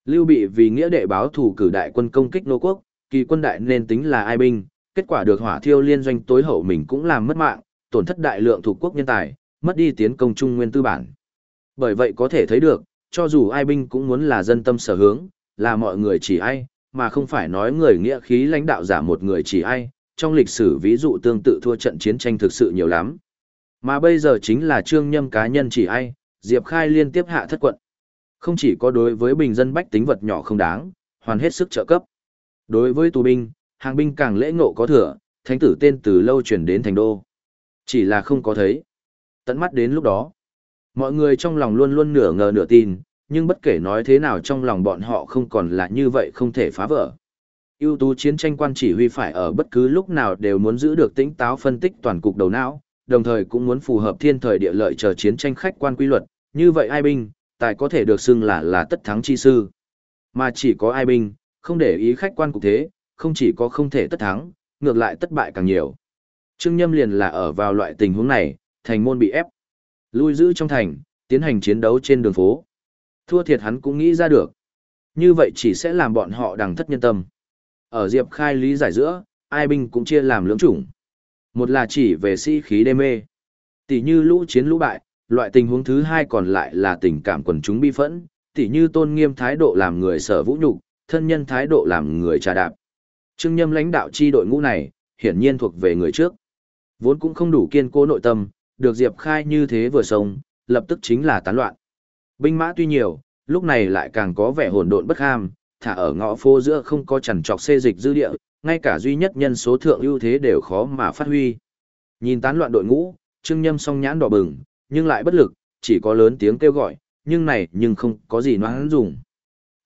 Lưu Bị vì nghĩa đệ báo thủ cử đại quân công kích nô quốc, kỳ quân đại nên tính là ai binh, kết quả được hỏa thiêu liên doanh tối hậu mình cũng làm mất mạng, tổn thất đại lượng thuộc quốc nhân tài, mất đi tiến công trung nguyên tư bản. Bởi vậy có thể thấy được, cho dù ai binh cũng muốn là dân tâm sở hướng, là mọi người chỉ ai, mà không phải nói người nghĩa khí lãnh đạo giả một người chỉ ai, trong lịch sử ví dụ tương tự thua trận chiến tranh thực sự nhiều lắm. Mà bây giờ chính là trương nhâm cá nhân chỉ ai, Diệp Khai liên tiếp hạ thất quận. Không chỉ có đối với bình dân bách tính vật nhỏ không đáng, hoàn hết sức trợ cấp. Đối với tù binh, hàng binh càng lễ ngộ có thừa, thánh tử tên từ lâu chuyển đến thành đô. Chỉ là không có thấy. Tận mắt đến lúc đó, mọi người trong lòng luôn luôn nửa ngờ nửa tin, nhưng bất kể nói thế nào trong lòng bọn họ không còn là như vậy không thể phá vỡ. ưu tú chiến tranh quan chỉ huy phải ở bất cứ lúc nào đều muốn giữ được tính táo phân tích toàn cục đầu não, đồng thời cũng muốn phù hợp thiên thời địa lợi chờ chiến tranh khách quan quy luật, như vậy ai binh, tài có thể được xưng là là tất thắng chi sư. Mà chỉ có ai binh, không để ý khách quan cục thế, không chỉ có không thể tất thắng, ngược lại tất bại càng nhiều. Trương Nhâm liền là ở vào loại tình huống này, thành môn bị ép. Lui giữ trong thành, tiến hành chiến đấu trên đường phố. Thua thiệt hắn cũng nghĩ ra được. Như vậy chỉ sẽ làm bọn họ đằng thất nhân tâm. Ở Diệp Khai lý giải giữa, ai binh cũng chia làm lưỡng chủng. Một là chỉ về sĩ khí đê mê. Tỷ như lũ chiến lũ bại, loại tình huống thứ hai còn lại là tình cảm quần chúng bi phẫn, tỷ như tôn nghiêm thái độ làm người sở vũ nhục, thân nhân thái độ làm người trà đạp. Trương Nhâm lãnh đạo chi đội ngũ này, hiển nhiên thuộc về người trước. Vốn cũng không đủ kiên cố nội tâm, được Diệp Khai như thế vừa sống, lập tức chính là tán loạn. Binh mã tuy nhiều, lúc này lại càng có vẻ hỗn độn bất ham, thả ở ngõ phố giữa không có chằn trọc xê dịch dư địa, ngay cả duy nhất nhân số thượng ưu thế đều khó mà phát huy. Nhìn tán loạn đội ngũ, Trương Nhâm song nhãn đỏ bừng, nhưng lại bất lực, chỉ có lớn tiếng kêu gọi, nhưng này nhưng không có gì noãn dùng.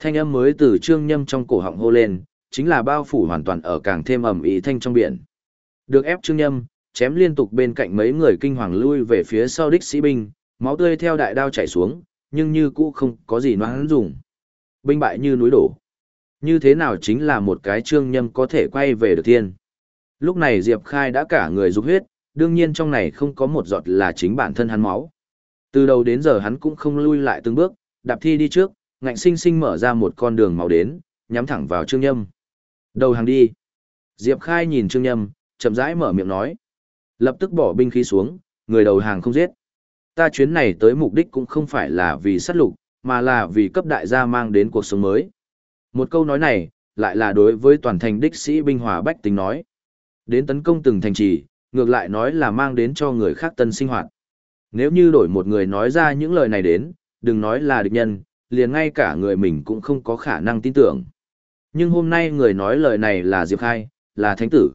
Thanh âm mới từ Trương Nhâm trong cổ họng hô lên, chính là bao phủ hoàn toàn ở càng thêm ẩm ý thanh trong biển. Được ép Trương Nhâm, chém liên tục bên cạnh mấy người kinh hoàng lui về phía sau đích sĩ binh, máu tươi theo đại đao chảy xuống, nhưng như cũ không có gì noãn dùng. Binh bại như núi đổ. Như thế nào chính là một cái Trương Nhâm có thể quay về được thiên. Lúc này Diệp Khai đã cả người rục huyết, đương nhiên trong này không có một giọt là chính bản thân hắn máu. Từ đầu đến giờ hắn cũng không lui lại từng bước, đạp thi đi trước, ngạnh sinh sinh mở ra một con đường màu đến, nhắm thẳng vào Trương Nhâm. Đầu hàng đi. Diệp Khai nhìn Trương Nhâm, chậm rãi mở miệng nói. Lập tức bỏ binh khí xuống, người đầu hàng không giết. Ta chuyến này tới mục đích cũng không phải là vì sát lục, mà là vì cấp đại gia mang đến cuộc sống mới. Một câu nói này, lại là đối với toàn thành đích sĩ binh hòa bách tính nói. Đến tấn công từng thành trì, ngược lại nói là mang đến cho người khác tân sinh hoạt. Nếu như đổi một người nói ra những lời này đến, đừng nói là địch nhân, liền ngay cả người mình cũng không có khả năng tin tưởng. Nhưng hôm nay người nói lời này là Diệp Khai, là thánh tử.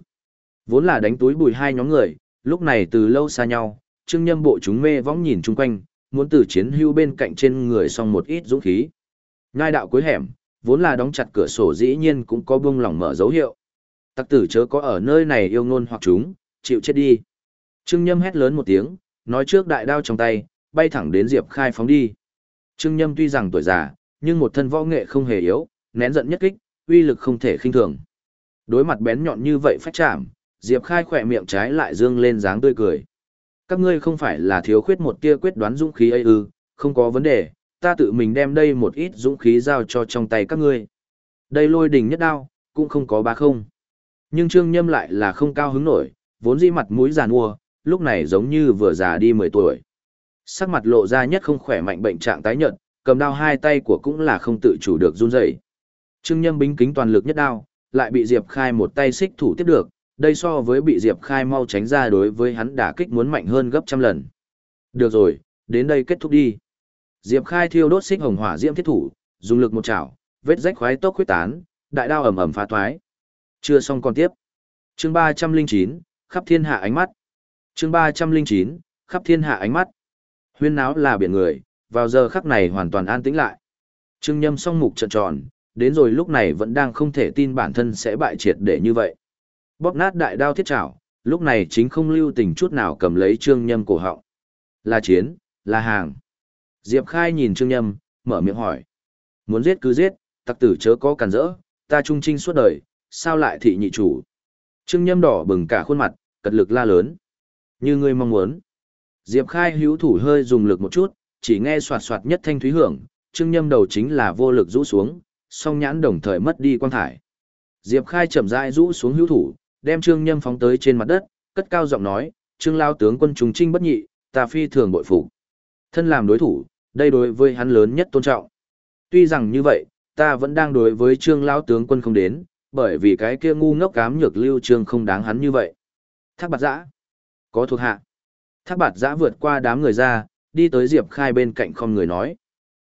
Vốn là đánh túi bùi hai nhóm người, lúc này từ lâu xa nhau, trương nhâm bộ chúng mê võng nhìn chung quanh, muốn từ chiến hưu bên cạnh trên người xong một ít dũng khí. Ngai đạo cuối hẻm, vốn là đóng chặt cửa sổ dĩ nhiên cũng có buông lỏng mở dấu hiệu. Tặc tử chớ có ở nơi này yêu ngôn hoặc chúng, chịu chết đi. Trương Nhâm hét lớn một tiếng, nói trước đại đao trong tay, bay thẳng đến Diệp Khai phóng đi. Trương Nhâm tuy rằng tuổi già, nhưng một thân võ nghệ không hề yếu, nén giận nhất kích, uy lực không thể khinh thường. Đối mặt bén nhọn như vậy phách chạm, Diệp Khai khỏe miệng trái lại dương lên dáng tươi cười. Các ngươi không phải là thiếu khuyết một tia quyết đoán dũng khí ấy ư, không có vấn đề, ta tự mình đem đây một ít dũng khí giao cho trong tay các ngươi. Đây lôi đình nhất đao, cũng không có ba không. Nhưng Trương Nhâm lại là không cao hứng nổi, vốn dĩ mặt mũi giàn mua, lúc này giống như vừa già đi 10 tuổi. Sắc mặt lộ ra nhất không khỏe mạnh bệnh trạng tái nhợt, cầm đao hai tay của cũng là không tự chủ được run rẩy. Trương Nhâm bính kính toàn lực nhất đao, lại bị Diệp Khai một tay xích thủ tiếp được, đây so với bị Diệp Khai mau tránh ra đối với hắn đả kích muốn mạnh hơn gấp trăm lần. Được rồi, đến đây kết thúc đi. Diệp Khai thiêu đốt xích hồng hỏa diễm thiết thủ, dùng lực một chảo, vết rách khoái tốc huyết tán, đại đao ầm ầm phá toái. Chưa xong còn tiếp. Chương 309, khắp thiên hạ ánh mắt. Chương 309, khắp thiên hạ ánh mắt. Huyên náo là biển người, vào giờ khắc này hoàn toàn an tĩnh lại. Trương Nhâm song mục trợn tròn, đến rồi lúc này vẫn đang không thể tin bản thân sẽ bại triệt để như vậy. Bóp nát đại đao thiết trảo, lúc này chính không lưu tình chút nào cầm lấy Trương Nhâm cổ họng. Là chiến, là hàng. Diệp Khai nhìn Trương Nhâm, mở miệng hỏi. Muốn giết cứ giết, tặc tử chớ có cản rỡ, ta trung trinh suốt đời, sao lại thị nhị chủ. Trương Nhâm đỏ bừng cả khuôn mặt, cật lực la lớn. Như ngươi mong muốn. Diệp Khai hữu thủ hơi dùng lực một chút, chỉ nghe soạt soạt nhất thanh thúy hưởng, Trương Nhâm đầu chính là vô lực rũ xuống, song nhãn đồng thời mất đi quang thải. Diệp Khai chậm rãi rũ xuống hữu thủ, đem Trương Nhâm phóng tới trên mặt đất, cất cao giọng nói, "Trương lao tướng quân trùng trinh bất nhị, ta phi thường bội phục." Thân làm đối thủ, đây đối với hắn lớn nhất tôn trọng. Tuy rằng như vậy, ta vẫn đang đối với Trương lao tướng quân không đến, bởi vì cái kia ngu ngốc cám nhược lưu trương không đáng hắn như vậy. Thác bạt Dã, Có thuộc hạ. Thác bạt giã vượt qua đám người ra, đi tới Diệp Khai bên cạnh không người nói.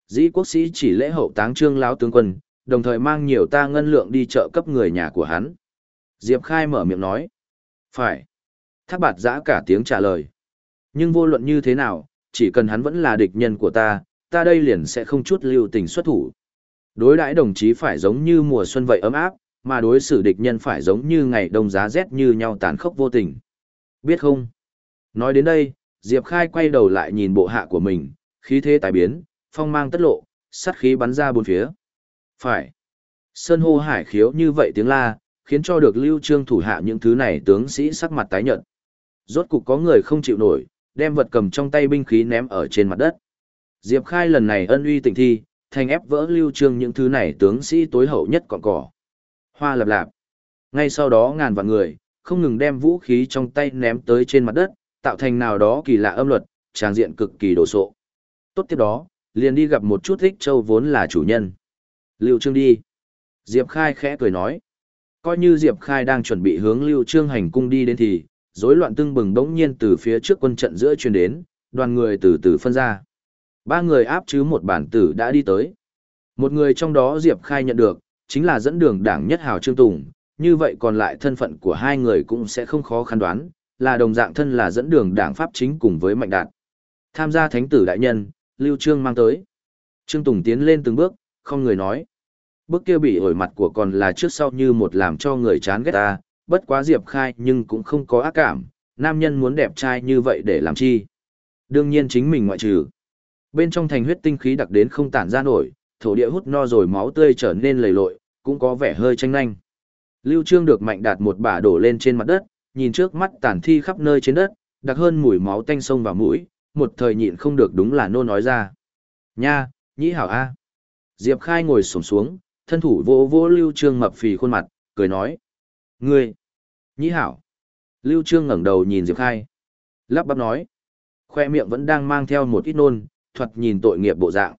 Dĩ quốc sĩ chỉ lễ hậu táng trương lão tướng quân, đồng thời mang nhiều ta ngân lượng đi chợ cấp người nhà của hắn. Diệp Khai mở miệng nói. Phải. Thác bạt giã cả tiếng trả lời. Nhưng vô luận như thế nào, chỉ cần hắn vẫn là địch nhân của ta, ta đây liền sẽ không chút lưu tình xuất thủ. Đối đãi đồng chí phải giống như mùa xuân vậy ấm áp, mà đối xử địch nhân phải giống như ngày đông giá rét như nhau tàn khốc vô tình. Biết không? Nói đến đây, Diệp Khai quay đầu lại nhìn bộ hạ của mình, khí thế tài biến, phong mang tất lộ, sát khí bắn ra bốn phía. Phải. Sơn hô hải khiếu như vậy tiếng la, khiến cho được lưu trương thủ hạ những thứ này tướng sĩ sắc mặt tái nhợt. Rốt cục có người không chịu nổi, đem vật cầm trong tay binh khí ném ở trên mặt đất. Diệp Khai lần này ân uy tình thi, thành ép vỡ lưu trương những thứ này tướng sĩ tối hậu nhất còn cỏ. Hoa lập lạp. Ngay sau đó ngàn vạn người, không ngừng đem vũ khí trong tay ném tới trên mặt đất, tạo thành nào đó kỳ lạ âm luật, trang diện cực kỳ đồ sộ. Tốt tiếp đó, liền đi gặp một chút thích châu vốn là chủ nhân. Lưu Trương đi. Diệp Khai khẽ cười nói. Coi như Diệp Khai đang chuẩn bị hướng Lưu Trương hành cung đi đến thì, rối loạn tưng bừng đống nhiên từ phía trước quân trận giữa truyền đến, đoàn người từ từ phân ra. Ba người áp chứ một bản tử đã đi tới. Một người trong đó Diệp Khai nhận được, chính là dẫn đường đảng nhất hào Trương Tùng, như vậy còn lại thân phận của hai người cũng sẽ không khó khăn đoán, là đồng dạng thân là dẫn đường đảng Pháp chính cùng với Mạnh Đạt. Tham gia thánh tử đại nhân, Lưu Trương mang tới. Trương Tùng tiến lên từng bước, không người nói. Bước kia bị ổi mặt của còn là trước sau như một làm cho người chán ghét ta, bất quá Diệp Khai nhưng cũng không có ác cảm, nam nhân muốn đẹp trai như vậy để làm chi. Đương nhiên chính mình ngoại trừ. Bên trong thành huyết tinh khí đặc đến không tản ra nổi, thổ địa hút no rồi máu tươi trở nên lầy lội, cũng có vẻ hơi tranh nhanh. Lưu Trương được mạnh đạt một bả đổ lên trên mặt đất, nhìn trước mắt tàn thi khắp nơi trên đất, đặc hơn mùi máu tanh sông vào mũi, một thời nhịn không được đúng là nô nói ra. Nha, nhĩ hảo A. Diệp Khai ngồi sổng xuống, thân thủ vô vô Lưu Trương mập phì khuôn mặt, cười nói. Ngươi, nhĩ hảo. Lưu Trương ngẩng đầu nhìn Diệp Khai. Lắp bắp nói. Khoe miệng vẫn đang mang theo một ít nôn, thuật nhìn tội nghiệp bộ dạng.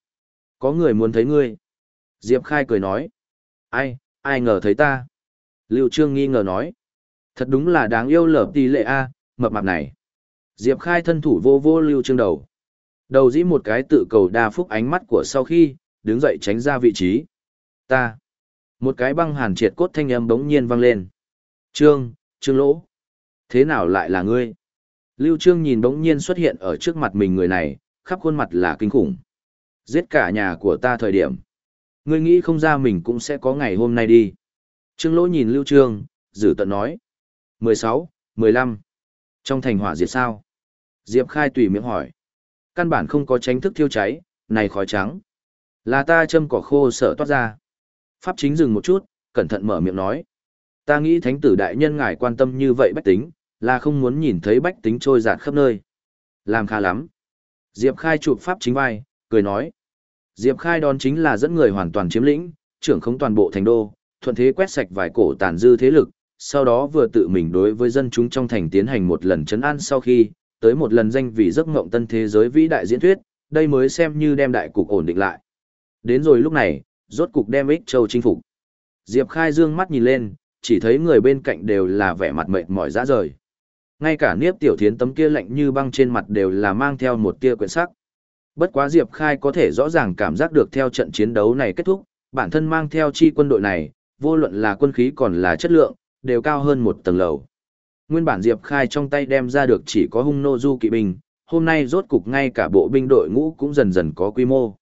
Có người muốn thấy ngươi. Diệp Khai cười nói. Ai, ai ngờ thấy ta. Lưu Trương nghi ngờ nói. Thật đúng là đáng yêu lở tỷ lệ A, mập mạp này. Diệp Khai thân thủ vô vô Lưu Trương đầu. Đầu dĩ một cái tự cầu đa phúc ánh mắt của sau khi, đứng dậy tránh ra vị trí. Ta. Một cái băng hàn triệt cốt thanh âm bỗng nhiên vang lên. Trương, Trương Lỗ. Thế nào lại là ngươi? Lưu Trương nhìn bỗng nhiên xuất hiện ở trước mặt mình người này, khắp khuôn mặt là kinh khủng. Giết cả nhà của ta thời điểm. Ngươi nghĩ không ra mình cũng sẽ có ngày hôm nay đi. Trương Lỗ nhìn Lưu Trương, giữ tận nói. 16, 15. Trong thành hỏa diệt sao? Diệp Khai tùy miệng hỏi. Căn bản không có tránh thức thiêu cháy, này khói trắng. Là ta châm cỏ khô sợ toát ra. Pháp chính dừng một chút, cẩn thận mở miệng nói. Ta nghĩ thánh tử đại nhân ngài quan tâm như vậy bách tính, là không muốn nhìn thấy bách tính trôi giạt khắp nơi. Làm khá lắm. Diệp Khai chụp Pháp chính vai, cười nói. Diệp Khai đón chính là dẫn người hoàn toàn chiếm lĩnh, trưởng không toàn bộ thành đô, thuận thế quét sạch vài cổ tàn dư thế lực, sau đó vừa tự mình đối với dân chúng trong thành tiến hành một lần chấn an sau khi, tới một lần danh vì giấc mộng tân thế giới vĩ đại diễn thuyết, đây mới xem như đem đại cục ổn định lại. Đến rồi lúc này, rốt cục đem ích châu chinh phục. Diệp Khai dương mắt nhìn lên, chỉ thấy người bên cạnh đều là vẻ mặt mệt mỏi rã rời. Ngay cả Niếp Tiểu Thiến tấm kia lạnh như băng trên mặt đều là mang theo một tia quyển sắc. Bất quá Diệp Khai có thể rõ ràng cảm giác được theo trận chiến đấu này kết thúc, bản thân mang theo chi quân đội này, vô luận là quân khí còn là chất lượng, đều cao hơn một tầng lầu. Nguyên bản Diệp Khai trong tay đem ra được chỉ có hung nô du kỵ binh, hôm nay rốt cục ngay cả bộ binh đội ngũ cũng dần dần có quy mô.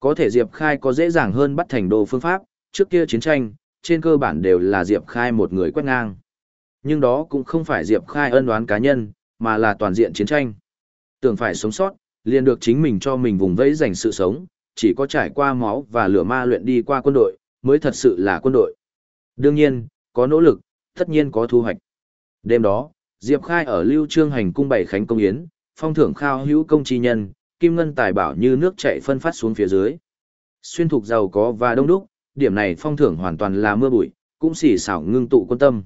Có thể Diệp Khai có dễ dàng hơn bắt thành đồ phương pháp, trước kia chiến tranh, trên cơ bản đều là Diệp Khai một người quét ngang. Nhưng đó cũng không phải Diệp Khai ân oán cá nhân, mà là toàn diện chiến tranh. Tưởng phải sống sót, liền được chính mình cho mình vùng vẫy dành sự sống, chỉ có trải qua máu và lửa ma luyện đi qua quân đội, mới thật sự là quân đội. Đương nhiên, có nỗ lực, tất nhiên có thu hoạch. Đêm đó, Diệp Khai ở Lưu Trương hành cung bảy khánh công yến, phong thưởng khao hữu công chi nhân, kim ngân tài bảo như nước chảy phân phát xuống phía dưới. Xuyên thuộc giàu có và đông đúc, điểm này phong thưởng hoàn toàn là mưa bụi, cũng xỉ xảo ngưng tụ quân tâm.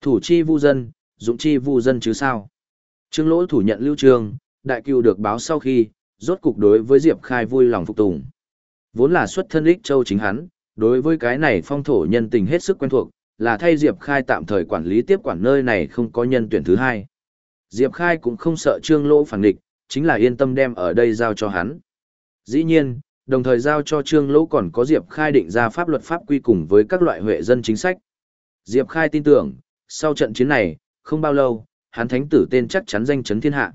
Thủ chi vu dân, dụng chi vu dân chứ sao. Trương lỗ thủ nhận lưu trương, đại cừu được báo sau khi, rốt cục đối với Diệp Khai vui lòng phục tùng. Vốn là xuất thân ích châu chính hắn, đối với cái này phong thổ nhân tình hết sức quen thuộc, là thay Diệp Khai tạm thời quản lý tiếp quản nơi này không có nhân tuyển thứ hai. Diệp Khai cũng không sợ trương lỗ phản địch, chính là yên tâm đem ở đây giao cho hắn. Dĩ nhiên, đồng thời giao cho trương lỗ còn có Diệp Khai định ra pháp luật pháp quy cùng với các loại huệ dân chính sách. Diệp Khai tin tưởng, sau trận chiến này, không bao lâu, hắn thánh tử tên chắc chắn danh chấn thiên hạ.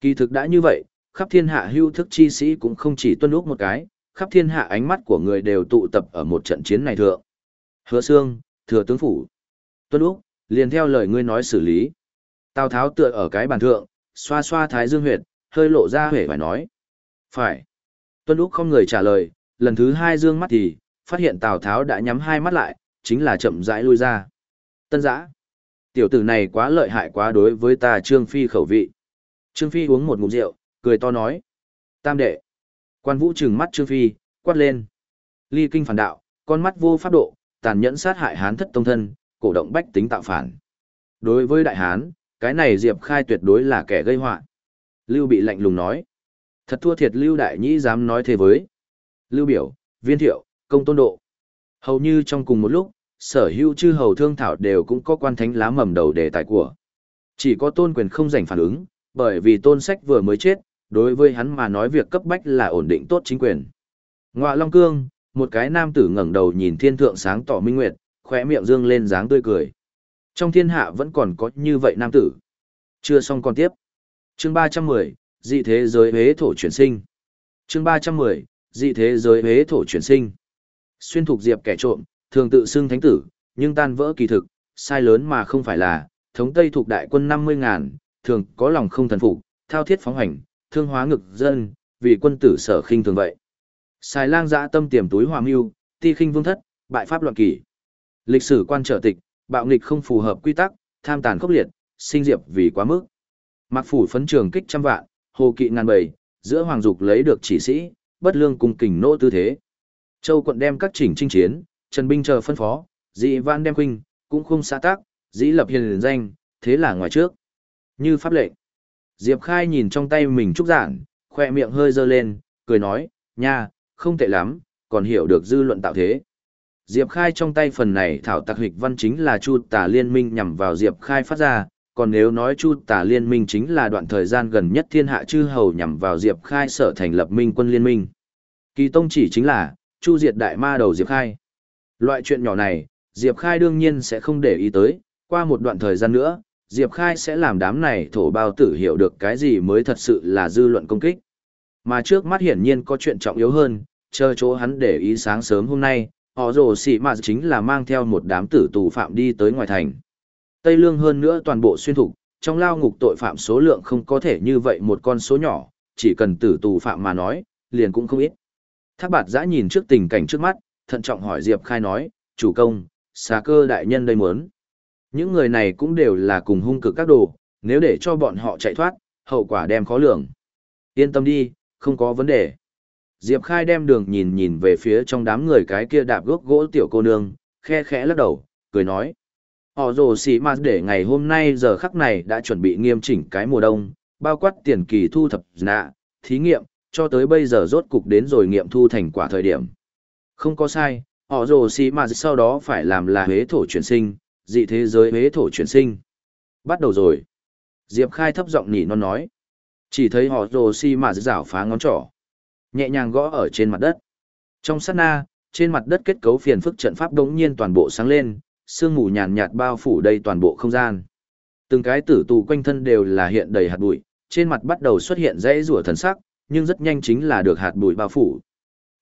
Kỳ thực đã như vậy, khắp thiên hạ hưu thức chi sĩ cũng không chỉ tuân úc một cái, khắp thiên hạ ánh mắt của người đều tụ tập ở một trận chiến này thượng. Hứa xương, thừa tướng phủ. Tuân úc, liền theo lời ngươi nói xử lý. Tào Tháo tựa ở cái bàn thượng, xoa xoa thái dương huyệt, hơi lộ ra hể phải nói. Phải. Tuân Úc không người trả lời, lần thứ hai dương mắt thì, phát hiện Tào Tháo đã nhắm hai mắt lại, chính là chậm rãi lui ra. Tân giã. Tiểu tử này quá lợi hại quá đối với ta Trương Phi khẩu vị. Trương Phi uống một ngụm rượu, cười to nói. Tam đệ. Quan vũ trừng mắt Trương Phi, quát lên. Ly kinh phản đạo, con mắt vô pháp độ, tàn nhẫn sát hại hán thất tông thân, cổ động bách tính tạo phản. Đối với đại hán, cái này Diệp Khai tuyệt đối là kẻ gây họa. Lưu bị lạnh lùng nói. Thật thua thiệt Lưu Đại Nhĩ dám nói thế với. Lưu Biểu, Viên Thiệu, Công Tôn Độ. Hầu như trong cùng một lúc, sở hữu chư hầu thương thảo đều cũng có quan thánh lá mầm đầu đề tài của. Chỉ có tôn quyền không giành phản ứng, bởi vì tôn sách vừa mới chết, đối với hắn mà nói việc cấp bách là ổn định tốt chính quyền. Ngoạ Long Cương, một cái nam tử ngẩng đầu nhìn thiên thượng sáng tỏ minh nguyệt, khóe miệng dương lên dáng tươi cười. Trong thiên hạ vẫn còn có như vậy nam tử. Chưa xong còn tiếp. Chương 310, dị thế giới hế thổ chuyển sinh. Chương 310, dị thế giới hế thổ chuyển sinh. Xuyên thuộc diệp kẻ trộm, thường tự xưng thánh tử, nhưng tan vỡ kỳ thực, sai lớn mà không phải là, thống tây thuộc đại quân 50 ngàn, thường có lòng không thần phục, thao thiết phóng hành, thương hóa ngực dân, vì quân tử sở khinh thường vậy. Xài lang dã tâm tiềm túi hòa mưu, ti khinh vương thất, bại pháp loạn kỷ. Lịch sử quan trở tịch, bạo nghịch không phù hợp quy tắc, tham tàn khốc liệt, sinh diệp vì quá mức. Mặc phủ phấn trường kích trăm vạn, hồ kỵ ngàn bầy, giữa hoàng dục lấy được chỉ sĩ, bất lương cùng kình nỗ tư thế. Châu quận đem các chỉnh chinh chiến, trần binh chờ phân phó, dị văn đem huynh, cũng không xã tác, dĩ lập hiền danh, thế là ngoài trước. Như pháp lệnh. Diệp Khai nhìn trong tay mình trúc giản, khoe miệng hơi dơ lên, cười nói, nha, không tệ lắm, còn hiểu được dư luận tạo thế. Diệp Khai trong tay phần này thảo tạc hịch văn chính là Chu Tả Liên minh nhằm vào Diệp Khai phát ra, còn nếu nói Chu Tả Liên minh chính là đoạn thời gian gần nhất thiên hạ chư hầu nhằm vào Diệp Khai sở thành lập minh quân liên minh. Kỳ tông chỉ chính là Chu diệt đại ma đầu Diệp Khai. Loại chuyện nhỏ này, Diệp Khai đương nhiên sẽ không để ý tới, qua một đoạn thời gian nữa, Diệp Khai sẽ làm đám này thổ bao tử hiểu được cái gì mới thật sự là dư luận công kích. Mà trước mắt hiển nhiên có chuyện trọng yếu hơn, chờ chỗ hắn để ý sáng sớm hôm nay, họ rồ xỉ mà chính là mang theo một đám tử tù phạm đi tới ngoài thành. Tây lương hơn nữa toàn bộ xuyên thục, trong lao ngục tội phạm số lượng không có thể như vậy một con số nhỏ, chỉ cần tử tù phạm mà nói, liền cũng không ít. Thác bạt giã nhìn trước tình cảnh trước mắt, thận trọng hỏi Diệp Khai nói, chủ công, xà cơ đại nhân đây muốn. Những người này cũng đều là cùng hung cực các đồ, nếu để cho bọn họ chạy thoát, hậu quả đem khó lường. Yên tâm đi, không có vấn đề. Diệp Khai đem đường nhìn nhìn về phía trong đám người cái kia đạp gốc gỗ tiểu cô nương, khe khẽ lắc đầu, cười nói. Họ rồ xì mà để ngày hôm nay giờ khắc này đã chuẩn bị nghiêm chỉnh cái mùa đông, bao quát tiền kỳ thu thập nạ, thí nghiệm, cho tới bây giờ rốt cục đến rồi nghiệm thu thành quả thời điểm. Không có sai, họ rồ xì mà sau đó phải làm là huế thổ chuyển sinh, dị thế giới huế thổ chuyển sinh. Bắt đầu rồi. Diệp Khai thấp giọng nỉ non nói. Chỉ thấy họ rồ xì mà rảo phá ngón trỏ. Nhẹ nhàng gõ ở trên mặt đất. Trong sát na, trên mặt đất kết cấu phiền phức trận pháp đống nhiên toàn bộ sáng lên, sương mù nhàn nhạt bao phủ đầy toàn bộ không gian. Từng cái tử tù quanh thân đều là hiện đầy hạt bụi, trên mặt bắt đầu xuất hiện dãy rủa thần sắc, nhưng rất nhanh chính là được hạt bụi bao phủ.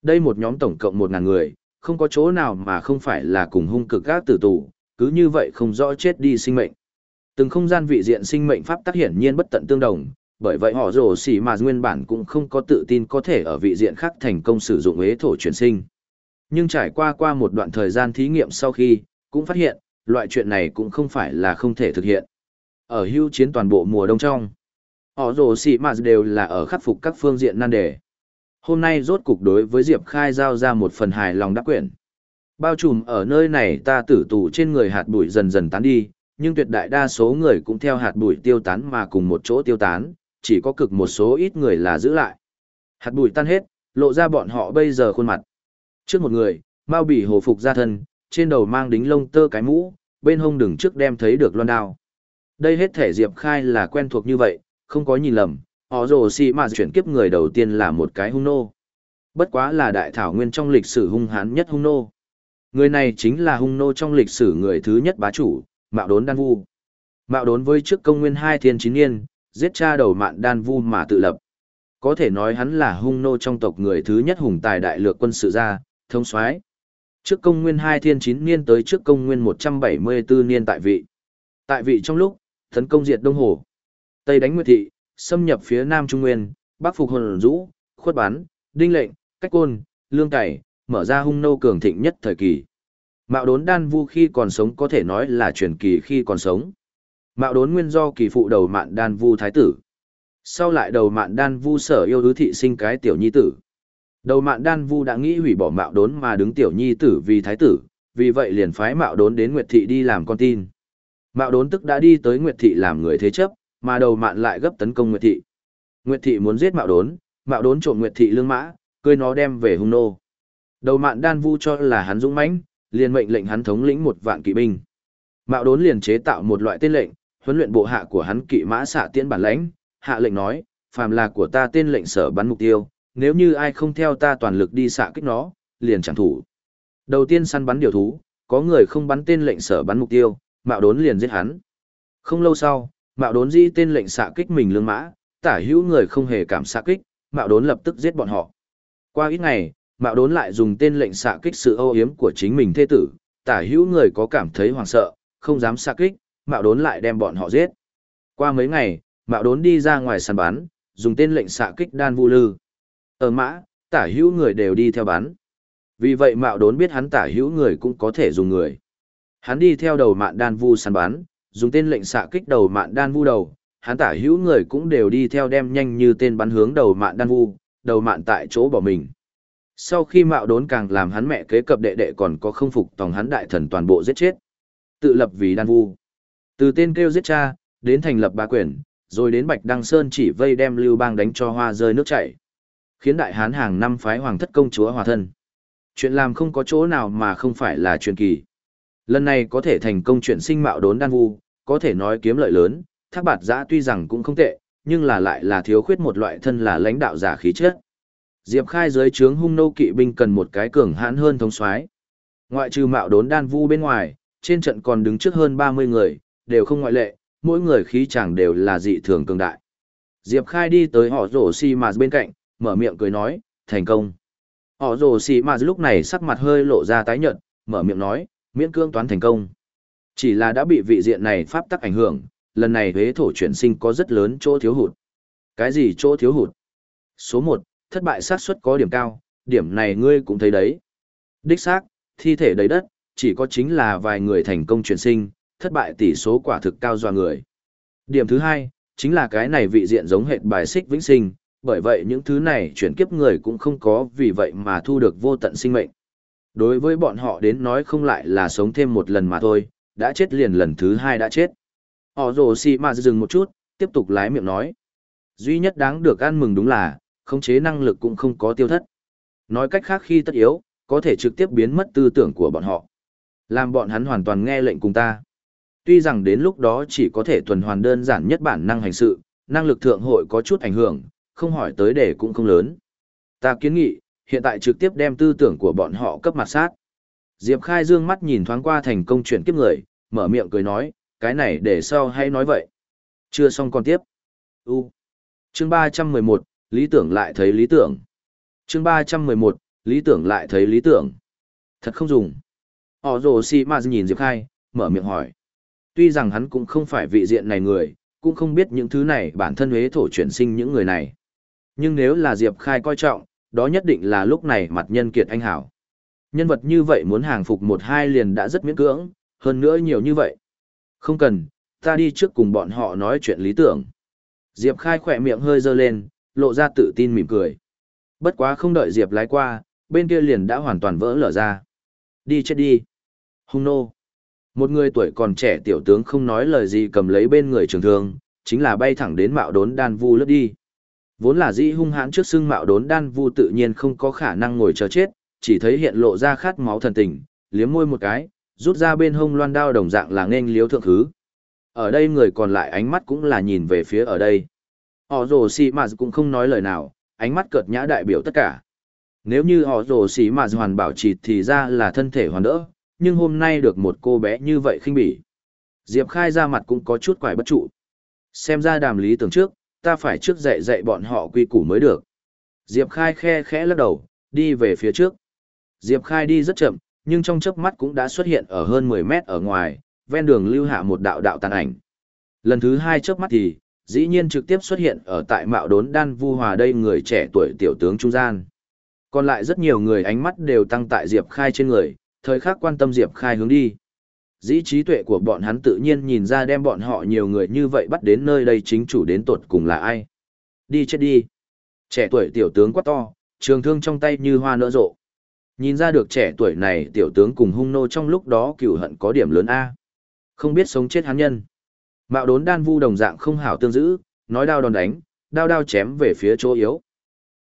Đây một nhóm tổng cộng một ngàn người, không có chỗ nào mà không phải là cùng hung cực các tử tù, cứ như vậy không rõ chết đi sinh mệnh. Từng không gian vị diện sinh mệnh pháp tác hiển nhiên bất tận tương đồng, bởi vậy họ rồ xỉ mà nguyên bản cũng không có tự tin có thể ở vị diện khác thành công sử dụng ế thổ chuyển sinh. Nhưng trải qua qua một đoạn thời gian thí nghiệm sau khi, cũng phát hiện, loại chuyện này cũng không phải là không thể thực hiện. Ở hưu chiến toàn bộ mùa đông trong, họ rồ xỉ mà đều là ở khắc phục các phương diện nan đề. Hôm nay rốt cục đối với Diệp Khai giao ra một phần hài lòng đắc quyển. Bao trùm ở nơi này ta tử tù trên người hạt bụi dần dần tán đi, nhưng tuyệt đại đa số người cũng theo hạt bụi tiêu tán mà cùng một chỗ tiêu tán, chỉ có cực một số ít người là giữ lại. Hạt bụi tan hết, lộ ra bọn họ bây giờ khuôn mặt. Trước một người, Mao Bỉ hồ phục ra thân, trên đầu mang đính lông tơ cái mũ, bên hông đừng trước đem thấy được loan đao. Đây hết thể Diệp Khai là quen thuộc như vậy, không có nhìn lầm, họ rồ xì mà chuyển kiếp người đầu tiên là một cái hung nô. Bất quá là đại thảo nguyên trong lịch sử hung hán nhất hung nô. Người này chính là hung nô trong lịch sử người thứ nhất bá chủ, Mạo Đốn Đan Vu. Mạo Đốn với trước công nguyên hai thiên chín niên, giết cha đầu mạn Đan Vu mà tự lập. Có thể nói hắn là hung nô trong tộc người thứ nhất hùng tài đại lược quân sự gia, thông soái. Trước công nguyên hai thiên chín niên tới trước công nguyên một trăm bảy mươi 174 niên tại vị. Tại vị trong lúc, tấn công diệt Đông Hồ, Tây đánh Nguyệt Thị, xâm nhập phía Nam Trung Nguyên, Bắc phục hồn rũ, khuất bán, đinh lệnh, cách côn, lương cày, mở ra hung nô cường thịnh nhất thời kỳ. Mạo đốn đan vu khi còn sống có thể nói là truyền kỳ khi còn sống. Mạo đốn nguyên do kỳ phụ đầu mạn đan vu thái tử. Sau lại đầu mạn đan vu sở yêu hứa thị sinh cái tiểu nhi tử. Đầu mạn đan vu đã nghĩ hủy bỏ mạo đốn mà đứng tiểu nhi tử vì thái tử, vì vậy liền phái mạo đốn đến Nguyệt Thị đi làm con tin. Mạo đốn tức đã đi tới Nguyệt Thị làm người thế chấp, mà đầu mạn lại gấp tấn công Nguyệt Thị. Nguyệt Thị muốn giết mạo đốn, mạo đốn trộm Nguyệt Thị lương mã, cưới nó đem về hung nô. Đầu mạn đan vu cho là hắn dũng mãnh, liền mệnh lệnh hắn thống lĩnh một vạn kỵ binh. Mạo đốn liền chế tạo một loại tên lệnh, huấn luyện bộ hạ của hắn kỵ mã xạ tiễn bản lãnh, hạ lệnh nói, phàm là của ta tên lệnh sở bắn mục tiêu, nếu như ai không theo ta toàn lực đi xạ kích nó, liền chẳng thủ. Đầu tiên săn bắn điều thú, có người không bắn tên lệnh sở bắn mục tiêu, mạo đốn liền giết hắn. Không lâu sau, mạo đốn di tên lệnh xạ kích mình lương mã, tả hữu người không hề cảm xạ kích, mạo đốn lập tức giết bọn họ. Qua ít ngày, mạo đốn lại dùng tên lệnh xạ kích sự âu yếm của chính mình thê tử, tả hữu người có cảm thấy hoảng sợ, không dám xạ kích, mạo đốn lại đem bọn họ giết. Qua mấy ngày, mạo đốn đi ra ngoài săn bắn, dùng tên lệnh xạ kích đan vu lư. Ở mã, tả hữu người đều đi theo bắn. Vì vậy mạo đốn biết hắn tả hữu người cũng có thể dùng người. Hắn đi theo đầu mạn đan vu săn bắn, dùng tên lệnh xạ kích đầu mạn đan vu đầu, hắn tả hữu người cũng đều đi theo đem nhanh như tên bắn hướng đầu mạn đan vu, đầu mạn tại chỗ bỏ mình. Sau khi mạo đốn càng làm hắn mẹ kế cập đệ đệ còn có không phục tòng hắn đại thần toàn bộ giết chết. Tự lập vì đan vu. Từ tên kêu giết cha, đến thành lập ba quyền, rồi đến Bạch Đăng Sơn chỉ vây đem Lưu Bang đánh cho hoa rơi nước chảy. Khiến đại hán hàng năm phái hoàng thất công chúa hòa thân. Chuyện làm không có chỗ nào mà không phải là truyền kỳ. Lần này có thể thành công chuyện sinh mạo đốn đan vu, có thể nói kiếm lợi lớn, thác bạt giã tuy rằng cũng không tệ, nhưng là lại là thiếu khuyết một loại thân là lãnh đạo giả khí chất. Diệp Khai dưới trướng hung nô kỵ binh cần một cái cường hãn hơn thống soái. Ngoại trừ mạo đốn đan vu bên ngoài, trên trận còn đứng trước hơn 30 người, đều không ngoại lệ, mỗi người khí chàng đều là dị thường cường đại. Diệp Khai đi tới họ rổ xì mà bên cạnh, mở miệng cười nói, thành công. Họ rổ xì mà lúc này sắc mặt hơi lộ ra tái nhợt, mở miệng nói, miễn cương toán thành công. Chỉ là đã bị vị diện này pháp tắc ảnh hưởng, lần này thế thổ chuyển sinh có rất lớn chỗ thiếu hụt. Cái gì chỗ thiếu hụt? Số 1, thất bại xác suất có điểm cao, điểm này ngươi cũng thấy đấy. Đích xác, thi thể đầy đất, chỉ có chính là vài người thành công chuyển sinh, thất bại tỷ số quả thực cao doa người. Điểm thứ hai, chính là cái này vị diện giống hệt bài xích vĩnh sinh, bởi vậy những thứ này chuyển kiếp người cũng không có vì vậy mà thu được vô tận sinh mệnh. Đối với bọn họ đến nói không lại là sống thêm một lần mà thôi, đã chết liền lần thứ hai đã chết. Họ rồ xì mà dừng một chút, tiếp tục lái miệng nói. Duy nhất đáng được ăn mừng đúng là, khống chế năng lực cũng không có tiêu thất. Nói cách khác khi tất yếu, có thể trực tiếp biến mất tư tưởng của bọn họ. Làm bọn hắn hoàn toàn nghe lệnh cùng ta. Tuy rằng đến lúc đó chỉ có thể tuần hoàn đơn giản nhất bản năng hành sự, năng lực thượng hội có chút ảnh hưởng, không hỏi tới để cũng không lớn. Ta kiến nghị, hiện tại trực tiếp đem tư tưởng của bọn họ cấp mặt sát. Diệp Khai dương mắt nhìn thoáng qua thành công chuyển kiếp người, mở miệng cười nói, cái này để sau hay nói vậy. Chưa xong còn tiếp. U. Chương 311, lý tưởng lại thấy lý tưởng. Chương 311, lý tưởng lại thấy lý tưởng. Thật không dùng. Họ rồ si mà nhìn Diệp Khai, mở miệng hỏi. Tuy rằng hắn cũng không phải vị diện này người, cũng không biết những thứ này bản thân huế thổ chuyển sinh những người này. Nhưng nếu là Diệp Khai coi trọng, đó nhất định là lúc này mặt nhân kiệt anh hảo. Nhân vật như vậy muốn hàng phục một hai liền đã rất miễn cưỡng, hơn nữa nhiều như vậy. Không cần, ta đi trước cùng bọn họ nói chuyện lý tưởng. Diệp Khai khỏe miệng hơi dơ lên, lộ ra tự tin mỉm cười. Bất quá không đợi Diệp lái qua, bên kia liền đã hoàn toàn vỡ lở ra. Đi chết đi. Hung nô. Một người tuổi còn trẻ tiểu tướng không nói lời gì cầm lấy bên người trường thương, chính là bay thẳng đến mạo đốn đan vu lướt đi. Vốn là dĩ hung hãn trước xưng mạo đốn đan vu tự nhiên không có khả năng ngồi chờ chết, chỉ thấy hiện lộ ra khát máu thần tình, liếm môi một cái, rút ra bên hông loan đao đồng dạng là nên liếu thượng thứ. Ở đây người còn lại ánh mắt cũng là nhìn về phía ở đây. Họ rồ xì mà cũng không nói lời nào, ánh mắt cợt nhã đại biểu tất cả. Nếu như họ rồ xì mà hoàn bảo trì thì ra là thân thể hoàn đỡ, nhưng hôm nay được một cô bé như vậy khinh bỉ. Diệp Khai ra mặt cũng có chút quải bất trụ. Xem ra đàm lý tưởng trước, ta phải trước dạy dạy bọn họ quy củ mới được. Diệp Khai khe khẽ lắc đầu, đi về phía trước. Diệp Khai đi rất chậm, nhưng trong chớp mắt cũng đã xuất hiện ở hơn 10 mét ở ngoài, ven đường lưu hạ một đạo đạo tàn ảnh. Lần thứ hai chớp mắt thì, dĩ nhiên trực tiếp xuất hiện ở tại mạo đốn đan vu hòa đây người trẻ tuổi tiểu tướng trung gian. Còn lại rất nhiều người ánh mắt đều tăng tại Diệp Khai trên người, thời khắc quan tâm Diệp Khai hướng đi. Dĩ trí tuệ của bọn hắn tự nhiên nhìn ra đem bọn họ nhiều người như vậy bắt đến nơi đây chính chủ đến tột cùng là ai. Đi chết đi. Trẻ tuổi tiểu tướng quá to, trường thương trong tay như hoa nở rộ. Nhìn ra được trẻ tuổi này tiểu tướng cùng hung nô trong lúc đó cửu hận có điểm lớn A. Không biết sống chết hắn nhân. Mạo đốn đan vu đồng dạng không hảo tương giữ, nói đao đòn đánh, đao đao chém về phía chỗ yếu.